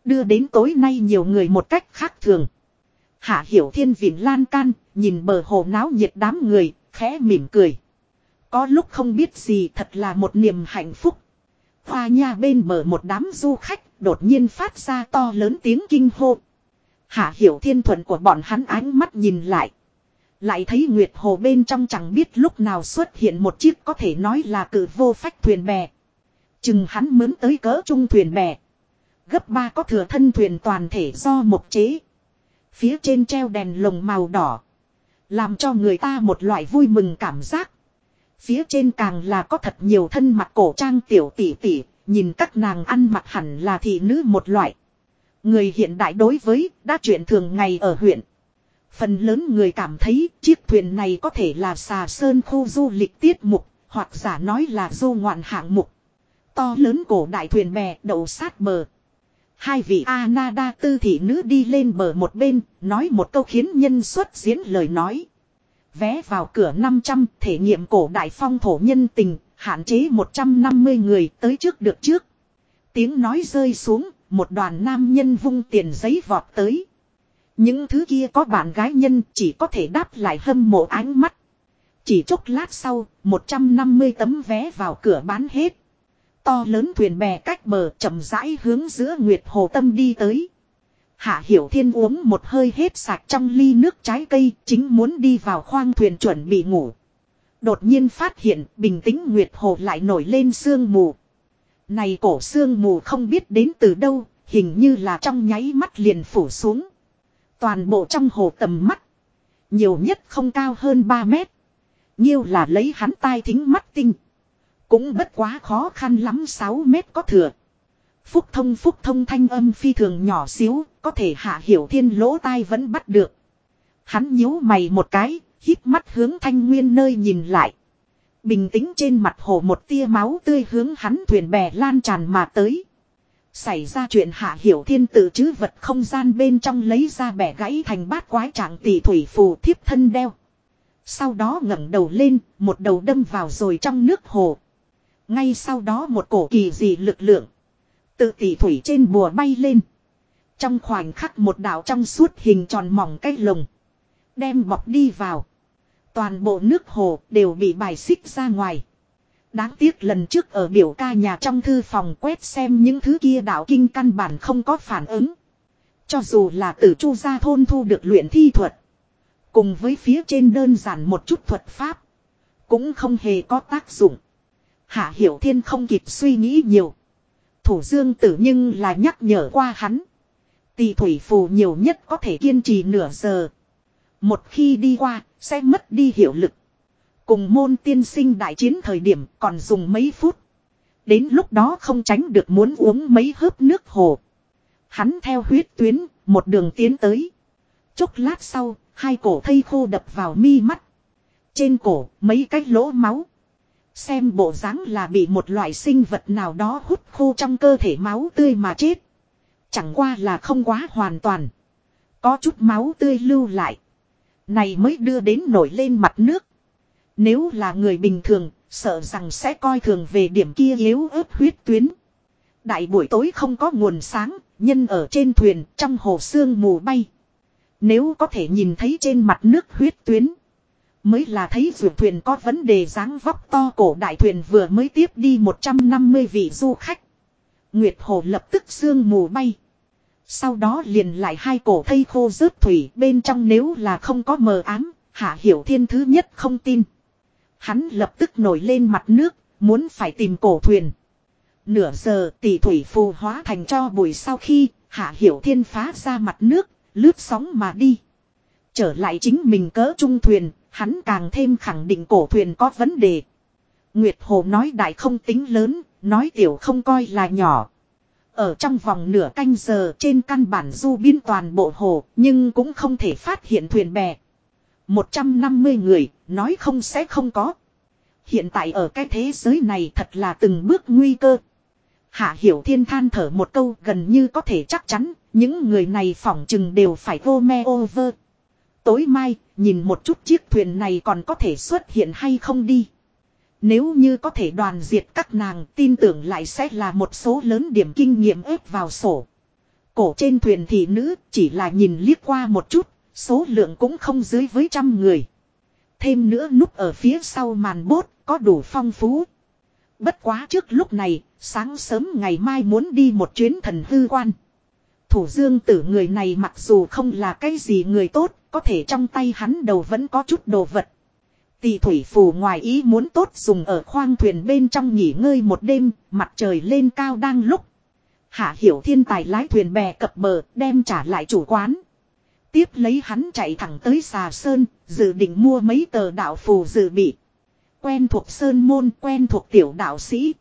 Đưa đến tối nay nhiều người một cách khác thường. Hạ Hiểu Thiên vịn lan can, nhìn bờ hồ náo nhiệt đám người, khẽ mỉm cười. Có lúc không biết gì thật là một niềm hạnh phúc. Hoa nha bên bờ một đám du khách đột nhiên phát ra to lớn tiếng kinh hô. Hạ hiểu thiên thuận của bọn hắn ánh mắt nhìn lại. Lại thấy Nguyệt Hồ bên trong chẳng biết lúc nào xuất hiện một chiếc có thể nói là cử vô phách thuyền bè. Chừng hắn mướn tới cỡ trung thuyền bè. Gấp ba có thừa thân thuyền toàn thể do một chế. Phía trên treo đèn lồng màu đỏ. Làm cho người ta một loại vui mừng cảm giác. Phía trên càng là có thật nhiều thân mặt cổ trang tiểu tỷ tỷ, nhìn các nàng ăn mặc hẳn là thị nữ một loại. Người hiện đại đối với đã chuyện thường ngày ở huyện. Phần lớn người cảm thấy chiếc thuyền này có thể là xà sơn khu du lịch tiết mục, hoặc giả nói là du ngoạn hạng mục. To lớn cổ đại thuyền bè đậu sát bờ. Hai vị Anada tư thị nữ đi lên bờ một bên, nói một câu khiến nhân xuất diễn lời nói. Vé vào cửa 500, thể nghiệm cổ đại phong thổ nhân tình, hạn chế 150 người tới trước được trước. Tiếng nói rơi xuống, một đoàn nam nhân vung tiền giấy vọt tới. Những thứ kia có bạn gái nhân chỉ có thể đáp lại hâm mộ ánh mắt. Chỉ chốc lát sau, 150 tấm vé vào cửa bán hết. To lớn thuyền bè cách bờ chậm rãi hướng giữa Nguyệt Hồ Tâm đi tới. Hạ Hiểu Thiên uống một hơi hết sạch trong ly nước trái cây, chính muốn đi vào khoang thuyền chuẩn bị ngủ. Đột nhiên phát hiện bình tĩnh Nguyệt Hồ lại nổi lên sương mù. Này cổ sương mù không biết đến từ đâu, hình như là trong nháy mắt liền phủ xuống. Toàn bộ trong hồ tầm mắt. Nhiều nhất không cao hơn 3 mét. Nhiêu là lấy hắn tai thính mắt tinh. Cũng bất quá khó khăn lắm 6 mét có thừa. Phúc thông phúc thông thanh âm phi thường nhỏ xíu, có thể hạ hiểu thiên lỗ tai vẫn bắt được. Hắn nhíu mày một cái, hít mắt hướng thanh nguyên nơi nhìn lại. Bình tĩnh trên mặt hồ một tia máu tươi hướng hắn thuyền bè lan tràn mà tới. Xảy ra chuyện hạ hiểu thiên tự chứ vật không gian bên trong lấy ra bẻ gãy thành bát quái trạng tỷ thủy phù thiếp thân đeo. Sau đó ngẩng đầu lên, một đầu đâm vào rồi trong nước hồ. Ngay sau đó một cổ kỳ dị lực lượng. Tự tỷ thủy trên bùa bay lên. Trong khoảnh khắc một đạo trong suốt hình tròn mỏng cái lồng. Đem bọc đi vào. Toàn bộ nước hồ đều bị bài xích ra ngoài. Đáng tiếc lần trước ở biểu ca nhà trong thư phòng quét xem những thứ kia đạo kinh căn bản không có phản ứng. Cho dù là tử chu gia thôn thu được luyện thi thuật. Cùng với phía trên đơn giản một chút thuật pháp. Cũng không hề có tác dụng. Hạ Hiểu Thiên không kịp suy nghĩ nhiều. Thủ Dương tử nhưng là nhắc nhở qua hắn. Tỷ thủy phù nhiều nhất có thể kiên trì nửa giờ. Một khi đi qua, sẽ mất đi hiệu lực. Cùng môn tiên sinh đại chiến thời điểm còn dùng mấy phút. Đến lúc đó không tránh được muốn uống mấy hớp nước hồ. Hắn theo huyết tuyến, một đường tiến tới. Chốc lát sau, hai cổ thây khô đập vào mi mắt. Trên cổ, mấy cái lỗ máu. Xem bộ dáng là bị một loại sinh vật nào đó hút khô trong cơ thể máu tươi mà chết. Chẳng qua là không quá hoàn toàn. Có chút máu tươi lưu lại. Này mới đưa đến nổi lên mặt nước. Nếu là người bình thường, sợ rằng sẽ coi thường về điểm kia yếu ớt huyết tuyến. Đại buổi tối không có nguồn sáng, nhân ở trên thuyền, trong hồ sương mù bay. Nếu có thể nhìn thấy trên mặt nước huyết tuyến. Mới là thấy vượt thuyền có vấn đề dáng vóc to cổ đại thuyền vừa mới tiếp đi 150 vị du khách. Nguyệt Hồ lập tức sương mù bay. Sau đó liền lại hai cổ thây khô rớt thủy bên trong nếu là không có mờ ám, hạ hiểu thiên thứ nhất không tin. Hắn lập tức nổi lên mặt nước, muốn phải tìm cổ thuyền. Nửa giờ tỷ thủy phù hóa thành cho bụi sau khi hạ hiểu thiên phá ra mặt nước, lướt sóng mà đi. Trở lại chính mình cỡ trung thuyền, hắn càng thêm khẳng định cổ thuyền có vấn đề. Nguyệt Hồ nói đại không tính lớn, nói tiểu không coi là nhỏ. Ở trong vòng nửa canh giờ trên căn bản du biên toàn bộ hồ, nhưng cũng không thể phát hiện thuyền bè. 150 người, nói không sẽ không có. Hiện tại ở cái thế giới này thật là từng bước nguy cơ. Hạ Hiểu Thiên than thở một câu gần như có thể chắc chắn, những người này phỏng chừng đều phải vô me over. Tối mai, nhìn một chút chiếc thuyền này còn có thể xuất hiện hay không đi. Nếu như có thể đoàn diệt các nàng tin tưởng lại sẽ là một số lớn điểm kinh nghiệm ép vào sổ. Cổ trên thuyền thị nữ chỉ là nhìn liếc qua một chút, số lượng cũng không dưới với trăm người. Thêm nữa núp ở phía sau màn bốt có đủ phong phú. Bất quá trước lúc này, sáng sớm ngày mai muốn đi một chuyến thần hư quan. Thủ dương tử người này mặc dù không là cái gì người tốt, có thể trong tay hắn đầu vẫn có chút đồ vật. Tỷ thủy phù ngoài ý muốn tốt dùng ở khoang thuyền bên trong nghỉ ngơi một đêm, mặt trời lên cao đang lúc. Hạ hiểu thiên tài lái thuyền bè cập bờ, đem trả lại chủ quán. Tiếp lấy hắn chạy thẳng tới xà sơn, dự định mua mấy tờ đạo phù dự bị. Quen thuộc sơn môn, quen thuộc tiểu đạo sĩ.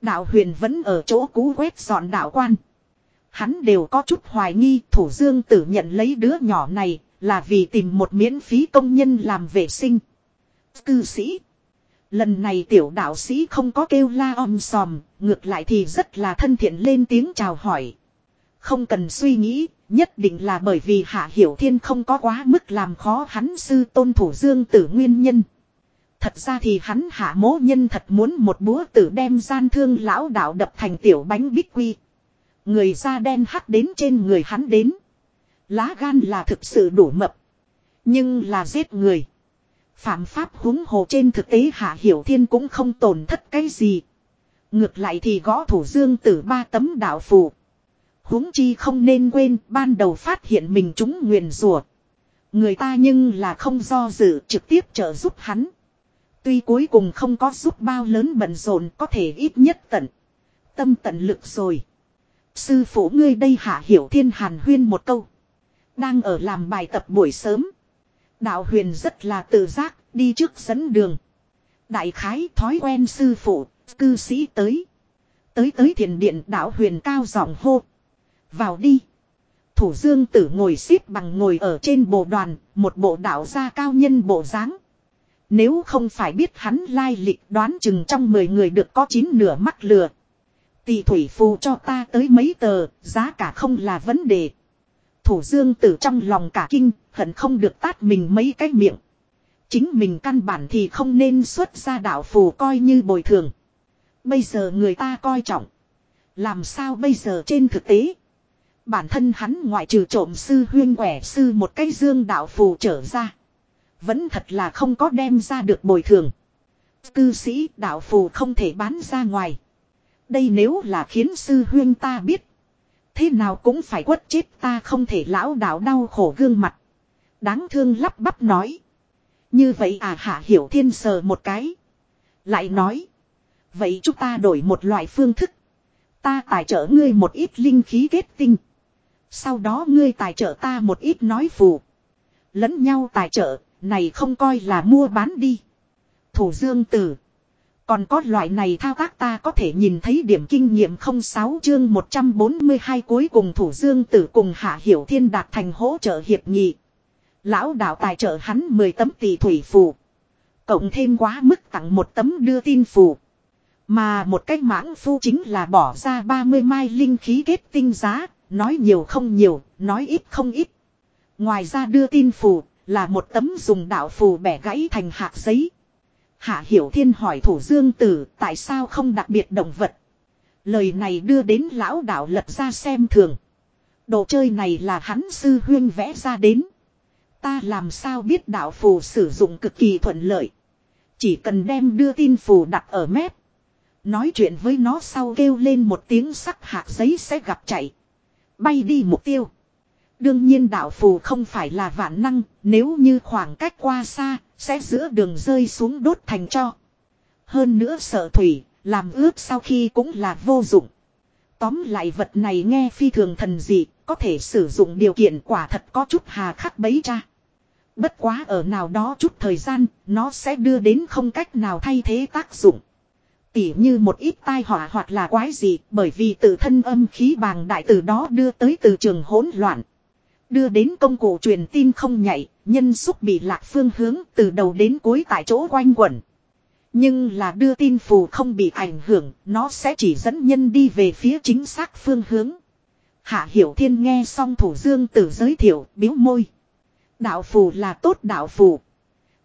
Đạo huyền vẫn ở chỗ cũ quét dọn đạo quan. Hắn đều có chút hoài nghi thủ dương tử nhận lấy đứa nhỏ này là vì tìm một miễn phí công nhân làm vệ sinh. Cư sĩ. Lần này tiểu đạo sĩ không có kêu la om sòm, ngược lại thì rất là thân thiện lên tiếng chào hỏi. Không cần suy nghĩ, nhất định là bởi vì Hạ Hiểu Thiên không có quá mức làm khó hắn sư tôn thủ dương tử nguyên nhân. Thật ra thì hắn hạ mố nhân thật muốn một búa tử đem gian thương lão đạo đập thành tiểu bánh bích quy. Người da đen hắc đến trên người hắn đến. Lá gan là thực sự đủ mập. Nhưng là giết người. Phạm pháp húng hồ trên thực tế Hạ Hiểu Thiên cũng không tổn thất cái gì. Ngược lại thì gõ thủ dương tử ba tấm đạo phù. huống chi không nên quên, ban đầu phát hiện mình chúng nguyền rùa. Người ta nhưng là không do dự trực tiếp trợ giúp hắn. Tuy cuối cùng không có giúp bao lớn bận rộn có thể ít nhất tận. Tâm tận lực rồi. Sư phụ ngươi đây hạ hiểu thiên hàn huyên một câu. Đang ở làm bài tập buổi sớm. Đạo huyền rất là tự giác, đi trước dẫn đường. Đại khái thói quen sư phụ, cư sĩ tới. Tới tới thiền điện đạo huyền cao giọng hô. Vào đi. Thủ dương tử ngồi xếp bằng ngồi ở trên bộ đoàn, một bộ đạo gia cao nhân bộ dáng Nếu không phải biết hắn lai lịch đoán chừng trong 10 người được có 9 nửa mắt lừa. Tỷ thủy phù cho ta tới mấy tờ, giá cả không là vấn đề. Thủ dương tử trong lòng cả kinh, hận không được tát mình mấy cái miệng. Chính mình căn bản thì không nên xuất ra đạo phù coi như bồi thường. Bây giờ người ta coi trọng. Làm sao bây giờ trên thực tế. Bản thân hắn ngoại trừ trộm sư huyên quẻ sư một cái dương đạo phù trở ra. Vẫn thật là không có đem ra được bồi thường. Cư sĩ đạo phù không thể bán ra ngoài. Đây nếu là khiến sư huyên ta biết. Thế nào cũng phải quất chết ta không thể lão đảo đau khổ gương mặt. Đáng thương lắp bắp nói. Như vậy à hạ hiểu thiên sờ một cái. Lại nói. Vậy chúng ta đổi một loại phương thức. Ta tài trợ ngươi một ít linh khí kết tinh. Sau đó ngươi tài trợ ta một ít nói phù. Lẫn nhau tài trợ, này không coi là mua bán đi. Thủ dương tử. Còn có loại này thao tác ta có thể nhìn thấy điểm kinh nghiệm 06 chương 142 cuối cùng thủ dương tử cùng hạ hiểu thiên đạt thành hỗ trợ hiệp nghị. Lão đạo tài trợ hắn 10 tấm tỷ thủy phù. Cộng thêm quá mức tặng một tấm đưa tin phù. Mà một cách mãng phu chính là bỏ ra 30 mai linh khí kết tinh giá, nói nhiều không nhiều, nói ít không ít. Ngoài ra đưa tin phù, là một tấm dùng đạo phù bẻ gãy thành hạt giấy. Hạ Hiểu Thiên hỏi thủ dương tử tại sao không đặc biệt động vật. Lời này đưa đến lão đạo lật ra xem thường. Đồ chơi này là hắn sư huyên vẽ ra đến. Ta làm sao biết đạo phù sử dụng cực kỳ thuận lợi. Chỉ cần đem đưa tin phù đặt ở mép. Nói chuyện với nó sau kêu lên một tiếng sắc hạ giấy sẽ gặp chạy. Bay đi mục tiêu. Đương nhiên đạo phù không phải là vạn năng, nếu như khoảng cách qua xa, sẽ giữa đường rơi xuống đốt thành cho. Hơn nữa sợ thủy, làm ướp sau khi cũng là vô dụng. Tóm lại vật này nghe phi thường thần dị, có thể sử dụng điều kiện quả thật có chút hà khắc bấy cha. Bất quá ở nào đó chút thời gian, nó sẽ đưa đến không cách nào thay thế tác dụng. Tỉ như một ít tai họa hoặc là quái gì, bởi vì tự thân âm khí bàng đại từ đó đưa tới từ trường hỗn loạn. Đưa đến công cụ truyền tin không nhạy, nhân xúc bị lạc phương hướng từ đầu đến cuối tại chỗ quanh quẩn. Nhưng là đưa tin phù không bị ảnh hưởng, nó sẽ chỉ dẫn nhân đi về phía chính xác phương hướng. Hạ Hiểu Thiên nghe xong thủ dương tử giới thiệu, biếu môi. Đạo phù là tốt đạo phù.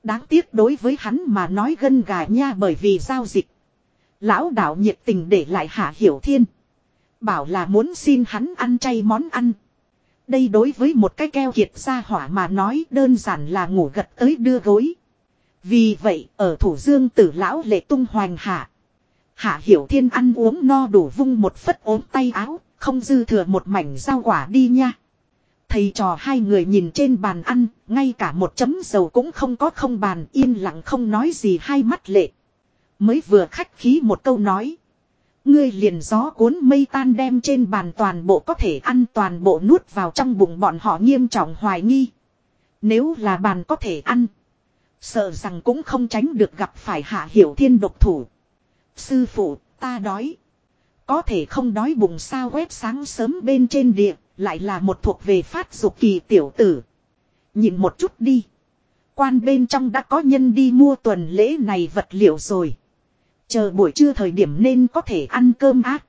Đáng tiếc đối với hắn mà nói gân gà nha bởi vì giao dịch. Lão đạo nhiệt tình để lại Hạ Hiểu Thiên. Bảo là muốn xin hắn ăn chay món ăn. Đây đối với một cái keo kiệt ra hỏa mà nói đơn giản là ngủ gật tới đưa gối. Vì vậy, ở thủ dương tử lão lệ tung hoành hạ. Hạ hiểu thiên ăn uống no đủ vung một phất ốm tay áo, không dư thừa một mảnh rau quả đi nha. Thầy trò hai người nhìn trên bàn ăn, ngay cả một chấm dầu cũng không có không bàn yên lặng không nói gì hai mắt lệ. Mới vừa khách khí một câu nói. Ngươi liền gió cuốn mây tan đem trên bàn toàn bộ có thể ăn toàn bộ nuốt vào trong bụng bọn họ nghiêm trọng hoài nghi. Nếu là bàn có thể ăn. Sợ rằng cũng không tránh được gặp phải hạ hiểu thiên độc thủ. Sư phụ, ta đói. Có thể không đói bụng sao quét sáng sớm bên trên địa, lại là một thuộc về phát dục kỳ tiểu tử. Nhìn một chút đi. Quan bên trong đã có nhân đi mua tuần lễ này vật liệu rồi. Chờ buổi trưa thời điểm nên có thể ăn cơm ác.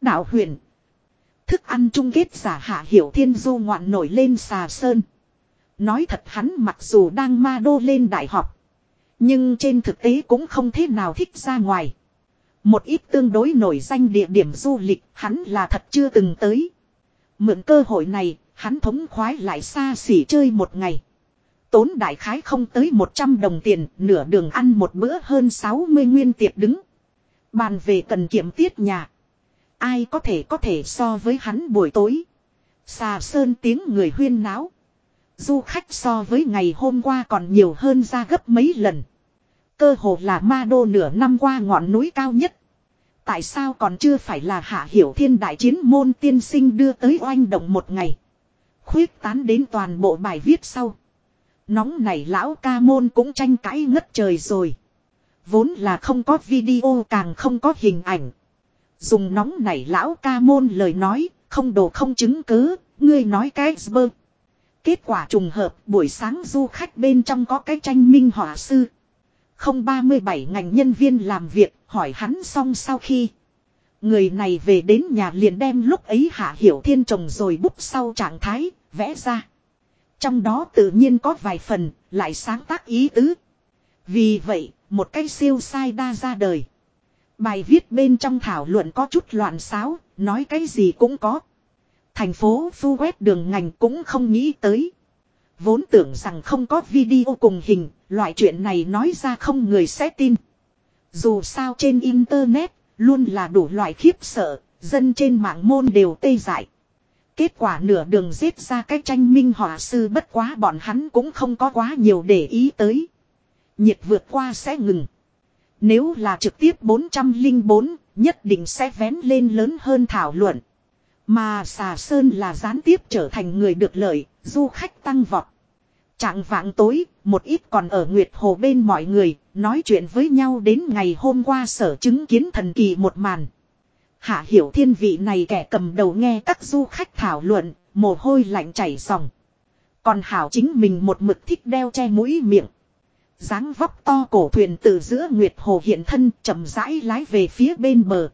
Đạo huyền. Thức ăn chung kết giả hạ hiểu thiên du ngoạn nổi lên xà sơn. Nói thật hắn mặc dù đang ma đô lên đại học. Nhưng trên thực tế cũng không thế nào thích ra ngoài. Một ít tương đối nổi danh địa điểm du lịch hắn là thật chưa từng tới. Mượn cơ hội này, hắn thống khoái lại xa xỉ chơi một ngày. Tốn đại khái không tới 100 đồng tiền, nửa đường ăn một bữa hơn 60 nguyên tiệp đứng. Bàn về cần kiểm tiết nhà. Ai có thể có thể so với hắn buổi tối. Xà sơn tiếng người huyên náo. Du khách so với ngày hôm qua còn nhiều hơn ra gấp mấy lần. Cơ hồ là ma đô nửa năm qua ngọn núi cao nhất. Tại sao còn chưa phải là hạ hiểu thiên đại chiến môn tiên sinh đưa tới oanh động một ngày. Khuyết tán đến toàn bộ bài viết sau. Nóng này lão ca môn cũng tranh cãi ngất trời rồi. Vốn là không có video càng không có hình ảnh. Dùng nóng này lão ca môn lời nói, không đồ không chứng cứ, ngươi nói cái bơ. Kết quả trùng hợp buổi sáng du khách bên trong có cái tranh minh họa sư. Không 37 ngành nhân viên làm việc hỏi hắn xong sau khi. Người này về đến nhà liền đem lúc ấy hạ hiểu thiên trồng rồi bút sau trạng thái, vẽ ra. Trong đó tự nhiên có vài phần, lại sáng tác ý tứ. Vì vậy, một cái siêu sai đa ra đời. Bài viết bên trong thảo luận có chút loạn xáo, nói cái gì cũng có. Thành phố phu quét đường ngành cũng không nghĩ tới. Vốn tưởng rằng không có video cùng hình, loại chuyện này nói ra không người sẽ tin. Dù sao trên internet, luôn là đủ loại khiếp sợ, dân trên mạng môn đều tê dại. Kết quả nửa đường giết ra cái tranh minh họa sư bất quá bọn hắn cũng không có quá nhiều để ý tới. Nhiệt vượt qua sẽ ngừng. Nếu là trực tiếp 404, nhất định sẽ vén lên lớn hơn thảo luận. Mà xà sơn là gián tiếp trở thành người được lợi, du khách tăng vọt. Trạng vạng tối, một ít còn ở Nguyệt Hồ bên mọi người, nói chuyện với nhau đến ngày hôm qua sở chứng kiến thần kỳ một màn. Hạ hiểu thiên vị này kẻ cầm đầu nghe các du khách thảo luận, mồ hôi lạnh chảy ròng. Còn hảo chính mình một mực thích đeo che mũi miệng. dáng vóc to cổ thuyền từ giữa Nguyệt Hồ hiện thân chậm rãi lái về phía bên bờ.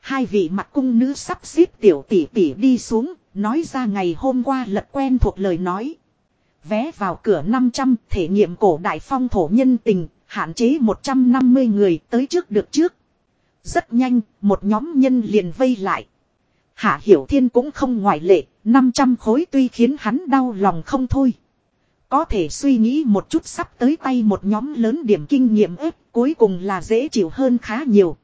Hai vị mặt cung nữ sắp xếp tiểu tỷ tỷ đi xuống, nói ra ngày hôm qua lật quen thuộc lời nói. Vé vào cửa 500 thể nghiệm cổ đại phong thổ nhân tình, hạn chế 150 người tới trước được trước. Rất nhanh, một nhóm nhân liền vây lại. Hạ Hiểu Thiên cũng không ngoại lệ, 500 khối tuy khiến hắn đau lòng không thôi. Có thể suy nghĩ một chút sắp tới tay một nhóm lớn điểm kinh nghiệm ếp, cuối cùng là dễ chịu hơn khá nhiều.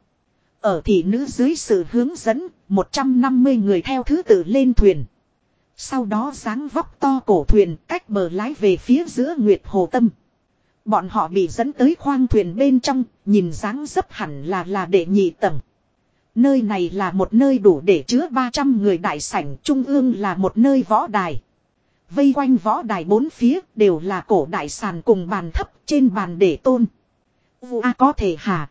Ở thị nữ dưới sự hướng dẫn, 150 người theo thứ tự lên thuyền. Sau đó dáng vóc to cổ thuyền cách bờ lái về phía giữa Nguyệt Hồ Tâm. Bọn họ bị dẫn tới khoang thuyền bên trong, nhìn dáng dấp hẳn là là đệ nhị tầng. Nơi này là một nơi đủ để chứa 300 người đại sảnh, trung ương là một nơi võ đài. Vây quanh võ đài bốn phía đều là cổ đại sàn cùng bàn thấp trên bàn để tôn. A có thể hả?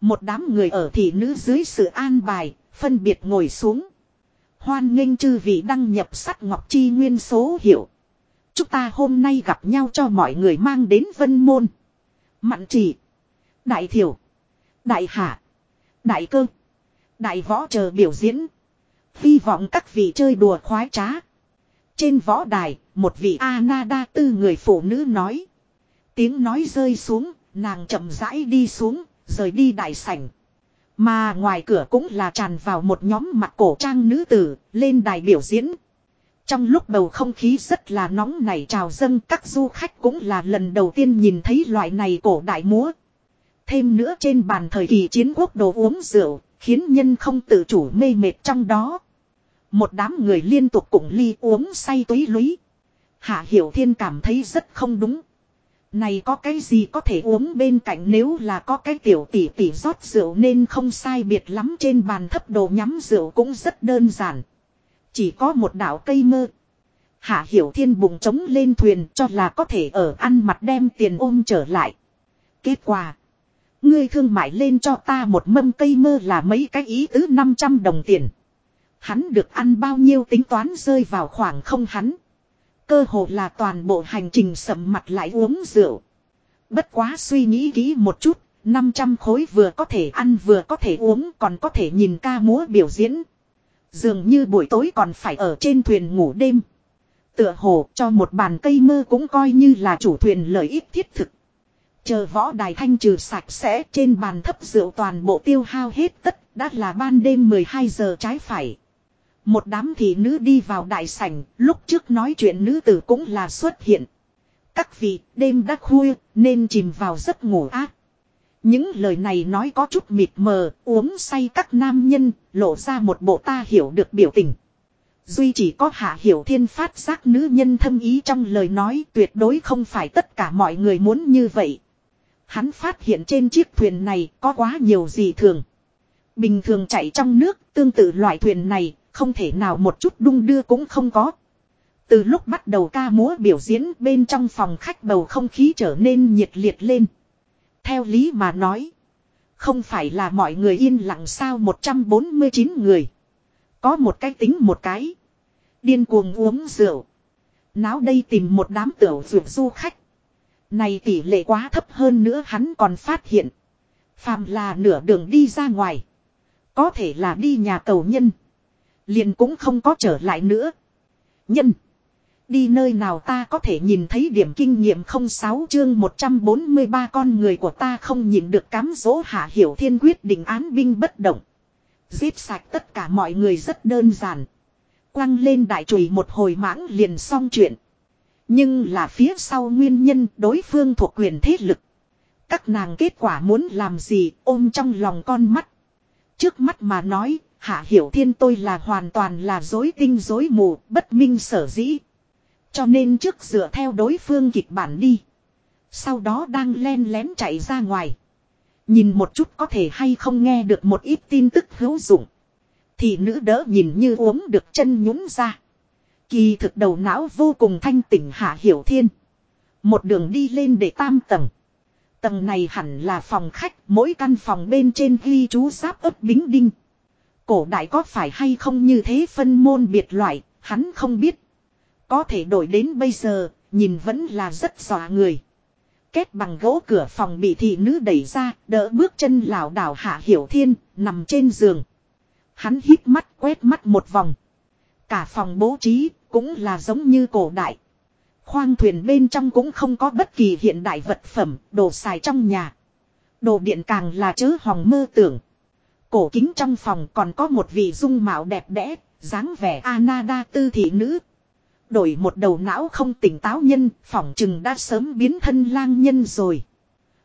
Một đám người ở thị nữ dưới sự an bài, phân biệt ngồi xuống. Hoan nghênh chư vị đăng nhập sắt ngọc chi nguyên số hiệu. Chúng ta hôm nay gặp nhau cho mọi người mang đến vân môn. Mặn chỉ. Đại thiểu. Đại hạ. Đại cơ. Đại võ chờ biểu diễn. Hy vọng các vị chơi đùa khoái trá. Trên võ đài, một vị Anada tư người phụ nữ nói. Tiếng nói rơi xuống, nàng chậm rãi đi xuống, rời đi đại sảnh. Mà ngoài cửa cũng là tràn vào một nhóm mặt cổ trang nữ tử, lên đài biểu diễn. Trong lúc bầu không khí rất là nóng nảy trào dâng các du khách cũng là lần đầu tiên nhìn thấy loại này cổ đại múa. Thêm nữa trên bàn thời kỳ chiến quốc đồ uống rượu, khiến nhân không tự chủ mê mệt trong đó. Một đám người liên tục cùng ly uống say túy lúy. Hạ Hiểu Thiên cảm thấy rất không đúng. Này có cái gì có thể uống bên cạnh nếu là có cái tiểu tỷ tỷ rót rượu nên không sai biệt lắm trên bàn thấp đồ nhắm rượu cũng rất đơn giản. Chỉ có một đảo cây mơ. Hạ Hiểu Thiên bùng trống lên thuyền cho là có thể ở ăn mặt đem tiền ôm trở lại. Kết quả. Ngươi thương mại lên cho ta một mâm cây mơ là mấy cái ý tứ 500 đồng tiền. Hắn được ăn bao nhiêu tính toán rơi vào khoảng không hắn. Cơ hồ là toàn bộ hành trình sầm mặt lại uống rượu. Bất quá suy nghĩ kỹ một chút, 500 khối vừa có thể ăn vừa có thể uống còn có thể nhìn ca múa biểu diễn. Dường như buổi tối còn phải ở trên thuyền ngủ đêm. Tựa hồ cho một bàn cây mơ cũng coi như là chủ thuyền lợi ích thiết thực. Chờ võ đài thanh trừ sạch sẽ trên bàn thấp rượu toàn bộ tiêu hao hết tất đã là ban đêm 12 giờ trái phải. Một đám thị nữ đi vào đại sảnh, lúc trước nói chuyện nữ tử cũng là xuất hiện. Các vị, đêm đã khuya, nên chìm vào giấc ngủ ác. Những lời này nói có chút mịt mờ, uống say các nam nhân, lộ ra một bộ ta hiểu được biểu tình. Duy chỉ có hạ hiểu thiên phát giác nữ nhân thâm ý trong lời nói tuyệt đối không phải tất cả mọi người muốn như vậy. Hắn phát hiện trên chiếc thuyền này có quá nhiều gì thường. Bình thường chạy trong nước, tương tự loại thuyền này, không thể nào một chút đung đưa cũng không có. Từ lúc bắt đầu ca múa biểu diễn bên trong phòng khách bầu không khí trở nên nhiệt liệt lên. Theo lý mà nói. Không phải là mọi người yên lặng sao 149 người. Có một cái tính một cái. Điên cuồng uống rượu. Náo đây tìm một đám tiểu rượu du khách. Này tỷ lệ quá thấp hơn nữa hắn còn phát hiện. Phàm là nửa đường đi ra ngoài. Có thể là đi nhà cầu nhân. Liền cũng không có trở lại nữa. Nhân. Đi nơi nào ta có thể nhìn thấy điểm kinh nghiệm không sáu chương 143 con người của ta không nhìn được cám dỗ hạ hiểu thiên quyết định án binh bất động. Giết sạch tất cả mọi người rất đơn giản. Quăng lên đại chùy một hồi mãng liền xong chuyện. Nhưng là phía sau nguyên nhân đối phương thuộc quyền thế lực. Các nàng kết quả muốn làm gì ôm trong lòng con mắt. Trước mắt mà nói, Hạ Hiểu Thiên tôi là hoàn toàn là dối tinh dối mù, bất minh sở dĩ. Cho nên trước dựa theo đối phương kịch bản đi. Sau đó đang len lén chạy ra ngoài. Nhìn một chút có thể hay không nghe được một ít tin tức hữu dụng. Thì nữ đỡ nhìn như uống được chân nhún ra. Kỳ thực đầu não vô cùng thanh tỉnh Hạ Hiểu Thiên. Một đường đi lên để tam tầng. Tầng này hẳn là phòng khách, mỗi căn phòng bên trên ghi chú giáp ấp bính đinh. Cổ đại có phải hay không như thế phân môn biệt loại, hắn không biết. Có thể đổi đến bây giờ, nhìn vẫn là rất dọa người. Kết bằng gỗ cửa phòng bị thị nữ đẩy ra, đỡ bước chân lảo đảo hạ hiểu thiên, nằm trên giường. Hắn hít mắt quét mắt một vòng. Cả phòng bố trí, cũng là giống như cổ đại. Khoang thuyền bên trong cũng không có bất kỳ hiện đại vật phẩm, đồ xài trong nhà. Đồ điện càng là chớ hòng mơ tưởng. Cổ kính trong phòng còn có một vị dung mạo đẹp đẽ, dáng vẻ Anada tư thị nữ. Đổi một đầu não không tỉnh táo nhân, phỏng chừng đã sớm biến thân lang nhân rồi.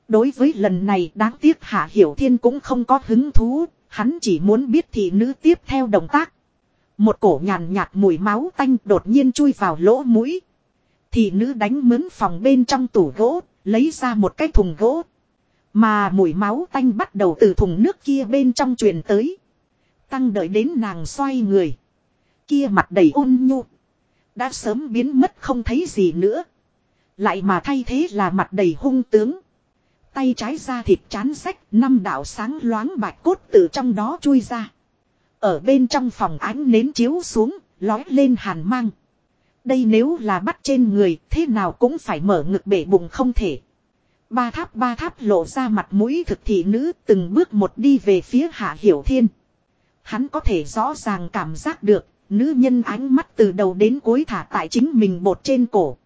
Đối với lần này đáng tiếc Hạ Hiểu Thiên cũng không có hứng thú, hắn chỉ muốn biết thị nữ tiếp theo động tác. Một cổ nhàn nhạt mùi máu tanh đột nhiên chui vào lỗ mũi. Thị nữ đánh mướn phòng bên trong tủ gỗ, lấy ra một cái thùng gỗ, mà mùi máu tanh bắt đầu từ thùng nước kia bên trong truyền tới. Tăng đợi đến nàng xoay người. Kia mặt đầy ôn nhu. Đã sớm biến mất không thấy gì nữa. Lại mà thay thế là mặt đầy hung tướng. Tay trái ra thịt chán sách, năm đạo sáng loáng bạch cốt từ trong đó chui ra. Ở bên trong phòng ánh nến chiếu xuống, lói lên hàn mang. Đây nếu là bắt trên người, thế nào cũng phải mở ngực bể bụng không thể. Ba tháp ba tháp lộ ra mặt mũi thực thị nữ từng bước một đi về phía hạ hiểu thiên. Hắn có thể rõ ràng cảm giác được, nữ nhân ánh mắt từ đầu đến cuối thả tại chính mình bột trên cổ.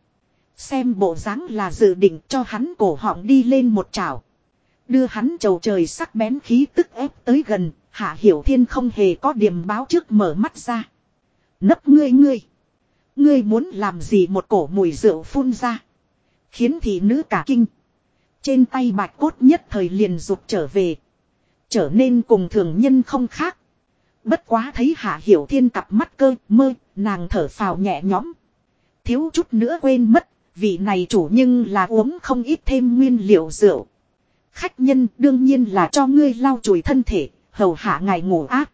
Xem bộ dáng là dự định cho hắn cổ họng đi lên một chảo. Đưa hắn trầu trời sắc bén khí tức ép tới gần, hạ hiểu thiên không hề có điểm báo trước mở mắt ra. Nấp ngươi ngươi. Ngươi muốn làm gì một cổ mùi rượu phun ra. Khiến thị nữ cả kinh. Trên tay bạch cốt nhất thời liền rụt trở về. Trở nên cùng thường nhân không khác. Bất quá thấy Hạ Hiểu Thiên cặp mắt cơ mơ, nàng thở phào nhẹ nhõm. Thiếu chút nữa quên mất, vị này chủ nhưng là uống không ít thêm nguyên liệu rượu. Khách nhân đương nhiên là cho ngươi lau chùi thân thể, hầu hạ ngài ngủ ác.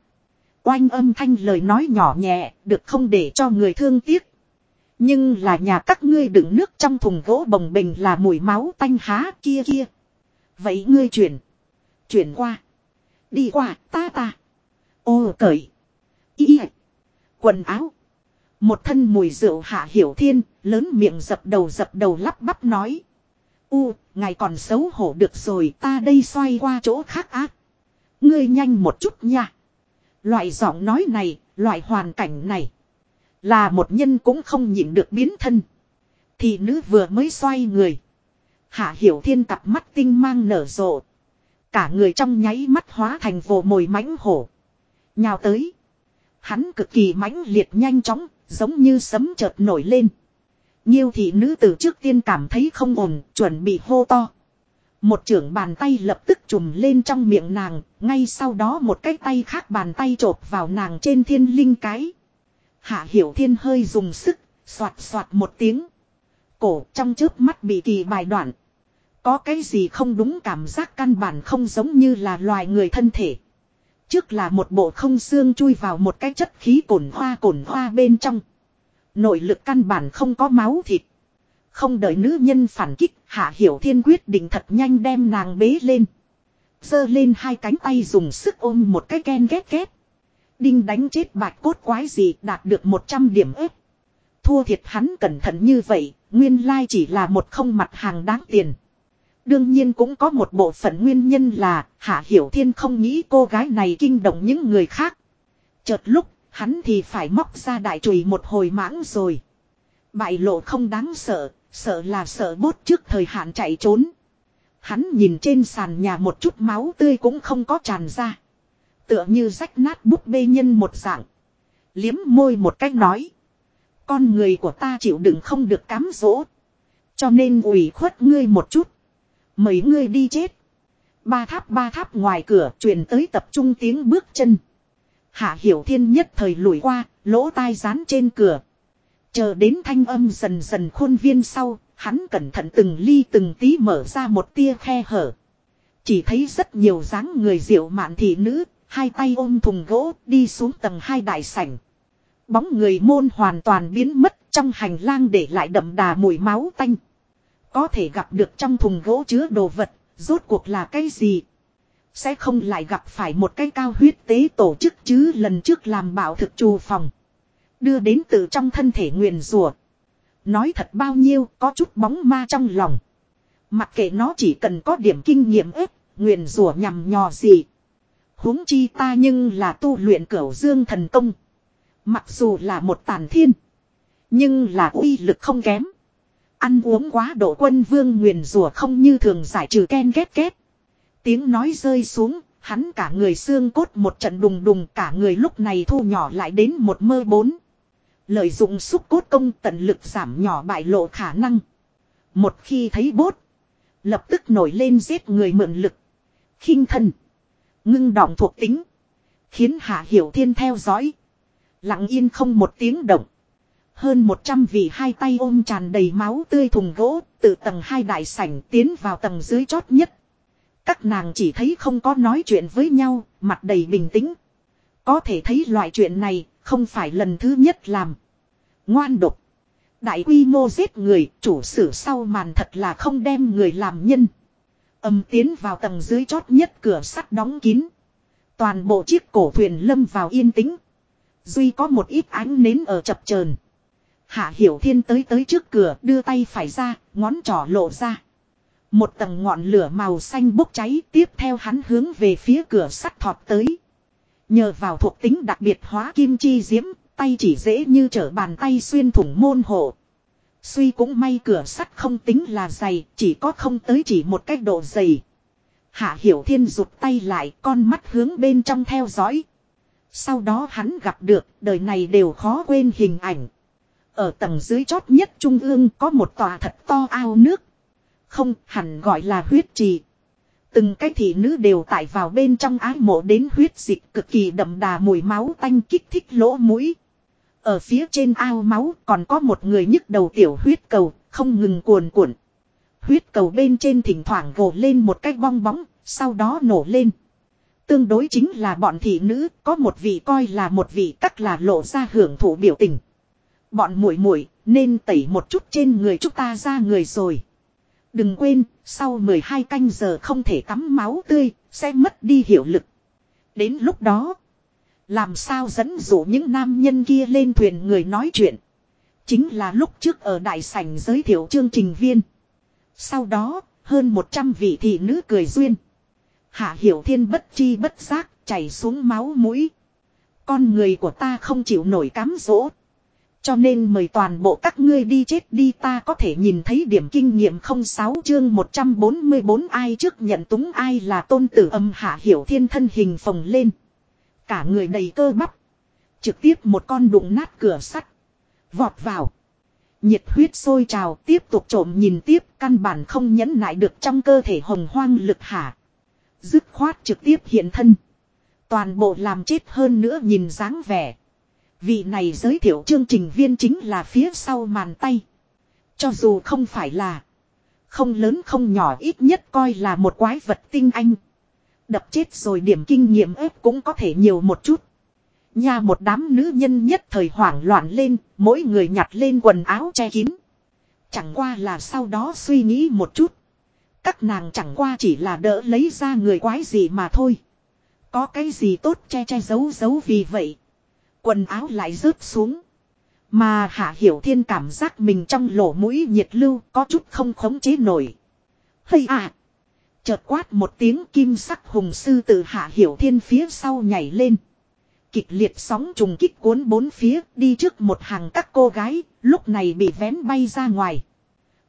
Oanh âm thanh lời nói nhỏ nhẹ, được không để cho người thương tiếc. Nhưng là nhà các ngươi đựng nước trong thùng gỗ bồng bình là mùi máu tanh há kia kia. Vậy ngươi chuyển. Chuyển qua. Đi qua ta ta. Ô cởi. Ý. Quần áo. Một thân mùi rượu hạ hiểu thiên, lớn miệng dập đầu dập đầu lắp bắp nói. U, ngài còn xấu hổ được rồi ta đây xoay qua chỗ khác ác. Ngươi nhanh một chút nha. Loại giọng nói này, loại hoàn cảnh này. Là một nhân cũng không nhịn được biến thân. Thì nữ vừa mới xoay người. Hạ hiểu thiên cặp mắt tinh mang nở rộ. Cả người trong nháy mắt hóa thành vồ mồi mãnh hổ. Nhào tới. Hắn cực kỳ mãnh liệt nhanh chóng, giống như sấm chợt nổi lên. Nhiêu thị nữ từ trước tiên cảm thấy không ổn, chuẩn bị hô to. Một trưởng bàn tay lập tức trùm lên trong miệng nàng, ngay sau đó một cái tay khác bàn tay chộp vào nàng trên thiên linh cái. Hạ hiểu thiên hơi dùng sức, soạt soạt một tiếng. Cổ trong chớp mắt bị kỳ bài đoạn. Có cái gì không đúng cảm giác căn bản không giống như là loài người thân thể. Trước là một bộ không xương chui vào một cái chất khí cồn hoa cồn hoa bên trong. Nội lực căn bản không có máu thịt. Không đợi nữ nhân phản kích, Hạ Hiểu Thiên quyết định thật nhanh đem nàng bế lên. giơ lên hai cánh tay dùng sức ôm một cái ken ghét ghét. Đinh đánh chết bạch cốt quái gì đạt được 100 điểm ếp. Thua thiệt hắn cẩn thận như vậy, nguyên lai chỉ là một không mặt hàng đáng tiền. Đương nhiên cũng có một bộ phận nguyên nhân là Hạ Hiểu Thiên không nghĩ cô gái này kinh động những người khác. Chợt lúc, hắn thì phải móc ra đại chùy một hồi mãng rồi. Bại lộ không đáng sợ, sợ là sợ bốt trước thời hạn chạy trốn. Hắn nhìn trên sàn nhà một chút máu tươi cũng không có tràn ra. Tựa như rách nát bút bê nhân một dạng. Liếm môi một cách nói. Con người của ta chịu đựng không được cám dỗ. Cho nên ủy khuất ngươi một chút. Mấy ngươi đi chết. Ba tháp ba tháp ngoài cửa truyền tới tập trung tiếng bước chân. Hạ hiểu thiên nhất thời lùi qua, lỗ tai dán trên cửa. Chờ đến thanh âm dần dần khuôn viên sau, hắn cẩn thận từng ly từng tí mở ra một tia khe hở. Chỉ thấy rất nhiều dáng người diệu mạn thị nữ, hai tay ôm thùng gỗ đi xuống tầng hai đại sảnh. Bóng người môn hoàn toàn biến mất trong hành lang để lại đậm đà mùi máu tanh. Có thể gặp được trong thùng gỗ chứa đồ vật, rốt cuộc là cái gì? Sẽ không lại gặp phải một cái cao huyết tế tổ chức chứ lần trước làm bảo thực trù phòng. Đưa đến từ trong thân thể nguyền rùa. Nói thật bao nhiêu có chút bóng ma trong lòng. Mặc kệ nó chỉ cần có điểm kinh nghiệm ếp, nguyền rùa nhằm nhò gì. huống chi ta nhưng là tu luyện cửu dương thần công. Mặc dù là một tàn thiên. Nhưng là uy lực không kém. Ăn uống quá độ quân vương nguyền rủa không như thường giải trừ ken ghét ghét. Tiếng nói rơi xuống, hắn cả người xương cốt một trận đùng đùng cả người lúc này thu nhỏ lại đến một mơ bốn. Lợi dụng xúc cốt công tận lực giảm nhỏ bại lộ khả năng. Một khi thấy bốt, lập tức nổi lên giết người mượn lực. khinh thân, ngưng đọng thuộc tính, khiến Hạ Hiểu Thiên theo dõi. Lặng yên không một tiếng động. Hơn 100 vị hai tay ôm tràn đầy máu tươi thùng gỗ, từ tầng hai đại sảnh tiến vào tầng dưới chót nhất. Các nàng chỉ thấy không có nói chuyện với nhau, mặt đầy bình tĩnh. Có thể thấy loại chuyện này, không phải lần thứ nhất làm. Ngoan độc. Đại quy mô giết người, chủ sử sau màn thật là không đem người làm nhân. Âm tiến vào tầng dưới chót nhất cửa sắt đóng kín. Toàn bộ chiếc cổ thuyền lâm vào yên tĩnh. Duy có một ít ánh nến ở chập chờn. Hạ Hiểu Thiên tới tới trước cửa đưa tay phải ra, ngón trỏ lộ ra. Một tầng ngọn lửa màu xanh bốc cháy tiếp theo hắn hướng về phía cửa sắt thọt tới. Nhờ vào thuộc tính đặc biệt hóa kim chi diễm, tay chỉ dễ như trở bàn tay xuyên thủng môn hộ. Suy cũng may cửa sắt không tính là dày, chỉ có không tới chỉ một cách độ dày. Hạ Hiểu Thiên rụt tay lại, con mắt hướng bên trong theo dõi. Sau đó hắn gặp được, đời này đều khó quên hình ảnh. Ở tầng dưới chót nhất trung ương có một tòa thật to ao nước. Không hẳn gọi là huyết trì. Từng cái thị nữ đều tại vào bên trong ái mộ đến huyết dịch cực kỳ đậm đà mùi máu tanh kích thích lỗ mũi. Ở phía trên ao máu còn có một người nhức đầu tiểu huyết cầu, không ngừng cuồn cuộn. Huyết cầu bên trên thỉnh thoảng gồ lên một cái bong bóng, sau đó nổ lên. Tương đối chính là bọn thị nữ, có một vị coi là một vị cắt là lộ ra hưởng thụ biểu tình. Bọn muội muội nên tẩy một chút trên người chúng ta ra người rồi. Đừng quên, sau 12 canh giờ không thể tắm máu tươi, sẽ mất đi hiệu lực. Đến lúc đó, làm sao dẫn dụ những nam nhân kia lên thuyền người nói chuyện. Chính là lúc trước ở đại sảnh giới thiệu chương trình viên. Sau đó, hơn 100 vị thị nữ cười duyên. Hạ hiểu thiên bất chi bất giác, chảy xuống máu mũi. Con người của ta không chịu nổi cám dỗ. Cho nên mời toàn bộ các ngươi đi chết đi ta có thể nhìn thấy điểm kinh nghiệm 06 chương 144 ai trước nhận túng, ai là tôn tử âm hạ hiểu thiên thân hình phồng lên. Cả người đầy cơ bắp. Trực tiếp một con đụng nát cửa sắt. Vọt vào. Nhiệt huyết sôi trào, tiếp tục trộm nhìn tiếp, căn bản không nhẫn nại được trong cơ thể hồng hoang lực hạ. Dứt khoát trực tiếp hiện thân. Toàn bộ làm chết hơn nữa nhìn dáng vẻ. Vị này giới thiệu chương trình viên chính là phía sau màn tay. Cho dù không phải là. Không lớn không nhỏ ít nhất coi là một quái vật tinh anh. Đập chết rồi điểm kinh nghiệm ép cũng có thể nhiều một chút. Nhà một đám nữ nhân nhất thời hoảng loạn lên, mỗi người nhặt lên quần áo che kín. Chẳng qua là sau đó suy nghĩ một chút. Các nàng chẳng qua chỉ là đỡ lấy ra người quái gì mà thôi. Có cái gì tốt che che giấu giấu vì vậy. Quần áo lại rớt xuống. Mà Hạ Hiểu Thiên cảm giác mình trong lỗ mũi nhiệt lưu có chút không khống chế nổi. Hây à! Chợt quát một tiếng kim sắc hùng sư từ Hạ Hiểu Thiên phía sau nhảy lên. Kịch liệt sóng trùng kích cuốn bốn phía đi trước một hàng các cô gái, lúc này bị vén bay ra ngoài.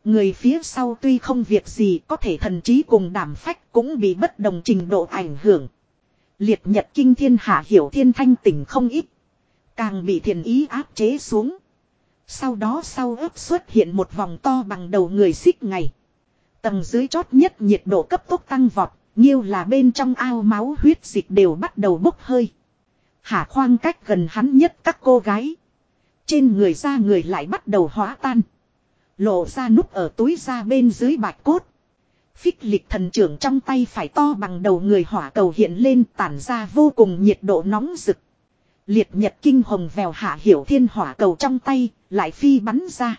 Người phía sau tuy không việc gì có thể thần trí cùng đảm phách cũng bị bất đồng trình độ ảnh hưởng. Liệt nhật kinh thiên hạ hiểu thiên thanh tỉnh không ít. Càng bị thiền ý áp chế xuống. Sau đó sau ớt xuất hiện một vòng to bằng đầu người xích ngày. Tầng dưới chót nhất nhiệt độ cấp tốc tăng vọt, nhiêu là bên trong ao máu huyết dịch đều bắt đầu bốc hơi. Hạ khoang cách gần hắn nhất các cô gái. Trên người ra người lại bắt đầu hóa tan. Lộ ra nút ở túi ra bên dưới bạch cốt. Phích lịch thần trưởng trong tay phải to bằng đầu người hỏa cầu hiện lên tản ra vô cùng nhiệt độ nóng rực. Liệt nhật kinh hồng vèo hạ hiểu thiên hỏa cầu trong tay, lại phi bắn ra.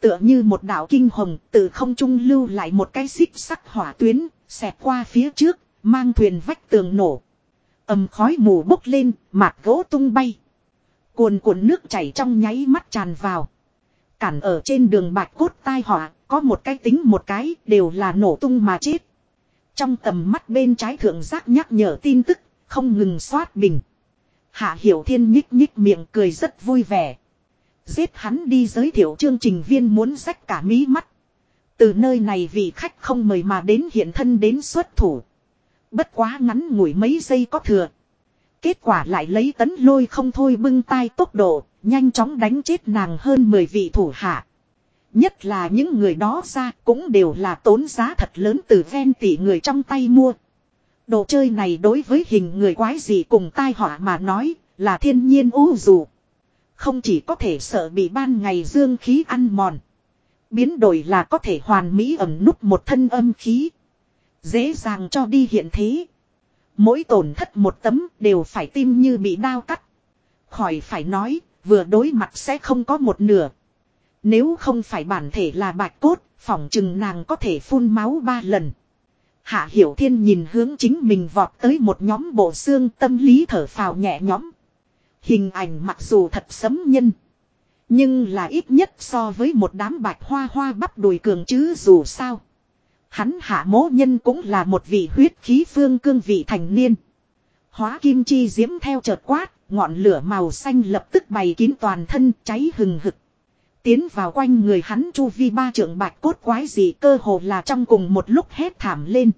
Tựa như một đạo kinh hồng từ không trung lưu lại một cái xích sắc hỏa tuyến, xẹt qua phía trước, mang thuyền vách tường nổ. ầm khói mù bốc lên, mạt gỗ tung bay. Cuồn cuộn nước chảy trong nháy mắt tràn vào. Cản ở trên đường bạch cốt tai họa, có một cái tính một cái, đều là nổ tung mà chết. Trong tầm mắt bên trái thượng giác nhắc nhở tin tức, không ngừng xoát bình. Hạ Hiểu Thiên nhích nhích miệng cười rất vui vẻ. Giết hắn đi giới thiệu chương trình viên muốn rách cả mí mắt. Từ nơi này vì khách không mời mà đến hiện thân đến xuất thủ. Bất quá ngắn ngủi mấy giây có thừa. Kết quả lại lấy tấn lôi không thôi bưng tay tốc độ, nhanh chóng đánh chết nàng hơn 10 vị thủ hạ. Nhất là những người đó ra cũng đều là tốn giá thật lớn từ ven tỷ người trong tay mua. Đồ chơi này đối với hình người quái gì cùng tai họa mà nói là thiên nhiên u dù. Không chỉ có thể sợ bị ban ngày dương khí ăn mòn. Biến đổi là có thể hoàn mỹ ẩm nút một thân âm khí. Dễ dàng cho đi hiện thế. Mỗi tổn thất một tấm đều phải tim như bị đao cắt. Khỏi phải nói, vừa đối mặt sẽ không có một nửa. Nếu không phải bản thể là bạch cốt, phỏng chừng nàng có thể phun máu ba lần. Hạ Hiểu Thiên nhìn hướng chính mình vọt tới một nhóm bộ xương tâm lý thở phào nhẹ nhõm. Hình ảnh mặc dù thật sấm nhân. Nhưng là ít nhất so với một đám bạch hoa hoa bắp đùi cường chứ dù sao. Hắn hạ mố nhân cũng là một vị huyết khí phương cương vị thành niên. Hóa kim chi diễm theo chợt quát, ngọn lửa màu xanh lập tức bày kín toàn thân cháy hừng hực. Tiến vào quanh người hắn chu vi ba trưởng bạch cốt quái gì cơ hồ là trong cùng một lúc hét thảm lên.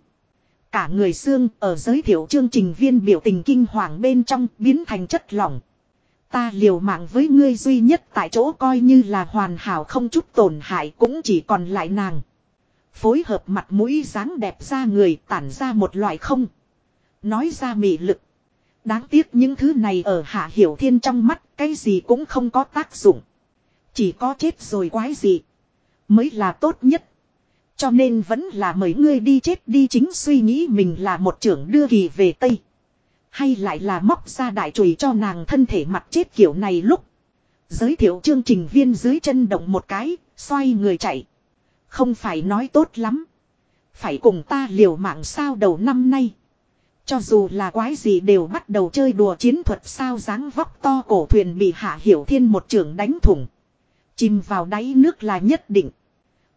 Cả người xương ở giới thiệu chương trình viên biểu tình kinh hoàng bên trong biến thành chất lỏng. Ta liều mạng với ngươi duy nhất tại chỗ coi như là hoàn hảo không chút tổn hại cũng chỉ còn lại nàng. Phối hợp mặt mũi dáng đẹp ra người tản ra một loại không. Nói ra mị lực. Đáng tiếc những thứ này ở Hạ Hiểu Thiên trong mắt, cái gì cũng không có tác dụng. Chỉ có chết rồi quái gì. Mới là tốt nhất. Cho nên vẫn là mấy ngươi đi chết đi chính suy nghĩ mình là một trưởng đưa kỳ về Tây. Hay lại là móc ra đại chùy cho nàng thân thể mặt chết kiểu này lúc. Giới thiệu chương trình viên dưới chân động một cái, xoay người chạy. Không phải nói tốt lắm. Phải cùng ta liều mạng sao đầu năm nay. Cho dù là quái gì đều bắt đầu chơi đùa chiến thuật sao dáng vóc to cổ thuyền bị hạ hiểu thiên một trường đánh thủng. Chìm vào đáy nước là nhất định.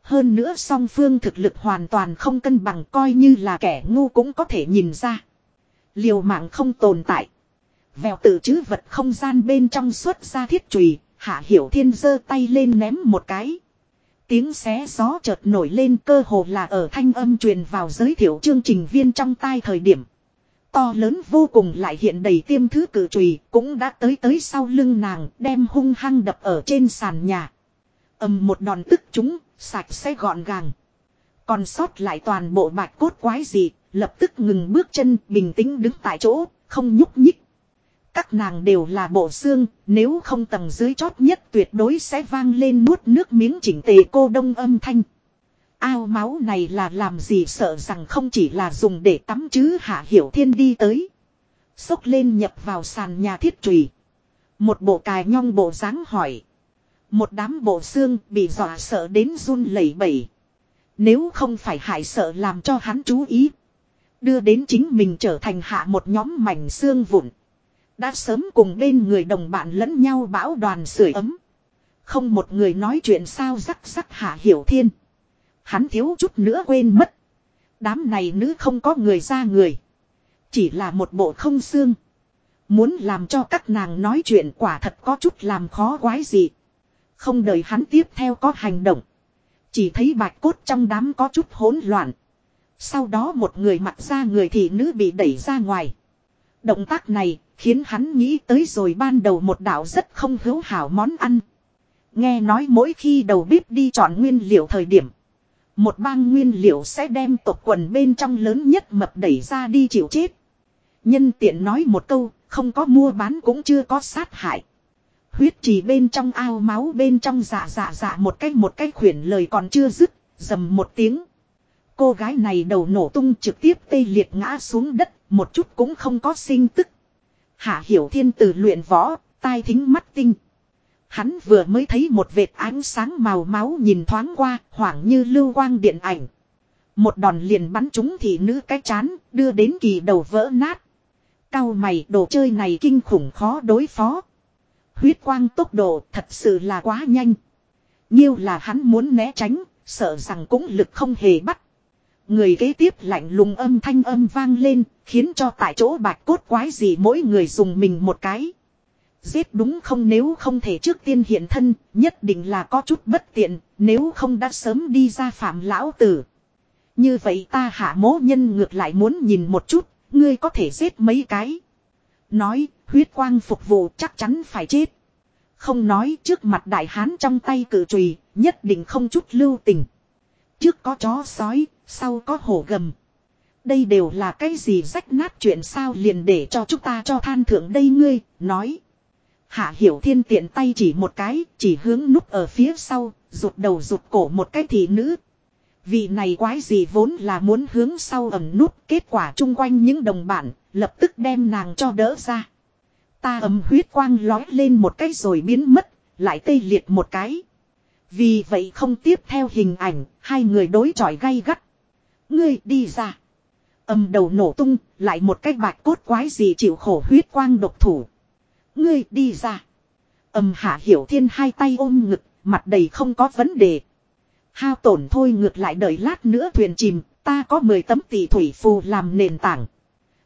Hơn nữa song phương thực lực hoàn toàn không cân bằng coi như là kẻ ngu cũng có thể nhìn ra. Liều mạng không tồn tại. Vèo tự chứ vật không gian bên trong xuất ra thiết chùy hạ hiểu thiên giơ tay lên ném một cái. Tiếng xé gió chợt nổi lên cơ hồ là ở thanh âm truyền vào giới thiệu chương trình viên trong tai thời điểm. To lớn vô cùng lại hiện đầy tiêm thứ cử chùy cũng đã tới tới sau lưng nàng đem hung hăng đập ở trên sàn nhà. ầm một đòn tức chúng, sạch sẽ gọn gàng. Còn sót lại toàn bộ bạch cốt quái gì, lập tức ngừng bước chân bình tĩnh đứng tại chỗ, không nhúc nhích. Các nàng đều là bộ xương, nếu không tầng dưới chót nhất tuyệt đối sẽ vang lên nuốt nước miếng chỉnh tề cô đông âm thanh. Ao máu này là làm gì sợ rằng không chỉ là dùng để tắm chứ hạ hiểu thiên đi tới. Xốc lên nhập vào sàn nhà thiết trùy. Một bộ cài nhong bộ dáng hỏi. Một đám bộ xương bị dọa sợ đến run lẩy bẩy. Nếu không phải hại sợ làm cho hắn chú ý. Đưa đến chính mình trở thành hạ một nhóm mảnh xương vụn. Đã sớm cùng bên người đồng bạn lẫn nhau bão đoàn sưởi ấm. Không một người nói chuyện sao rắc rắc hạ hiểu thiên. Hắn thiếu chút nữa quên mất. Đám này nữ không có người ra người. Chỉ là một bộ không xương. Muốn làm cho các nàng nói chuyện quả thật có chút làm khó quái gì. Không đợi hắn tiếp theo có hành động. Chỉ thấy bạch cốt trong đám có chút hỗn loạn. Sau đó một người mặc ra người thì nữ bị đẩy ra ngoài. Động tác này khiến hắn nghĩ tới rồi ban đầu một đạo rất không hữu hảo món ăn. Nghe nói mỗi khi đầu bếp đi chọn nguyên liệu thời điểm. Một bang nguyên liệu sẽ đem tộc quần bên trong lớn nhất mập đẩy ra đi chịu chết. Nhân tiện nói một câu, không có mua bán cũng chưa có sát hại. Huyết trì bên trong ao máu bên trong dạ dạ dạ một cách một cách khuyển lời còn chưa dứt, dầm một tiếng. Cô gái này đầu nổ tung trực tiếp tê liệt ngã xuống đất, một chút cũng không có sinh tức. Hạ hiểu thiên từ luyện võ, tai thính mắt tinh. Hắn vừa mới thấy một vệt ánh sáng màu máu nhìn thoáng qua, hoảng như lưu quang điện ảnh. Một đòn liền bắn trúng thị nữ cái chán, đưa đến kỳ đầu vỡ nát. Cao mày đồ chơi này kinh khủng khó đối phó. Huyết quang tốc độ thật sự là quá nhanh. Nhiêu là hắn muốn né tránh, sợ rằng cũng lực không hề bắt. Người kế tiếp lạnh lùng âm thanh âm vang lên, khiến cho tại chỗ bạch cốt quái gì mỗi người dùng mình một cái. Giết đúng không nếu không thể trước tiên hiện thân, nhất định là có chút bất tiện, nếu không đã sớm đi ra phạm lão tử. Như vậy ta hạ mố nhân ngược lại muốn nhìn một chút, ngươi có thể giết mấy cái. Nói, huyết quang phục vụ chắc chắn phải chết. Không nói trước mặt đại hán trong tay cử trùy, nhất định không chút lưu tình. Trước có chó sói, sau có hổ gầm. Đây đều là cái gì rách nát chuyện sao liền để cho chúng ta cho than thượng đây ngươi, nói. Hạ hiểu thiên tiện tay chỉ một cái, chỉ hướng núp ở phía sau, rụt đầu rụt cổ một cái thị nữ. Vị này quái gì vốn là muốn hướng sau ẩm nút, kết quả chung quanh những đồng bạn, lập tức đem nàng cho đỡ ra. Ta ấm huyết quang lói lên một cái rồi biến mất, lại tê liệt một cái. Vì vậy không tiếp theo hình ảnh, hai người đối chọi gay gắt. Ngươi đi ra. Âm đầu nổ tung, lại một cái bạch cốt quái gì chịu khổ huyết quang độc thủ. Ngươi đi ra. Âm hạ hiểu thiên hai tay ôm ngực, mặt đầy không có vấn đề. Hao tổn thôi ngược lại đợi lát nữa thuyền chìm, ta có 10 tấm tỷ thủy phù làm nền tảng.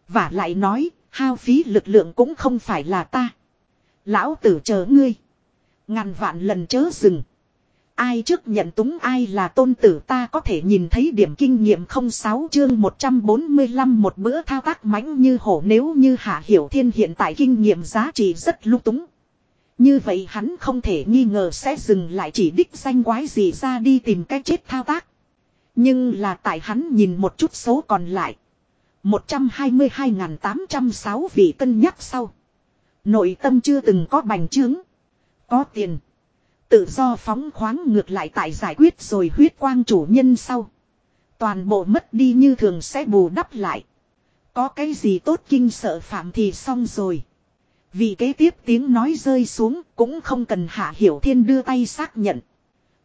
Và lại nói, hao phí lực lượng cũng không phải là ta. Lão tử chờ ngươi. Ngàn vạn lần chớ dừng. Ai trước nhận túng ai là tôn tử ta có thể nhìn thấy điểm kinh nghiệm 06 chương 145 một bữa thao tác mãnh như hổ nếu như Hạ Hiểu Thiên hiện tại kinh nghiệm giá trị rất lúc túng. Như vậy hắn không thể nghi ngờ sẽ dừng lại chỉ đích danh quái gì ra đi tìm cách chết thao tác. Nhưng là tại hắn nhìn một chút số còn lại. 122.806 vị cân nhắc sau. Nội tâm chưa từng có bành trướng. Có tiền. Tự do phóng khoáng ngược lại tại giải quyết rồi huyết quang chủ nhân sau. Toàn bộ mất đi như thường sẽ bù đắp lại. Có cái gì tốt kinh sợ phạm thì xong rồi. Vì kế tiếp tiếng nói rơi xuống cũng không cần hạ hiểu thiên đưa tay xác nhận.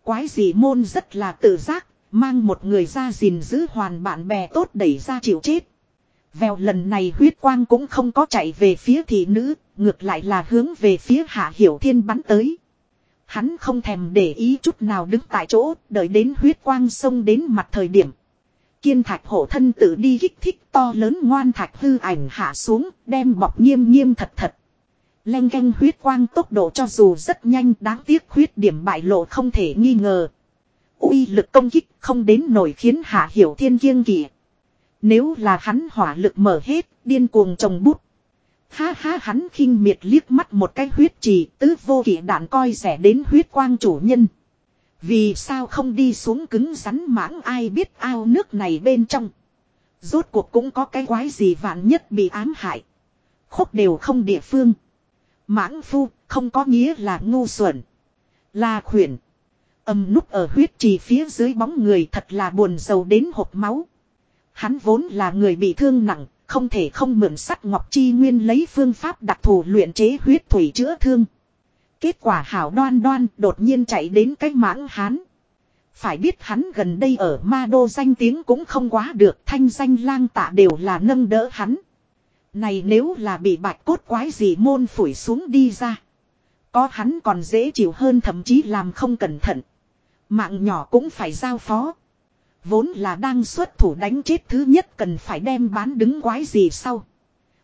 Quái gì môn rất là tự giác, mang một người ra gìn giữ hoàn bạn bè tốt đẩy ra chịu chết. Vèo lần này huyết quang cũng không có chạy về phía thị nữ, ngược lại là hướng về phía hạ hiểu thiên bắn tới. Hắn không thèm để ý chút nào đứng tại chỗ, đợi đến huyết quang xông đến mặt thời điểm. Kiên thạch hổ thân tự đi kích thích to lớn ngoan thạch hư ảnh hạ xuống, đem bọc nghiêm nghiêm thật thật. Leng canh huyết quang tốc độ cho dù rất nhanh đáng tiếc huyết điểm bại lộ không thể nghi ngờ. uy lực công kích không đến nổi khiến hạ hiểu thiên kiêng kỵ. Nếu là hắn hỏa lực mở hết, điên cuồng trồng bút. Ha ha hắn khinh miệt liếc mắt một cái huyết trì tứ vô kỷ đạn coi rẻ đến huyết quang chủ nhân. Vì sao không đi xuống cứng rắn mãng ai biết ao nước này bên trong. Rốt cuộc cũng có cái quái gì vạn nhất bị ám hại. Khúc đều không địa phương. Mãng phu không có nghĩa là ngu xuẩn. Là khuyển. Âm núp ở huyết trì phía dưới bóng người thật là buồn giàu đến hộp máu. Hắn vốn là người bị thương nặng, không thể không mượn sắt ngọc chi nguyên lấy phương pháp đặc thù luyện chế huyết thủy chữa thương. Kết quả hảo đoan đoan đột nhiên chạy đến cái mãng hán. Phải biết hắn gần đây ở ma đô danh tiếng cũng không quá được, thanh danh lang tạ đều là nâng đỡ hắn. Này nếu là bị bạch cốt quái gì môn phủi xuống đi ra. Có hắn còn dễ chịu hơn, thậm chí làm không cẩn thận. Mạng nhỏ cũng phải giao phó. Vốn là đang xuất thủ đánh chết thứ nhất cần phải đem bán đứng quái gì sau.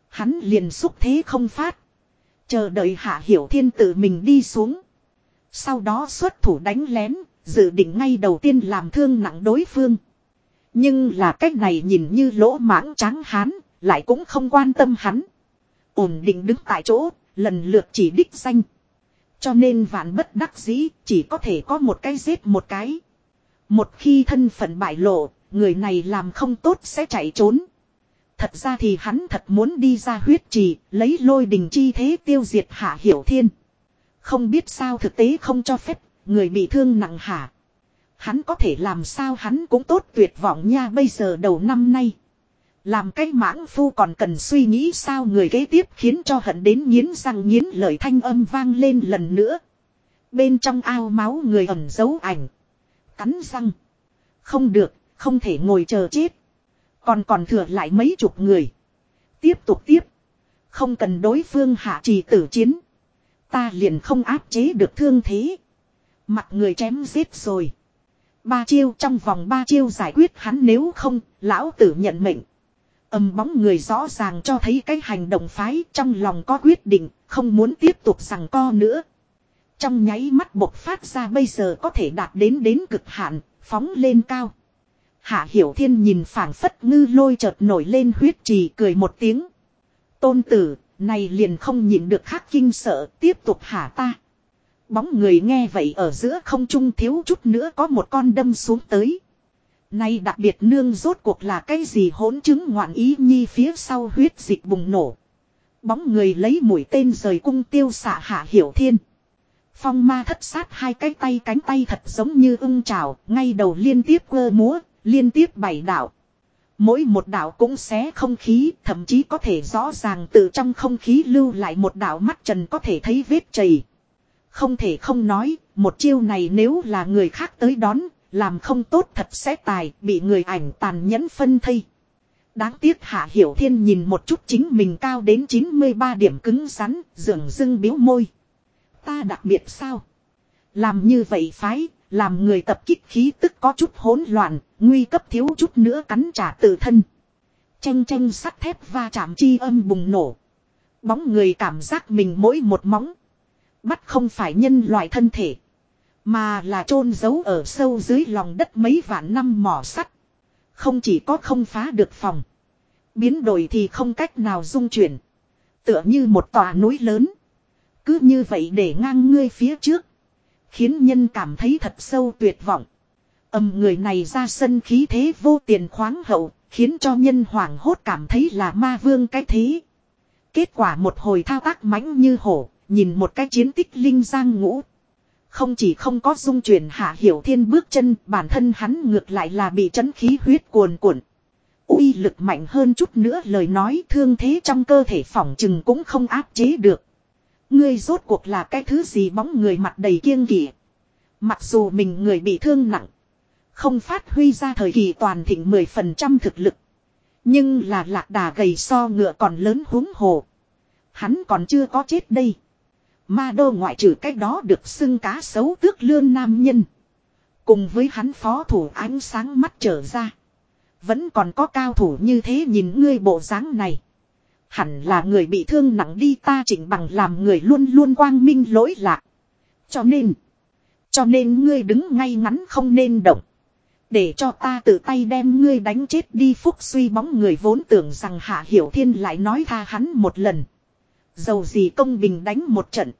Hắn liền xúc thế không phát. Chờ đợi hạ hiểu thiên tự mình đi xuống. Sau đó xuất thủ đánh lén, dự định ngay đầu tiên làm thương nặng đối phương. Nhưng là cách này nhìn như lỗ mãng trắng hán, lại cũng không quan tâm hắn. Ổn định đứng tại chỗ, lần lượt chỉ đích danh. Cho nên vạn bất đắc dĩ, chỉ có thể có một cái giết một cái. Một khi thân phận bại lộ, người này làm không tốt sẽ chạy trốn. Thật ra thì hắn thật muốn đi ra huyết trì, lấy lôi đình chi thế tiêu diệt hạ hiểu thiên. Không biết sao thực tế không cho phép, người bị thương nặng hả. Hắn có thể làm sao hắn cũng tốt tuyệt vọng nha bây giờ đầu năm nay. Làm cái mãng phu còn cần suy nghĩ sao người kế tiếp khiến cho hận đến nghiến răng nghiến lời thanh âm vang lên lần nữa. Bên trong ao máu người ẩn giấu ảnh. Cắn răng. Không được, không thể ngồi chờ chết. Còn còn thừa lại mấy chục người. Tiếp tục tiếp. Không cần đối phương hạ trì tử chiến. Ta liền không áp chế được thương thế. Mặt người chém giết rồi. Ba chiêu trong vòng ba chiêu giải quyết hắn nếu không, lão tử nhận mệnh. Âm bóng người rõ ràng cho thấy cái hành động phái trong lòng có quyết định, không muốn tiếp tục rằng co nữa. Trong nháy mắt bộc phát ra bây giờ có thể đạt đến đến cực hạn, phóng lên cao. Hạ Hiểu Thiên nhìn phảng phất ngư lôi chợt nổi lên huyết trì cười một tiếng. Tôn tử, này liền không nhịn được khắc kinh sợ, tiếp tục hạ ta. Bóng người nghe vậy ở giữa không trung thiếu chút nữa có một con đâm xuống tới. Nay đặc biệt nương rốt cuộc là cái gì hỗn chứng ngoạn ý nhi phía sau huyết dịch bùng nổ. Bóng người lấy mũi tên rời cung tiêu xạ hạ hiểu thiên. Phong ma thất sát hai cái tay cánh tay thật giống như ưng trào, ngay đầu liên tiếp quơ múa, liên tiếp bảy đạo. Mỗi một đạo cũng xé không khí, thậm chí có thể rõ ràng từ trong không khí lưu lại một đạo mắt trần có thể thấy vết chày. Không thể không nói, một chiêu này nếu là người khác tới đón, làm không tốt thật sẽ tài, bị người ảnh tàn nhẫn phân thây. Đáng tiếc Hạ Hiểu Thiên nhìn một chút chính mình cao đến 93 điểm cứng rắn, dường dưng biếu môi. Ta đặc biệt sao? Làm như vậy phái, làm người tập kích khí tức có chút hỗn loạn, nguy cấp thiếu chút nữa cắn trả tự thân. Tranh tranh sắt thép va chạm chi âm bùng nổ. Bóng người cảm giác mình mỗi một móng. Bắt không phải nhân loại thân thể. Mà là chôn giấu ở sâu dưới lòng đất mấy vạn năm mỏ sắt. Không chỉ có không phá được phòng. Biến đổi thì không cách nào dung chuyển. Tựa như một tòa núi lớn. Cứ như vậy để ngang ngươi phía trước. Khiến nhân cảm thấy thật sâu tuyệt vọng. ầm người này ra sân khí thế vô tiền khoáng hậu, khiến cho nhân hoảng hốt cảm thấy là ma vương cái thế. Kết quả một hồi thao tác mãnh như hổ, nhìn một cái chiến tích linh giang ngũ. Không chỉ không có dung chuyển hạ hiểu thiên bước chân, bản thân hắn ngược lại là bị chấn khí huyết cuồn cuộn. uy lực mạnh hơn chút nữa lời nói thương thế trong cơ thể phỏng chừng cũng không áp chế được. Ngươi rốt cuộc là cái thứ gì bóng người mặt đầy kiêng kỵ. Mặc dù mình người bị thương nặng. Không phát huy ra thời kỳ toàn thịnh 10% thực lực. Nhưng là lạc đà gầy so ngựa còn lớn húng hồ. Hắn còn chưa có chết đây. Ma đô ngoại trừ cách đó được xưng cá xấu tước lương nam nhân. Cùng với hắn phó thủ ánh sáng mắt trở ra. Vẫn còn có cao thủ như thế nhìn ngươi bộ dáng này. Hẳn là người bị thương nặng đi ta chỉnh bằng làm người luôn luôn quang minh lỗi lạc. Cho nên. Cho nên ngươi đứng ngay ngắn không nên động. Để cho ta tự tay đem ngươi đánh chết đi phúc suy bóng người vốn tưởng rằng Hạ Hiểu Thiên lại nói tha hắn một lần. Dầu gì công bình đánh một trận.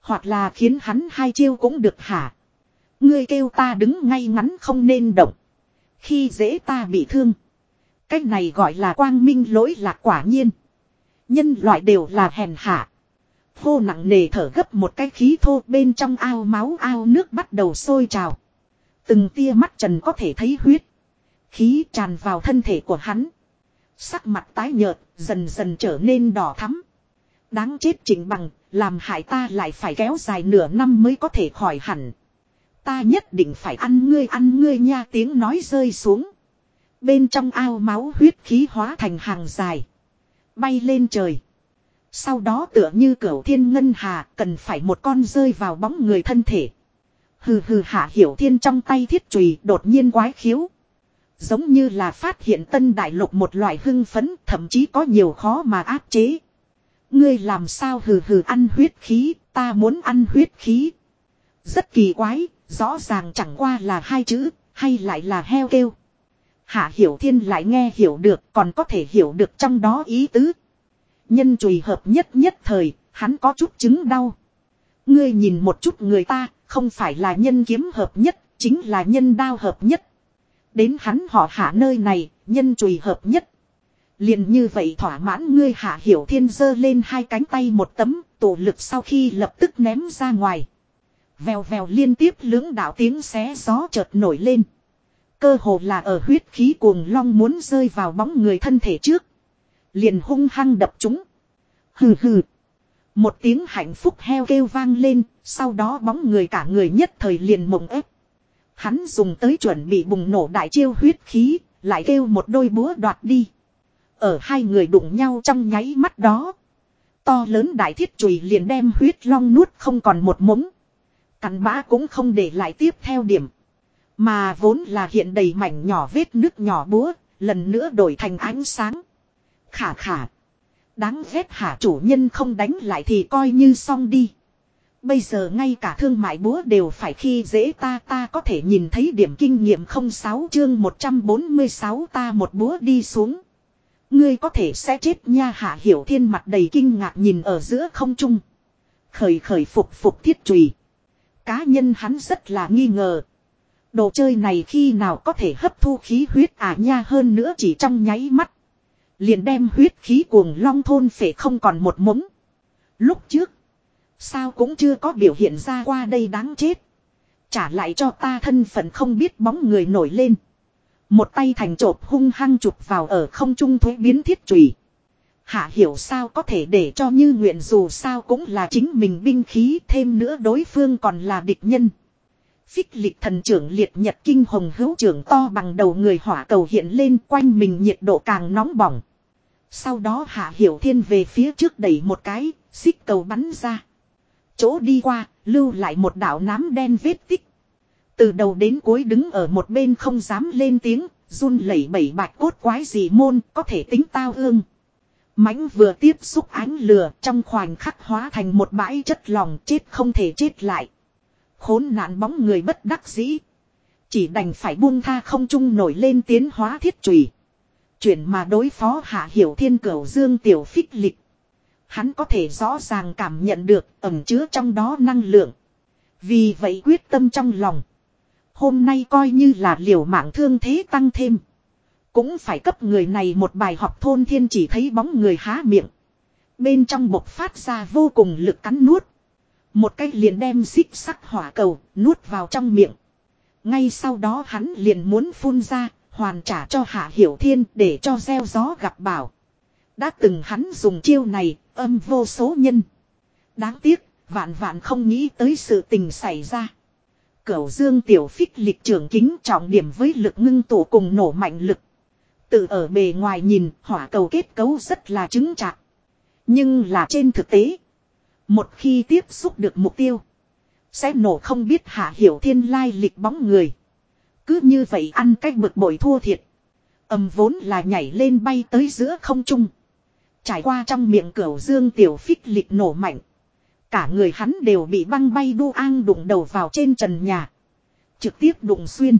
Hoặc là khiến hắn hai chiêu cũng được hả. Ngươi kêu ta đứng ngay ngắn không nên động. Khi dễ ta bị thương. Cách này gọi là quang minh lỗi lạc quả nhiên. Nhân loại đều là hèn hạ. Hô nặng nề thở gấp một cái khí thô bên trong ao máu ao nước bắt đầu sôi trào. Từng tia mắt trần có thể thấy huyết. Khí tràn vào thân thể của hắn. Sắc mặt tái nhợt, dần dần trở nên đỏ thắm. Đáng chết chỉnh bằng, làm hại ta lại phải kéo dài nửa năm mới có thể khỏi hẳn. Ta nhất định phải ăn ngươi ăn ngươi nha tiếng nói rơi xuống. Bên trong ao máu huyết khí hóa thành hàng dài. Bay lên trời. Sau đó tựa như cửu thiên ngân hà cần phải một con rơi vào bóng người thân thể. Hừ hừ hạ hiểu thiên trong tay thiết chùy đột nhiên quái khiếu. Giống như là phát hiện tân đại lục một loại hưng phấn thậm chí có nhiều khó mà áp chế. Ngươi làm sao hừ hừ ăn huyết khí, ta muốn ăn huyết khí. Rất kỳ quái, rõ ràng chẳng qua là hai chữ, hay lại là heo kêu. Hạ hiểu thiên lại nghe hiểu được, còn có thể hiểu được trong đó ý tứ. Nhân chùy hợp nhất nhất thời, hắn có chút chứng đau. Ngươi nhìn một chút người ta, không phải là nhân kiếm hợp nhất, chính là nhân đao hợp nhất. Đến hắn họ hạ nơi này, nhân chùy hợp nhất. Liền như vậy thỏa mãn ngươi hạ hiểu thiên giơ lên hai cánh tay một tấm, tổ lực sau khi lập tức ném ra ngoài. Vèo vèo liên tiếp lưỡng đạo tiếng xé gió chợt nổi lên. Cơ hồ là ở huyết khí cuồng long muốn rơi vào bóng người thân thể trước. Liền hung hăng đập chúng. Hừ hừ. Một tiếng hạnh phúc heo kêu vang lên, sau đó bóng người cả người nhất thời liền mộng ép. Hắn dùng tới chuẩn bị bùng nổ đại chiêu huyết khí, lại kêu một đôi búa đoạt đi. Ở hai người đụng nhau trong nháy mắt đó. To lớn đại thiết chùy liền đem huyết long nuốt không còn một mống. Cắn bã cũng không để lại tiếp theo điểm. Mà vốn là hiện đầy mảnh nhỏ vết nước nhỏ búa, lần nữa đổi thành ánh sáng. Khả khả. Đáng ghét hả chủ nhân không đánh lại thì coi như xong đi. Bây giờ ngay cả thương mại búa đều phải khi dễ ta ta có thể nhìn thấy điểm kinh nghiệm 06 chương 146 ta một búa đi xuống. Ngươi có thể sẽ chết nha hạ hiểu thiên mặt đầy kinh ngạc nhìn ở giữa không trung. Khởi khởi phục phục thiết trùy. Cá nhân hắn rất là nghi ngờ. Đồ chơi này khi nào có thể hấp thu khí huyết à nha, hơn nữa chỉ trong nháy mắt. Liền đem huyết khí cuồng long thôn phệ không còn một mống. Lúc trước. Sao cũng chưa có biểu hiện ra qua đây đáng chết. Trả lại cho ta thân phận không biết bóng người nổi lên. Một tay thành trộp hung hăng chụp vào ở không trung thuế biến thiết trùy. Hạ hiểu sao có thể để cho như nguyện dù sao cũng là chính mình binh khí, thêm nữa đối phương còn là địch nhân. Phích lịch thần trưởng liệt nhật kinh hồng hữu trưởng to bằng đầu người hỏa cầu hiện lên quanh mình nhiệt độ càng nóng bỏng. Sau đó hạ hiểu thiên về phía trước đẩy một cái, xích cầu bắn ra. Chỗ đi qua, lưu lại một đảo nám đen vết tích. Từ đầu đến cuối đứng ở một bên không dám lên tiếng, run lẩy bẩy bạch cốt quái gì môn, có thể tính tao ương. Mãnh vừa tiếp xúc ánh lửa trong khoảnh khắc hóa thành một bãi chất lòng chết không thể chết lại. Khốn nạn bóng người bất đắc dĩ. Chỉ đành phải buông tha không trung nổi lên tiến hóa thiết trùy. Chuyển mà đối phó hạ hiểu thiên cửu dương tiểu phích lịch. Hắn có thể rõ ràng cảm nhận được ẩm chứa trong đó năng lượng. Vì vậy quyết tâm trong lòng. Hôm nay coi như là liều mạng thương thế tăng thêm. Cũng phải cấp người này một bài học thôn thiên chỉ thấy bóng người há miệng. Bên trong bộc phát ra vô cùng lực cắn nuốt. Một cách liền đem xích sắc hỏa cầu nuốt vào trong miệng. Ngay sau đó hắn liền muốn phun ra, hoàn trả cho Hạ Hiểu Thiên để cho gieo gió gặp bảo. Đã từng hắn dùng chiêu này, âm vô số nhân. Đáng tiếc, vạn vạn không nghĩ tới sự tình xảy ra. Cửu dương tiểu phích lịch trưởng kính trọng điểm với lực ngưng tụ cùng nổ mạnh lực. Tự ở bề ngoài nhìn, hỏa cầu kết cấu rất là chứng chặt, Nhưng là trên thực tế, một khi tiếp xúc được mục tiêu, sẽ nổ không biết hạ hiểu thiên lai lịch bóng người. Cứ như vậy ăn cách bực bội thua thiệt. Âm vốn là nhảy lên bay tới giữa không trung. Trải qua trong miệng cửa dương tiểu phích lịch nổ mạnh. Cả người hắn đều bị băng bay đu an đụng đầu vào trên trần nhà. Trực tiếp đụng xuyên.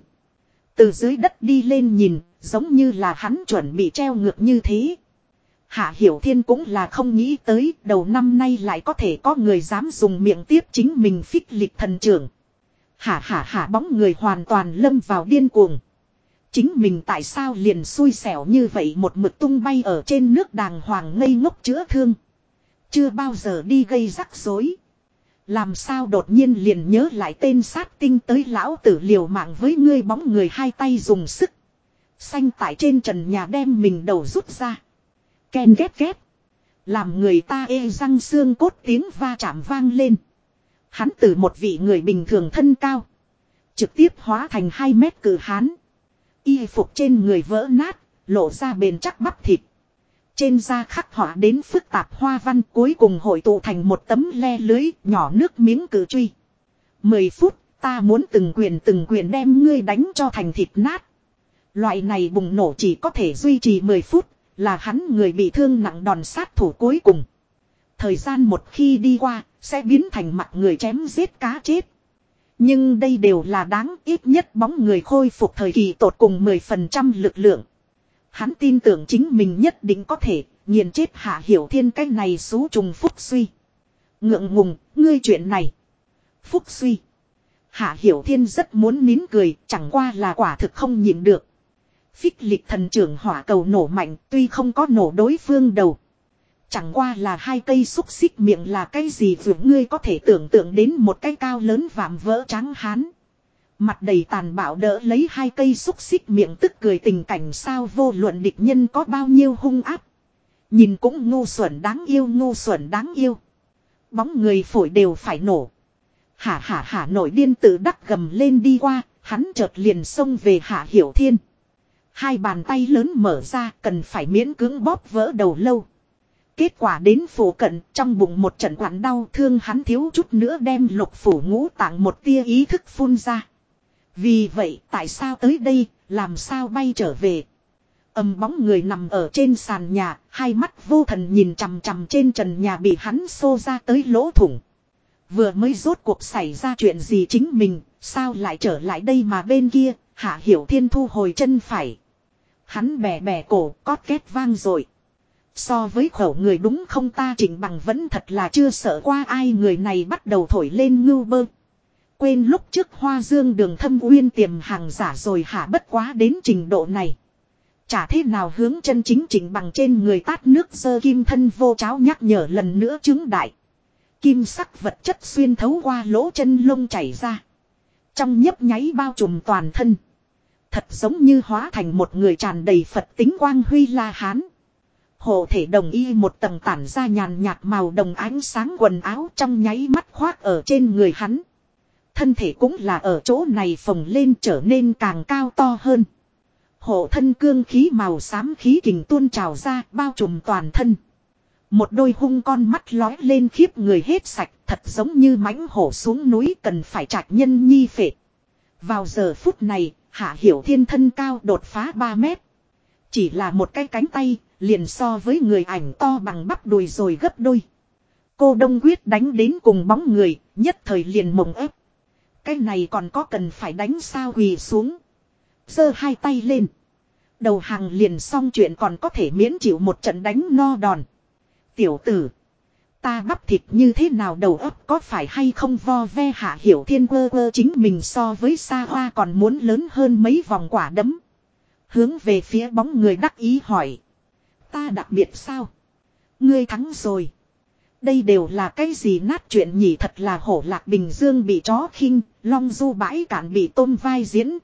Từ dưới đất đi lên nhìn, giống như là hắn chuẩn bị treo ngược như thế. Hạ Hiểu Thiên cũng là không nghĩ tới, đầu năm nay lại có thể có người dám dùng miệng tiếp chính mình phích lịch thần trưởng. Hả hả hả bóng người hoàn toàn lâm vào điên cuồng. Chính mình tại sao liền xui xẻo như vậy một mực tung bay ở trên nước đàng hoàng ngây ngốc chữa thương. Chưa bao giờ đi gây rắc rối. Làm sao đột nhiên liền nhớ lại tên sát tinh tới lão tử liều mạng với ngươi bóng người hai tay dùng sức. Xanh tại trên trần nhà đem mình đầu rút ra. Ken ghét ghét. Làm người ta ê răng xương cốt tiếng va chạm vang lên. Hắn từ một vị người bình thường thân cao. Trực tiếp hóa thành 2 mét cử hán. Y phục trên người vỡ nát, lộ ra bền chắc bắp thịt. Trên da khắc họa đến phức tạp hoa văn cuối cùng hội tụ thành một tấm le lưới nhỏ nước miếng cử truy. 10 phút, ta muốn từng quyền từng quyền đem ngươi đánh cho thành thịt nát. Loại này bùng nổ chỉ có thể duy trì 10 phút, là hắn người bị thương nặng đòn sát thủ cuối cùng. Thời gian một khi đi qua, sẽ biến thành mặt người chém giết cá chết. Nhưng đây đều là đáng ít nhất bóng người khôi phục thời kỳ tột cùng 10% lực lượng. Hắn tin tưởng chính mình nhất định có thể nghiền chết hạ hiểu thiên cái này xú trùng phúc suy. Ngượng ngùng, ngươi chuyện này. Phúc suy. Hạ hiểu thiên rất muốn nín cười, chẳng qua là quả thực không nhịn được. Phích lịch thần trưởng hỏa cầu nổ mạnh tuy không có nổ đối phương đầu. Chẳng qua là hai cây xúc xích miệng là cái gì vừa ngươi có thể tưởng tượng đến một cái cao lớn vạm vỡ trắng hán. Mặt đầy tàn bạo đỡ lấy hai cây xúc xích miệng tức cười tình cảnh sao vô luận địch nhân có bao nhiêu hung áp. Nhìn cũng ngu xuẩn đáng yêu ngu xuẩn đáng yêu. Bóng người phổi đều phải nổ. Hả hả hả nổi điên tự đắc gầm lên đi qua, hắn chợt liền xông về hạ hiểu thiên. Hai bàn tay lớn mở ra cần phải miễn cưỡng bóp vỡ đầu lâu. Kết quả đến phủ cận trong bụng một trận quặn đau thương hắn thiếu chút nữa đem lục phủ ngũ tạng một tia ý thức phun ra. Vì vậy tại sao tới đây, làm sao bay trở về. Âm bóng người nằm ở trên sàn nhà, hai mắt vô thần nhìn chằm chằm trên trần nhà bị hắn xô ra tới lỗ thủng. Vừa mới rốt cuộc xảy ra chuyện gì chính mình, sao lại trở lại đây mà bên kia, hạ hiểu thiên thu hồi chân phải. Hắn bẻ bẻ cổ, cót két vang rồi. So với khẩu người đúng không ta chỉnh bằng vẫn thật là chưa sợ qua ai người này bắt đầu thổi lên ngưu bơ. Quên lúc trước hoa dương đường thâm uyên tiềm hàng giả rồi hả bất quá đến trình độ này. Chả thế nào hướng chân chính chỉnh bằng trên người tát nước sơ kim thân vô cháo nhắc nhở lần nữa chứng đại. Kim sắc vật chất xuyên thấu qua lỗ chân lông chảy ra. Trong nhấp nháy bao trùm toàn thân. Thật giống như hóa thành một người tràn đầy Phật tính quang huy la hán. Hộ thể đồng y một tầng tản ra nhàn nhạt màu đồng ánh sáng quần áo trong nháy mắt khoác ở trên người hắn. Thân thể cũng là ở chỗ này phồng lên trở nên càng cao to hơn. Hộ thân cương khí màu xám khí kình tuôn trào ra bao trùm toàn thân. Một đôi hung con mắt lói lên khiếp người hết sạch thật giống như mãnh hổ xuống núi cần phải trạch nhân nhi phệ. Vào giờ phút này, Hạ Hiểu Thiên thân cao đột phá 3 mét. Chỉ là một cái cánh tay, liền so với người ảnh to bằng bắp đùi rồi gấp đôi. Cô Đông Quyết đánh đến cùng bóng người, nhất thời liền mộng ép. Cái này còn có cần phải đánh sao quỳ xuống. giơ hai tay lên. Đầu hàng liền xong chuyện còn có thể miễn chịu một trận đánh no đòn. Tiểu tử. Ta bắp thịt như thế nào đầu óc có phải hay không vo ve hạ hiểu thiên quơ quơ chính mình so với xa hoa còn muốn lớn hơn mấy vòng quả đấm. Hướng về phía bóng người đắc ý hỏi. Ta đặc biệt sao? Ngươi thắng rồi. Đây đều là cái gì nát chuyện nhỉ thật là hổ lạc bình dương bị chó khinh, long du bãi cạn bị tôm vai diễn.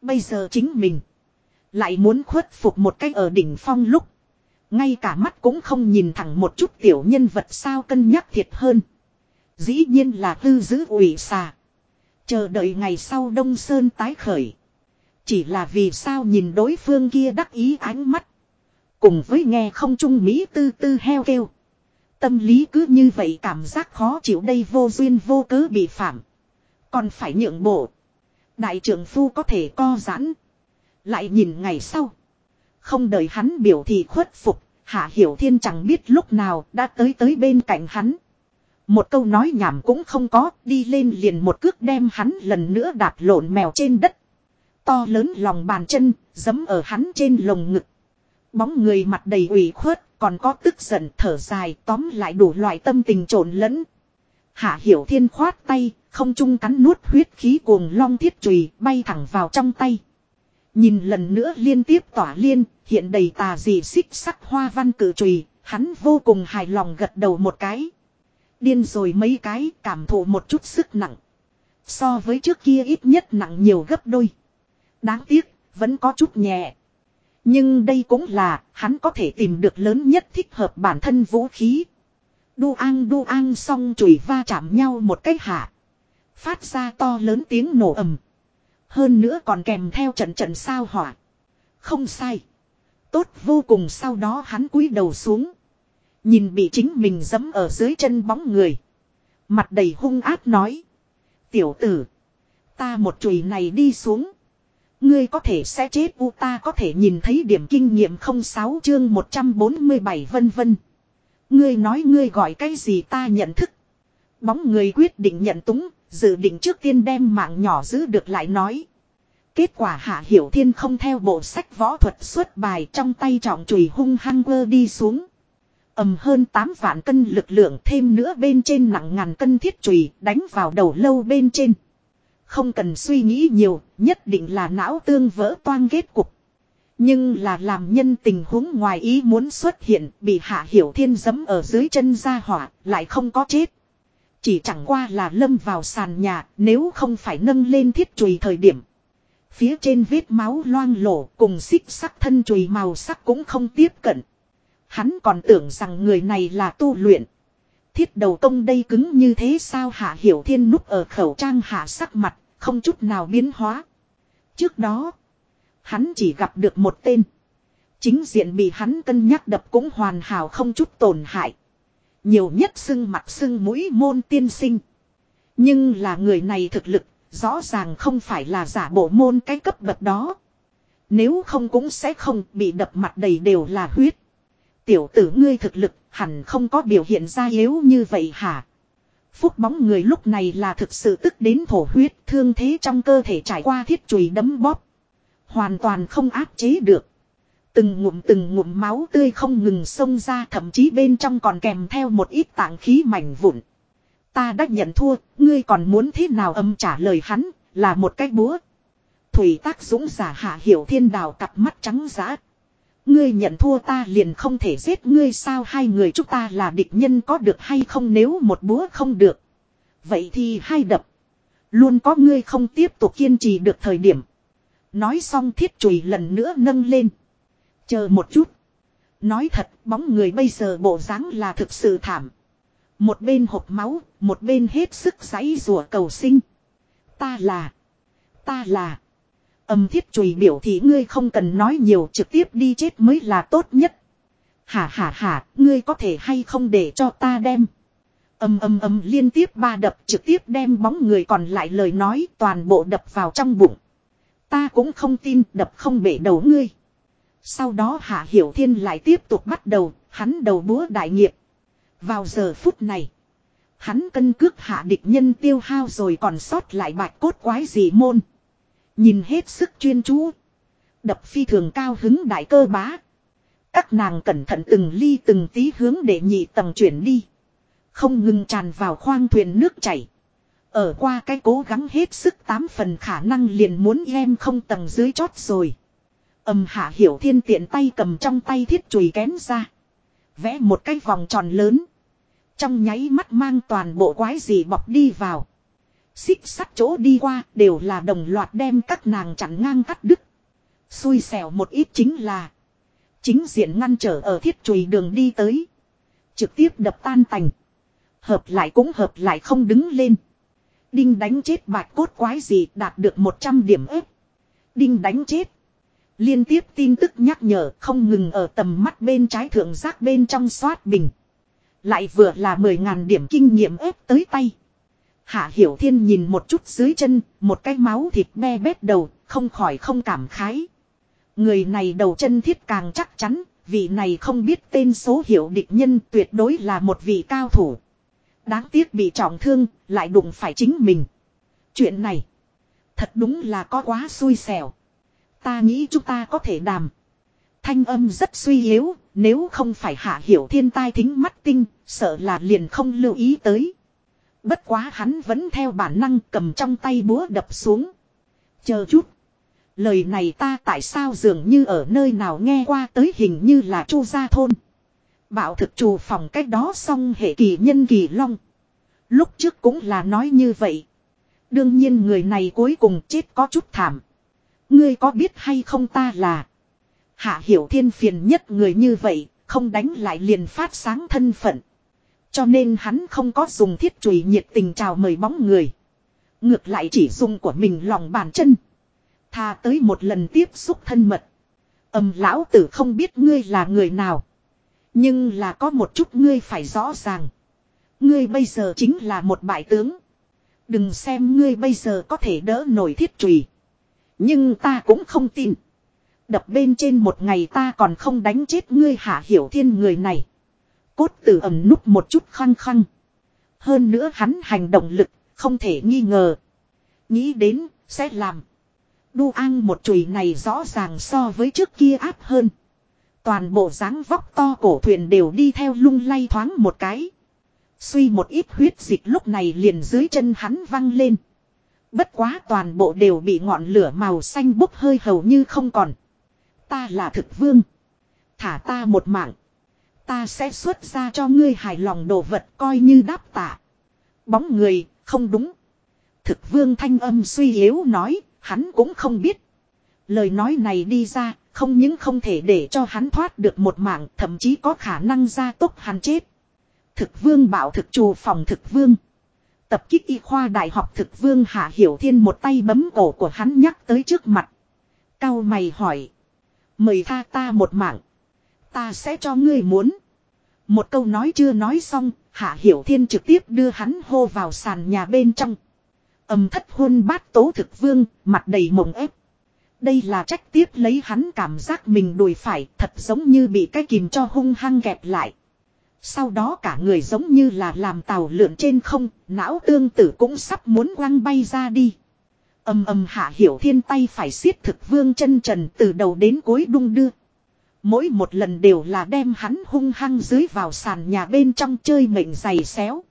Bây giờ chính mình. Lại muốn khuất phục một cách ở đỉnh phong lúc. Ngay cả mắt cũng không nhìn thẳng một chút tiểu nhân vật sao cân nhắc thiệt hơn. Dĩ nhiên là tư giữ ủy xà. Chờ đợi ngày sau Đông Sơn tái khởi. Chỉ là vì sao nhìn đối phương kia đắc ý ánh mắt. Cùng với nghe không trung Mỹ tư tư heo kêu. Tâm lý cứ như vậy cảm giác khó chịu đây vô duyên vô cớ bị phạm. Còn phải nhượng bộ. Đại trưởng phu có thể co giãn. Lại nhìn ngày sau. Không đợi hắn biểu thị khuất phục. Hạ Hiểu Thiên chẳng biết lúc nào đã tới tới bên cạnh hắn. Một câu nói nhảm cũng không có, đi lên liền một cước đem hắn lần nữa đạp lộn mèo trên đất. To lớn lòng bàn chân, giấm ở hắn trên lồng ngực. Bóng người mặt đầy ủy khuất, còn có tức giận thở dài tóm lại đủ loại tâm tình trộn lẫn. Hạ Hiểu Thiên khoát tay, không trung cắn nuốt huyết khí cuồng long thiết chùy bay thẳng vào trong tay. Nhìn lần nữa liên tiếp tỏa liên, hiện đầy tà dị xích sắc hoa văn cử trùy, hắn vô cùng hài lòng gật đầu một cái. Điên rồi mấy cái, cảm thụ một chút sức nặng. So với trước kia ít nhất nặng nhiều gấp đôi. Đáng tiếc, vẫn có chút nhẹ. Nhưng đây cũng là, hắn có thể tìm được lớn nhất thích hợp bản thân vũ khí. Đu an đu an xong chùy va chạm nhau một cách hạ. Phát ra to lớn tiếng nổ ầm. Hơn nữa còn kèm theo trận trận sao hỏa. Không sai. Tốt vô cùng sau đó hắn cúi đầu xuống. Nhìn bị chính mình dẫm ở dưới chân bóng người. Mặt đầy hung ác nói. Tiểu tử. Ta một chùy này đi xuống. Ngươi có thể sẽ chết u ta có thể nhìn thấy điểm kinh nghiệm 06 chương 147 vân vân. Ngươi nói ngươi gọi cái gì ta nhận thức. Bóng người quyết định nhận túng, dự định trước tiên đem mạng nhỏ giữ được lại nói. Kết quả Hạ Hiểu Thiên không theo bộ sách võ thuật xuất bài trong tay trọng chùy hung hăng quơ đi xuống. ầm hơn 8 vạn cân lực lượng thêm nữa bên trên nặng ngàn cân thiết chùy đánh vào đầu lâu bên trên. Không cần suy nghĩ nhiều, nhất định là não tương vỡ toang kết cục. Nhưng là làm nhân tình huống ngoài ý muốn xuất hiện bị Hạ Hiểu Thiên giẫm ở dưới chân ra hỏa, lại không có chết. Chỉ chẳng qua là lâm vào sàn nhà, nếu không phải nâng lên thiết chùy thời điểm. Phía trên vết máu loang lổ cùng xích sắc thân chùy màu sắc cũng không tiếp cận. Hắn còn tưởng rằng người này là tu luyện. Thiết đầu công đây cứng như thế sao hạ hiểu thiên núp ở khẩu trang hạ sắc mặt, không chút nào biến hóa. Trước đó, hắn chỉ gặp được một tên. Chính diện bị hắn cân nhắc đập cũng hoàn hảo không chút tổn hại. Nhiều nhất xưng mặt xưng mũi môn tiên sinh. Nhưng là người này thực lực, Rõ ràng không phải là giả bộ môn cái cấp bậc đó. Nếu không cũng sẽ không bị đập mặt đầy đều là huyết. Tiểu tử ngươi thực lực hẳn không có biểu hiện ra yếu như vậy hả? Phúc bóng người lúc này là thực sự tức đến thổ huyết, thương thế trong cơ thể trải qua thiết chùy đấm bóp. Hoàn toàn không áp chế được. Từng ngụm từng ngụm máu tươi không ngừng xông ra thậm chí bên trong còn kèm theo một ít tảng khí mảnh vụn. Ta đã nhận thua, ngươi còn muốn thế nào âm trả lời hắn, là một cái búa. Thủy tác dũng giả hạ hiểu thiên đào cặp mắt trắng giã. Ngươi nhận thua ta liền không thể giết ngươi sao hai người chúng ta là địch nhân có được hay không nếu một búa không được. Vậy thì hai đập. Luôn có ngươi không tiếp tục kiên trì được thời điểm. Nói xong thiết chùy lần nữa nâng lên. Chờ một chút. Nói thật bóng người bây giờ bộ dáng là thực sự thảm. Một bên hộp máu, một bên hết sức giấy rùa cầu sinh. Ta là. Ta là. Âm thiết chùy biểu thị ngươi không cần nói nhiều trực tiếp đi chết mới là tốt nhất. Hả hả hả, ngươi có thể hay không để cho ta đem. Âm âm âm liên tiếp ba đập trực tiếp đem bóng người còn lại lời nói toàn bộ đập vào trong bụng. Ta cũng không tin đập không bể đầu ngươi. Sau đó Hạ Hiểu Thiên lại tiếp tục bắt đầu, hắn đầu búa đại nghiệp, vào giờ phút này. Hắn cân cước hạ địch nhân tiêu hao rồi còn sót lại bạch cốt quái gì môn. Nhìn hết sức chuyên chú. Đập phi thường cao hứng đại cơ bá. Các nàng cẩn thận từng ly từng tí hướng để nhị tầng chuyển đi. Không ngừng tràn vào khoang thuyền nước chảy. Ở qua cái cố gắng hết sức tám phần khả năng liền muốn em không tầng dưới chót rồi. Âm hạ hiểu thiên tiện tay cầm trong tay thiết chùy kén ra. Vẽ một cái vòng tròn lớn. Trong nháy mắt mang toàn bộ quái gì bọc đi vào. Xích sắt chỗ đi qua đều là đồng loạt đem các nàng chặn ngang cắt đứt. Xui xẻo một ít chính là. Chính diện ngăn trở ở thiết chùy đường đi tới. Trực tiếp đập tan tành. Hợp lại cũng hợp lại không đứng lên. Đinh đánh chết bạch cốt quái gì đạt được 100 điểm ếp. Đinh đánh chết. Liên tiếp tin tức nhắc nhở không ngừng ở tầm mắt bên trái thượng giác bên trong xoát bình. Lại vừa là 10.000 điểm kinh nghiệm ép tới tay. Hạ Hiểu Thiên nhìn một chút dưới chân, một cái máu thịt me bét đầu, không khỏi không cảm khái. Người này đầu chân thiết càng chắc chắn, vị này không biết tên số hiệu địch nhân tuyệt đối là một vị cao thủ. Đáng tiếc bị trọng thương, lại đụng phải chính mình. Chuyện này, thật đúng là có quá xui xẻo. Ta nghĩ chúng ta có thể đàm. Thanh âm rất suy yếu, nếu không phải hạ hiểu thiên tai thính mắt tinh, sợ là liền không lưu ý tới. Bất quá hắn vẫn theo bản năng cầm trong tay búa đập xuống. Chờ chút. Lời này ta tại sao dường như ở nơi nào nghe qua tới hình như là chu gia thôn. Bảo thực chủ phòng cách đó xong hệ kỳ nhân kỳ long. Lúc trước cũng là nói như vậy. Đương nhiên người này cuối cùng chết có chút thảm. Ngươi có biết hay không ta là. Hạ hiểu thiên phiền nhất người như vậy, không đánh lại liền phát sáng thân phận. Cho nên hắn không có dùng thiết chùy nhiệt tình chào mời bóng người. Ngược lại chỉ dùng của mình lòng bàn chân. Tha tới một lần tiếp xúc thân mật. Âm lão tử không biết ngươi là người nào. Nhưng là có một chút ngươi phải rõ ràng. Ngươi bây giờ chính là một bại tướng. Đừng xem ngươi bây giờ có thể đỡ nổi thiết trùy. Nhưng ta cũng không tin. Đập bên trên một ngày ta còn không đánh chết ngươi hạ hiểu thiên người này. Cốt tử ẩm núp một chút khăng khăng. Hơn nữa hắn hành động lực, không thể nghi ngờ. Nghĩ đến, sẽ làm. Đu an một chùy này rõ ràng so với trước kia áp hơn. Toàn bộ dáng vóc to cổ thuyền đều đi theo lung lay thoáng một cái. Suy một ít huyết dịch lúc này liền dưới chân hắn văng lên. Bất quá toàn bộ đều bị ngọn lửa màu xanh bốc hơi hầu như không còn. Ta là thực vương. Thả ta một mạng. Ta sẽ xuất ra cho ngươi hài lòng đồ vật coi như đáp tạ. Bóng người, không đúng. Thực vương thanh âm suy yếu nói, hắn cũng không biết. Lời nói này đi ra, không những không thể để cho hắn thoát được một mạng, thậm chí có khả năng gia tốc hắn chết. Thực vương bảo thực trù phòng thực vương. Tập kích y khoa đại học thực vương Hạ Hiểu Thiên một tay bấm cổ của hắn nhắc tới trước mặt. Cao mày hỏi. Mời tha ta một mạng. Ta sẽ cho ngươi muốn. Một câu nói chưa nói xong, Hạ Hiểu Thiên trực tiếp đưa hắn hô vào sàn nhà bên trong. Âm thất hôn bát tố thực vương, mặt đầy mộng ép. Đây là trách tiếp lấy hắn cảm giác mình đùi phải thật giống như bị cái kìm cho hung hăng kẹp lại. Sau đó cả người giống như là làm tàu lượn trên không, não tương tử cũng sắp muốn quăng bay ra đi. Âm âm hạ hiểu thiên tay phải siết thực vương chân trần từ đầu đến cuối đung đưa. Mỗi một lần đều là đem hắn hung hăng dưới vào sàn nhà bên trong chơi mệnh giày xéo.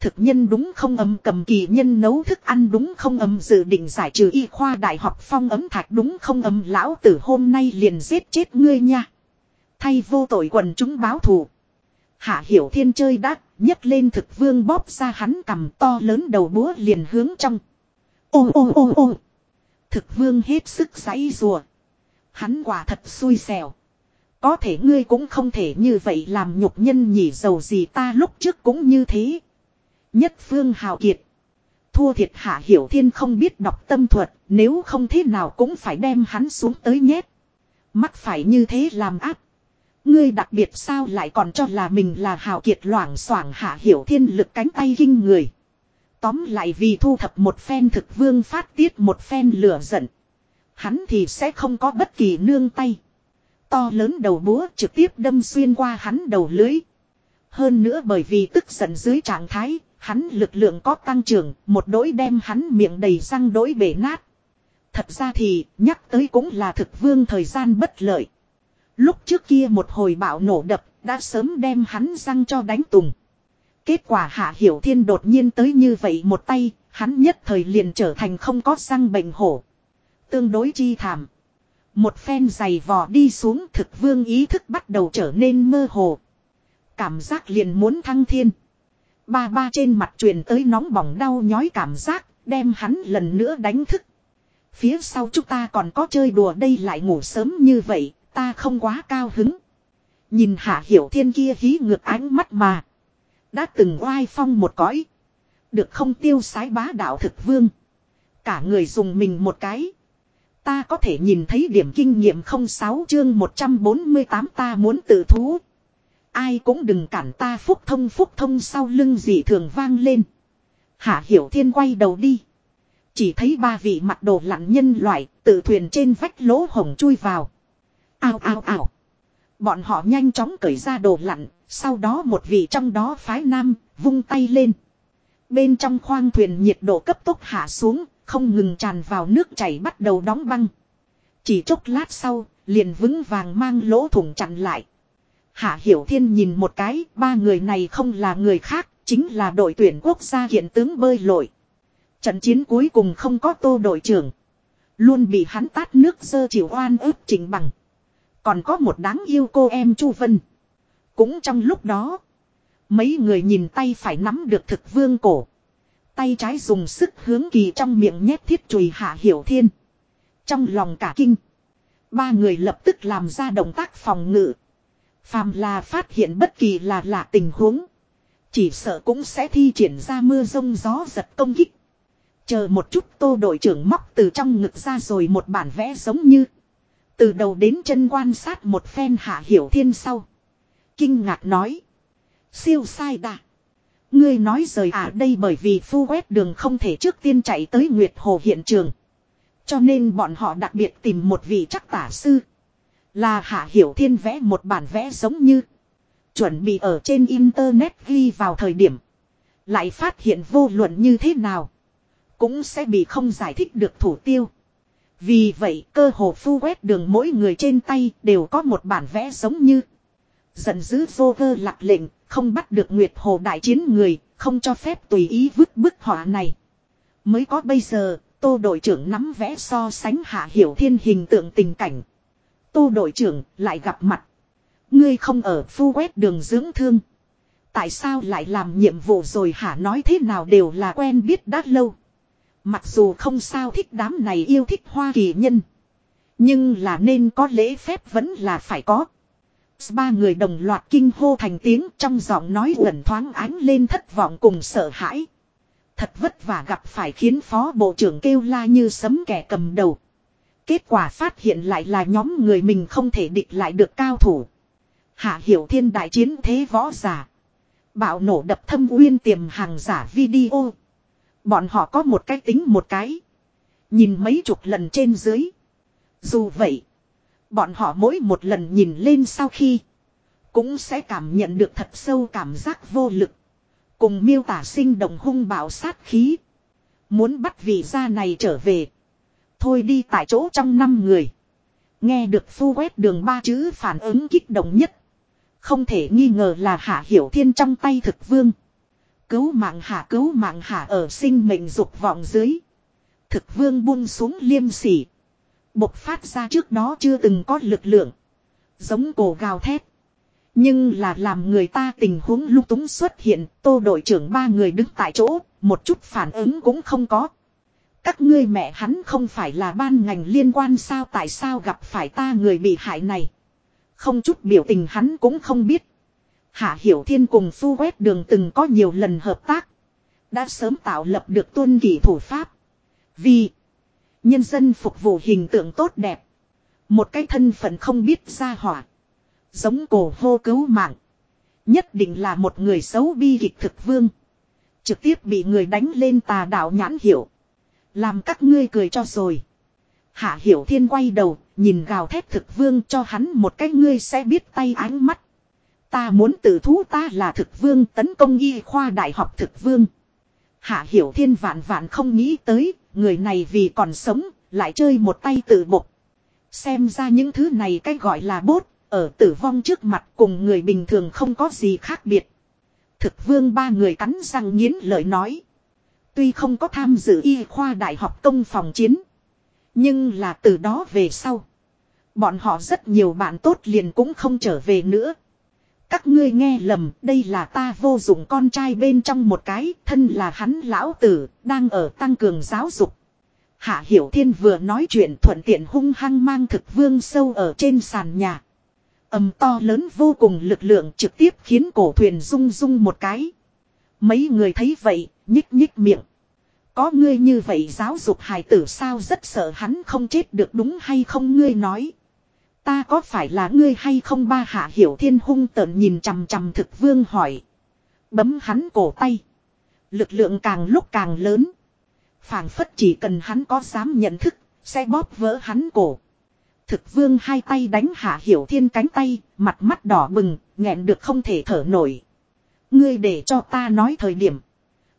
Thực nhân đúng không âm cầm kỳ nhân nấu thức ăn đúng không âm dự định giải trừ y khoa đại học phong ấm thạch đúng không âm lão tử hôm nay liền giết chết ngươi nha. Thay vô tội quần chúng báo thù. Hạ hiểu thiên chơi đắt, nhấc lên thực vương bóp ra hắn cầm to lớn đầu búa liền hướng trong. Ô ô ô ô. Thực vương hết sức giãy rùa. Hắn quả thật xui xẻo. Có thể ngươi cũng không thể như vậy làm nhục nhân nhỉ dầu gì ta lúc trước cũng như thế. Nhất phương hào kiệt. Thua thiệt hạ hiểu thiên không biết đọc tâm thuật, nếu không thế nào cũng phải đem hắn xuống tới nhét. Mắc phải như thế làm áp Ngươi đặc biệt sao lại còn cho là mình là hào kiệt loảng xoảng hạ hiểu thiên lực cánh tay kinh người. Tóm lại vì thu thập một phen thực vương phát tiết một phen lửa giận. Hắn thì sẽ không có bất kỳ nương tay. To lớn đầu búa trực tiếp đâm xuyên qua hắn đầu lưới. Hơn nữa bởi vì tức giận dưới trạng thái, hắn lực lượng có tăng trưởng, một đỗi đem hắn miệng đầy răng đỗi bể nát. Thật ra thì, nhắc tới cũng là thực vương thời gian bất lợi. Lúc trước kia một hồi bạo nổ đập, đã sớm đem hắn răng cho đánh tùng. Kết quả Hạ Hiểu Thiên đột nhiên tới như vậy một tay, hắn nhất thời liền trở thành không có răng bệnh hổ. Tương đối chi thảm. Một phen giày vò đi xuống thực vương ý thức bắt đầu trở nên mơ hồ. Cảm giác liền muốn thăng thiên. Ba ba trên mặt truyền tới nóng bỏng đau nhói cảm giác, đem hắn lần nữa đánh thức. Phía sau chúng ta còn có chơi đùa đây lại ngủ sớm như vậy, ta không quá cao hứng. Nhìn hạ hiểu thiên kia hí ngược ánh mắt mà. Đã từng oai phong một cõi. Được không tiêu sái bá đạo thực vương. Cả người dùng mình một cái. Ta có thể nhìn thấy điểm kinh nghiệm 06 chương 148 ta muốn tự thú. Ai cũng đừng cản ta phúc thông phúc thông sau lưng dị thường vang lên. Hạ Hiểu Thiên quay đầu đi. Chỉ thấy ba vị mặt đồ lặn nhân loại tự thuyền trên vách lỗ hồng chui vào. Ao ao ao. Bọn họ nhanh chóng cởi ra đồ lặn, sau đó một vị trong đó phái nam, vung tay lên. Bên trong khoang thuyền nhiệt độ cấp tốc hạ xuống, không ngừng tràn vào nước chảy bắt đầu đóng băng. Chỉ chốc lát sau, liền vững vàng mang lỗ thủng chặn lại. Hạ Hiểu Thiên nhìn một cái, ba người này không là người khác, chính là đội tuyển quốc gia hiện tướng bơi lội. Trận chiến cuối cùng không có tô đội trưởng. Luôn bị hắn tát nước dơ chịu oan ức trình bằng. Còn có một đáng yêu cô em Chu Vân. Cũng trong lúc đó. Mấy người nhìn tay phải nắm được thực vương cổ. Tay trái dùng sức hướng kỳ trong miệng nhét thiết chùy hạ hiểu thiên. Trong lòng cả kinh. Ba người lập tức làm ra động tác phòng ngự. Phàm là phát hiện bất kỳ là lạ tình huống. Chỉ sợ cũng sẽ thi triển ra mưa rông gió giật công kích. Chờ một chút tô đội trưởng móc từ trong ngực ra rồi một bản vẽ giống như. Từ đầu đến chân quan sát một phen hạ hiểu thiên sau. Kinh ngạc nói. Siêu sai đà. Ngươi nói rời à đây bởi vì phu quét đường không thể trước tiên chạy tới Nguyệt Hồ hiện trường. Cho nên bọn họ đặc biệt tìm một vị chắc tả sư. Là Hạ Hiểu Thiên vẽ một bản vẽ giống như. Chuẩn bị ở trên internet ghi vào thời điểm. Lại phát hiện vô luận như thế nào. Cũng sẽ bị không giải thích được thủ tiêu. Vì vậy cơ hồ phu quét đường mỗi người trên tay đều có một bản vẽ giống như. Giận dữ vô cơ lạc lệnh, không bắt được Nguyệt Hồ đại chiến người, không cho phép tùy ý vứt bức họa này. Mới có bây giờ, tô đội trưởng nắm vẽ so sánh hạ hiểu thiên hình tượng tình cảnh. Tô đội trưởng lại gặp mặt. Ngươi không ở phu quét đường dưỡng thương. Tại sao lại làm nhiệm vụ rồi hả nói thế nào đều là quen biết đã lâu. Mặc dù không sao thích đám này yêu thích Hoa Kỳ nhân. Nhưng là nên có lễ phép vẫn là phải có. Ba người đồng loạt kinh hô thành tiếng trong giọng nói gần thoáng ánh lên thất vọng cùng sợ hãi. Thật vất vả gặp phải khiến phó bộ trưởng kêu la như sấm kẻ cầm đầu. Kết quả phát hiện lại là nhóm người mình không thể địch lại được cao thủ. Hạ hiểu thiên đại chiến thế võ giả. Bạo nổ đập thâm uyên tiềm hàng giả video. Bọn họ có một cái tính một cái. Nhìn mấy chục lần trên dưới. Dù vậy. Bọn họ mỗi một lần nhìn lên sau khi. Cũng sẽ cảm nhận được thật sâu cảm giác vô lực. Cùng miêu tả sinh động hung bạo sát khí. Muốn bắt vị gia này trở về. Thôi đi tại chỗ trong năm người. Nghe được phu quét đường ba chữ phản ứng kích động nhất. Không thể nghi ngờ là hạ hiểu thiên trong tay thực vương. Cứu mạng hạ cứu mạng hạ ở sinh mệnh dục vọng dưới. Thực vương buông xuống liêm sỉ. Bộc phát ra trước đó chưa từng có lực lượng. Giống cổ gào thét. Nhưng là làm người ta tình huống lung túng xuất hiện, tô đội trưởng ba người đứng tại chỗ, một chút phản ứng cũng không có. Các ngươi mẹ hắn không phải là ban ngành liên quan sao tại sao gặp phải ta người bị hại này. Không chút biểu tình hắn cũng không biết. Hạ Hiểu Thiên cùng phu quét đường từng có nhiều lần hợp tác. Đã sớm tạo lập được tuân kỷ thủ pháp. Vì nhân dân phục vụ hình tượng tốt đẹp. Một cái thân phận không biết ra hỏa. Giống cổ hô cứu mạng. Nhất định là một người xấu bi kịch thực vương. Trực tiếp bị người đánh lên tà đạo nhãn hiểu. Làm các ngươi cười cho rồi. Hạ hiểu thiên quay đầu, nhìn gào thét thực vương cho hắn một cái ngươi sẽ biết tay ánh mắt. Ta muốn tự thú ta là thực vương tấn công y khoa đại học thực vương. Hạ hiểu thiên vạn vạn không nghĩ tới, người này vì còn sống, lại chơi một tay tự bục. Xem ra những thứ này cách gọi là bốt, ở tử vong trước mặt cùng người bình thường không có gì khác biệt. Thực vương ba người cắn răng nghiến lợi nói. Tuy không có tham dự y khoa đại học công phòng chiến. Nhưng là từ đó về sau. Bọn họ rất nhiều bạn tốt liền cũng không trở về nữa. Các ngươi nghe lầm, đây là ta vô dụng con trai bên trong một cái, thân là hắn lão tử, đang ở tăng cường giáo dục. Hạ Hiểu Thiên vừa nói chuyện thuận tiện hung hăng mang thực vương sâu ở trên sàn nhà. Âm to lớn vô cùng lực lượng trực tiếp khiến cổ thuyền rung rung một cái. Mấy người thấy vậy, nhích nhích miệng. Có ngươi như vậy giáo dục hài tử sao rất sợ hắn không chết được đúng hay không ngươi nói. Ta có phải là ngươi hay không ba hạ hiểu thiên hung tợn nhìn chằm chằm thực vương hỏi. Bấm hắn cổ tay. Lực lượng càng lúc càng lớn. phảng phất chỉ cần hắn có dám nhận thức, sẽ bóp vỡ hắn cổ. Thực vương hai tay đánh hạ hiểu thiên cánh tay, mặt mắt đỏ bừng, nghẹn được không thể thở nổi. Ngươi để cho ta nói thời điểm.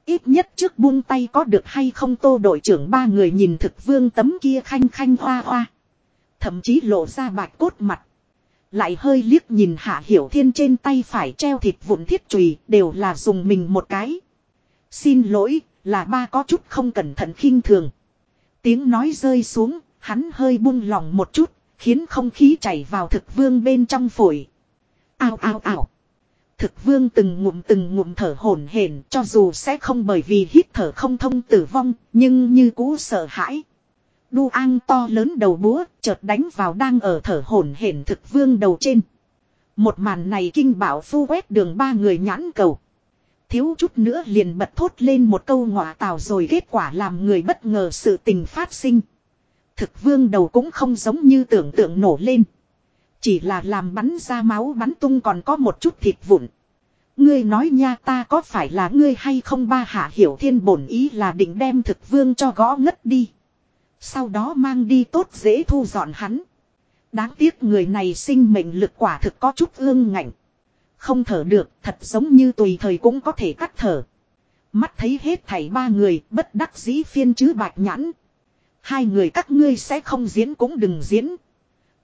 Ít nhất trước buông tay có được hay không tô đội trưởng ba người nhìn thực vương tấm kia khanh khanh hoa hoa. Thậm chí lộ ra bạch cốt mặt. Lại hơi liếc nhìn hạ hiểu thiên trên tay phải treo thịt vụn thiết chùy đều là dùng mình một cái. Xin lỗi, là ba có chút không cẩn thận khinh thường. Tiếng nói rơi xuống, hắn hơi buông lòng một chút, khiến không khí chảy vào thực vương bên trong phổi. Ao ao ao. Thực vương từng ngụm từng ngụm thở hổn hển cho dù sẽ không bởi vì hít thở không thông tử vong, nhưng như cũ sợ hãi. Đu an to lớn đầu búa, chợt đánh vào đang ở thở hổn hển thực vương đầu trên. Một màn này kinh bảo phu quét đường ba người nhãn cầu. Thiếu chút nữa liền bật thốt lên một câu ngọa tào rồi kết quả làm người bất ngờ sự tình phát sinh. Thực vương đầu cũng không giống như tưởng tượng nổ lên. Chỉ là làm bắn ra máu bắn tung còn có một chút thịt vụn. Ngươi nói nha ta có phải là ngươi hay không ba hạ hiểu thiên bổn ý là định đem thực vương cho gõ ngất đi. Sau đó mang đi tốt dễ thu dọn hắn. Đáng tiếc người này sinh mệnh lực quả thực có chút ương ngạnh. Không thở được, thật giống như tùy thời cũng có thể cắt thở. Mắt thấy hết thảy ba người, bất đắc dĩ phiên chứ bạch nhãn. Hai người các ngươi sẽ không diễn cũng đừng diễn.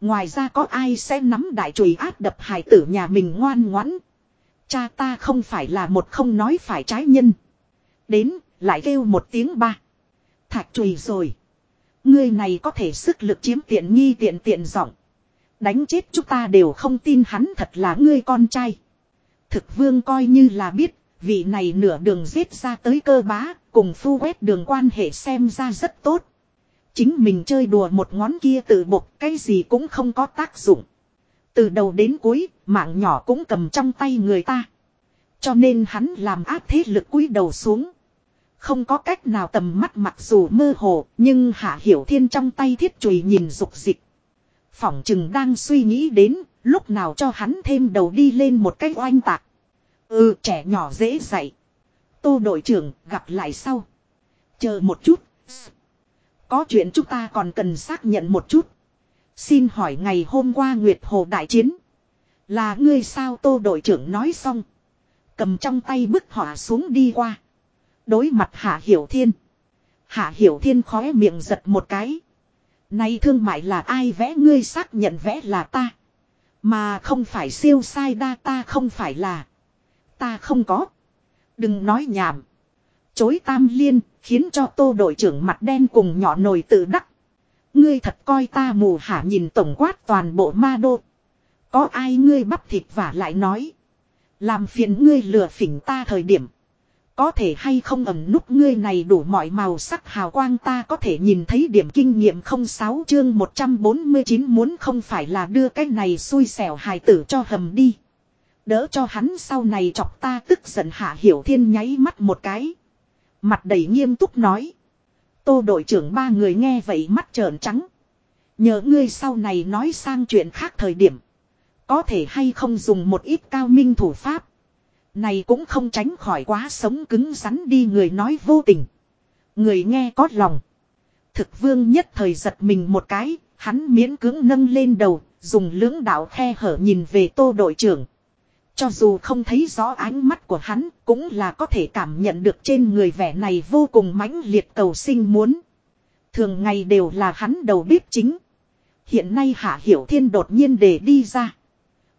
Ngoài ra có ai sẽ nắm đại chùy áp đập hải tử nhà mình ngoan ngoãn. Cha ta không phải là một không nói phải trái nhân. Đến, lại kêu một tiếng ba. Thạch chùy rồi. Ngươi này có thể sức lực chiếm tiện nghi tiện tiện giọng. Đánh chết chúng ta đều không tin hắn thật là ngươi con trai. Thực vương coi như là biết, vị này nửa đường giết ra tới cơ bá, cùng phu quét đường quan hệ xem ra rất tốt. Chính mình chơi đùa một ngón kia tự bột cái gì cũng không có tác dụng. Từ đầu đến cuối, mạng nhỏ cũng cầm trong tay người ta. Cho nên hắn làm áp thế lực cúi đầu xuống. Không có cách nào tầm mắt mặc dù mơ hồ, nhưng Hạ Hiểu Thiên trong tay thiết chùy nhìn dục dịch. Phỏng chừng đang suy nghĩ đến, lúc nào cho hắn thêm đầu đi lên một cách oanh tạc. Ừ, trẻ nhỏ dễ dạy. Tô đội trưởng, gặp lại sau. Chờ một chút. Có chuyện chúng ta còn cần xác nhận một chút. Xin hỏi ngày hôm qua Nguyệt Hồ đại chiến. Là ngươi sao tô đội trưởng nói xong. Cầm trong tay bức họa xuống đi qua. Đối mặt Hạ Hiểu Thiên. Hạ Hiểu Thiên khóe miệng giật một cái. Nay thương mại là ai vẽ ngươi xác nhận vẽ là ta. Mà không phải siêu sai đa ta không phải là. Ta không có. Đừng nói nhảm. Chối tam liên, khiến cho tô đội trưởng mặt đen cùng nhỏ nồi tự đắc. Ngươi thật coi ta mù hả nhìn tổng quát toàn bộ ma đô. Có ai ngươi bắp thịt và lại nói. Làm phiền ngươi lừa phỉnh ta thời điểm. Có thể hay không ẩm nút ngươi này đủ mọi màu sắc hào quang ta có thể nhìn thấy điểm kinh nghiệm không sáu chương 149 muốn không phải là đưa cái này xui xẻo hài tử cho hầm đi. Đỡ cho hắn sau này chọc ta tức giận hạ hiểu thiên nháy mắt một cái. Mặt đầy nghiêm túc nói. Tô đội trưởng ba người nghe vậy mắt trợn trắng. nhớ ngươi sau này nói sang chuyện khác thời điểm. Có thể hay không dùng một ít cao minh thủ pháp. Này cũng không tránh khỏi quá sống cứng rắn đi người nói vô tình. Người nghe có lòng. Thực vương nhất thời giật mình một cái, hắn miễn cưỡng nâng lên đầu, dùng lưỡng đạo khe hở nhìn về tô đội trưởng. Cho dù không thấy rõ ánh mắt của hắn, cũng là có thể cảm nhận được trên người vẻ này vô cùng mãnh liệt cầu sinh muốn. Thường ngày đều là hắn đầu bếp chính. Hiện nay Hạ Hiểu Thiên đột nhiên để đi ra.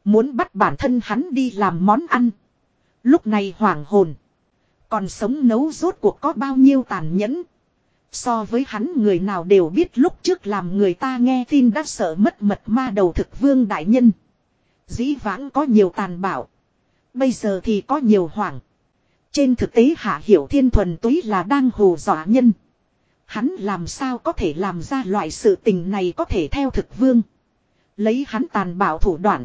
Muốn bắt bản thân hắn đi làm món ăn. Lúc này hoảng hồn. Còn sống nấu rốt cuộc có bao nhiêu tàn nhẫn. So với hắn người nào đều biết lúc trước làm người ta nghe tin đã sợ mất mật ma đầu thực vương đại nhân. Dĩ vãng có nhiều tàn bạo. Bây giờ thì có nhiều hoảng. Trên thực tế Hạ Hiểu Thiên thuần túy là đang hù dọa nhân. Hắn làm sao có thể làm ra loại sự tình này có thể theo thực vương. Lấy hắn tàn bạo thủ đoạn.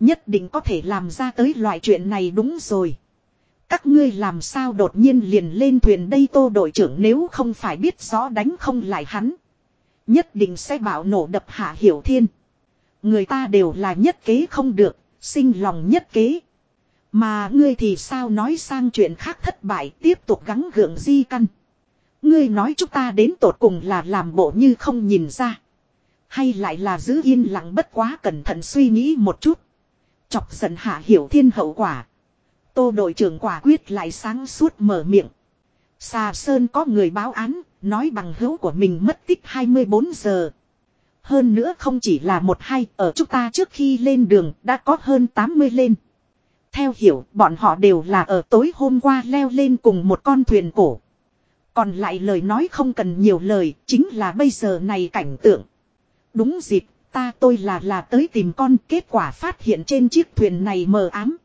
Nhất định có thể làm ra tới loại chuyện này đúng rồi. Các ngươi làm sao đột nhiên liền lên thuyền đây tô đội trưởng nếu không phải biết rõ đánh không lại hắn. Nhất định sẽ bảo nổ đập hạ hiểu thiên. Người ta đều là nhất kế không được, sinh lòng nhất kế. Mà ngươi thì sao nói sang chuyện khác thất bại tiếp tục gắng gượng di căn. Ngươi nói chúng ta đến tột cùng là làm bộ như không nhìn ra. Hay lại là giữ yên lặng bất quá cẩn thận suy nghĩ một chút. Chọc giận hạ hiểu thiên hậu quả. Tô đội trưởng quả quyết lại sáng suốt mở miệng. Xà Sơn có người báo án, nói bằng hữu của mình mất tích 24 giờ. Hơn nữa không chỉ là một hai, ở chúng ta trước khi lên đường đã có hơn 80 lên. Theo hiểu, bọn họ đều là ở tối hôm qua leo lên cùng một con thuyền cổ. Còn lại lời nói không cần nhiều lời, chính là bây giờ này cảnh tượng. Đúng dịp, ta tôi là là tới tìm con, kết quả phát hiện trên chiếc thuyền này mờ ám.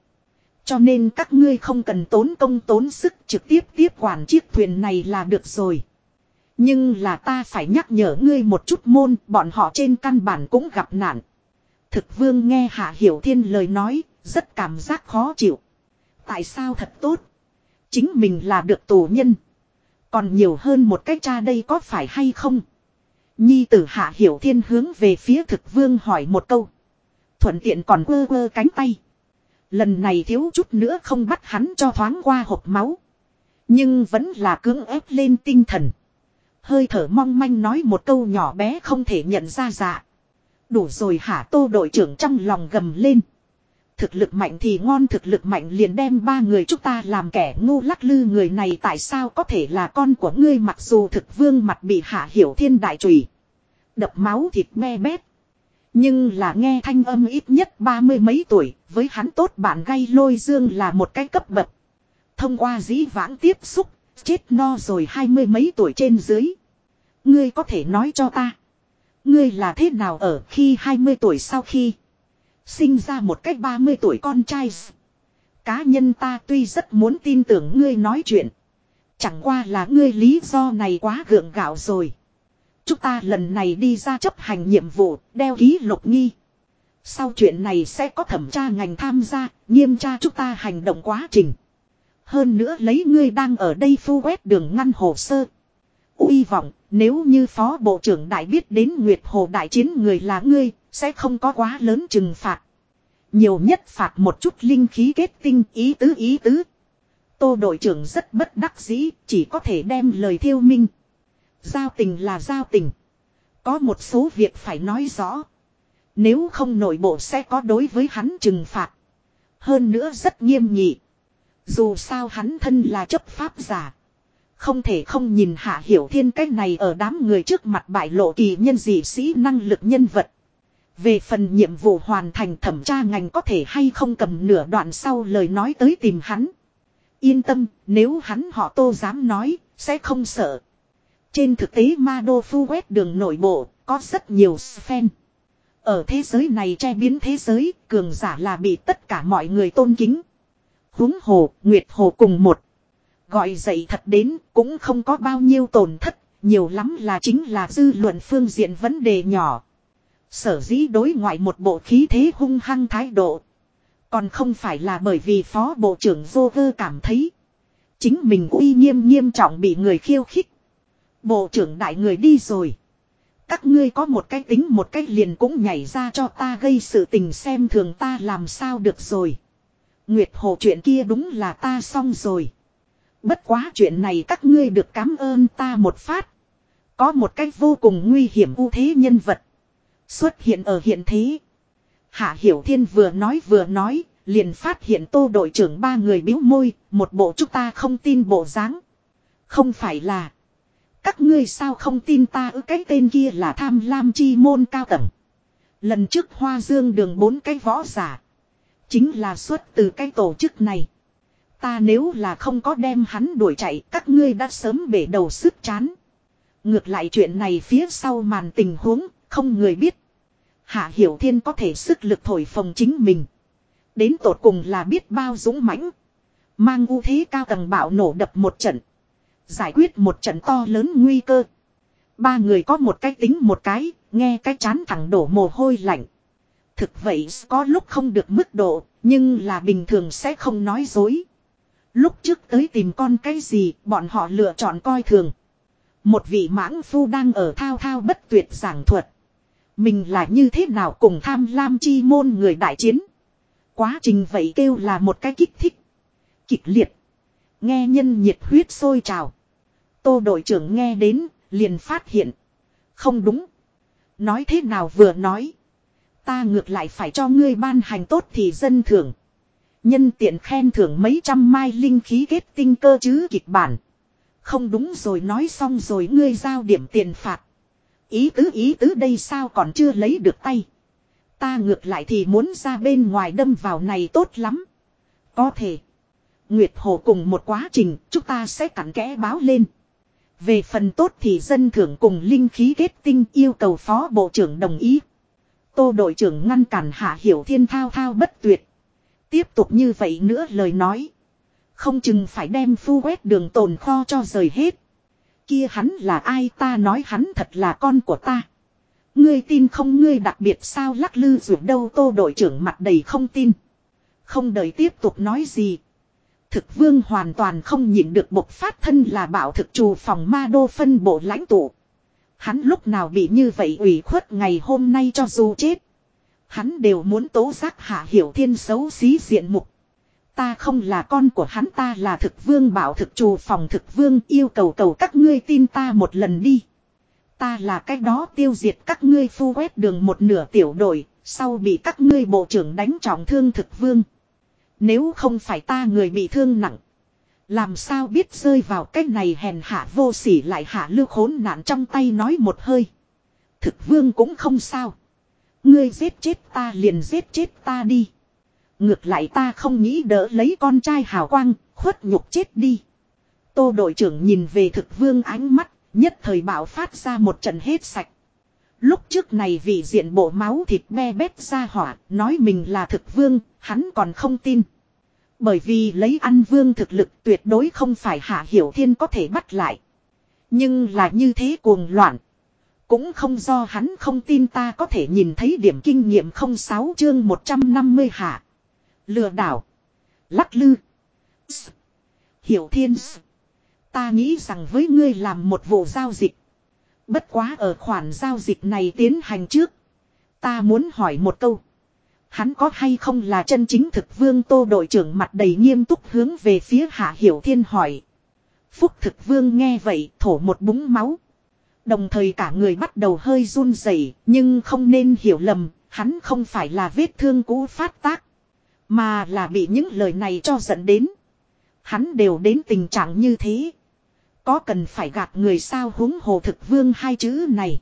Cho nên các ngươi không cần tốn công tốn sức trực tiếp tiếp quản chiếc thuyền này là được rồi. Nhưng là ta phải nhắc nhở ngươi một chút môn, bọn họ trên căn bản cũng gặp nạn. Thực vương nghe Hạ Hiểu Thiên lời nói, rất cảm giác khó chịu. Tại sao thật tốt? Chính mình là được tù nhân. Còn nhiều hơn một cái cha đây có phải hay không? Nhi tử Hạ Hiểu Thiên hướng về phía thực vương hỏi một câu. Thuận tiện còn quơ quơ cánh tay. Lần này thiếu chút nữa không bắt hắn cho thoáng qua hộp máu. Nhưng vẫn là cưỡng ép lên tinh thần. Hơi thở mong manh nói một câu nhỏ bé không thể nhận ra dạ. Đủ rồi hả tô đội trưởng trong lòng gầm lên. Thực lực mạnh thì ngon, thực lực mạnh liền đem ba người chúng ta làm kẻ ngu lắc lư người này tại sao có thể là con của ngươi mặc dù thực vương mặt bị hạ hiểu thiên đại trùy. Đập máu thịt me bét. Nhưng là nghe thanh âm ít nhất ba mươi mấy tuổi, với hắn tốt bạn gay lôi dương là một cái cấp bậc. Thông qua dĩ vãng tiếp xúc, chết no rồi hai mươi mấy tuổi trên dưới. Ngươi có thể nói cho ta. Ngươi là thế nào ở khi hai mươi tuổi sau khi sinh ra một cách ba mươi tuổi con trai. Cá nhân ta tuy rất muốn tin tưởng ngươi nói chuyện. Chẳng qua là ngươi lý do này quá gượng gạo rồi. Chúng ta lần này đi ra chấp hành nhiệm vụ, đeo ký lục nghi. Sau chuyện này sẽ có thẩm tra ngành tham gia, nghiêm tra chúng ta hành động quá trình. Hơn nữa lấy ngươi đang ở đây phu quét đường ngăn hồ sơ. uy vọng, nếu như phó bộ trưởng đại biết đến Nguyệt Hồ đại chiến người là ngươi, sẽ không có quá lớn trừng phạt. Nhiều nhất phạt một chút linh khí kết tinh ý tứ ý tứ. Tô đội trưởng rất bất đắc dĩ, chỉ có thể đem lời thiêu minh. Giao tình là giao tình. Có một số việc phải nói rõ. Nếu không nội bộ sẽ có đối với hắn trừng phạt. Hơn nữa rất nghiêm nhị. Dù sao hắn thân là chấp pháp giả. Không thể không nhìn hạ hiểu thiên cách này ở đám người trước mặt bại lộ kỳ nhân dị sĩ năng lực nhân vật. Về phần nhiệm vụ hoàn thành thẩm tra ngành có thể hay không cầm nửa đoạn sau lời nói tới tìm hắn. Yên tâm, nếu hắn họ tô dám nói, sẽ không sợ. Trên thực tế ma đô phu quét đường nội bộ, có rất nhiều fan. Ở thế giới này che biến thế giới, cường giả là bị tất cả mọi người tôn kính. Húng hồ, Nguyệt hồ cùng một. Gọi dậy thật đến, cũng không có bao nhiêu tổn thất, nhiều lắm là chính là dư luận phương diện vấn đề nhỏ. Sở dĩ đối ngoại một bộ khí thế hung hăng thái độ. Còn không phải là bởi vì phó bộ trưởng Joker cảm thấy. Chính mình uy nghiêm nghiêm trọng bị người khiêu khích. Bộ trưởng đại người đi rồi. Các ngươi có một cái tính một cách liền cũng nhảy ra cho ta gây sự tình xem thường ta làm sao được rồi. Nguyệt Hồ chuyện kia đúng là ta xong rồi. Bất quá chuyện này các ngươi được cảm ơn ta một phát. Có một cách vô cùng nguy hiểm ưu thế nhân vật. Xuất hiện ở hiện thế. Hạ Hiểu Thiên vừa nói vừa nói, liền phát hiện tô đội trưởng ba người biếu môi, một bộ chúng ta không tin bộ dáng. Không phải là. Các ngươi sao không tin ta ư cái tên kia là tham lam chi môn cao tầng. Lần trước hoa dương đường bốn cái võ giả. Chính là xuất từ cái tổ chức này. Ta nếu là không có đem hắn đuổi chạy, các ngươi đã sớm bể đầu sức chán. Ngược lại chuyện này phía sau màn tình huống, không người biết. Hạ Hiểu Thiên có thể sức lực thổi phồng chính mình. Đến tột cùng là biết bao dũng mãnh. Mang ưu thế cao tầng bạo nổ đập một trận. Giải quyết một trận to lớn nguy cơ. Ba người có một cái tính một cái, nghe cái chán thẳng đổ mồ hôi lạnh. Thực vậy có lúc không được mức độ, nhưng là bình thường sẽ không nói dối. Lúc trước tới tìm con cái gì, bọn họ lựa chọn coi thường. Một vị mãng phu đang ở thao thao bất tuyệt giảng thuật. Mình là như thế nào cùng tham lam chi môn người đại chiến. Quá trình vậy kêu là một cái kích thích. Kịch liệt. Nghe nhân nhiệt huyết sôi trào. Tô đội trưởng nghe đến, liền phát hiện. Không đúng. Nói thế nào vừa nói. Ta ngược lại phải cho ngươi ban hành tốt thì dân thưởng. Nhân tiện khen thưởng mấy trăm mai linh khí kết tinh cơ chứ kịch bản. Không đúng rồi nói xong rồi ngươi giao điểm tiền phạt. Ý tứ ý tứ đây sao còn chưa lấy được tay. Ta ngược lại thì muốn ra bên ngoài đâm vào này tốt lắm. Có thể. Nguyệt Hồ cùng một quá trình chúng ta sẽ cặn kẽ báo lên. Về phần tốt thì dân thưởng cùng linh khí kết tinh yêu cầu phó bộ trưởng đồng ý. Tô đội trưởng ngăn cản hạ hiểu thiên thao thao bất tuyệt. Tiếp tục như vậy nữa lời nói. Không chừng phải đem phu quét đường tồn kho cho rời hết. Kia hắn là ai ta nói hắn thật là con của ta. Ngươi tin không ngươi đặc biệt sao lắc lư dù đâu tô đội trưởng mặt đầy không tin. Không đợi tiếp tục nói gì. Thực vương hoàn toàn không nhịn được bộc phát thân là bảo thực trù phòng ma đô phân bộ lãnh tụ. Hắn lúc nào bị như vậy ủy khuất ngày hôm nay cho dù chết. Hắn đều muốn tố giác hạ hiểu thiên xấu xí diện mục. Ta không là con của hắn ta là thực vương bảo thực trù phòng thực vương yêu cầu cầu các ngươi tin ta một lần đi. Ta là cái đó tiêu diệt các ngươi phu quét đường một nửa tiểu đội, sau bị các ngươi bộ trưởng đánh trọng thương thực vương. Nếu không phải ta người bị thương nặng. Làm sao biết rơi vào cái này hèn hạ vô sỉ lại hạ lưu khốn nạn trong tay nói một hơi. Thực vương cũng không sao. Ngươi giết chết ta liền giết chết ta đi. Ngược lại ta không nghĩ đỡ lấy con trai hào quang, khuất nhục chết đi. Tô đội trưởng nhìn về thực vương ánh mắt, nhất thời bạo phát ra một trận hết sạch. Lúc trước này vì diện bộ máu thịt be bét ra hỏa, nói mình là thực vương, hắn còn không tin. Bởi vì lấy ăn vương thực lực tuyệt đối không phải hạ hiểu thiên có thể bắt lại. Nhưng là như thế cuồng loạn. Cũng không do hắn không tin ta có thể nhìn thấy điểm kinh nghiệm 06 chương 150 hạ. Lừa đảo. Lắc lư. Hiểu thiên. Ta nghĩ rằng với ngươi làm một vụ giao dịch. Bất quá ở khoản giao dịch này tiến hành trước. Ta muốn hỏi một câu. Hắn có hay không là chân chính thực vương tô đội trưởng mặt đầy nghiêm túc hướng về phía hạ hiểu thiên hỏi. Phúc thực vương nghe vậy thổ một búng máu. Đồng thời cả người bắt đầu hơi run rẩy nhưng không nên hiểu lầm, hắn không phải là vết thương cũ phát tác. Mà là bị những lời này cho dẫn đến. Hắn đều đến tình trạng như thế. Có cần phải gạt người sao huống hồ thực vương hai chữ này.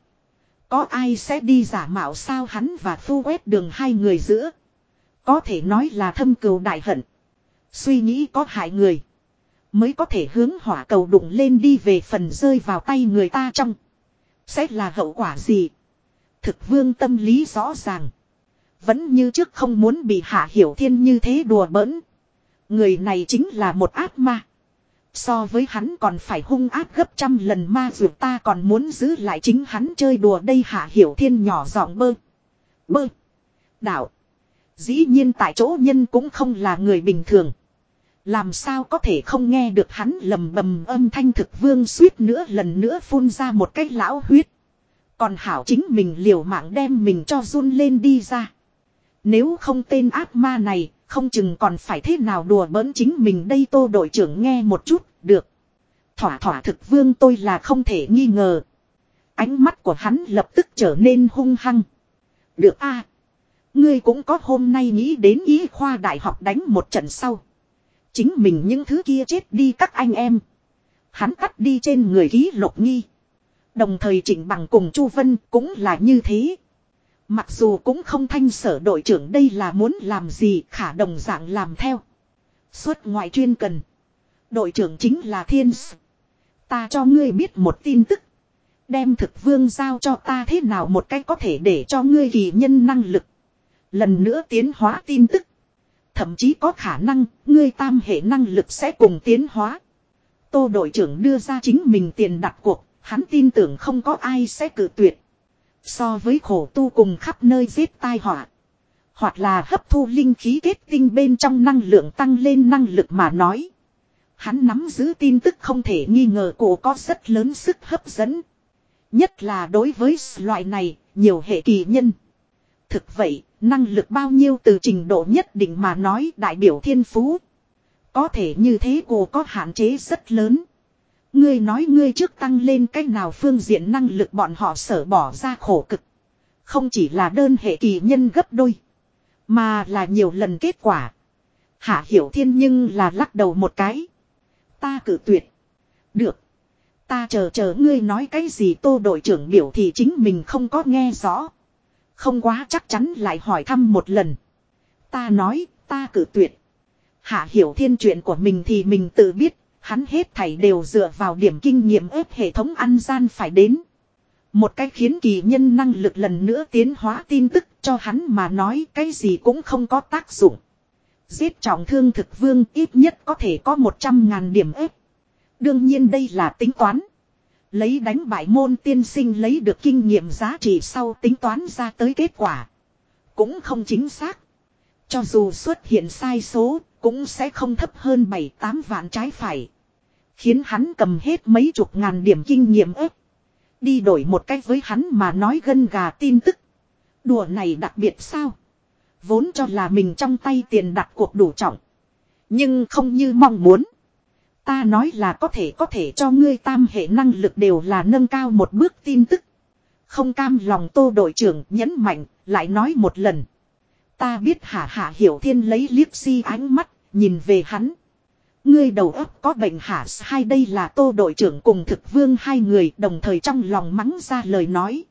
Có ai sẽ đi giả mạo sao hắn và phu quét đường hai người giữa. Có thể nói là thâm cừu đại hận. Suy nghĩ có hại người. Mới có thể hướng hỏa cầu đụng lên đi về phần rơi vào tay người ta trong. Sẽ là hậu quả gì? Thực vương tâm lý rõ ràng. Vẫn như trước không muốn bị hạ hiểu thiên như thế đùa bỡn. Người này chính là một ác ma. So với hắn còn phải hung ác gấp trăm lần ma dược ta còn muốn giữ lại chính hắn chơi đùa đây hạ hiểu thiên nhỏ giọng bơ. Bơ. Đạo. Dĩ nhiên tại chỗ nhân cũng không là người bình thường. Làm sao có thể không nghe được hắn lầm bầm âm thanh thực vương suýt nữa lần nữa phun ra một cái lão huyết. Còn hảo chính mình liều mạng đem mình cho run lên đi ra. Nếu không tên ác ma này, không chừng còn phải thế nào đùa bỡn chính mình đây tô đội trưởng nghe một chút, được. Thỏa thỏa thực vương tôi là không thể nghi ngờ. Ánh mắt của hắn lập tức trở nên hung hăng. Được a, Ngươi cũng có hôm nay nghĩ đến ý khoa đại học đánh một trận sau. Chính mình những thứ kia chết đi các anh em. Hắn cắt đi trên người ký lục nghi. Đồng thời chỉnh bằng cùng Chu Vân cũng là như thế. Mặc dù cũng không thanh sở đội trưởng đây là muốn làm gì khả đồng dạng làm theo. Xuất ngoại chuyên cần. Đội trưởng chính là Thiên S. Ta cho ngươi biết một tin tức. Đem thực vương giao cho ta thế nào một cách có thể để cho ngươi kỳ nhân năng lực. Lần nữa tiến hóa tin tức. Thậm chí có khả năng, ngươi tam hệ năng lực sẽ cùng tiến hóa. Tô đội trưởng đưa ra chính mình tiền đặt cuộc, hắn tin tưởng không có ai sẽ cử tuyệt. So với khổ tu cùng khắp nơi giết tai họa. Hoặc là hấp thu linh khí kết tinh bên trong năng lượng tăng lên năng lực mà nói. Hắn nắm giữ tin tức không thể nghi ngờ cổ có rất lớn sức hấp dẫn. Nhất là đối với loại này, nhiều hệ kỳ nhân. Thực vậy, năng lực bao nhiêu từ trình độ nhất định mà nói đại biểu thiên phú. Có thể như thế cô có hạn chế rất lớn. Ngươi nói ngươi trước tăng lên cách nào phương diện năng lực bọn họ sở bỏ ra khổ cực. Không chỉ là đơn hệ kỳ nhân gấp đôi. Mà là nhiều lần kết quả. Hạ hiểu thiên nhưng là lắc đầu một cái. Ta cử tuyệt. Được. Ta chờ chờ ngươi nói cái gì tô đội trưởng biểu thì chính mình không có nghe rõ. Không quá chắc chắn lại hỏi thăm một lần. Ta nói, ta cử tuyệt. Hạ hiểu thiên chuyện của mình thì mình tự biết, hắn hết thảy đều dựa vào điểm kinh nghiệm ép hệ thống ăn gian phải đến. Một cách khiến kỳ nhân năng lực lần nữa tiến hóa tin tức cho hắn mà nói cái gì cũng không có tác dụng. Giết trọng thương thực vương ít nhất có thể có 100 ngàn điểm ếp. Đương nhiên đây là tính toán. Lấy đánh bại môn tiên sinh lấy được kinh nghiệm giá trị sau tính toán ra tới kết quả. Cũng không chính xác. Cho dù xuất hiện sai số, cũng sẽ không thấp hơn 7-8 vạn trái phải. Khiến hắn cầm hết mấy chục ngàn điểm kinh nghiệm ếp. Đi đổi một cách với hắn mà nói gân gà tin tức. Đùa này đặc biệt sao? Vốn cho là mình trong tay tiền đặt cuộc đủ trọng. Nhưng không như mong muốn. Ta nói là có thể có thể cho ngươi tam hệ năng lực đều là nâng cao một bước tin tức. Không cam lòng tô đội trưởng nhấn mạnh, lại nói một lần. Ta biết hạ hạ hiểu thiên lấy liếc si ánh mắt, nhìn về hắn. Ngươi đầu óc có bệnh hả hai đây là tô đội trưởng cùng thực vương hai người đồng thời trong lòng mắng ra lời nói.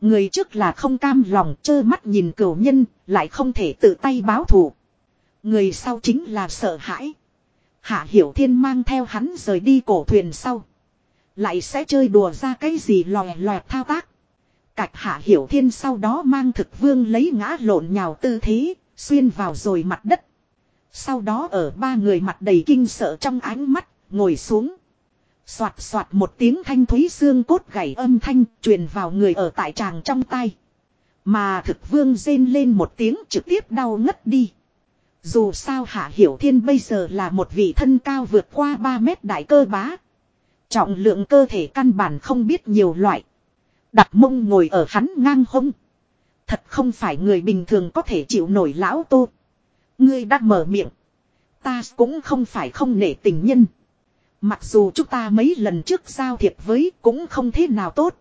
Người trước là không cam lòng trơ mắt nhìn cửu nhân, lại không thể tự tay báo thù. Người sau chính là sợ hãi. Hạ Hiểu Thiên mang theo hắn rời đi cổ thuyền sau. Lại sẽ chơi đùa ra cái gì lòe lòe thao tác. Cạch Hạ Hiểu Thiên sau đó mang thực vương lấy ngã lộn nhào tư thế, xuyên vào rồi mặt đất. Sau đó ở ba người mặt đầy kinh sợ trong ánh mắt, ngồi xuống. Xoạt xoạt một tiếng thanh thúy xương cốt gảy âm thanh truyền vào người ở tại tràng trong tay. Mà thực vương rên lên một tiếng trực tiếp đau ngất đi. Dù sao Hạ Hiểu Thiên bây giờ là một vị thân cao vượt qua 3 mét đại cơ bá. Trọng lượng cơ thể căn bản không biết nhiều loại. Đặt mông ngồi ở hắn ngang hông. Thật không phải người bình thường có thể chịu nổi lão tô. Ngươi đã mở miệng. Ta cũng không phải không nể tình nhân. Mặc dù chúng ta mấy lần trước giao thiệp với cũng không thế nào tốt.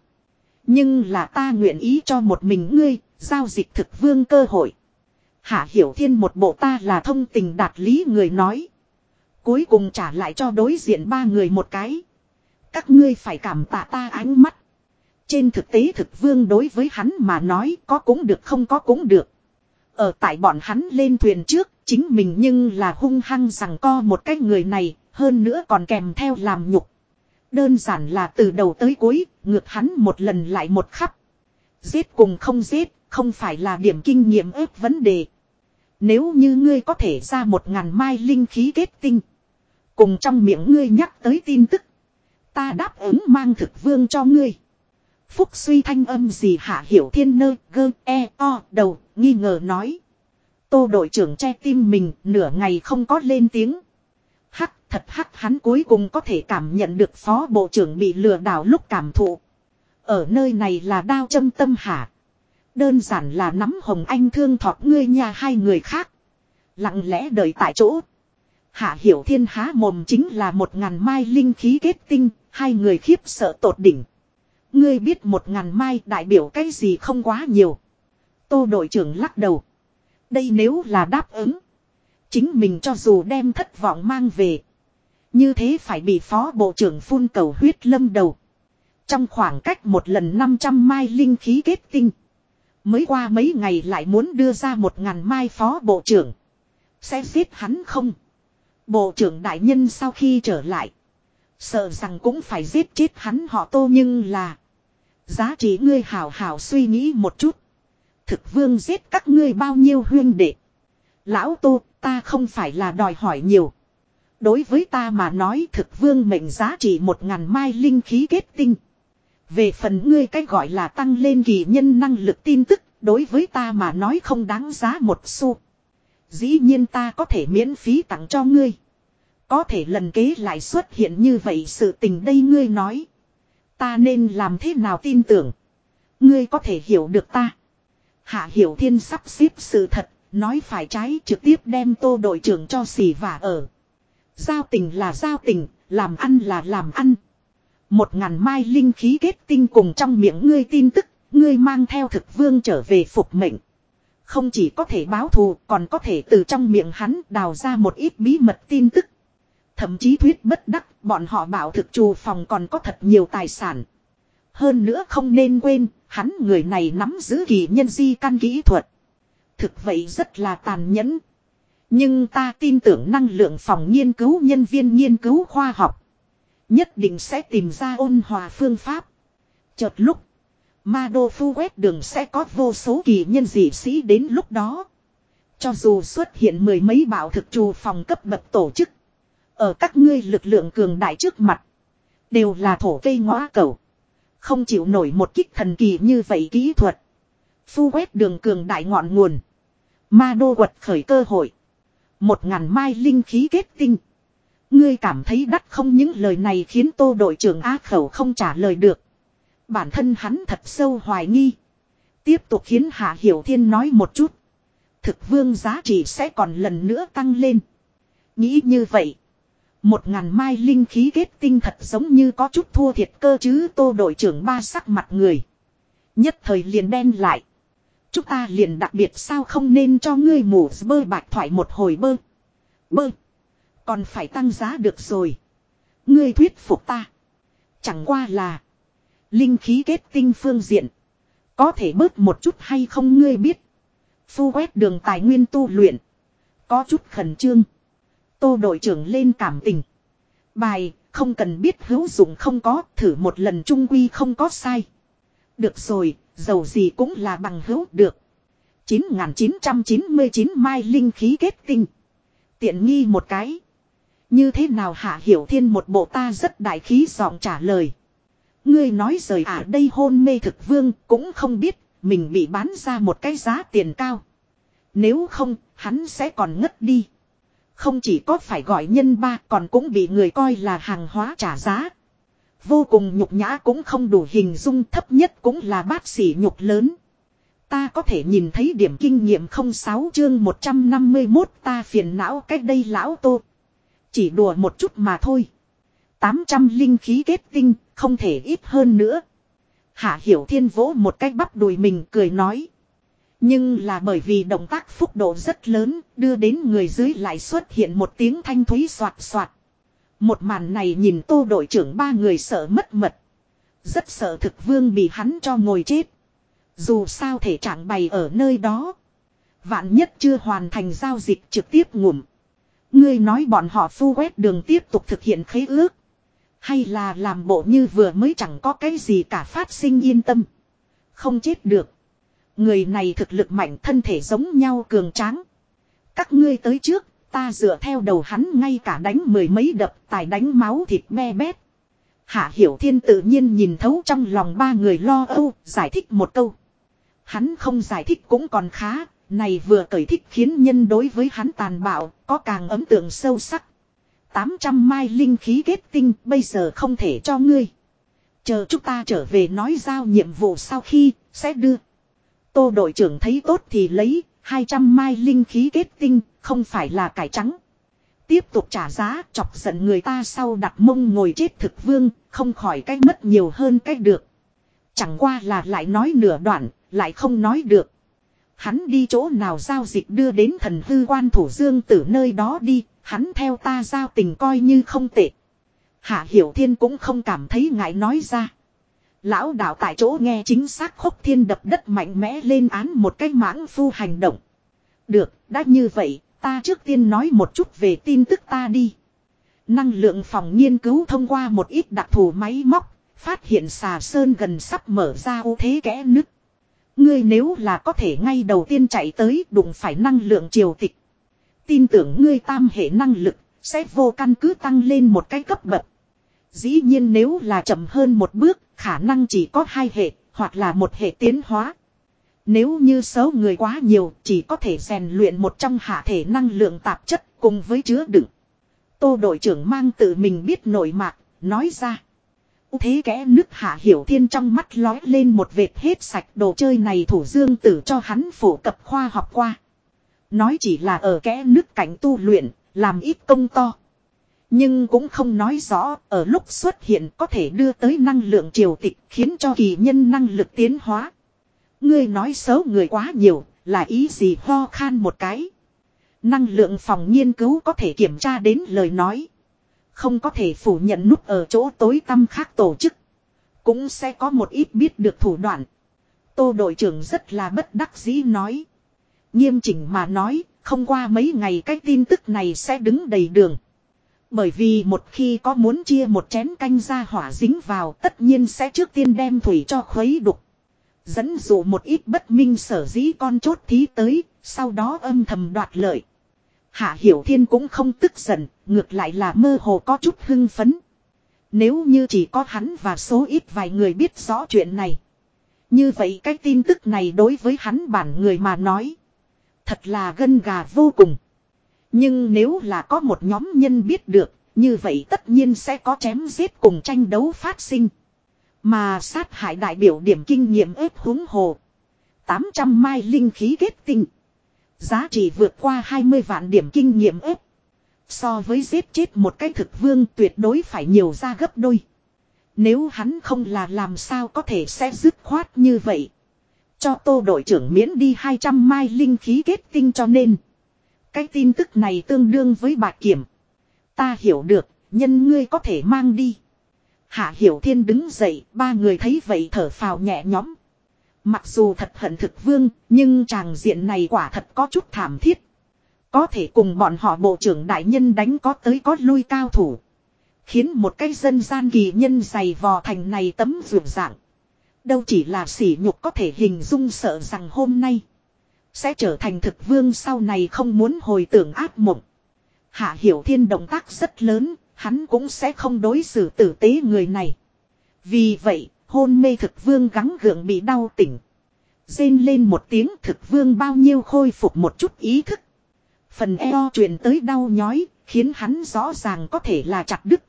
Nhưng là ta nguyện ý cho một mình ngươi, giao dịch thực vương cơ hội. Hạ Hiểu Thiên một bộ ta là thông tình đạt lý người nói. Cuối cùng trả lại cho đối diện ba người một cái. Các ngươi phải cảm tạ ta ánh mắt. Trên thực tế thực vương đối với hắn mà nói có cũng được không có cũng được. Ở tại bọn hắn lên thuyền trước, chính mình nhưng là hung hăng rằng co một cái người này, hơn nữa còn kèm theo làm nhục. Đơn giản là từ đầu tới cuối, ngược hắn một lần lại một khắp. Giết cùng không giết, không phải là điểm kinh nghiệm ước vấn đề. Nếu như ngươi có thể ra một ngàn mai linh khí kết tinh. Cùng trong miệng ngươi nhắc tới tin tức. Ta đáp ứng mang thực vương cho ngươi. Phúc suy thanh âm gì hạ hiểu thiên nơ gơ e o đầu nghi ngờ nói. Tô đội trưởng che tim mình nửa ngày không có lên tiếng. Thật hắc hắn cuối cùng có thể cảm nhận được phó bộ trưởng bị lừa đảo lúc cảm thụ. Ở nơi này là đao châm tâm hạ. Đơn giản là nắm hồng anh thương thọt ngươi nhà hai người khác. Lặng lẽ đợi tại chỗ. Hạ hiểu thiên há mồm chính là một ngàn mai linh khí kết tinh, hai người khiếp sợ tột đỉnh. Ngươi biết một ngàn mai đại biểu cái gì không quá nhiều. Tô đội trưởng lắc đầu. Đây nếu là đáp ứng. Chính mình cho dù đem thất vọng mang về. Như thế phải bị phó bộ trưởng phun cầu huyết lâm đầu. Trong khoảng cách một lần 500 mai linh khí kết tinh. Mới qua mấy ngày lại muốn đưa ra một ngàn mai phó bộ trưởng. Sẽ giết hắn không? Bộ trưởng đại nhân sau khi trở lại. Sợ rằng cũng phải giết chết hắn họ tô nhưng là. Giá trị ngươi hảo hảo suy nghĩ một chút. Thực vương giết các ngươi bao nhiêu huyên đệ. Lão tô, ta không phải là đòi hỏi nhiều. Đối với ta mà nói thực vương mệnh giá trị một ngàn mai linh khí kết tinh. Về phần ngươi cách gọi là tăng lên kỳ nhân năng lực tin tức, đối với ta mà nói không đáng giá một xu. Dĩ nhiên ta có thể miễn phí tặng cho ngươi. Có thể lần kế lại xuất hiện như vậy sự tình đây ngươi nói. Ta nên làm thế nào tin tưởng. Ngươi có thể hiểu được ta. Hạ Hiểu Thiên sắp xếp sự thật, nói phải trái trực tiếp đem tô đội trưởng cho xì và ở. Giao tình là giao tình, làm ăn là làm ăn. Một ngàn mai linh khí kết tinh cùng trong miệng ngươi tin tức, ngươi mang theo thực vương trở về phục mệnh. Không chỉ có thể báo thù, còn có thể từ trong miệng hắn đào ra một ít bí mật tin tức. Thậm chí thuyết bất đắc, bọn họ bảo thực trù phòng còn có thật nhiều tài sản. Hơn nữa không nên quên, hắn người này nắm giữ kỳ nhân di căn kỹ thuật. Thực vậy rất là tàn nhẫn. Nhưng ta tin tưởng năng lượng phòng nghiên cứu nhân viên nghiên cứu khoa học. Nhất định sẽ tìm ra ôn hòa phương pháp. Chợt lúc. Ma đô phu quét đường sẽ có vô số kỳ nhân dị sĩ đến lúc đó. Cho dù xuất hiện mười mấy bảo thực trù phòng cấp bậc tổ chức. Ở các ngươi lực lượng cường đại trước mặt. Đều là thổ cây ngõa cầu. Không chịu nổi một kích thần kỳ như vậy kỹ thuật. Phu quét đường cường đại ngọn nguồn. Ma đô quật khởi cơ hội. Một ngàn mai linh khí kết tinh. Ngươi cảm thấy đắt không những lời này khiến tô đội trưởng á khẩu không trả lời được. Bản thân hắn thật sâu hoài nghi. Tiếp tục khiến Hạ Hiểu Thiên nói một chút. Thực vương giá trị sẽ còn lần nữa tăng lên. Nghĩ như vậy. Một ngàn mai linh khí kết tinh thật giống như có chút thua thiệt cơ chứ tô đội trưởng ba sắc mặt người. Nhất thời liền đen lại. Chúng ta liền đặc biệt sao không nên cho ngươi mù bơ bạch thoại một hồi bơ. Bơ. Còn phải tăng giá được rồi. Ngươi thuyết phục ta. Chẳng qua là. Linh khí kết tinh phương diện. Có thể bớt một chút hay không ngươi biết. Phu quét đường tài nguyên tu luyện. Có chút khẩn trương. Tô đội trưởng lên cảm tình. Bài, không cần biết hữu dụng không có, thử một lần trung quy không có sai. Được rồi, dầu gì cũng là bằng hữu được. 9.999 mai linh khí kết tinh. Tiện nghi một cái. Như thế nào hạ hiểu thiên một bộ ta rất đại khí giọng trả lời. Ngươi nói rời à đây hôn mê thực vương cũng không biết mình bị bán ra một cái giá tiền cao. Nếu không, hắn sẽ còn ngất đi. Không chỉ có phải gọi nhân ba còn cũng bị người coi là hàng hóa trả giá. Vô cùng nhục nhã cũng không đủ hình dung thấp nhất cũng là bát sỉ nhục lớn. Ta có thể nhìn thấy điểm kinh nghiệm 06 chương 151 ta phiền não cách đây lão tô. Chỉ đùa một chút mà thôi. 800 linh khí kết tinh, không thể ít hơn nữa. Hạ Hiểu Thiên vỗ một cái bắp đùi mình cười nói. Nhưng là bởi vì động tác phúc độ rất lớn, đưa đến người dưới lại xuất hiện một tiếng thanh thúy soạt soạt. Một màn này nhìn tô đội trưởng ba người sợ mất mật. Rất sợ thực vương bị hắn cho ngồi chết. Dù sao thể trạng bày ở nơi đó. Vạn nhất chưa hoàn thành giao dịch trực tiếp ngủm. Ngươi nói bọn họ phu quét đường tiếp tục thực hiện khế ước. Hay là làm bộ như vừa mới chẳng có cái gì cả phát sinh yên tâm. Không chết được. Người này thực lực mạnh thân thể giống nhau cường tráng. Các ngươi tới trước, ta dựa theo đầu hắn ngay cả đánh mười mấy đập tài đánh máu thịt me bét. Hạ Hiểu Thiên tự nhiên nhìn thấu trong lòng ba người lo âu, giải thích một câu. Hắn không giải thích cũng còn khá, này vừa cởi thích khiến nhân đối với hắn tàn bạo, có càng ấn tượng sâu sắc. 800 mai linh khí kết tinh bây giờ không thể cho ngươi. Chờ chúng ta trở về nói giao nhiệm vụ sau khi, sẽ đưa. Tô đội trưởng thấy tốt thì lấy, 200 mai linh khí kết tinh, không phải là cải trắng. Tiếp tục trả giá, chọc giận người ta sau đặt mông ngồi chết thực vương, không khỏi cách mất nhiều hơn cách được. Chẳng qua là lại nói nửa đoạn, lại không nói được. Hắn đi chỗ nào giao dịch đưa đến thần hư quan thủ dương từ nơi đó đi, hắn theo ta giao tình coi như không tệ. Hạ Hiểu Thiên cũng không cảm thấy ngại nói ra. Lão đạo tại chỗ nghe chính xác khốc thiên đập đất mạnh mẽ lên án một cái mãng phu hành động. Được, đã như vậy, Ta trước tiên nói một chút về tin tức ta đi. Năng lượng phòng nghiên cứu thông qua một ít đặc thù máy móc, phát hiện xà sơn gần sắp mở ra ưu thế kẽ nứt. Ngươi nếu là có thể ngay đầu tiên chạy tới đụng phải năng lượng triều tịch. Tin tưởng ngươi tam hệ năng lực, sẽ vô căn cứ tăng lên một cái cấp bậc. Dĩ nhiên nếu là chậm hơn một bước, khả năng chỉ có hai hệ, hoặc là một hệ tiến hóa. Nếu như số người quá nhiều, chỉ có thể rèn luyện một trong hạ thể năng lượng tạp chất cùng với chứa đựng. Tô đội trưởng mang tự mình biết nội mạc, nói ra. Thế kẽ nước hạ hiểu thiên trong mắt lói lên một vệt hết sạch đồ chơi này thủ dương tử cho hắn phổ cập khoa học qua. Nói chỉ là ở kẽ nước cảnh tu luyện, làm ít công to. Nhưng cũng không nói rõ ở lúc xuất hiện có thể đưa tới năng lượng triều tịch khiến cho kỳ nhân năng lực tiến hóa. Ngươi nói xấu người quá nhiều là ý gì ho khan một cái. Năng lượng phòng nghiên cứu có thể kiểm tra đến lời nói. Không có thể phủ nhận nút ở chỗ tối tâm khác tổ chức. Cũng sẽ có một ít biết được thủ đoạn. Tô đội trưởng rất là bất đắc dĩ nói. Nghiêm chỉnh mà nói, không qua mấy ngày cái tin tức này sẽ đứng đầy đường. Bởi vì một khi có muốn chia một chén canh ra hỏa dính vào tất nhiên sẽ trước tiên đem thủy cho khuấy đục. Dẫn dụ một ít bất minh sở dĩ con chốt thí tới, sau đó âm thầm đoạt lợi. Hạ Hiểu Thiên cũng không tức giận, ngược lại là mơ hồ có chút hưng phấn. Nếu như chỉ có hắn và số ít vài người biết rõ chuyện này. Như vậy cái tin tức này đối với hắn bản người mà nói. Thật là gân gà vô cùng. Nhưng nếu là có một nhóm nhân biết được, như vậy tất nhiên sẽ có chém giết cùng tranh đấu phát sinh. Mà sát hại đại biểu điểm kinh nghiệm ếp húng hồ. 800 mai linh khí kết tinh. Giá trị vượt qua 20 vạn điểm kinh nghiệm ếp. So với giết chết một cái thực vương tuyệt đối phải nhiều ra gấp đôi. Nếu hắn không là làm sao có thể sẽ dứt khoát như vậy. Cho tô đội trưởng miễn đi 200 mai linh khí kết tinh cho nên. Cái tin tức này tương đương với bạc kiểm. Ta hiểu được, nhân ngươi có thể mang đi. Hạ Hiểu Thiên đứng dậy, ba người thấy vậy thở phào nhẹ nhõm. Mặc dù thật hận thực vương, nhưng chàng diện này quả thật có chút thảm thiết. Có thể cùng bọn họ bộ trưởng đại nhân đánh có tới có lui cao thủ. Khiến một cái dân gian kỳ nhân dày vò thành này tấm vượt dạng. Đâu chỉ là sỉ nhục có thể hình dung sợ rằng hôm nay. Sẽ trở thành thực vương sau này không muốn hồi tưởng ác mộng. Hạ Hiểu Thiên động tác rất lớn, hắn cũng sẽ không đối xử tử tế người này. Vì vậy, hôn mê thực vương gắng gượng bị đau tỉnh. Rên lên một tiếng thực vương bao nhiêu khôi phục một chút ý thức. Phần eo truyền tới đau nhói, khiến hắn rõ ràng có thể là chặt đứt.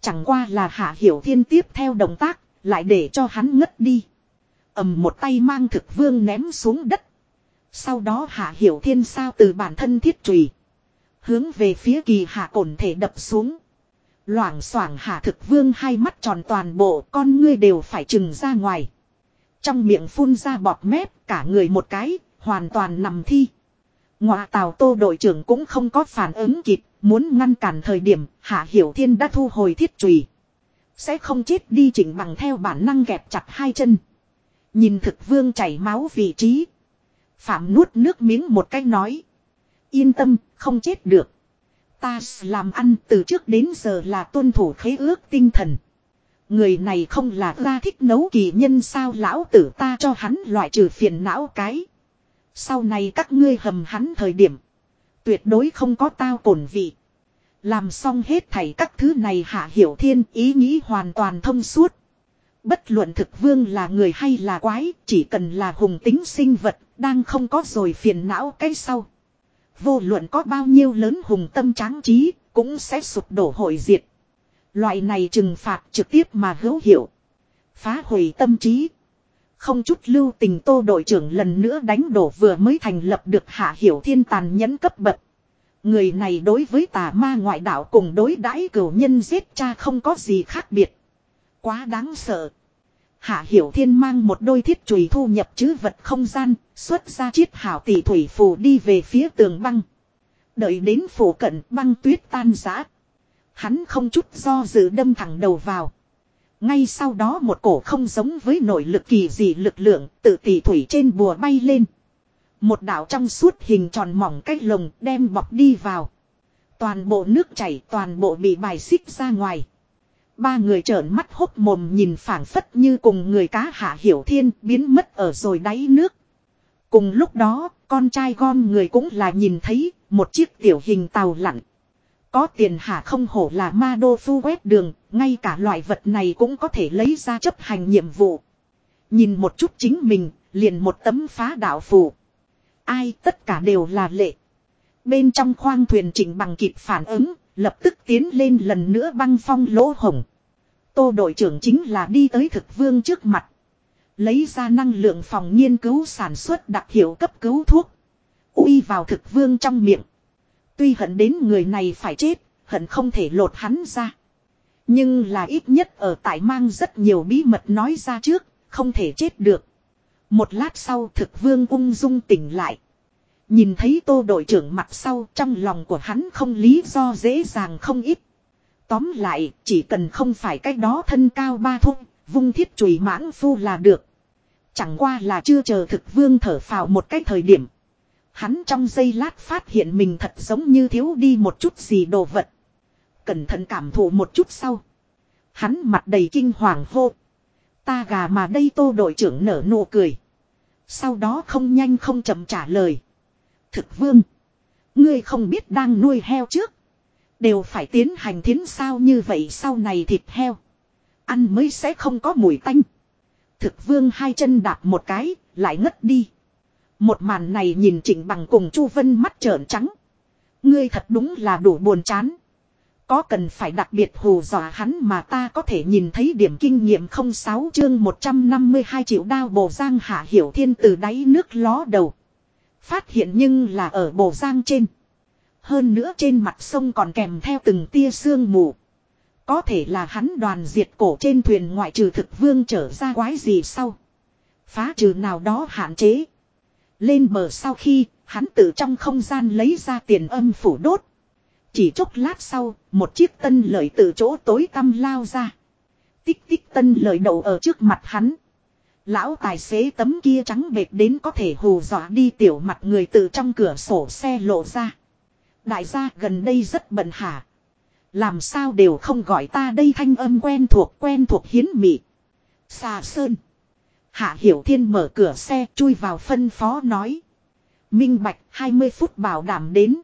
Chẳng qua là hạ hiểu thiên tiếp theo động tác, lại để cho hắn ngất đi. ầm một tay mang thực vương ném xuống đất. Sau đó hạ hiểu thiên sao từ bản thân thiết trùy. Hướng về phía kỳ hạ cổn thể đập xuống. Loảng xoảng hạ thực vương hai mắt tròn toàn bộ con ngươi đều phải trừng ra ngoài. Trong miệng phun ra bọt mép cả người một cái, hoàn toàn nằm thi. ngoại tàu tô đội trưởng cũng không có phản ứng kịp, muốn ngăn cản thời điểm hạ hiểu thiên đã thu hồi thiết trùy. Sẽ không chết đi chỉnh bằng theo bản năng gẹp chặt hai chân. Nhìn thực vương chảy máu vị trí. Phạm nuốt nước miếng một cái nói. Yên tâm, không chết được. Ta làm ăn từ trước đến giờ là tuân thủ khế ước tinh thần. Người này không là ra thích nấu kỳ nhân sao lão tử ta cho hắn loại trừ phiền não cái. Sau này các ngươi hầm hắn thời điểm. Tuyệt đối không có tao cổn vị. Làm xong hết thảy các thứ này hạ hiểu thiên ý nghĩ hoàn toàn thông suốt. Bất luận thực vương là người hay là quái, chỉ cần là hùng tính sinh vật, đang không có rồi phiền não cái sau. Vô luận có bao nhiêu lớn hùng tâm tráng trí, cũng sẽ sụp đổ hội diệt. Loại này trừng phạt trực tiếp mà hữu hiệu. Phá hủy tâm trí. Không chút lưu tình tô đội trưởng lần nữa đánh đổ vừa mới thành lập được hạ hiểu thiên tàn nhẫn cấp bậc. Người này đối với tà ma ngoại đạo cùng đối đãi cửu nhân giết cha không có gì khác biệt. Quá đáng sợ. Hạ Hiểu Thiên mang một đôi thiết chùy thu nhập chứ vật không gian, xuất ra chiết hảo tỷ thủy phù đi về phía tường băng. Đợi đến phủ cận băng tuyết tan rã. Hắn không chút do dự đâm thẳng đầu vào. Ngay sau đó một cổ không giống với nội lực kỳ gì lực lượng tự tỷ thủy trên bùa bay lên. Một đảo trong suốt hình tròn mỏng cách lồng đem bọc đi vào. Toàn bộ nước chảy toàn bộ bị bài xích ra ngoài. Ba người trợn mắt hốc mồm nhìn phảng phất như cùng người cá hạ hiểu thiên biến mất ở rồi đáy nước. Cùng lúc đó, con trai gom người cũng là nhìn thấy một chiếc tiểu hình tàu lặn. Có tiền hạ không hổ là ma đô phu quét đường, ngay cả loại vật này cũng có thể lấy ra chấp hành nhiệm vụ. Nhìn một chút chính mình, liền một tấm phá đạo phù. Ai tất cả đều là lệ. Bên trong khoang thuyền chỉnh bằng kịp phản ứng, lập tức tiến lên lần nữa băng phong lỗ hồng. Tô đội trưởng chính là đi tới thực vương trước mặt. Lấy ra năng lượng phòng nghiên cứu sản xuất đặc hiệu cấp cứu thuốc. Uy vào thực vương trong miệng. Tuy hận đến người này phải chết, hận không thể lột hắn ra. Nhưng là ít nhất ở tại mang rất nhiều bí mật nói ra trước, không thể chết được. Một lát sau thực vương ung dung tỉnh lại. Nhìn thấy tô đội trưởng mặt sau trong lòng của hắn không lý do dễ dàng không ít. Tóm lại, chỉ cần không phải cách đó thân cao ba thung, vung thiết chùy mãng phu là được. Chẳng qua là chưa chờ thực vương thở phào một cái thời điểm. Hắn trong giây lát phát hiện mình thật giống như thiếu đi một chút gì đồ vật. Cẩn thận cảm thụ một chút sau. Hắn mặt đầy kinh hoàng hô. Ta gà mà đây tô đội trưởng nở nụ cười. Sau đó không nhanh không chậm trả lời. Thực vương. Ngươi không biết đang nuôi heo trước. Đều phải tiến hành thiến sao như vậy sau này thịt heo. Ăn mới sẽ không có mùi tanh. Thực vương hai chân đạp một cái, lại ngất đi. Một màn này nhìn Trịnh Bằng cùng Chu Vân mắt trợn trắng. Ngươi thật đúng là đủ buồn chán. Có cần phải đặc biệt hù dọa hắn mà ta có thể nhìn thấy điểm kinh nghiệm không sáu chương 152 triệu đao bồ giang hạ hiểu thiên từ đáy nước ló đầu. Phát hiện nhưng là ở bồ giang trên. Hơn nữa trên mặt sông còn kèm theo từng tia sương mù. Có thể là hắn đoàn diệt cổ trên thuyền ngoại trừ thực vương trở ra quái gì sau. Phá trừ nào đó hạn chế. Lên bờ sau khi, hắn tự trong không gian lấy ra tiền âm phủ đốt. Chỉ chốc lát sau, một chiếc tân lợi từ chỗ tối tăm lao ra. Tích tích tân lợi đậu ở trước mặt hắn. Lão tài xế tấm kia trắng bệt đến có thể hù dọa đi tiểu mặt người từ trong cửa sổ xe lộ ra. Đại gia gần đây rất bận hả. Làm sao đều không gọi ta đây thanh âm quen thuộc quen thuộc hiến mị. Xà sơn. Hạ Hiểu Thiên mở cửa xe chui vào phân phó nói. Minh Bạch 20 phút bảo đảm đến.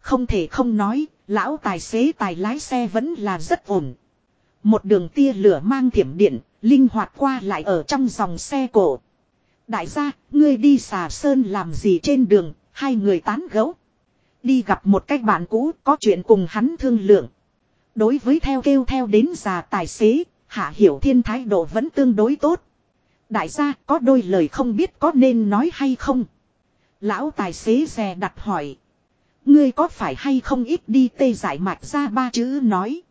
Không thể không nói, lão tài xế tài lái xe vẫn là rất ổn. Một đường tia lửa mang thiểm điện, linh hoạt qua lại ở trong dòng xe cổ. Đại gia, ngươi đi xà sơn làm gì trên đường, hai người tán gấu. Đi gặp một cách bạn cũ, có chuyện cùng hắn thương lượng. Đối với theo kêu theo đến già tài xế, Hạ Hiểu Thiên thái độ vẫn tương đối tốt. Đại gia có đôi lời không biết có nên nói hay không. Lão tài xế xe đặt hỏi. Ngươi có phải hay không ít đi tê giải mạch ra ba chữ nói.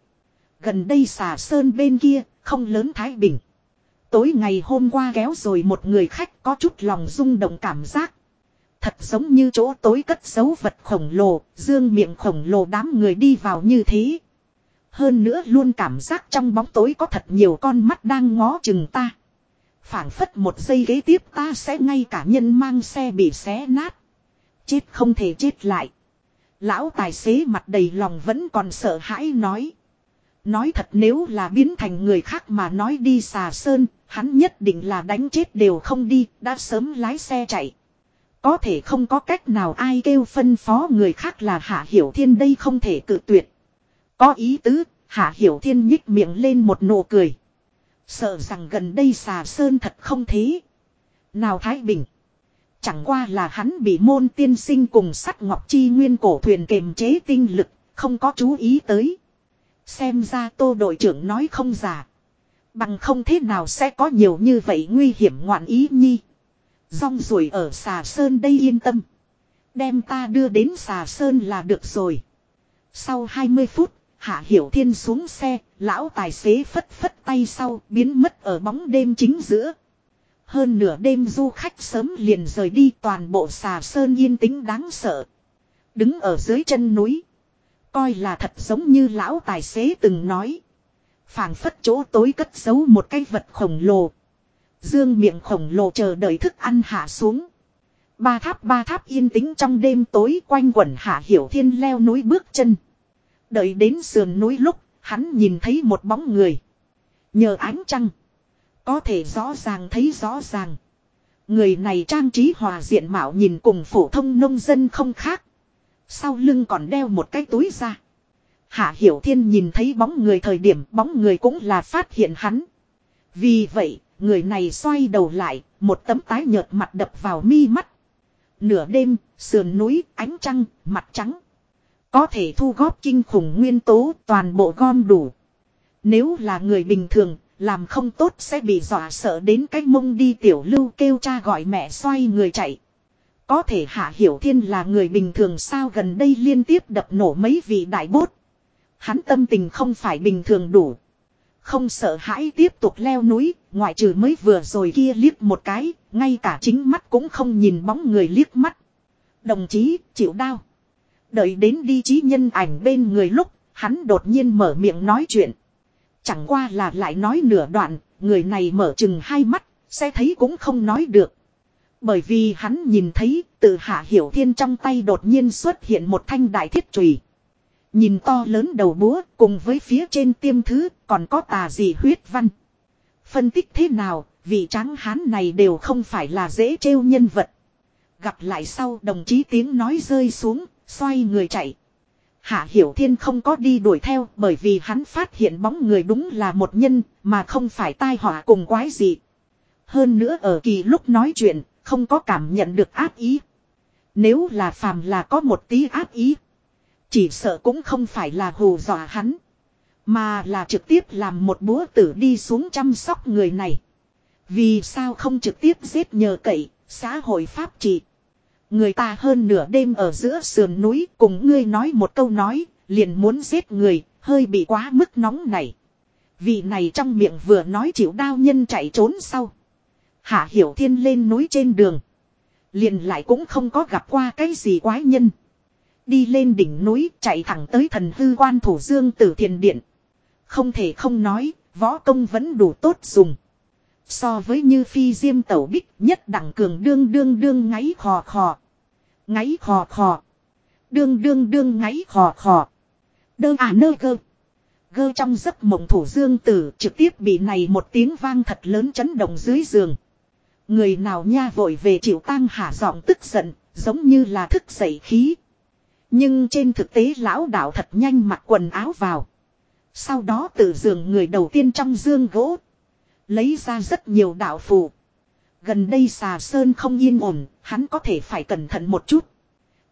Gần đây xà sơn bên kia, không lớn Thái Bình. Tối ngày hôm qua kéo rồi một người khách có chút lòng rung động cảm giác. Thật giống như chỗ tối cất giấu vật khổng lồ, dương miệng khổng lồ đám người đi vào như thế. Hơn nữa luôn cảm giác trong bóng tối có thật nhiều con mắt đang ngó chừng ta phảng phất một giây ghế tiếp ta sẽ ngay cả nhân mang xe bị xé nát. Chết không thể chết lại. Lão tài xế mặt đầy lòng vẫn còn sợ hãi nói. Nói thật nếu là biến thành người khác mà nói đi xà sơn, hắn nhất định là đánh chết đều không đi, đã sớm lái xe chạy. Có thể không có cách nào ai kêu phân phó người khác là Hạ Hiểu Thiên đây không thể cự tuyệt. Có ý tứ, Hạ Hiểu Thiên nhích miệng lên một nụ cười. Sợ rằng gần đây xà sơn thật không thế. Nào Thái Bình. Chẳng qua là hắn bị môn tiên sinh cùng sắt ngọc chi nguyên cổ thuyền kềm chế tinh lực, không có chú ý tới. Xem ra tô đội trưởng nói không giả. Bằng không thế nào sẽ có nhiều như vậy nguy hiểm ngoạn ý nhi. Rong ruổi ở xà sơn đây yên tâm. Đem ta đưa đến xà sơn là được rồi. Sau 20 phút, Hạ Hiểu Thiên xuống xe, lão tài xế phất phất tay sau biến mất ở bóng đêm chính giữa. Hơn nửa đêm du khách sớm liền rời đi toàn bộ xà sơn yên tĩnh đáng sợ. Đứng ở dưới chân núi. Coi là thật giống như lão tài xế từng nói. phảng phất chỗ tối cất giấu một cái vật khổng lồ. Dương miệng khổng lồ chờ đợi thức ăn hạ xuống. Ba tháp ba tháp yên tĩnh trong đêm tối quanh quẩn hạ hiểu thiên leo núi bước chân. Đợi đến sườn núi lúc, hắn nhìn thấy một bóng người. Nhờ ánh trăng. Có thể rõ ràng thấy rõ ràng. Người này trang trí hòa diện mạo nhìn cùng phổ thông nông dân không khác. Sau lưng còn đeo một cái túi ra. Hạ Hiểu Thiên nhìn thấy bóng người thời điểm bóng người cũng là phát hiện hắn. Vì vậy, người này xoay đầu lại, một tấm tái nhợt mặt đập vào mi mắt. Nửa đêm, sườn núi, ánh trăng, mặt trắng. Có thể thu góp kinh khủng nguyên tố toàn bộ gom đủ. Nếu là người bình thường, làm không tốt sẽ bị dọa sợ đến cách mông đi tiểu lưu kêu cha gọi mẹ xoay người chạy. Có thể hạ hiểu thiên là người bình thường sao gần đây liên tiếp đập nổ mấy vị đại bốt. Hắn tâm tình không phải bình thường đủ. Không sợ hãi tiếp tục leo núi, ngoại trừ mới vừa rồi kia liếc một cái, ngay cả chính mắt cũng không nhìn bóng người liếc mắt. Đồng chí, chịu đau. Đợi đến đi trí nhân ảnh bên người lúc, hắn đột nhiên mở miệng nói chuyện. Chẳng qua là lại nói nửa đoạn, người này mở chừng hai mắt, sẽ thấy cũng không nói được. Bởi vì hắn nhìn thấy, từ hạ hiểu thiên trong tay đột nhiên xuất hiện một thanh đại thiết trùy. Nhìn to lớn đầu búa, cùng với phía trên tiêm thứ, còn có tà gì huyết văn. Phân tích thế nào, vị tráng hán này đều không phải là dễ trêu nhân vật. Gặp lại sau đồng chí tiếng nói rơi xuống, xoay người chạy. Hạ Hiểu Thiên không có đi đuổi theo bởi vì hắn phát hiện bóng người đúng là một nhân mà không phải tai họa cùng quái gì. Hơn nữa ở kỳ lúc nói chuyện không có cảm nhận được ác ý. Nếu là phàm là có một tí ác ý. Chỉ sợ cũng không phải là hù dọa hắn. Mà là trực tiếp làm một búa tử đi xuống chăm sóc người này. Vì sao không trực tiếp giết nhờ cậy, xã hội pháp trị. Người ta hơn nửa đêm ở giữa sườn núi cùng ngươi nói một câu nói, liền muốn giết người, hơi bị quá mức nóng này. Vị này trong miệng vừa nói chịu đao nhân chạy trốn sau. Hạ Hiểu Thiên lên núi trên đường. Liền lại cũng không có gặp qua cái gì quái nhân. Đi lên đỉnh núi chạy thẳng tới thần hư quan thủ dương tử thiền điện. Không thể không nói, võ công vẫn đủ tốt dùng. So với như phi diêm tẩu bích nhất đẳng cường đương đương đương ngáy khò khò. Ngáy khò khò. Đương đương đương ngáy khò khò. Đơ à nơ gơ. Gơ trong giấc mộng thủ dương tử trực tiếp bị này một tiếng vang thật lớn chấn động dưới giường. Người nào nha vội về chịu tang hả giọng tức giận, giống như là thức dậy khí. Nhưng trên thực tế lão đạo thật nhanh mặc quần áo vào. Sau đó từ giường người đầu tiên trong dương gỗ. Lấy ra rất nhiều đạo phù. Gần đây xà sơn không yên ổn, hắn có thể phải cẩn thận một chút.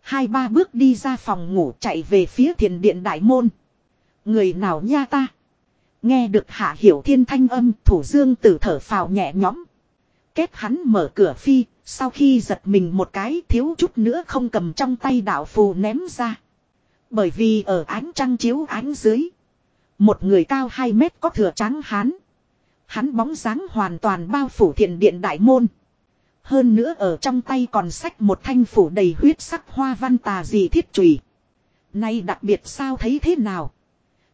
Hai ba bước đi ra phòng ngủ chạy về phía thiền điện đại môn. Người nào nha ta? Nghe được hạ hiểu thiên thanh âm thủ dương tử thở phào nhẹ nhõm. Kết hắn mở cửa phi, sau khi giật mình một cái thiếu chút nữa không cầm trong tay đạo phù ném ra. Bởi vì ở ánh trăng chiếu ánh dưới. Một người cao 2 mét có thừa trắng hán. Hắn bóng dáng hoàn toàn bao phủ thiền điện đại môn. Hơn nữa ở trong tay còn sách một thanh phủ đầy huyết sắc hoa văn tà gì thiết trùy. Nay đặc biệt sao thấy thế nào?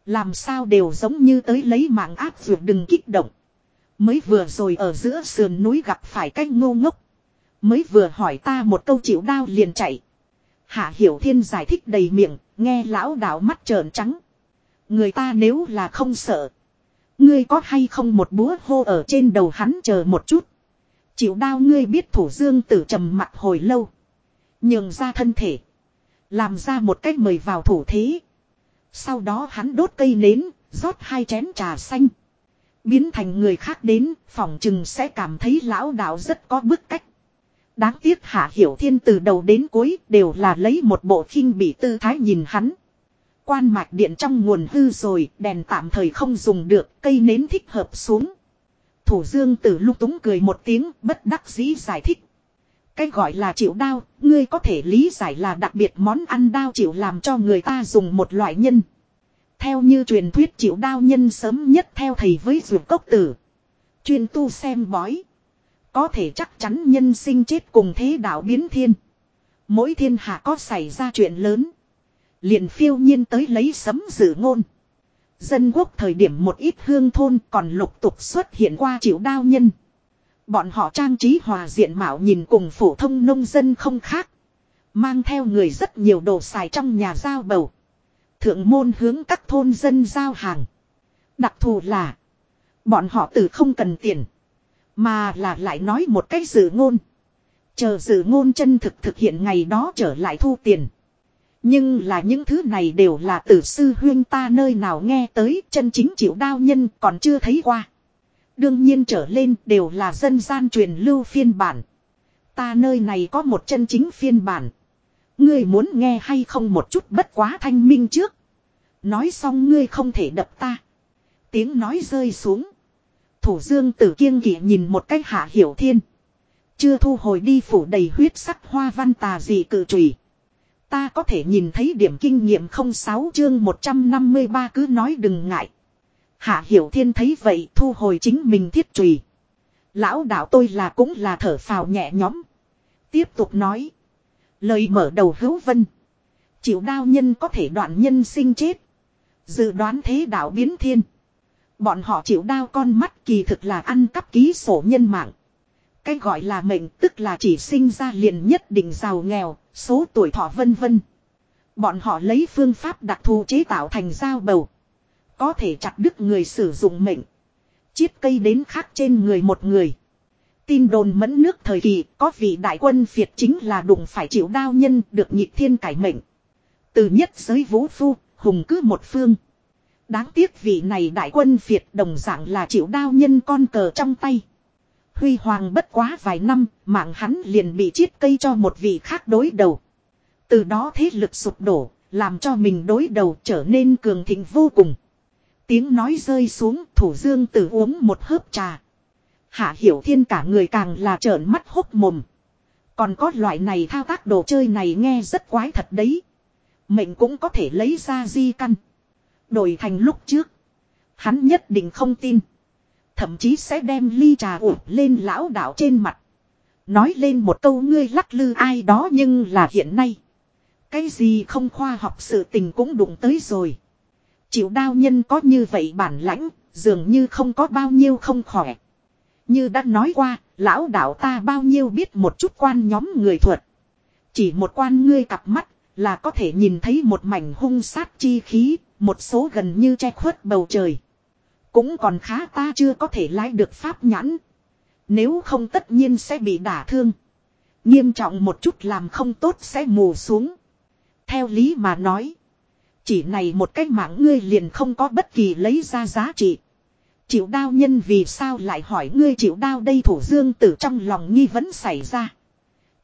Làm sao đều giống như tới lấy mạng áp dược đừng kích động. Mới vừa rồi ở giữa sườn núi gặp phải cái ngô ngốc. Mới vừa hỏi ta một câu chịu đao liền chạy. Hạ Hiểu Thiên giải thích đầy miệng, nghe lão đạo mắt trợn trắng. Người ta nếu là không sợ. Ngươi có hay không một búa hô ở trên đầu hắn chờ một chút. Chịu đao ngươi biết thủ dương tử trầm mặt hồi lâu. Nhường ra thân thể. Làm ra một cách mời vào thủ thế. Sau đó hắn đốt cây nến, rót hai chén trà xanh. Biến thành người khác đến, phòng chừng sẽ cảm thấy lão đạo rất có bức cách. Đáng tiếc Hạ Hiểu Thiên từ đầu đến cuối đều là lấy một bộ khinh bị tư thái nhìn hắn. Quan mạch điện trong nguồn hư rồi, đèn tạm thời không dùng được, cây nến thích hợp xuống. Thủ dương tử lúc túng cười một tiếng, bất đắc dĩ giải thích. Cái gọi là chịu đao, ngươi có thể lý giải là đặc biệt món ăn đao chịu làm cho người ta dùng một loại nhân. Theo như truyền thuyết chịu đao nhân sớm nhất theo thầy với ruột cốc tử. Chuyên tu xem bói. Có thể chắc chắn nhân sinh chết cùng thế đạo biến thiên. Mỗi thiên hạ có xảy ra chuyện lớn. Liền phiêu nhiên tới lấy sấm dự ngôn. Dân quốc thời điểm một ít hương thôn còn lục tục xuất hiện qua chịu đao nhân. Bọn họ trang trí hòa diện mạo nhìn cùng phổ thông nông dân không khác. Mang theo người rất nhiều đồ xài trong nhà giao bầu. Thượng môn hướng các thôn dân giao hàng. Đặc thù là. Bọn họ từ không cần tiền. Mà là lại nói một cách dự ngôn. Chờ dự ngôn chân thực thực hiện ngày đó trở lại thu tiền. Nhưng là những thứ này đều là tử sư huyên ta nơi nào nghe tới, chân chính chịu đao nhân còn chưa thấy qua. Đương nhiên trở lên đều là dân gian truyền lưu phiên bản. Ta nơi này có một chân chính phiên bản. Ngươi muốn nghe hay không một chút bất quá thanh minh trước. Nói xong ngươi không thể đập ta. Tiếng nói rơi xuống. Thủ dương tử kiêng kỵ nhìn một cách hạ hiểu thiên. Chưa thu hồi đi phủ đầy huyết sắc hoa văn tà gì cự trùy. Ta có thể nhìn thấy điểm kinh nghiệm 06 chương 153 cứ nói đừng ngại. Hạ Hiểu Thiên thấy vậy thu hồi chính mình thiết trùy. Lão đạo tôi là cũng là thở phào nhẹ nhõm. Tiếp tục nói. Lời mở đầu hữu vân. Chịu đao nhân có thể đoạn nhân sinh chết. Dự đoán thế đạo biến thiên. Bọn họ chịu đao con mắt kỳ thực là ăn cắp ký sổ nhân mạng. Cái gọi là mệnh tức là chỉ sinh ra liền nhất định giàu nghèo, số tuổi thọ vân vân. Bọn họ lấy phương pháp đặc thù chế tạo thành dao bầu. Có thể chặt đứt người sử dụng mệnh. Chiết cây đến khác trên người một người. Tin đồn mẫn nước thời kỳ có vị đại quân Việt chính là đụng phải chịu đao nhân được nhịp thiên cải mệnh. Từ nhất giới vũ phu, hùng cứ một phương. Đáng tiếc vị này đại quân Việt đồng dạng là chịu đao nhân con cờ trong tay. Huy hoàng bất quá vài năm, mạng hắn liền bị chiết cây cho một vị khác đối đầu. Từ đó thế lực sụp đổ, làm cho mình đối đầu trở nên cường thịnh vô cùng. Tiếng nói rơi xuống, thủ dương tử uống một hớp trà. Hạ hiểu thiên cả người càng là trợn mắt hốc mồm. Còn có loại này thao tác đồ chơi này nghe rất quái thật đấy. Mệnh cũng có thể lấy ra di căn. Đổi thành lúc trước. Hắn nhất định không tin. Thậm chí sẽ đem ly trà ụt lên lão đạo trên mặt. Nói lên một câu ngươi lắc lư ai đó nhưng là hiện nay. Cái gì không khoa học sự tình cũng đụng tới rồi. Chịu đao nhân có như vậy bản lãnh, dường như không có bao nhiêu không khỏe. Như đã nói qua, lão đạo ta bao nhiêu biết một chút quan nhóm người thuật. Chỉ một quan ngươi cặp mắt, là có thể nhìn thấy một mảnh hung sát chi khí, một số gần như che khuất bầu trời. Cũng còn khá ta chưa có thể lái được pháp nhãn. Nếu không tất nhiên sẽ bị đả thương. Nghiêm trọng một chút làm không tốt sẽ mù xuống. Theo lý mà nói. Chỉ này một cách mạng ngươi liền không có bất kỳ lấy ra giá trị. Chịu đao nhân vì sao lại hỏi ngươi chịu đao đây thủ dương tử trong lòng nghi vấn xảy ra.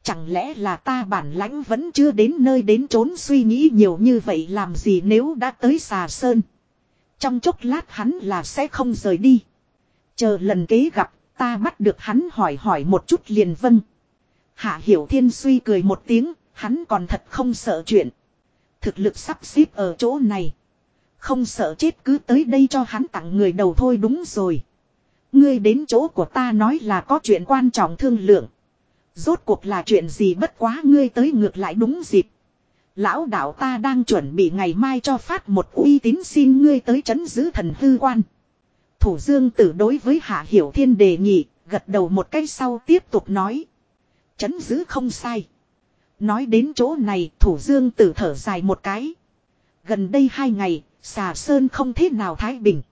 Chẳng lẽ là ta bản lãnh vẫn chưa đến nơi đến trốn suy nghĩ nhiều như vậy làm gì nếu đã tới xà sơn. Trong chốc lát hắn là sẽ không rời đi. Chờ lần kế gặp, ta bắt được hắn hỏi hỏi một chút liền vâng. Hạ Hiểu Thiên suy cười một tiếng, hắn còn thật không sợ chuyện. Thực lực sắp xếp ở chỗ này. Không sợ chết cứ tới đây cho hắn tặng người đầu thôi đúng rồi. Ngươi đến chỗ của ta nói là có chuyện quan trọng thương lượng. Rốt cuộc là chuyện gì bất quá ngươi tới ngược lại đúng dịp. Lão đạo ta đang chuẩn bị ngày mai cho phát một uy tín xin ngươi tới chấn giữ thần hư quan. Thủ dương tử đối với Hạ Hiểu Thiên đề nghị, gật đầu một cái sau tiếp tục nói. Chấn giữ không sai. Nói đến chỗ này, thủ dương tử thở dài một cái. Gần đây hai ngày, xà sơn không thế nào thái bình.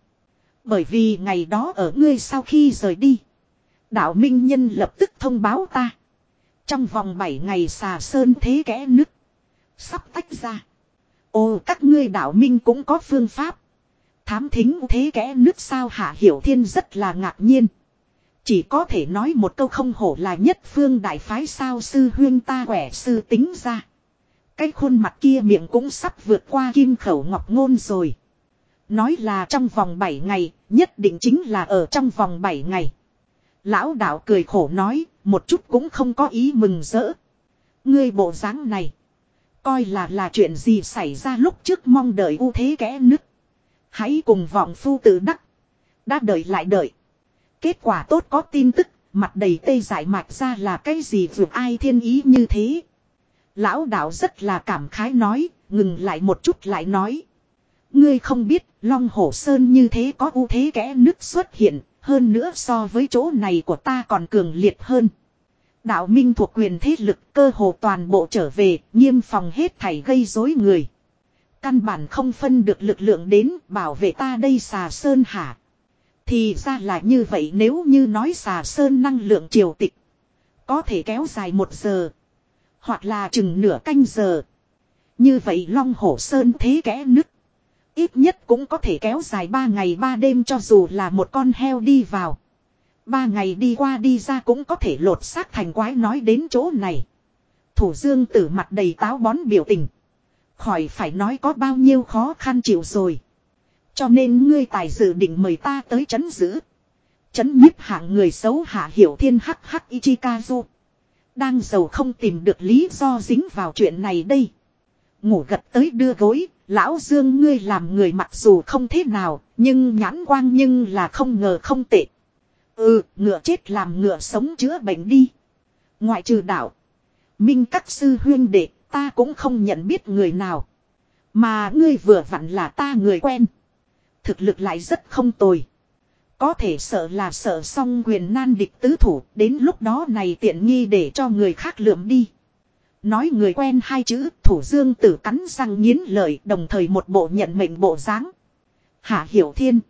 Bởi vì ngày đó ở ngươi sau khi rời đi. Đạo Minh Nhân lập tức thông báo ta. Trong vòng 7 ngày xà sơn thế kẽ nứt. Sắp tách ra. Ồ các ngươi đạo minh cũng có phương pháp. Thám thính thế kẽ nước sao hạ hiểu thiên rất là ngạc nhiên. Chỉ có thể nói một câu không hổ là nhất phương đại phái sao sư huyên ta quẻ sư tính ra. Cái khuôn mặt kia miệng cũng sắp vượt qua kim khẩu ngọc ngôn rồi. Nói là trong vòng 7 ngày, nhất định chính là ở trong vòng 7 ngày. Lão đạo cười khổ nói, một chút cũng không có ý mừng rỡ. Ngươi bộ dáng này. Coi là là chuyện gì xảy ra lúc trước mong đợi ưu thế kẽ nứt. Hãy cùng vọng phu tự đắc. Đã đợi lại đợi. Kết quả tốt có tin tức, mặt đầy tê giải mạch ra là cái gì vượt ai thiên ý như thế. Lão đạo rất là cảm khái nói, ngừng lại một chút lại nói. Ngươi không biết, Long Hổ Sơn như thế có ưu thế kẽ nứt xuất hiện, Hơn nữa so với chỗ này của ta còn cường liệt hơn. Đạo minh thuộc quyền thế lực cơ hồ toàn bộ trở về, nghiêm phòng hết thảy gây rối người. Căn bản không phân được lực lượng đến bảo vệ ta đây xà sơn hả. Thì ra là như vậy nếu như nói xà sơn năng lượng triều tịch. Có thể kéo dài một giờ. Hoặc là chừng nửa canh giờ. Như vậy long hổ sơn thế kẽ nứt. Ít nhất cũng có thể kéo dài ba ngày ba đêm cho dù là một con heo đi vào. Ba ngày đi qua đi ra cũng có thể lột xác thành quái nói đến chỗ này. Thủ dương tử mặt đầy táo bón biểu tình. Khỏi phải nói có bao nhiêu khó khăn chịu rồi. Cho nên ngươi tài dự định mời ta tới chấn giữ. Chấn nhiếp hạng người xấu hạ hiểu thiên hắc hắc Ichikazu. Đang giàu không tìm được lý do dính vào chuyện này đây. Ngủ gật tới đưa gối, lão dương ngươi làm người mặc dù không thế nào, nhưng nhãn quang nhưng là không ngờ không tệ. Ừ, ngựa chết làm ngựa sống chữa bệnh đi. Ngoại trừ đạo. Minh các sư huyên đệ, ta cũng không nhận biết người nào. Mà ngươi vừa vặn là ta người quen. Thực lực lại rất không tồi. Có thể sợ là sợ xong quyền nan địch tứ thủ, đến lúc đó này tiện nghi để cho người khác lượm đi. Nói người quen hai chữ, thủ dương tử cắn răng nghiến lợi, đồng thời một bộ nhận mệnh bộ dáng. Hạ hiểu thiên.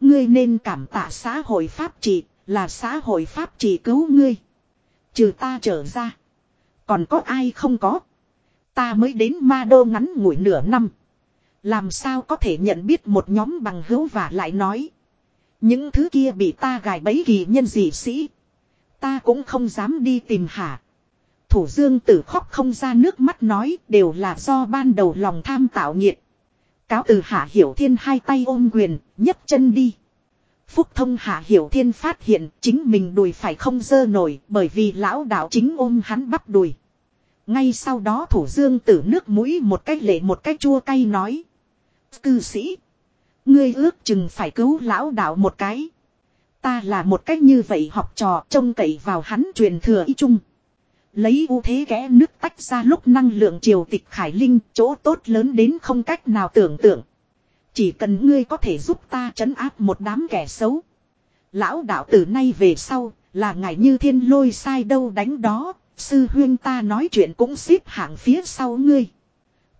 Ngươi nên cảm tạ xã hội pháp trị, là xã hội pháp trị cứu ngươi. Trừ ta trở ra. Còn có ai không có. Ta mới đến ma đô ngắn ngủi nửa năm. Làm sao có thể nhận biết một nhóm bằng hữu và lại nói. Những thứ kia bị ta gài bấy kỳ nhân dị sĩ. Ta cũng không dám đi tìm hả. Thủ dương tử khóc không ra nước mắt nói đều là do ban đầu lòng tham tạo nghiệt. Cáo từ hạ hiểu thiên hai tay ôm quyền, nhấc chân đi. Phúc thông hạ hiểu thiên phát hiện chính mình đùi phải không dơ nổi bởi vì lão đạo chính ôm hắn bắp đùi. Ngay sau đó thủ dương tử nước mũi một cách lệ một cách chua cay nói. Cư sĩ. Ngươi ước chừng phải cứu lão đạo một cái. Ta là một cách như vậy học trò trông cậy vào hắn truyền thừa y chung. Lấy ưu thế ghé nước tách ra lúc năng lượng triều tịch khải linh, chỗ tốt lớn đến không cách nào tưởng tượng. Chỉ cần ngươi có thể giúp ta trấn áp một đám kẻ xấu. Lão đạo từ nay về sau, là ngài như thiên lôi sai đâu đánh đó. Sư huyên ta nói chuyện cũng xếp hạng phía sau ngươi.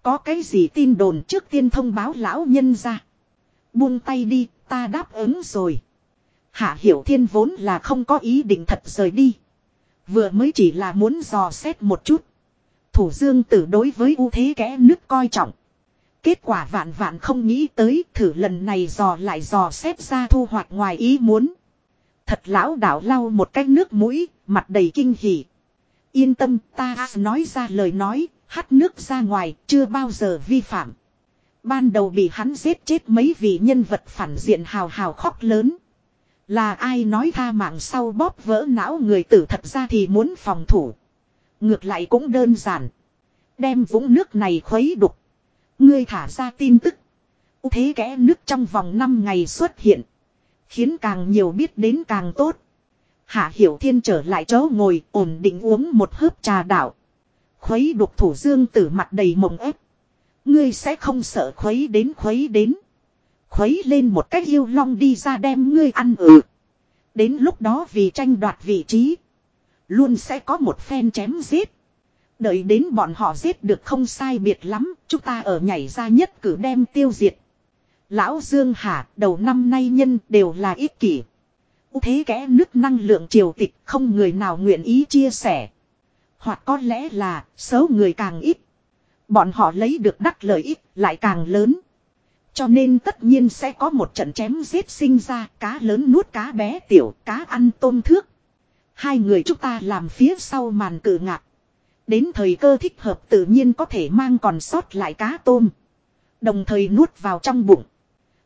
Có cái gì tin đồn trước tiên thông báo lão nhân ra. Buông tay đi, ta đáp ứng rồi. Hạ Hiểu Thiên vốn là không có ý định thật rời đi. Vừa mới chỉ là muốn dò xét một chút. Thủ dương tử đối với ưu thế kẽ nước coi trọng. Kết quả vạn vạn không nghĩ tới thử lần này dò lại dò xét ra thu hoạch ngoài ý muốn. Thật lão đảo lau một cái nước mũi, mặt đầy kinh hỉ. Yên tâm ta nói ra lời nói, hắt nước ra ngoài, chưa bao giờ vi phạm. Ban đầu bị hắn giết chết mấy vị nhân vật phản diện hào hào khóc lớn. Là ai nói tha mạng sau bóp vỡ não người tử thật ra thì muốn phòng thủ. Ngược lại cũng đơn giản. Đem vũng nước này khuấy đục. Ngươi thả ra tin tức. Thế kẽ nước trong vòng 5 ngày xuất hiện. Khiến càng nhiều biết đến càng tốt. Hạ Hiểu Thiên trở lại chỗ ngồi, ổn định uống một hớp trà đạo. Khuấy đục thủ dương tử mặt đầy mộng ép. Ngươi sẽ không sợ khuấy đến khuấy đến. Khuấy lên một cách yêu long đi ra đem ngươi ăn ừ. Đến lúc đó vì tranh đoạt vị trí. Luôn sẽ có một phen chém giết. Đợi đến bọn họ giết được không sai biệt lắm. Chúng ta ở nhảy ra nhất cử đem tiêu diệt. Lão Dương Hà, đầu năm nay nhân đều là ích kỷ. Thế kẽ nước năng lượng triều tịch không người nào nguyện ý chia sẻ. Hoặc có lẽ là số người càng ít. Bọn họ lấy được đắc lợi ích lại càng lớn. Cho nên tất nhiên sẽ có một trận chém giết sinh ra, cá lớn nuốt cá bé tiểu, cá ăn tôm thước. Hai người chúng ta làm phía sau màn cử ngạc. Đến thời cơ thích hợp tự nhiên có thể mang còn sót lại cá tôm. Đồng thời nuốt vào trong bụng.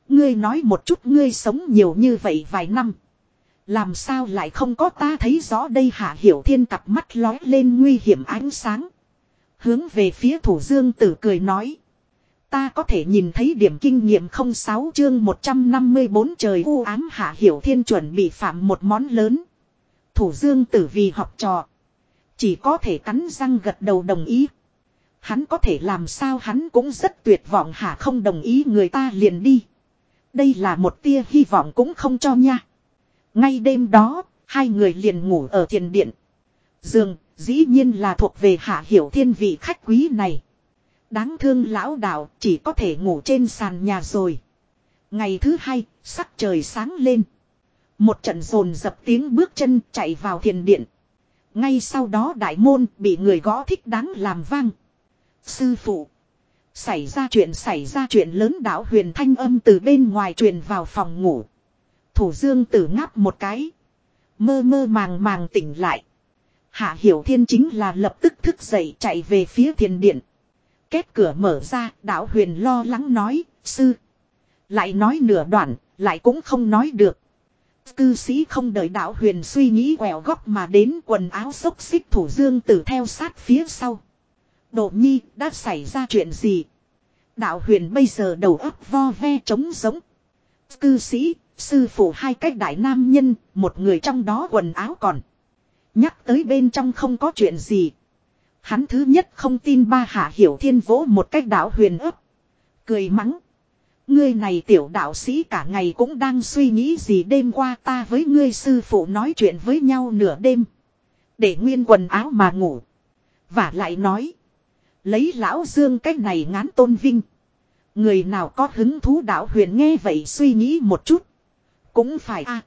Ngươi nói một chút ngươi sống nhiều như vậy vài năm. Làm sao lại không có ta thấy rõ đây hạ hiểu thiên cặp mắt lói lên nguy hiểm ánh sáng. Hướng về phía thủ dương tử cười nói. Ta có thể nhìn thấy điểm kinh nghiệm 06 chương 154 trời u ám hạ hiểu thiên chuẩn bị phạm một món lớn. Thủ dương tử vì học trò. Chỉ có thể cắn răng gật đầu đồng ý. Hắn có thể làm sao hắn cũng rất tuyệt vọng hả không đồng ý người ta liền đi. Đây là một tia hy vọng cũng không cho nha. Ngay đêm đó, hai người liền ngủ ở thiền điện. Giường, dĩ nhiên là thuộc về hạ hiểu thiên vị khách quý này. Đáng thương lão đạo chỉ có thể ngủ trên sàn nhà rồi. Ngày thứ hai, sắc trời sáng lên. Một trận rồn dập tiếng bước chân chạy vào thiền điện. Ngay sau đó đại môn bị người gõ thích đáng làm vang. Sư phụ. Xảy ra chuyện xảy ra chuyện lớn đạo huyền thanh âm từ bên ngoài truyền vào phòng ngủ. Thủ dương tử ngáp một cái. Mơ mơ màng màng tỉnh lại. Hạ hiểu thiên chính là lập tức thức dậy chạy về phía thiền điện. Kết cửa mở ra, đạo huyền lo lắng nói, sư. Lại nói nửa đoạn, lại cũng không nói được. Cư sĩ không đợi đạo huyền suy nghĩ quẹo góc mà đến quần áo xốc xích thủ dương tử theo sát phía sau. Độ nhi đã xảy ra chuyện gì? Đạo huyền bây giờ đầu óc vo ve trống giống. Cư sĩ, sư phụ hai cách đại nam nhân, một người trong đó quần áo còn. Nhắc tới bên trong không có chuyện gì. Hắn thứ nhất không tin ba hạ hiểu thiên vỗ một cách đạo huyền ấp. Cười mắng. Ngươi này tiểu đạo sĩ cả ngày cũng đang suy nghĩ gì đêm qua ta với ngươi sư phụ nói chuyện với nhau nửa đêm. Để nguyên quần áo mà ngủ. Và lại nói. Lấy lão dương cách này ngán tôn vinh. Người nào có hứng thú đạo huyền nghe vậy suy nghĩ một chút. Cũng phải a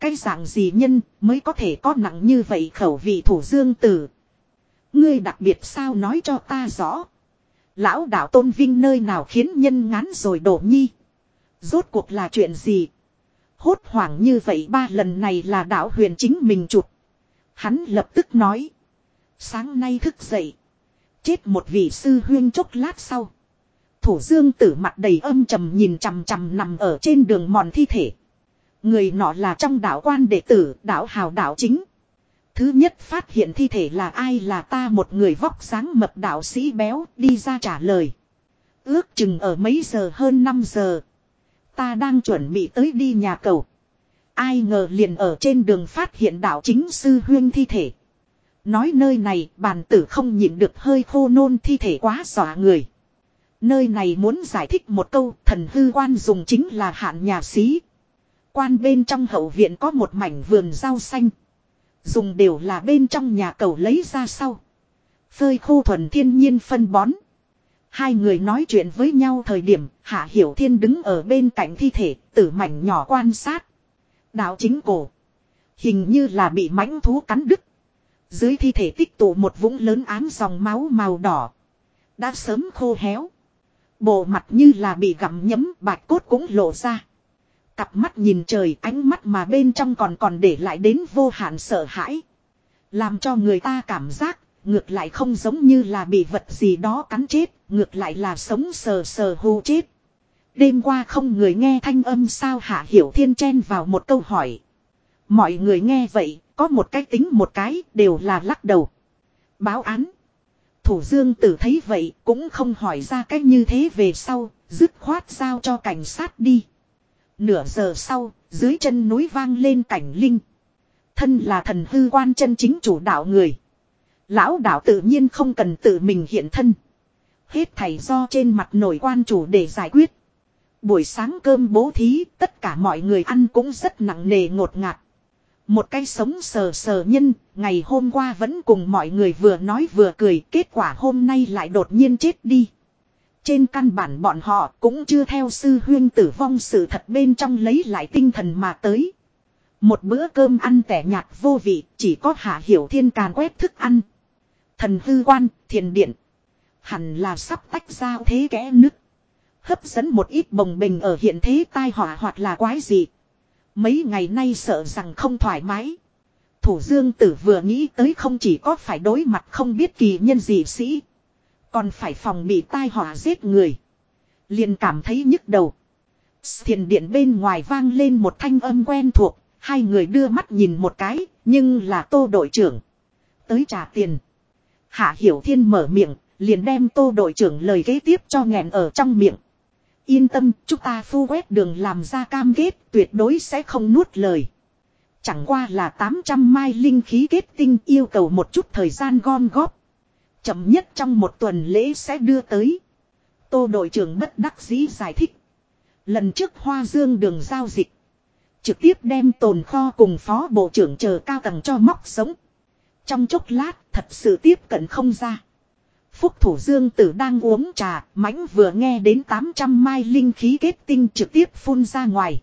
cái dạng gì nhân mới có thể có nặng như vậy khẩu vị thủ dương tử. Ngươi đặc biệt sao nói cho ta rõ. Lão đạo tôn vinh nơi nào khiến nhân ngán rồi đổ nhi. Rốt cuộc là chuyện gì? Hốt hoảng như vậy ba lần này là đạo huyền chính mình chụp. Hắn lập tức nói. Sáng nay thức dậy. Chết một vị sư huyên chốc lát sau. Thủ dương tử mặt đầy âm trầm nhìn chằm chằm nằm ở trên đường mòn thi thể. Người nọ là trong đạo quan đệ tử, đạo hào đạo chính. Thứ nhất phát hiện thi thể là ai là ta một người vóc sáng mập đạo sĩ béo đi ra trả lời. Ước chừng ở mấy giờ hơn 5 giờ. Ta đang chuẩn bị tới đi nhà cầu. Ai ngờ liền ở trên đường phát hiện đạo chính sư huyên thi thể. Nói nơi này bàn tử không nhịn được hơi khô nôn thi thể quá xỏa người. Nơi này muốn giải thích một câu thần hư quan dùng chính là hạn nhà sĩ. Quan bên trong hậu viện có một mảnh vườn rau xanh. Dùng đều là bên trong nhà cầu lấy ra sau. Phơi khô thuần thiên nhiên phân bón. Hai người nói chuyện với nhau thời điểm, Hạ Hiểu Thiên đứng ở bên cạnh thi thể, tử mảnh nhỏ quan sát. Đạo chính cổ. Hình như là bị mãnh thú cắn đứt. Dưới thi thể tích tụ một vũng lớn ám dòng máu màu đỏ. Đã sớm khô héo. Bộ mặt như là bị gặm nhấm, bạch cốt cũng lộ ra. Cặp mắt nhìn trời ánh mắt mà bên trong còn còn để lại đến vô hạn sợ hãi. Làm cho người ta cảm giác, ngược lại không giống như là bị vật gì đó cắn chết, ngược lại là sống sờ sờ hô chết. Đêm qua không người nghe thanh âm sao hạ hiểu thiên chen vào một câu hỏi. Mọi người nghe vậy, có một cái tính một cái, đều là lắc đầu. Báo án. Thủ dương tử thấy vậy, cũng không hỏi ra cách như thế về sau, dứt khoát giao cho cảnh sát đi. Nửa giờ sau, dưới chân núi vang lên cảnh linh. Thân là thần hư quan chân chính chủ đạo người. Lão đạo tự nhiên không cần tự mình hiện thân. Hết thầy do trên mặt nổi quan chủ để giải quyết. Buổi sáng cơm bố thí, tất cả mọi người ăn cũng rất nặng nề ngột ngạt. Một cái sống sờ sờ nhân, ngày hôm qua vẫn cùng mọi người vừa nói vừa cười, kết quả hôm nay lại đột nhiên chết đi. Trên căn bản bọn họ cũng chưa theo sư huyên tử vong sự thật bên trong lấy lại tinh thần mà tới. Một bữa cơm ăn tẻ nhạt vô vị, chỉ có hạ hiểu thiên càn quét thức ăn. Thần hư quan, thiền điện. Hẳn là sắp tách ra thế kẽ nứt. Hấp dẫn một ít bồng bình ở hiện thế tai họa hoặc là quái gì. Mấy ngày nay sợ rằng không thoải mái. Thủ dương tử vừa nghĩ tới không chỉ có phải đối mặt không biết kỳ nhân gì sĩ. Còn phải phòng bị tai họa giết người. Liền cảm thấy nhức đầu. Thiền điện bên ngoài vang lên một thanh âm quen thuộc. Hai người đưa mắt nhìn một cái. Nhưng là tô đội trưởng. Tới trả tiền. Hạ Hiểu Thiên mở miệng. Liền đem tô đội trưởng lời kế tiếp cho nghẹn ở trong miệng. Yên tâm, chúng ta phu quét đường làm ra cam kết, tuyệt đối sẽ không nuốt lời. Chẳng qua là 800 mai linh khí kết tinh yêu cầu một chút thời gian gom góp. Chậm nhất trong một tuần lễ sẽ đưa tới. Tô đội trưởng bất đắc dĩ giải thích. Lần trước Hoa Dương đường giao dịch. Trực tiếp đem tồn kho cùng phó bộ trưởng chờ cao tầng cho móc sống. Trong chốc lát thật sự tiếp cận không ra. Phúc thủ dương tử đang uống trà, mãnh vừa nghe đến 800 mai linh khí kết tinh trực tiếp phun ra ngoài.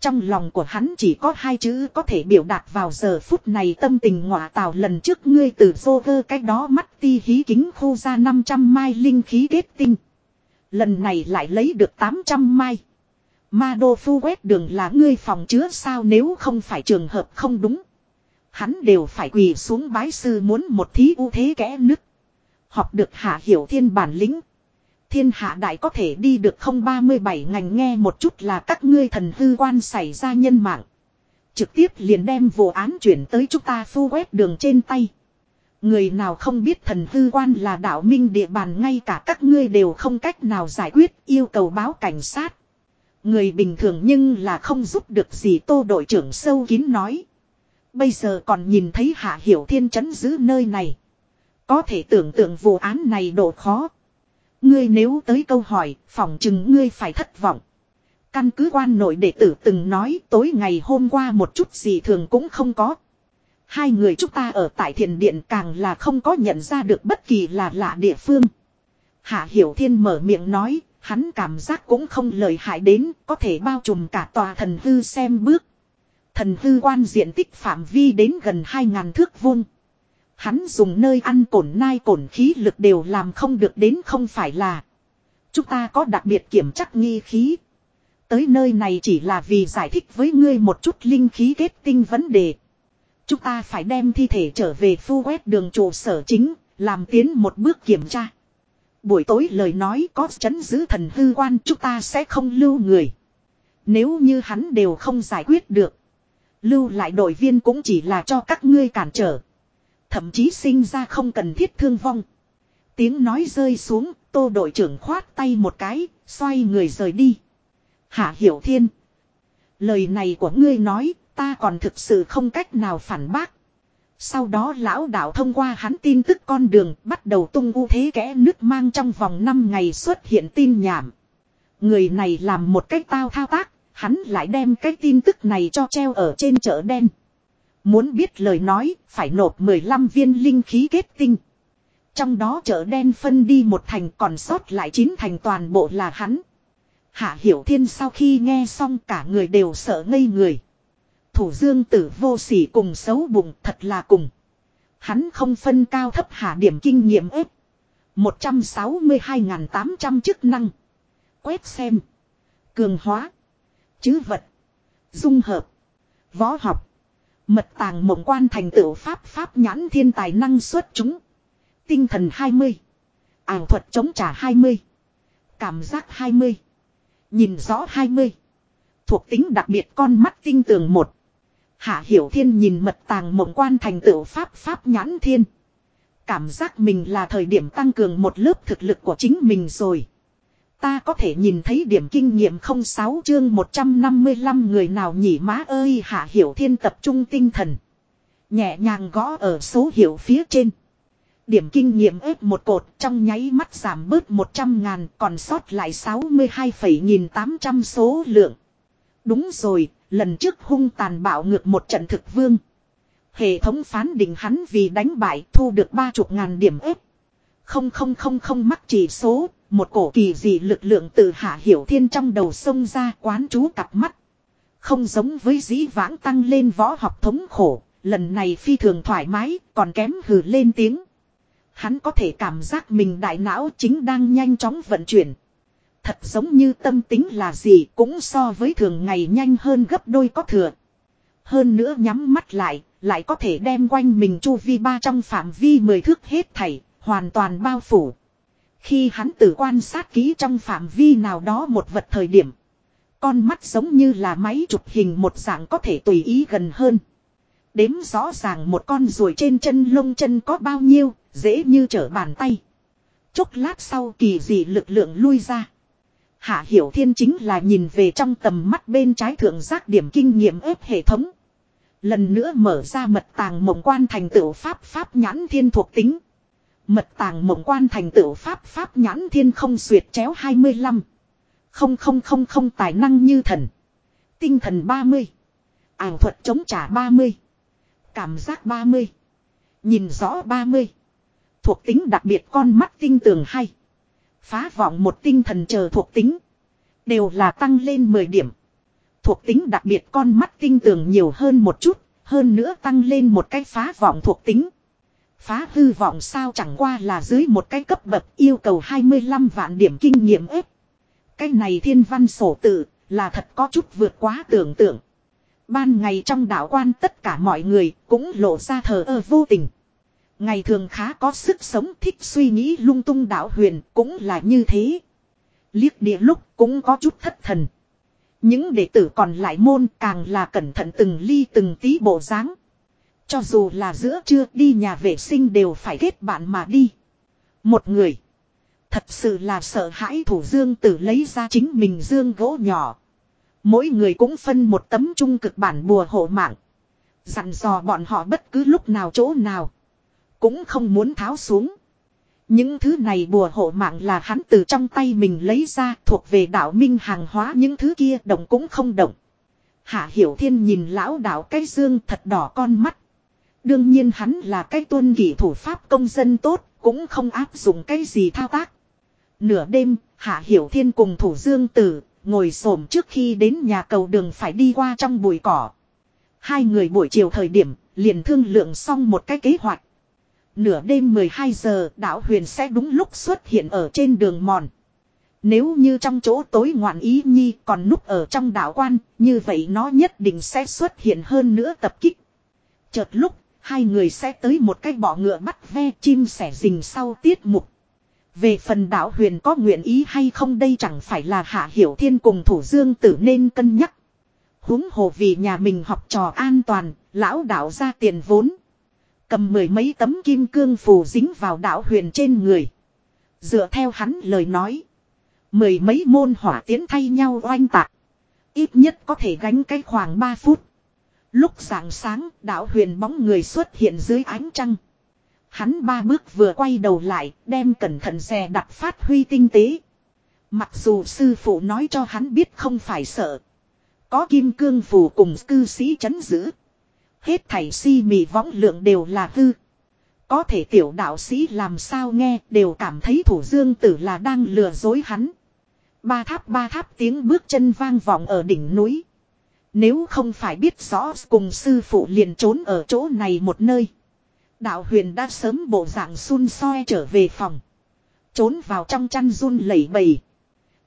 Trong lòng của hắn chỉ có hai chữ có thể biểu đạt vào giờ phút này tâm tình ngọa tào lần trước ngươi từ vô vơ cách đó mắt ti hí kính khô ra 500 mai linh khí kết tinh. Lần này lại lấy được 800 mai. Ma đô phu quét đường là ngươi phòng chứa sao nếu không phải trường hợp không đúng. Hắn đều phải quỳ xuống bái sư muốn một thí ưu thế kẽ nứt. Học được hạ hiểu thiên bản lĩnh. Thiên hạ đại có thể đi được không 37 ngành nghe một chút là các ngươi thần hư quan xảy ra nhân mạng. Trực tiếp liền đem vụ án chuyển tới chúng ta phu quét đường trên tay. Người nào không biết thần hư quan là đạo minh địa bàn, ngay cả các ngươi đều không cách nào giải quyết, yêu cầu báo cảnh sát. Người bình thường nhưng là không giúp được gì, tô đội trưởng sâu kín nói. Bây giờ còn nhìn thấy hạ hiểu thiên chấn giữ nơi này. Có thể tưởng tượng vụ án này độ khó. Ngươi nếu tới câu hỏi, phỏng chừng ngươi phải thất vọng. Căn cứ quan nội đệ tử từng nói tối ngày hôm qua một chút gì thường cũng không có. Hai người chúng ta ở tại thiền điện càng là không có nhận ra được bất kỳ là lạ địa phương. Hạ Hiểu Thiên mở miệng nói, hắn cảm giác cũng không lời hại đến, có thể bao trùm cả tòa thần hư xem bước. Thần hư quan diện tích phạm vi đến gần 2.000 thước vuông. Hắn dùng nơi ăn cổn nai cổn khí lực đều làm không được đến không phải là. Chúng ta có đặc biệt kiểm chắc nghi khí. Tới nơi này chỉ là vì giải thích với ngươi một chút linh khí kết tinh vấn đề. Chúng ta phải đem thi thể trở về phu quét đường trụ sở chính, làm tiến một bước kiểm tra. Buổi tối lời nói có chấn giữ thần hư quan chúng ta sẽ không lưu người. Nếu như hắn đều không giải quyết được. Lưu lại đội viên cũng chỉ là cho các ngươi cản trở. Thậm chí sinh ra không cần thiết thương vong. Tiếng nói rơi xuống, tô đội trưởng khoát tay một cái, xoay người rời đi. Hạ Hiểu Thiên. Lời này của ngươi nói, ta còn thực sự không cách nào phản bác. Sau đó lão đạo thông qua hắn tin tức con đường bắt đầu tung u thế kẽ nước mang trong vòng 5 ngày xuất hiện tin nhảm. Người này làm một cách tao thao tác, hắn lại đem cái tin tức này cho treo ở trên chợ đen. Muốn biết lời nói, phải nộp 15 viên linh khí kết tinh. Trong đó chợ đen phân đi một thành còn sót lại chín thành toàn bộ là hắn. Hạ Hiểu Thiên sau khi nghe xong cả người đều sợ ngây người. Thủ dương tử vô sỉ cùng xấu bụng thật là cùng. Hắn không phân cao thấp hạ điểm kinh nghiệm ếp. 162.800 chức năng. Quét xem. Cường hóa. Chứ vật. Dung hợp. Võ học. Mật tàng mộng quan thành tựu pháp pháp nhãn thiên tài năng xuất chúng. Tinh thần 20. Ảo thuật chống trả 20. Cảm giác 20. Nhìn rõ 20. Thuộc tính đặc biệt con mắt tinh tường một. Hạ Hiểu Thiên nhìn mật tàng mộng quan thành tựu pháp pháp nhãn thiên. Cảm giác mình là thời điểm tăng cường một lớp thực lực của chính mình rồi. Ta có thể nhìn thấy điểm kinh nghiệm 06 chương 155 người nào nhỉ má ơi Hạ Hiểu Thiên tập trung tinh thần. Nhẹ nhàng gõ ở số hiệu phía trên. Điểm kinh nghiệm ép một cột trong nháy mắt giảm bớt 100 ngàn còn sót lại 62,800 số lượng. Đúng rồi, lần trước hung tàn bạo ngược một trận thực vương. Hệ thống phán định hắn vì đánh bại thu được ba chục ngàn điểm ếp. Không không không không mắc chỉ số, một cổ kỳ dị lực lượng từ hạ hiểu thiên trong đầu sông ra quán chú cặp mắt. Không giống với dĩ vãng tăng lên võ học thống khổ, lần này phi thường thoải mái, còn kém hừ lên tiếng. Hắn có thể cảm giác mình đại não chính đang nhanh chóng vận chuyển. Thật giống như tâm tính là gì cũng so với thường ngày nhanh hơn gấp đôi có thừa. Hơn nữa nhắm mắt lại, lại có thể đem quanh mình chu vi ba trong phạm vi mười thước hết thảy, hoàn toàn bao phủ. Khi hắn tự quan sát kỹ trong phạm vi nào đó một vật thời điểm. Con mắt giống như là máy chụp hình một dạng có thể tùy ý gần hơn. Đếm rõ ràng một con ruồi trên chân lông chân có bao nhiêu, dễ như trở bàn tay. Chốc lát sau kỳ dị lực lượng lui ra. Hạ Hiểu Thiên chính là nhìn về trong tầm mắt bên trái thượng giác điểm kinh nghiệm ép hệ thống. Lần nữa mở ra mật tàng mộng quan thành tựu pháp pháp nhãn thiên thuộc tính. Mật tàng mộng quan thành tựu pháp pháp nhãn thiên không xuyệt chéo 25. Không không không không tài năng như thần. Tinh thần 30. Ảo thuật chống trả 30. Cảm giác 30. Nhìn rõ 30. Thuộc tính đặc biệt con mắt tinh tường hay. Phá vọng một tinh thần chờ thuộc tính. Đều là tăng lên 10 điểm. Thuộc tính đặc biệt con mắt tinh tường nhiều hơn một chút. Hơn nữa tăng lên một cái phá vọng thuộc tính. Phá hư vọng sao chẳng qua là dưới một cái cấp bậc yêu cầu 25 vạn điểm kinh nghiệm ếp. Cái này thiên văn sổ tự là thật có chút vượt quá tưởng tượng. Ban ngày trong đạo quan tất cả mọi người cũng lộ ra thờ ơ vô tình. Ngày thường khá có sức sống thích suy nghĩ lung tung đạo huyền cũng là như thế. Liếc địa lúc cũng có chút thất thần. Những đệ tử còn lại môn càng là cẩn thận từng ly từng tí bộ dáng. Cho dù là giữa trưa đi nhà vệ sinh đều phải kết bạn mà đi. Một người. Thật sự là sợ hãi thủ dương tử lấy ra chính mình dương gỗ nhỏ. Mỗi người cũng phân một tấm trung cực bản bùa hộ mạng. Dặn dò bọn họ bất cứ lúc nào chỗ nào. Cũng không muốn tháo xuống. Những thứ này bùa hộ mạng là hắn từ trong tay mình lấy ra thuộc về đạo minh hàng hóa những thứ kia động cũng không động. Hạ Hiểu Thiên nhìn lão đạo cái dương thật đỏ con mắt. Đương nhiên hắn là cái tuân kỷ thủ pháp công dân tốt, cũng không áp dụng cái gì thao tác. Nửa đêm, Hạ Hiểu Thiên cùng thủ dương tử, ngồi xổm trước khi đến nhà cầu đường phải đi qua trong bụi cỏ. Hai người buổi chiều thời điểm, liền thương lượng xong một cái kế hoạch. Nửa đêm 12 giờ đạo huyền sẽ đúng lúc xuất hiện ở trên đường mòn. Nếu như trong chỗ tối ngoạn ý nhi còn núp ở trong đạo quan, như vậy nó nhất định sẽ xuất hiện hơn nữa tập kích. Chợt lúc, hai người sẽ tới một cái bọ ngựa bắt ve chim sẻ rình sau tiết mục. Về phần đạo huyền có nguyện ý hay không đây chẳng phải là hạ hiểu thiên cùng thủ dương tử nên cân nhắc. huống hồ vì nhà mình học trò an toàn, lão đạo ra tiền vốn. Cầm mười mấy tấm kim cương phù dính vào đạo huyền trên người. Dựa theo hắn lời nói. Mười mấy môn hỏa tiến thay nhau oanh tạc. Ít nhất có thể gánh cái khoảng 3 phút. Lúc sáng sáng đạo huyền bóng người xuất hiện dưới ánh trăng. Hắn ba bước vừa quay đầu lại, đem cẩn thận xe đặt phát huy tinh tế. Mặc dù sư phụ nói cho hắn biết không phải sợ. Có kim cương phù cùng cư sĩ chấn giữ. Hết thảy si mị võng lượng đều là hư. Có thể tiểu đạo sĩ làm sao nghe đều cảm thấy thủ dương tử là đang lừa dối hắn. Ba tháp ba tháp tiếng bước chân vang vọng ở đỉnh núi. Nếu không phải biết rõ cùng sư phụ liền trốn ở chỗ này một nơi. Đạo huyền đã sớm bộ dạng xun soi trở về phòng. Trốn vào trong chăn run lẩy bẩy.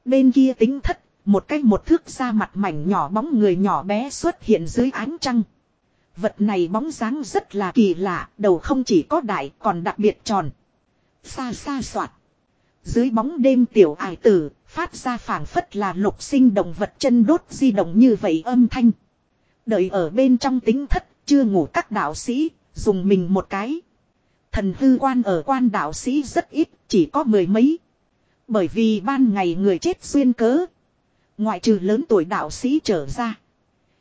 Bên kia tính thất, một cách một thước ra mặt mảnh nhỏ bóng người nhỏ bé xuất hiện dưới ánh trăng. Vật này bóng dáng rất là kỳ lạ, đầu không chỉ có đại còn đặc biệt tròn. Xa xa soạt. Dưới bóng đêm tiểu ải tử, phát ra phảng phất là lục sinh động vật chân đốt di động như vậy âm thanh. Đợi ở bên trong tính thất, chưa ngủ các đạo sĩ, dùng mình một cái. Thần hư quan ở quan đạo sĩ rất ít, chỉ có mười mấy. Bởi vì ban ngày người chết xuyên cớ. Ngoại trừ lớn tuổi đạo sĩ trở ra.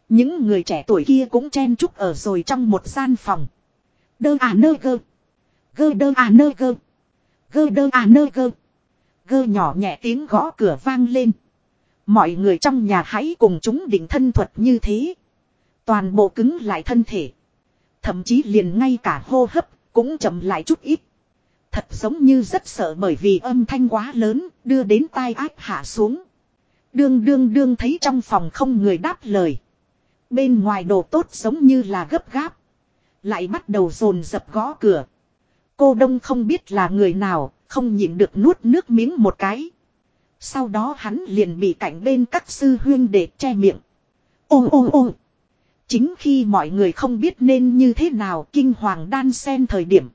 Những người trẻ tuổi kia cũng chen chúc ở rồi trong một gian phòng. Đơ à nơ gơ. Gơ đơ à nơ gơ. Gơ đơ à nơ gơ. Gơ nhỏ nhẹ tiếng gõ cửa vang lên. Mọi người trong nhà hãy cùng chúng định thân thuật như thế. Toàn bộ cứng lại thân thể. Thậm chí liền ngay cả hô hấp cũng chậm lại chút ít. Thật giống như rất sợ bởi vì âm thanh quá lớn đưa đến tai ác hạ xuống. Đương đương đương thấy trong phòng không người đáp lời. Bên ngoài đồ tốt giống như là gấp gáp. Lại bắt đầu dồn dập gõ cửa. Cô đông không biết là người nào, không nhịn được nuốt nước miếng một cái. Sau đó hắn liền bị cạnh bên các sư huyên để che miệng. Ôm ôm ôm. Chính khi mọi người không biết nên như thế nào kinh hoàng đan sen thời điểm.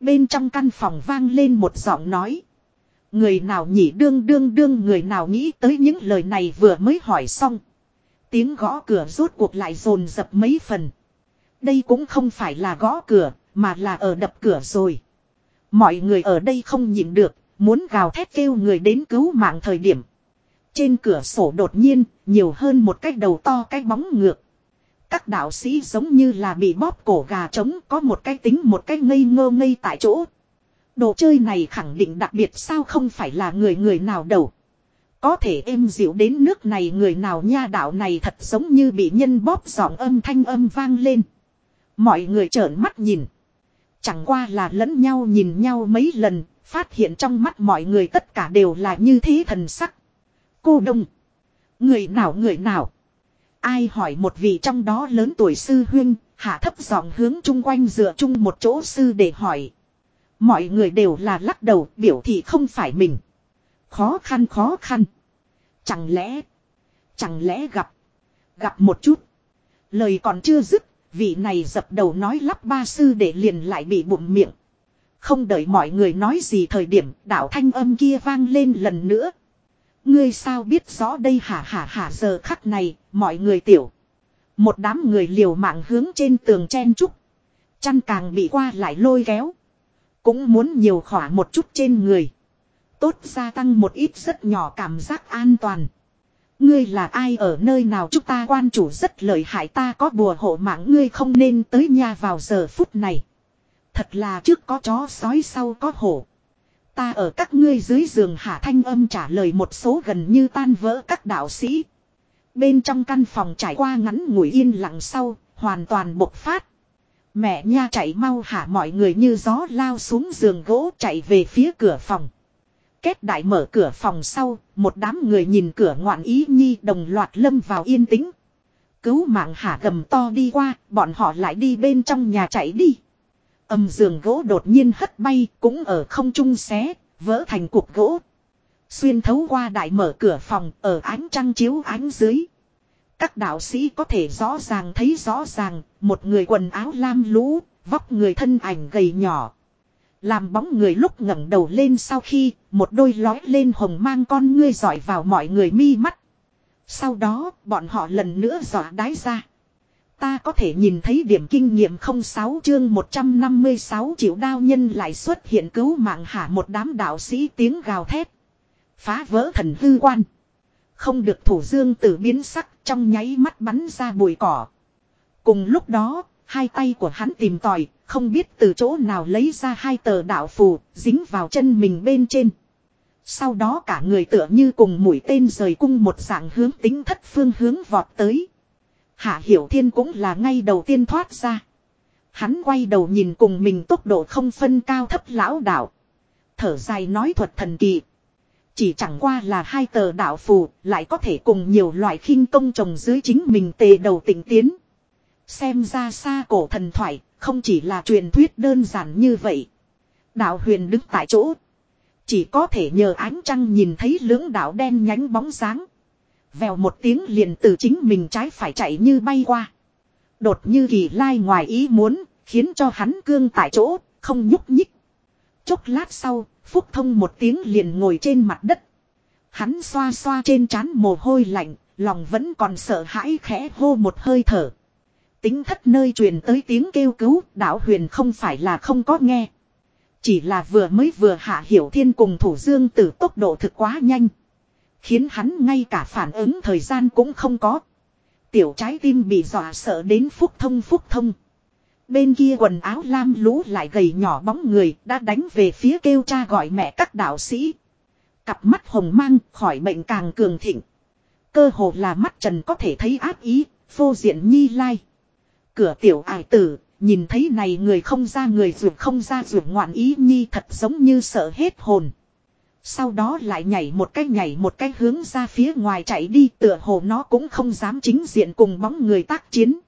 Bên trong căn phòng vang lên một giọng nói. Người nào nhỉ đương đương đương người nào nghĩ tới những lời này vừa mới hỏi xong. Tiếng gõ cửa rốt cuộc lại dồn dập mấy phần. Đây cũng không phải là gõ cửa, mà là ở đập cửa rồi. Mọi người ở đây không nhịn được, muốn gào thét kêu người đến cứu mạng thời điểm. Trên cửa sổ đột nhiên, nhiều hơn một cái đầu to cái bóng ngược. Các đạo sĩ giống như là bị bóp cổ gà trống có một cái tính một cái ngây ngơ ngây tại chỗ. Đồ chơi này khẳng định đặc biệt sao không phải là người người nào đầu. Có thể êm dịu đến nước này người nào nha đạo này thật giống như bị nhân bóp giọng âm thanh âm vang lên. Mọi người trợn mắt nhìn. Chẳng qua là lẫn nhau nhìn nhau mấy lần, phát hiện trong mắt mọi người tất cả đều là như thế thần sắc. Cô đông. Người nào người nào. Ai hỏi một vị trong đó lớn tuổi sư huyên, hạ thấp giọng hướng chung quanh dựa chung một chỗ sư để hỏi. Mọi người đều là lắc đầu biểu thị không phải mình. Khó khăn khó khăn. Chẳng lẽ. Chẳng lẽ gặp. Gặp một chút. Lời còn chưa dứt. Vị này dập đầu nói lắp ba sư để liền lại bị bụng miệng. Không đợi mọi người nói gì thời điểm đạo thanh âm kia vang lên lần nữa. Ngươi sao biết rõ đây hả hả hả giờ khắc này, mọi người tiểu. Một đám người liều mạng hướng trên tường chen trúc. Chăn càng bị qua lại lôi kéo. Cũng muốn nhiều khỏa một chút trên người. Tốt gia tăng một ít rất nhỏ cảm giác an toàn. Ngươi là ai ở nơi nào chúng ta quan chủ rất lợi hại ta có bùa hộ mạng ngươi không nên tới nhà vào giờ phút này. Thật là trước có chó sói sau có hổ. Ta ở các ngươi dưới giường hạ thanh âm trả lời một số gần như tan vỡ các đạo sĩ. Bên trong căn phòng trải qua ngắn ngủi yên lặng sau, hoàn toàn bộc phát. Mẹ nha chạy mau hả mọi người như gió lao xuống giường gỗ chạy về phía cửa phòng. Kết đại mở cửa phòng sau, một đám người nhìn cửa ngoạn ý nhi đồng loạt lâm vào yên tĩnh. Cứu mạng hả gầm to đi qua, bọn họ lại đi bên trong nhà chạy đi. Âm giường gỗ đột nhiên hất bay, cũng ở không trung xé, vỡ thành cục gỗ. Xuyên thấu qua đại mở cửa phòng, ở ánh trăng chiếu ánh dưới. Các đạo sĩ có thể rõ ràng thấy rõ ràng, một người quần áo lam lũ, vóc người thân ảnh gầy nhỏ. Làm bóng người lúc ngẩng đầu lên sau khi, một đôi lói lên hồng mang con ngươi giỏi vào mọi người mi mắt. Sau đó, bọn họ lần nữa dọa đái ra. Ta có thể nhìn thấy điểm kinh nghiệm 06 chương 156 triệu đao nhân lại xuất hiện cứu mạng hạ một đám đạo sĩ tiếng gào thét. Phá vỡ thần hư quan. Không được thủ dương tử biến sắc trong nháy mắt bắn ra bụi cỏ. Cùng lúc đó, hai tay của hắn tìm tòi, không biết từ chỗ nào lấy ra hai tờ đạo phù, dính vào chân mình bên trên. Sau đó cả người tựa như cùng mũi tên rời cung một dạng hướng tính thất phương hướng vọt tới. Hạ Hiểu Thiên cũng là ngay đầu tiên thoát ra. Hắn quay đầu nhìn cùng mình tốc độ không phân cao thấp lão đạo. Thở dài nói thuật thần kỳ. Chỉ chẳng qua là hai tờ đạo phù lại có thể cùng nhiều loại khinh công trồng dưới chính mình tề đầu tỉnh tiến. Xem ra xa cổ thần thoại không chỉ là truyền thuyết đơn giản như vậy. Đạo huyền đứng tại chỗ. Chỉ có thể nhờ ánh trăng nhìn thấy lưỡng đạo đen nhánh bóng dáng. Vèo một tiếng liền từ chính mình trái phải chạy như bay qua. Đột như kỳ lai ngoài ý muốn, khiến cho hắn cương tại chỗ, không nhúc nhích. Chốc lát sau, Phúc Thông một tiếng liền ngồi trên mặt đất. Hắn xoa xoa trên trán mồ hôi lạnh, lòng vẫn còn sợ hãi khẽ hô một hơi thở. Tính thất nơi truyền tới tiếng kêu cứu, đạo huyền không phải là không có nghe. Chỉ là vừa mới vừa hạ hiểu thiên cùng thủ dương tử tốc độ thực quá nhanh. Khiến hắn ngay cả phản ứng thời gian cũng không có. Tiểu trái tim bị dọa sợ đến phúc thông phúc thông. Bên kia quần áo lam lũ lại gầy nhỏ bóng người đã đánh về phía kêu cha gọi mẹ các đạo sĩ. Cặp mắt hồng mang khỏi bệnh càng cường thịnh. Cơ hồ là mắt trần có thể thấy áp ý, vô diện nhi lai. Cửa tiểu ải tử, nhìn thấy này người không ra người ruột không ra ruột ngoạn ý nhi thật giống như sợ hết hồn. Sau đó lại nhảy một cái nhảy một cái hướng ra phía ngoài chạy đi tựa hồ nó cũng không dám chính diện cùng bóng người tác chiến.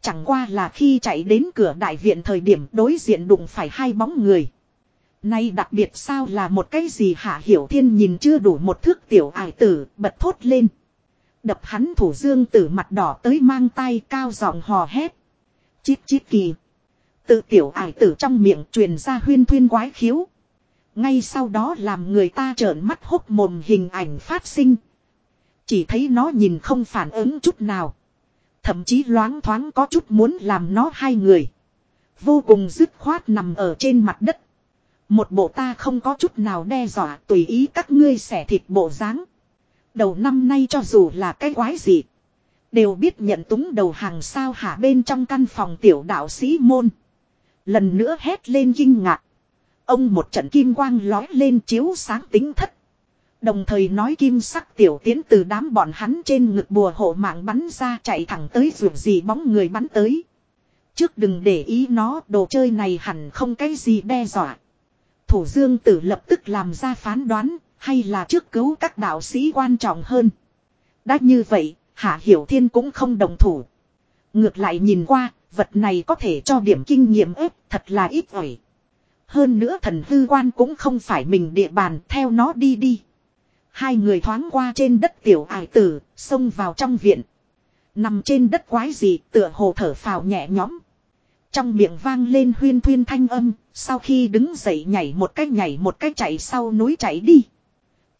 Chẳng qua là khi chạy đến cửa đại viện thời điểm đối diện đụng phải hai bóng người. Nay đặc biệt sao là một cái gì hạ hiểu thiên nhìn chưa đủ một thước tiểu ải tử bật thốt lên. Đập hắn thủ dương tử mặt đỏ tới mang tay cao giọng hò hét. Chít chít kỳ. Tự tiểu ải tử trong miệng truyền ra huyên thuyên quái khiếu. Ngay sau đó làm người ta trợn mắt hốc mồm hình ảnh phát sinh. Chỉ thấy nó nhìn không phản ứng chút nào. Thậm chí loáng thoáng có chút muốn làm nó hai người. Vô cùng dứt khoát nằm ở trên mặt đất. Một bộ ta không có chút nào đe dọa tùy ý các ngươi xẻ thịt bộ dáng. Đầu năm nay cho dù là cái quái gì. Đều biết nhận túng đầu hàng sao hả bên trong căn phòng tiểu đạo sĩ môn. Lần nữa hét lên kinh ngạc. Ông một trận kim quang lói lên chiếu sáng tính thất. Đồng thời nói kim sắc tiểu tiến từ đám bọn hắn trên ngực bùa hộ mạng bắn ra chạy thẳng tới dù gì bóng người bắn tới. Trước đừng để ý nó đồ chơi này hẳn không cái gì đe dọa. Thủ dương tử lập tức làm ra phán đoán hay là trước cứu các đạo sĩ quan trọng hơn. Đã như vậy, Hạ Hiểu Thiên cũng không đồng thủ. Ngược lại nhìn qua, vật này có thể cho điểm kinh nghiệm ếp, thật là ít ỏi. Hơn nữa thần hư quan cũng không phải mình địa bàn, theo nó đi đi. Hai người thoáng qua trên đất tiểu ải tử, xông vào trong viện. Nằm trên đất quái gì tựa hồ thở phào nhẹ nhõm. Trong miệng vang lên huyên thuyên thanh âm, sau khi đứng dậy nhảy một cách nhảy một cách chạy sau núi chạy đi.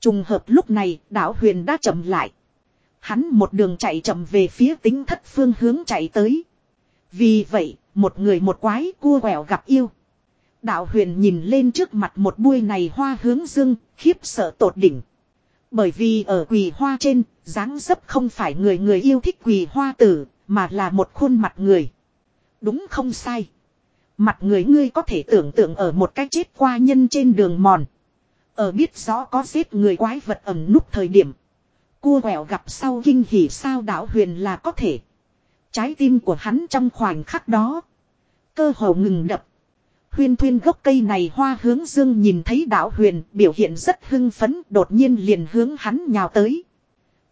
Trùng hợp lúc này, đảo huyền đã chậm lại. Hắn một đường chạy chậm về phía tính thất phương hướng chạy tới. Vì vậy, một người một quái cua quẹo gặp yêu. Đạo huyền nhìn lên trước mặt một buôi này hoa hướng dương, khiếp sợ tột đỉnh. Bởi vì ở quỳ hoa trên, dáng dấp không phải người người yêu thích quỳ hoa tử, mà là một khuôn mặt người. Đúng không sai. Mặt người ngươi có thể tưởng tượng ở một cách chết qua nhân trên đường mòn. Ở biết rõ có giết người quái vật ẩn núp thời điểm. Cua quẹo gặp sau kinh hỉ sao đảo huyền là có thể. Trái tim của hắn trong khoảnh khắc đó. Cơ hồ ngừng đập. Huyên thuyên gốc cây này hoa hướng dương nhìn thấy đạo huyền biểu hiện rất hưng phấn đột nhiên liền hướng hắn nhào tới.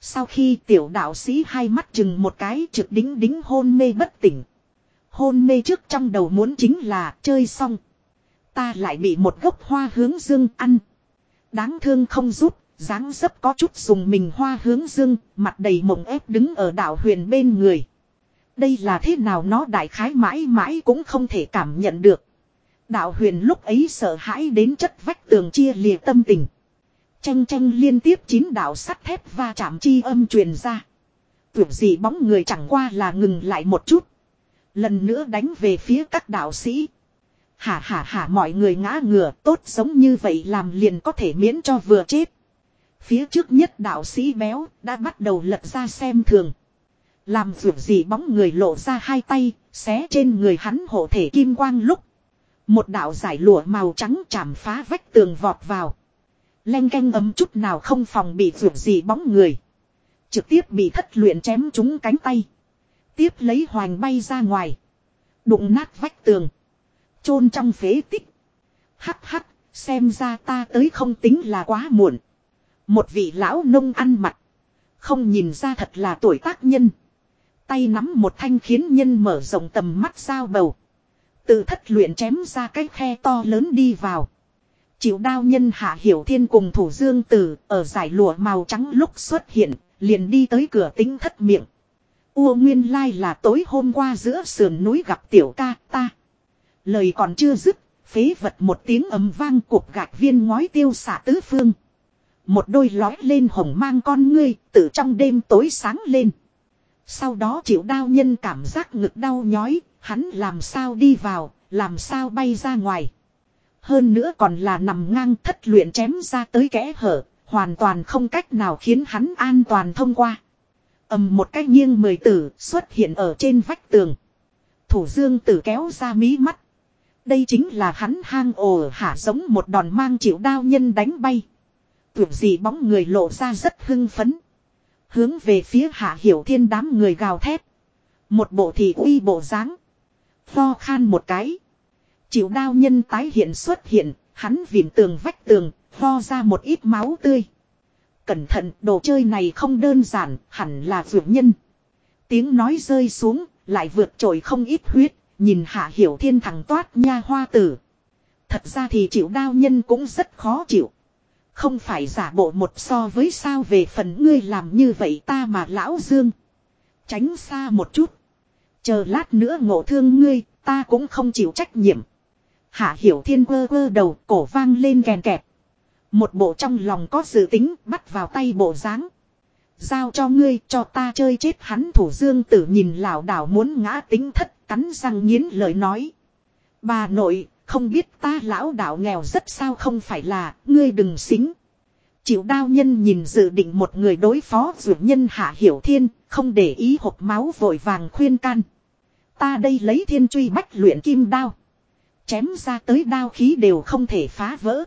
Sau khi tiểu đạo sĩ hai mắt chừng một cái trực đính đính hôn mê bất tỉnh. Hôn mê trước trong đầu muốn chính là chơi xong. Ta lại bị một gốc hoa hướng dương ăn. Đáng thương không rút, dáng dấp có chút dùng mình hoa hướng dương, mặt đầy mộng ép đứng ở đảo huyền bên người. Đây là thế nào nó đại khái mãi mãi cũng không thể cảm nhận được. Đạo huyền lúc ấy sợ hãi đến chất vách tường chia lìa tâm tình. Tranh tranh liên tiếp chín đạo sắt thép va chạm chi âm truyền ra. Tưởng gì bóng người chẳng qua là ngừng lại một chút. Lần nữa đánh về phía các đạo sĩ. Hả hả hả mọi người ngã ngửa tốt giống như vậy làm liền có thể miễn cho vừa chết. Phía trước nhất đạo sĩ béo đã bắt đầu lật ra xem thường. Làm vượt gì bóng người lộ ra hai tay, xé trên người hắn hộ thể kim quang lúc. Một đạo giải lụa màu trắng chạm phá vách tường vọt vào. Len canh ấm chút nào không phòng bị vượt gì bóng người. Trực tiếp bị thất luyện chém trúng cánh tay. Tiếp lấy hoành bay ra ngoài. Đụng nát vách tường. chôn trong phế tích. Hắc hắc, xem ra ta tới không tính là quá muộn. Một vị lão nông ăn mặt. Không nhìn ra thật là tuổi tác nhân. Tay nắm một thanh khiến nhân mở rộng tầm mắt sao bầu. Từ thất luyện chém ra cái khe to lớn đi vào. Chịu đao nhân hạ hiểu thiên cùng thủ dương tử ở giải lụa màu trắng lúc xuất hiện, liền đi tới cửa tính thất miệng. U nguyên lai là tối hôm qua giữa sườn núi gặp tiểu ca ta. Lời còn chưa dứt, phế vật một tiếng ầm vang cục gạch viên ngói tiêu xả tứ phương. Một đôi lói lên hồng mang con ngươi, từ trong đêm tối sáng lên. Sau đó chịu đao nhân cảm giác ngực đau nhói, hắn làm sao đi vào, làm sao bay ra ngoài. Hơn nữa còn là nằm ngang thất luyện chém ra tới kẽ hở, hoàn toàn không cách nào khiến hắn an toàn thông qua ầm một cái nghiêng mười tử xuất hiện ở trên vách tường. Thủ dương tử kéo ra mí mắt. Đây chính là hắn hang ổ hả giống một đòn mang chịu đao nhân đánh bay. Tưởng gì bóng người lộ ra rất hưng phấn. Hướng về phía hạ hiểu thiên đám người gào thét. Một bộ thị uy bộ dáng Pho khan một cái. Chịu đao nhân tái hiện xuất hiện, hắn vỉn tường vách tường, pho ra một ít máu tươi. Cẩn thận, đồ chơi này không đơn giản, hẳn là vượt nhân. Tiếng nói rơi xuống, lại vượt trội không ít huyết, nhìn hạ hiểu thiên thẳng toát nha hoa tử. Thật ra thì chịu đao nhân cũng rất khó chịu. Không phải giả bộ một so với sao về phần ngươi làm như vậy ta mà lão dương. Tránh xa một chút. Chờ lát nữa ngộ thương ngươi, ta cũng không chịu trách nhiệm. Hạ hiểu thiên quơ quơ đầu cổ vang lên kèn kẹt. Một bộ trong lòng có dự tính bắt vào tay bộ dáng Giao cho ngươi cho ta chơi chết hắn thủ dương tử nhìn lão đảo muốn ngã tính thất cắn răng nghiến lời nói. Bà nội, không biết ta lão đạo nghèo rất sao không phải là, ngươi đừng xính. Chịu đao nhân nhìn dự định một người đối phó dụ nhân hạ hiểu thiên, không để ý hộp máu vội vàng khuyên can. Ta đây lấy thiên truy bách luyện kim đao. Chém ra tới đao khí đều không thể phá vỡ.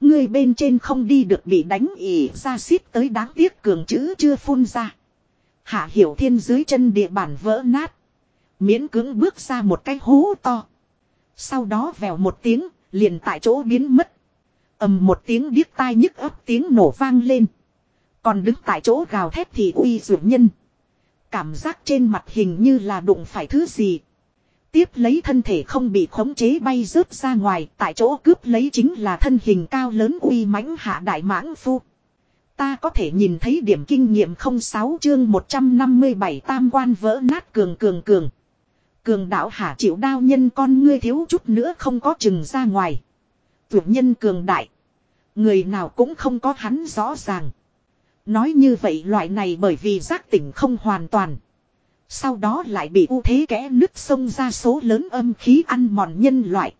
Ngươi bên trên không đi được bị đánh ỉ ra xít tới đáng tiếc cường chữ chưa phun ra. Hạ hiểu thiên dưới chân địa bản vỡ nát. Miễn cưỡng bước ra một cái hố to. Sau đó vèo một tiếng, liền tại chỗ biến mất. ầm một tiếng điếc tai nhức ấp tiếng nổ vang lên. Còn đứng tại chỗ gào thét thì uy dụ nhân. Cảm giác trên mặt hình như là đụng phải thứ gì. Tiếp lấy thân thể không bị khống chế bay rớt ra ngoài, tại chỗ cướp lấy chính là thân hình cao lớn uy mãnh hạ đại mãng phu. Ta có thể nhìn thấy điểm kinh nghiệm 06 chương 157 tam quan vỡ nát cường cường cường. Cường đạo hạ chịu đao nhân con ngươi thiếu chút nữa không có chừng ra ngoài. Tuyệt nhân cường đại. Người nào cũng không có hắn rõ ràng. Nói như vậy loại này bởi vì giác tỉnh không hoàn toàn. Sau đó lại bị ưu thế kẽ nứt sông ra số lớn âm khí ăn mòn nhân loại.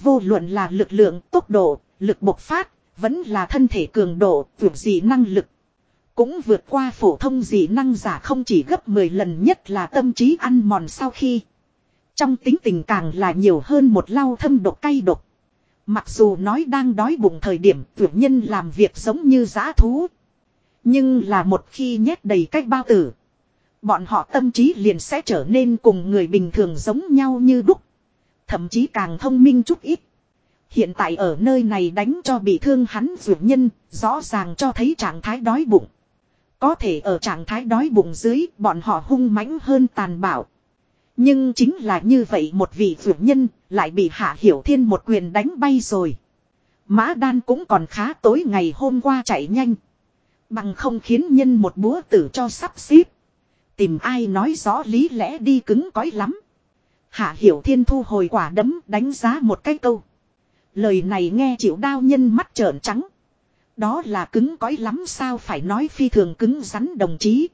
Vô luận là lực lượng, tốc độ, lực bộc phát, vẫn là thân thể cường độ, tuyệt gì năng lực. Cũng vượt qua phổ thông dị năng giả không chỉ gấp 10 lần nhất là tâm trí ăn mòn sau khi. Trong tính tình càng là nhiều hơn một lau thâm độc cay độc. Mặc dù nói đang đói bụng thời điểm tuyệt nhân làm việc giống như giã thú. Nhưng là một khi nhét đầy cách bao tử. Bọn họ tâm trí liền sẽ trở nên cùng người bình thường giống nhau như đúc. Thậm chí càng thông minh chút ít. Hiện tại ở nơi này đánh cho bị thương hắn dụ nhân, rõ ràng cho thấy trạng thái đói bụng. Có thể ở trạng thái đói bụng dưới, bọn họ hung mãnh hơn tàn bạo. Nhưng chính là như vậy một vị dụ nhân, lại bị Hạ Hiểu Thiên một quyền đánh bay rồi. Mã đan cũng còn khá tối ngày hôm qua chạy nhanh. Bằng không khiến nhân một búa tử cho sắp xếp. Tìm ai nói rõ lý lẽ đi cứng cõi lắm. Hạ Hiểu Thiên thu hồi quả đấm đánh giá một cái câu. Lời này nghe chịu đao nhân mắt trợn trắng. Đó là cứng cõi lắm sao phải nói phi thường cứng rắn đồng chí.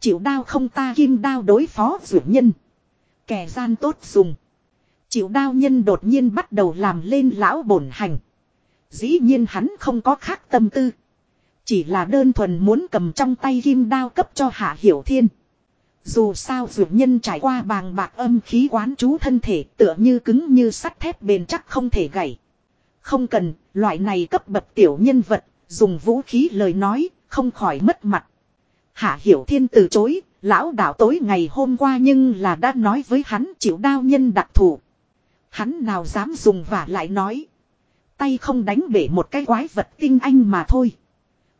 Chịu đao không ta kim đao đối phó dụ nhân. Kẻ gian tốt dùng. Chịu đao nhân đột nhiên bắt đầu làm lên lão bổn hành. Dĩ nhiên hắn không có khác tâm tư. Chỉ là đơn thuần muốn cầm trong tay kim đao cấp cho Hạ Hiểu Thiên. Dù sao dụ nhân trải qua bàng bạc âm khí quán chú thân thể tựa như cứng như sắt thép bền chắc không thể gãy. Không cần, loại này cấp bậc tiểu nhân vật, dùng vũ khí lời nói, không khỏi mất mặt. Hạ Hiểu Thiên từ chối, lão đạo tối ngày hôm qua nhưng là đã nói với hắn chịu đao nhân đặc thù. Hắn nào dám dùng và lại nói. Tay không đánh bể một cái quái vật tinh anh mà thôi.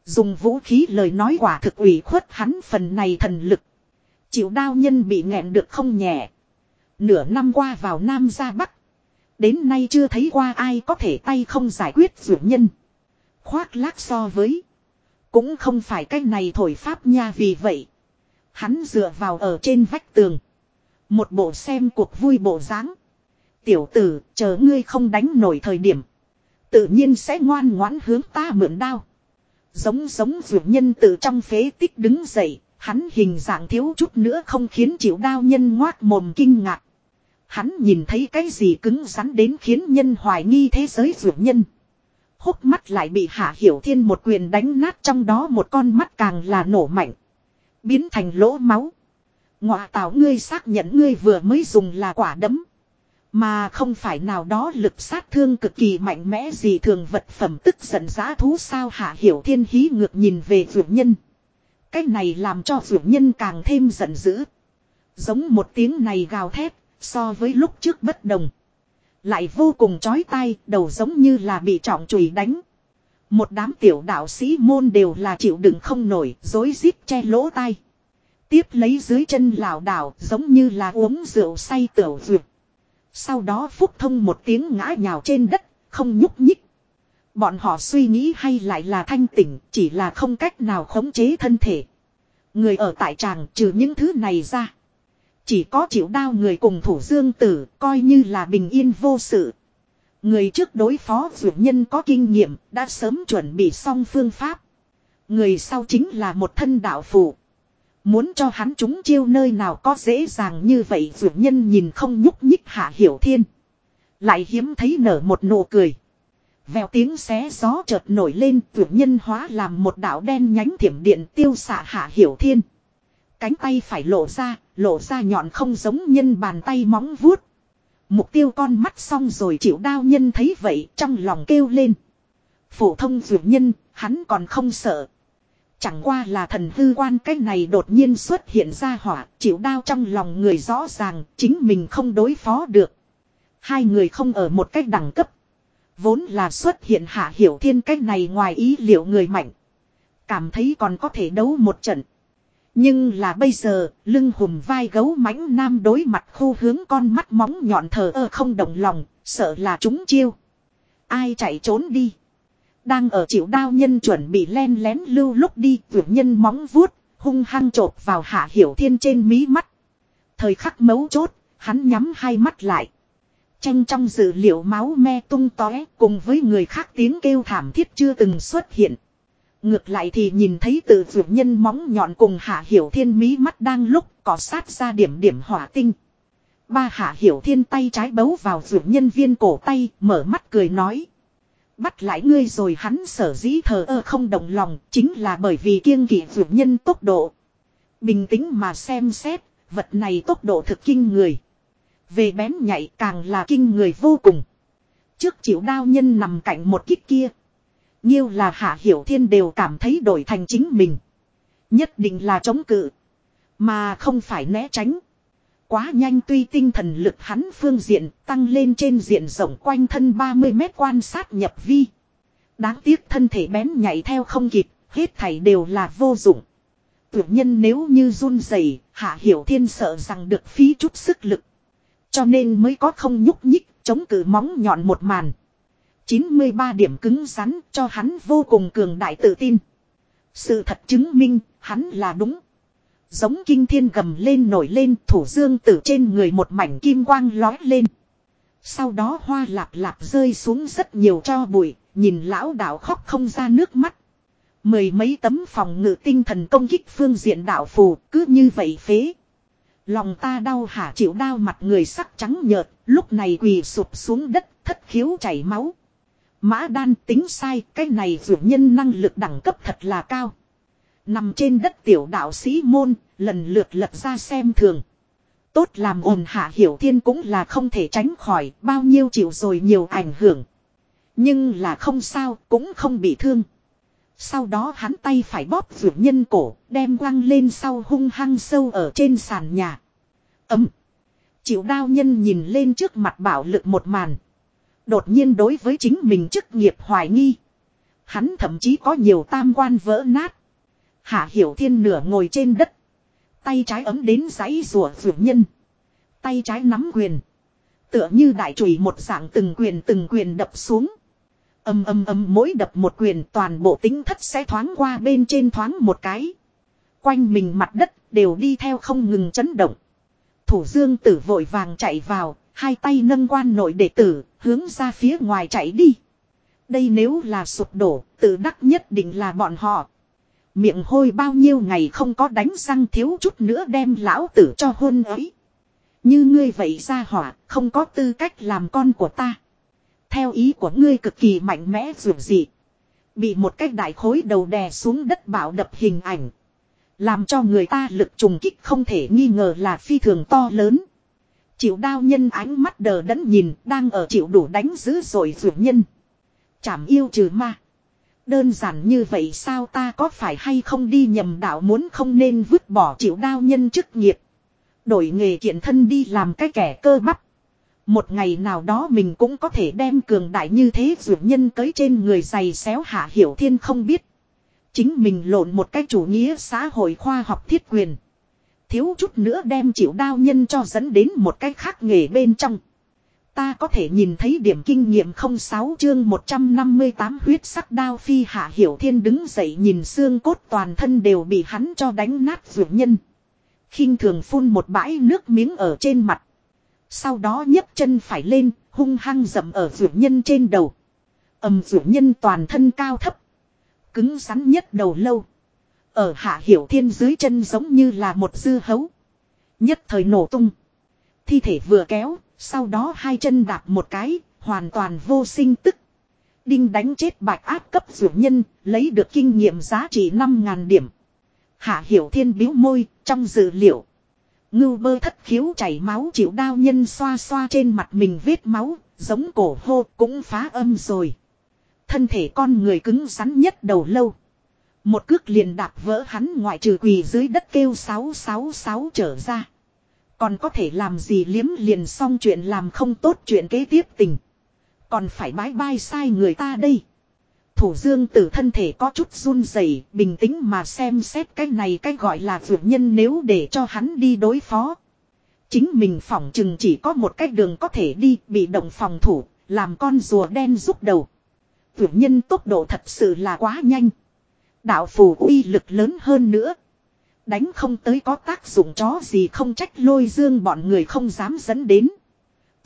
Dùng vũ khí lời nói quả thực ủy khuất hắn phần này thần lực. Chịu đao nhân bị nghẹn được không nhẹ. Nửa năm qua vào Nam ra Bắc. Đến nay chưa thấy qua ai có thể tay không giải quyết dụ nhân. Khoác lác so với. Cũng không phải cái này thổi pháp nha vì vậy. Hắn dựa vào ở trên vách tường. Một bộ xem cuộc vui bộ dáng. Tiểu tử, chờ ngươi không đánh nổi thời điểm. Tự nhiên sẽ ngoan ngoãn hướng ta mượn đao. Giống giống dược nhân từ trong phế tích đứng dậy, hắn hình dạng thiếu chút nữa không khiến chịu đao nhân ngoác mồm kinh ngạc. Hắn nhìn thấy cái gì cứng rắn đến khiến nhân hoài nghi thế giới dược nhân. Hốc mắt lại bị hạ hiểu thiên một quyền đánh nát trong đó một con mắt càng là nổ mạnh. Biến thành lỗ máu. Ngọa tảo ngươi xác nhận ngươi vừa mới dùng là quả đấm. Mà không phải nào đó lực sát thương cực kỳ mạnh mẽ gì thường vật phẩm tức giận giá thú sao hạ hiểu thiên hí ngược nhìn về vượt nhân. Cái này làm cho vượt nhân càng thêm giận dữ. Giống một tiếng này gào thét, so với lúc trước bất đồng. Lại vô cùng chói tai, đầu giống như là bị trọng chùy đánh. Một đám tiểu đạo sĩ môn đều là chịu đựng không nổi, dối rít che lỗ tai. Tiếp lấy dưới chân lảo đảo giống như là uống rượu say tiểu vượt. Sau đó phúc thông một tiếng ngã nhào trên đất, không nhúc nhích. Bọn họ suy nghĩ hay lại là thanh tỉnh, chỉ là không cách nào khống chế thân thể. Người ở tại tràng trừ những thứ này ra. Chỉ có chịu đao người cùng thủ dương tử, coi như là bình yên vô sự. Người trước đối phó dụ nhân có kinh nghiệm, đã sớm chuẩn bị xong phương pháp. Người sau chính là một thân đạo phụ. Muốn cho hắn chúng chiêu nơi nào có dễ dàng như vậy dụ nhân nhìn không nhúc nhích hạ hiểu thiên. Lại hiếm thấy nở một nụ cười. Vèo tiếng xé gió chợt nổi lên tuyệt nhân hóa làm một đạo đen nhánh thiểm điện tiêu xạ hạ hiểu thiên. Cánh tay phải lộ ra, lộ ra nhọn không giống nhân bàn tay móng vuốt. Mục tiêu con mắt xong rồi chịu đao nhân thấy vậy trong lòng kêu lên. Phổ thông dược nhân, hắn còn không sợ. Chẳng qua là thần hư quan cái này đột nhiên xuất hiện ra hỏa, chịu đau trong lòng người rõ ràng, chính mình không đối phó được. Hai người không ở một cách đẳng cấp. Vốn là xuất hiện hạ hiểu thiên cách này ngoài ý liệu người mạnh. Cảm thấy còn có thể đấu một trận. Nhưng là bây giờ, lưng hùm vai gấu mãnh nam đối mặt khu hướng con mắt móng nhọn thờ ơ không động lòng, sợ là chúng chiêu. Ai chạy trốn đi. Đang ở chịu đao nhân chuẩn bị len lén lưu lúc đi, vượt nhân móng vuốt, hung hăng trộp vào hạ hiểu thiên trên mí mắt. Thời khắc mấu chốt, hắn nhắm hai mắt lại. Tranh trong dữ liệu máu me tung tóe cùng với người khác tiếng kêu thảm thiết chưa từng xuất hiện. Ngược lại thì nhìn thấy từ vượt nhân móng nhọn cùng hạ hiểu thiên mí mắt đang lúc có sát ra điểm điểm hỏa tinh. Ba hạ hiểu thiên tay trái bấu vào vượt nhân viên cổ tay mở mắt cười nói. Bắt lại ngươi rồi hắn sở dĩ thờ ơ không động lòng chính là bởi vì kiêng kỵ vượt nhân tốc độ. Bình tĩnh mà xem xét, vật này tốc độ thực kinh người. Về bén nhạy càng là kinh người vô cùng. Trước chịu đao nhân nằm cạnh một kích kia. Nhiêu là hạ hiểu thiên đều cảm thấy đổi thành chính mình. Nhất định là chống cự. Mà không phải né tránh. Quá nhanh tuy tinh thần lực hắn phương diện tăng lên trên diện rộng quanh thân 30 mét quan sát nhập vi. Đáng tiếc thân thể bén nhảy theo không kịp, hết thảy đều là vô dụng. Tuyệt nhân nếu như run rẩy, hạ hiểu thiên sợ rằng được phí chút sức lực. Cho nên mới có không nhúc nhích, chống cự móng nhọn một màn. 93 điểm cứng rắn cho hắn vô cùng cường đại tự tin. Sự thật chứng minh, hắn là đúng. Giống kinh thiên gầm lên nổi lên thủ dương tử trên người một mảnh kim quang lói lên. Sau đó hoa lạp lạp rơi xuống rất nhiều cho bụi, nhìn lão đạo khóc không ra nước mắt. Mười mấy tấm phòng ngự tinh thần công kích phương diện đạo phù cứ như vậy phế. Lòng ta đau hả chịu đau mặt người sắc trắng nhợt, lúc này quỳ sụp xuống đất, thất khiếu chảy máu. Mã đan tính sai, cái này vượt nhân năng lực đẳng cấp thật là cao. Nằm trên đất tiểu đạo sĩ môn, lần lượt lật ra xem thường. Tốt làm ồn hạ hiểu thiên cũng là không thể tránh khỏi, bao nhiêu chịu rồi nhiều ảnh hưởng. Nhưng là không sao, cũng không bị thương. Sau đó hắn tay phải bóp vượt nhân cổ, đem quăng lên sau hung hăng sâu ở trên sàn nhà. Ấm. Chịu đao nhân nhìn lên trước mặt bảo lực một màn. Đột nhiên đối với chính mình chức nghiệp hoài nghi. Hắn thậm chí có nhiều tam quan vỡ nát. Hạ Hiểu Thiên nửa ngồi trên đất. Tay trái ấm đến giấy rùa rượu nhân. Tay trái nắm quyền. Tựa như đại chùy một dạng từng quyền từng quyền đập xuống. Âm âm âm mỗi đập một quyền toàn bộ tính thất sẽ thoáng qua bên trên thoáng một cái. Quanh mình mặt đất đều đi theo không ngừng chấn động. Thủ dương tử vội vàng chạy vào, hai tay nâng quan nội đệ tử, hướng ra phía ngoài chạy đi. Đây nếu là sụp đổ, tự đắc nhất định là bọn họ. Miệng hôi bao nhiêu ngày không có đánh răng thiếu chút nữa đem lão tử cho hôn ấy. Như ngươi vậy ra hỏa, không có tư cách làm con của ta. Theo ý của ngươi cực kỳ mạnh mẽ dù gì. Bị một cái đại khối đầu đè xuống đất bảo đập hình ảnh. Làm cho người ta lực trùng kích không thể nghi ngờ là phi thường to lớn. Chịu đao nhân ánh mắt đờ đẫn nhìn, đang ở chịu đủ đánh dữ rồi dụ nhân. Chảm yêu trừ ma. Đơn giản như vậy sao ta có phải hay không đi nhầm đạo muốn không nên vứt bỏ chịu đao nhân chức nghiệp. Đổi nghề kiện thân đi làm cái kẻ cơ bắp. Một ngày nào đó mình cũng có thể đem cường đại như thế dụ nhân cấy trên người giày xéo hạ hiểu thiên không biết. Chính mình lộn một cái chủ nghĩa xã hội khoa học thiết quyền. Thiếu chút nữa đem chịu đao nhân cho dẫn đến một cái khác nghề bên trong. Ta có thể nhìn thấy điểm kinh nghiệm 06 chương 158 huyết sắc đao phi hạ hiểu thiên đứng dậy nhìn xương cốt toàn thân đều bị hắn cho đánh nát vượt nhân. khinh thường phun một bãi nước miếng ở trên mặt. Sau đó nhấc chân phải lên, hung hăng dậm ở vượt nhân trên đầu. ầm vượt nhân toàn thân cao thấp. Cứng rắn nhất đầu lâu. Ở hạ hiểu thiên dưới chân giống như là một dư hấu. Nhất thời nổ tung. Thi thể vừa kéo, sau đó hai chân đạp một cái, hoàn toàn vô sinh tức. Đinh đánh chết bạch áp cấp dụ nhân, lấy được kinh nghiệm giá trị 5.000 điểm. Hạ hiểu thiên biếu môi, trong dự liệu. Ngưu bơ thất khiếu chảy máu chịu đao nhân xoa xoa trên mặt mình vết máu, giống cổ hô cũng phá âm rồi. Thân thể con người cứng rắn nhất đầu lâu. Một cước liền đạp vỡ hắn ngoại trừ quỳ dưới đất kêu 666 trở ra. Còn có thể làm gì liếm liền xong chuyện làm không tốt chuyện kế tiếp tình. Còn phải bái bai sai người ta đây. Thủ dương tử thân thể có chút run rẩy, bình tĩnh mà xem xét cái này cái gọi là vượt nhân nếu để cho hắn đi đối phó. Chính mình phỏng chừng chỉ có một cách đường có thể đi, bị động phòng thủ, làm con rùa đen rút đầu. Vượt nhân tốc độ thật sự là quá nhanh. Đạo phù uy lực lớn hơn nữa. Đánh không tới có tác dụng chó gì không trách lôi dương bọn người không dám dẫn đến.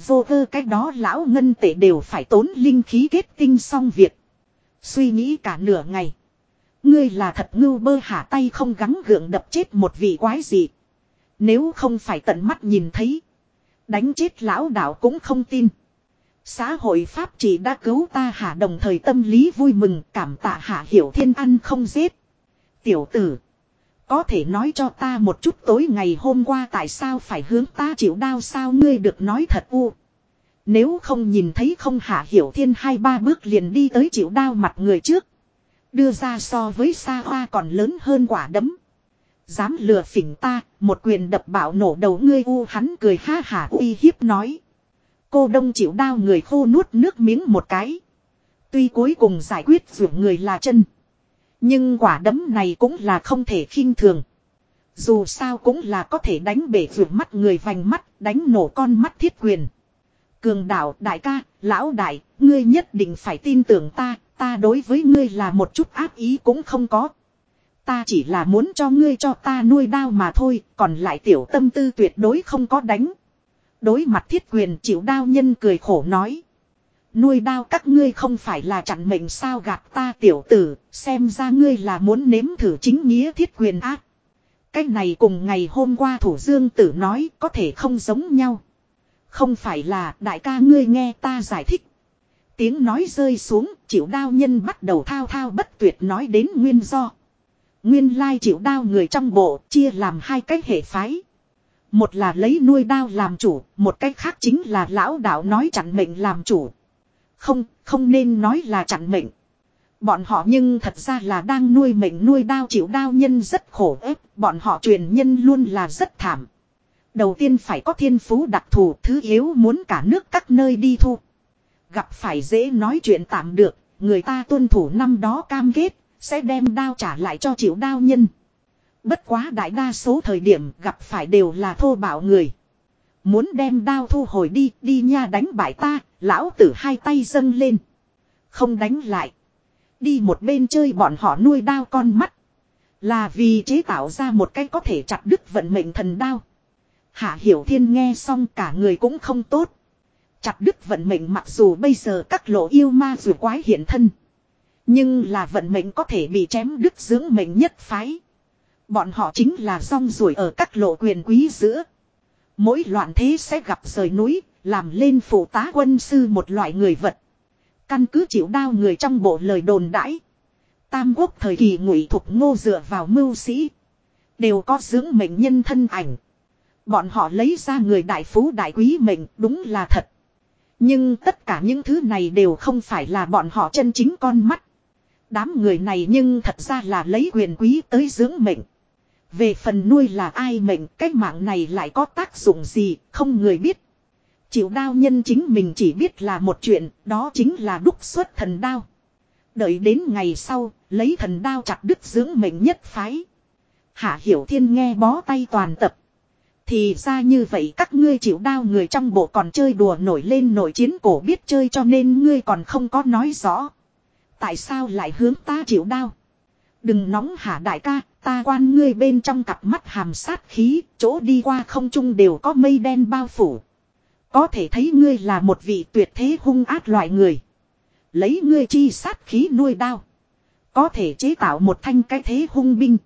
Vô cơ cái đó lão ngân tệ đều phải tốn linh khí kết tinh xong việc. Suy nghĩ cả nửa ngày. Ngươi là thật ngưu bơ hả tay không gắng gượng đập chết một vị quái gì. Nếu không phải tận mắt nhìn thấy. Đánh chết lão đạo cũng không tin. Xã hội Pháp chỉ đã cứu ta hạ đồng thời tâm lý vui mừng cảm tạ hạ hiểu thiên ăn không giết. Tiểu tử. Có thể nói cho ta một chút tối ngày hôm qua tại sao phải hướng ta chịu đau sao ngươi được nói thật u. Nếu không nhìn thấy không hạ hiểu thiên hai ba bước liền đi tới chịu đau mặt người trước. Đưa ra so với xa hoa còn lớn hơn quả đấm. Dám lừa phỉnh ta, một quyền đập bạo nổ đầu ngươi u hắn cười ha hả uy hiếp nói. Cô đông chịu đau người khô nuốt nước miếng một cái. Tuy cuối cùng giải quyết dụng người là chân. Nhưng quả đấm này cũng là không thể khinh thường. Dù sao cũng là có thể đánh bể vượt mắt người vành mắt, đánh nổ con mắt thiết quyền. Cường đạo đại ca, lão đại, ngươi nhất định phải tin tưởng ta, ta đối với ngươi là một chút ác ý cũng không có. Ta chỉ là muốn cho ngươi cho ta nuôi đao mà thôi, còn lại tiểu tâm tư tuyệt đối không có đánh. Đối mặt thiết quyền chịu đao nhân cười khổ nói. Nuôi đao các ngươi không phải là chặn mệnh sao gạt ta tiểu tử, xem ra ngươi là muốn nếm thử chính nghĩa thiết quyền ác. Cái này cùng ngày hôm qua thủ dương tử nói có thể không giống nhau. Không phải là đại ca ngươi nghe ta giải thích. Tiếng nói rơi xuống, chịu đao nhân bắt đầu thao thao bất tuyệt nói đến nguyên do. Nguyên lai chịu đao người trong bộ chia làm hai cách hệ phái. Một là lấy nuôi đao làm chủ, một cách khác chính là lão đạo nói chặn mệnh làm chủ. Không, không nên nói là chặn mệnh. Bọn họ nhưng thật ra là đang nuôi mệnh nuôi đao chịu đao nhân rất khổ ép, bọn họ truyền nhân luôn là rất thảm. Đầu tiên phải có thiên phú đặc thù thứ yếu muốn cả nước các nơi đi thu. Gặp phải dễ nói chuyện tạm được, người ta tuân thủ năm đó cam kết, sẽ đem đao trả lại cho chịu đao nhân. Bất quá đại đa số thời điểm gặp phải đều là thô bạo người. Muốn đem đao thu hồi đi, đi nha đánh bại ta, lão tử hai tay dâng lên. Không đánh lại. Đi một bên chơi bọn họ nuôi đao con mắt. Là vì chế tạo ra một cái có thể chặt đứt vận mệnh thần đao. Hạ Hiểu Thiên nghe xong cả người cũng không tốt. Chặt đứt vận mệnh mặc dù bây giờ các lộ yêu ma dù quái hiện thân. Nhưng là vận mệnh có thể bị chém đứt dưỡng mệnh nhất phái. Bọn họ chính là rong ruổi ở các lộ quyền quý giữa. Mỗi loạn thế sẽ gặp rời núi, làm lên phụ tá quân sư một loại người vật. Căn cứ chịu đao người trong bộ lời đồn đãi. Tam quốc thời kỳ ngụy thục ngô dựa vào mưu sĩ. Đều có dưỡng mệnh nhân thân ảnh. Bọn họ lấy ra người đại phú đại quý mệnh đúng là thật. Nhưng tất cả những thứ này đều không phải là bọn họ chân chính con mắt. Đám người này nhưng thật ra là lấy quyền quý tới dưỡng mệnh. Về phần nuôi là ai mệnh, cái mạng này lại có tác dụng gì, không người biết. Chịu đao nhân chính mình chỉ biết là một chuyện, đó chính là đúc xuất thần đao. Đợi đến ngày sau, lấy thần đao chặt đứt dưỡng mệnh nhất phái. Hạ Hiểu Thiên nghe bó tay toàn tập. Thì ra như vậy các ngươi chịu đao người trong bộ còn chơi đùa nổi lên nổi chiến cổ biết chơi cho nên ngươi còn không có nói rõ. Tại sao lại hướng ta chịu đao? Đừng nóng hả đại ca, ta quan ngươi bên trong cặp mắt hàm sát khí, chỗ đi qua không trung đều có mây đen bao phủ. Có thể thấy ngươi là một vị tuyệt thế hung ác loại người. Lấy ngươi chi sát khí nuôi đao. Có thể chế tạo một thanh cái thế hung binh.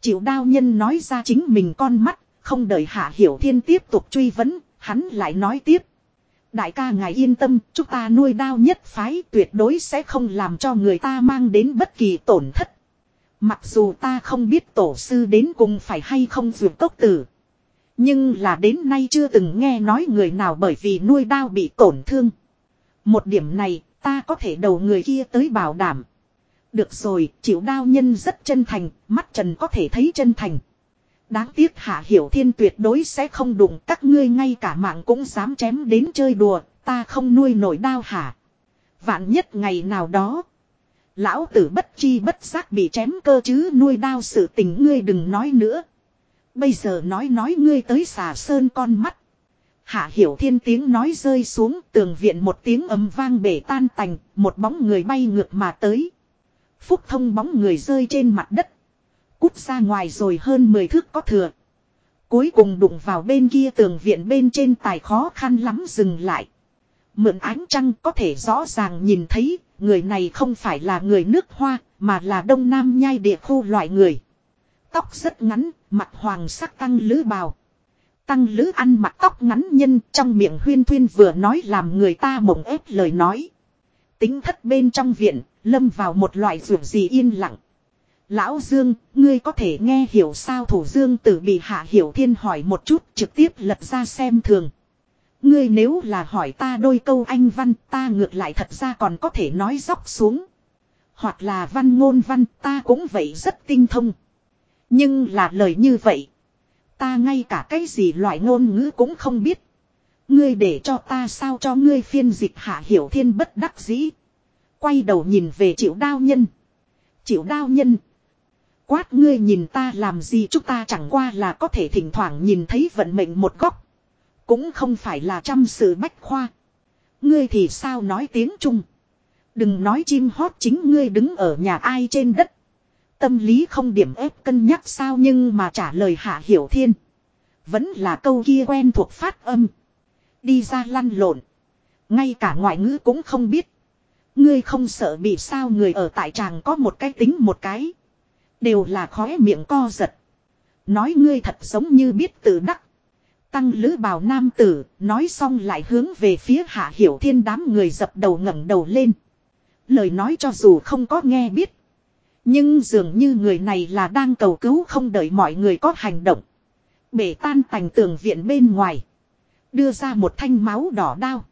Chịu đao nhân nói ra chính mình con mắt, không đợi Hạ Hiểu Thiên tiếp tục truy vấn, hắn lại nói tiếp. Đại ca ngài yên tâm, chúng ta nuôi đao nhất phái tuyệt đối sẽ không làm cho người ta mang đến bất kỳ tổn thất. Mặc dù ta không biết tổ sư đến cùng phải hay không dược tốc tử. Nhưng là đến nay chưa từng nghe nói người nào bởi vì nuôi đao bị tổn thương. Một điểm này, Ta có thể đầu người kia tới bảo đảm. Được rồi, chịu đao nhân rất chân thành, mắt trần có thể thấy chân thành. Đáng tiếc Hạ Hiểu Thiên tuyệt đối sẽ không đụng các ngươi ngay cả mạng cũng dám chém đến chơi đùa, ta không nuôi nổi đao hả. Vạn nhất ngày nào đó. Lão tử bất chi bất giác bị chém cơ chứ nuôi đao sự tình ngươi đừng nói nữa. Bây giờ nói nói ngươi tới xà sơn con mắt. Hạ hiểu thiên tiếng nói rơi xuống tường viện một tiếng ấm vang bể tan tành, một bóng người bay ngược mà tới. Phúc thông bóng người rơi trên mặt đất. Cút ra ngoài rồi hơn 10 thước có thừa. Cuối cùng đụng vào bên kia tường viện bên trên tài khó khăn lắm dừng lại. Mượn ánh trăng có thể rõ ràng nhìn thấy, người này không phải là người nước hoa, mà là đông nam nhai địa khu loại người. Tóc rất ngắn, mặt hoàng sắc tăng lữ bào. Tăng lữ ăn mặc tóc ngắn nhân trong miệng huyên thuyên vừa nói làm người ta mộng ép lời nói. Tính thất bên trong viện, lâm vào một loại rượu gì yên lặng. Lão Dương, ngươi có thể nghe hiểu sao thủ Dương tử bị hạ hiểu thiên hỏi một chút trực tiếp lật ra xem thường. Ngươi nếu là hỏi ta đôi câu anh văn, ta ngược lại thật ra còn có thể nói dốc xuống. Hoặc là văn ngôn văn, ta cũng vậy rất tinh thông. Nhưng là lời như vậy. Ta ngay cả cái gì loại ngôn ngữ cũng không biết. Ngươi để cho ta sao cho ngươi phiên dịch hạ hiểu thiên bất đắc dĩ. Quay đầu nhìn về triệu đao nhân. Triệu đao nhân. Quát ngươi nhìn ta làm gì chúng ta chẳng qua là có thể thỉnh thoảng nhìn thấy vận mệnh một góc. Cũng không phải là trăm sự bách khoa. Ngươi thì sao nói tiếng Trung. Đừng nói chim hót chính ngươi đứng ở nhà ai trên đất. Tâm lý không điểm ép cân nhắc sao nhưng mà trả lời hạ hiểu thiên. Vẫn là câu kia quen thuộc phát âm. Đi ra lăn lộn. Ngay cả ngoại ngữ cũng không biết. Ngươi không sợ bị sao người ở tại tràng có một cái tính một cái. Đều là khóe miệng co giật. Nói ngươi thật giống như biết tự đắc. Tăng lữ bào nam tử, nói xong lại hướng về phía hạ hiểu thiên đám người dập đầu ngẩng đầu lên. Lời nói cho dù không có nghe biết. Nhưng dường như người này là đang cầu cứu không đợi mọi người có hành động. Bể tan tành tường viện bên ngoài. Đưa ra một thanh máu đỏ đao.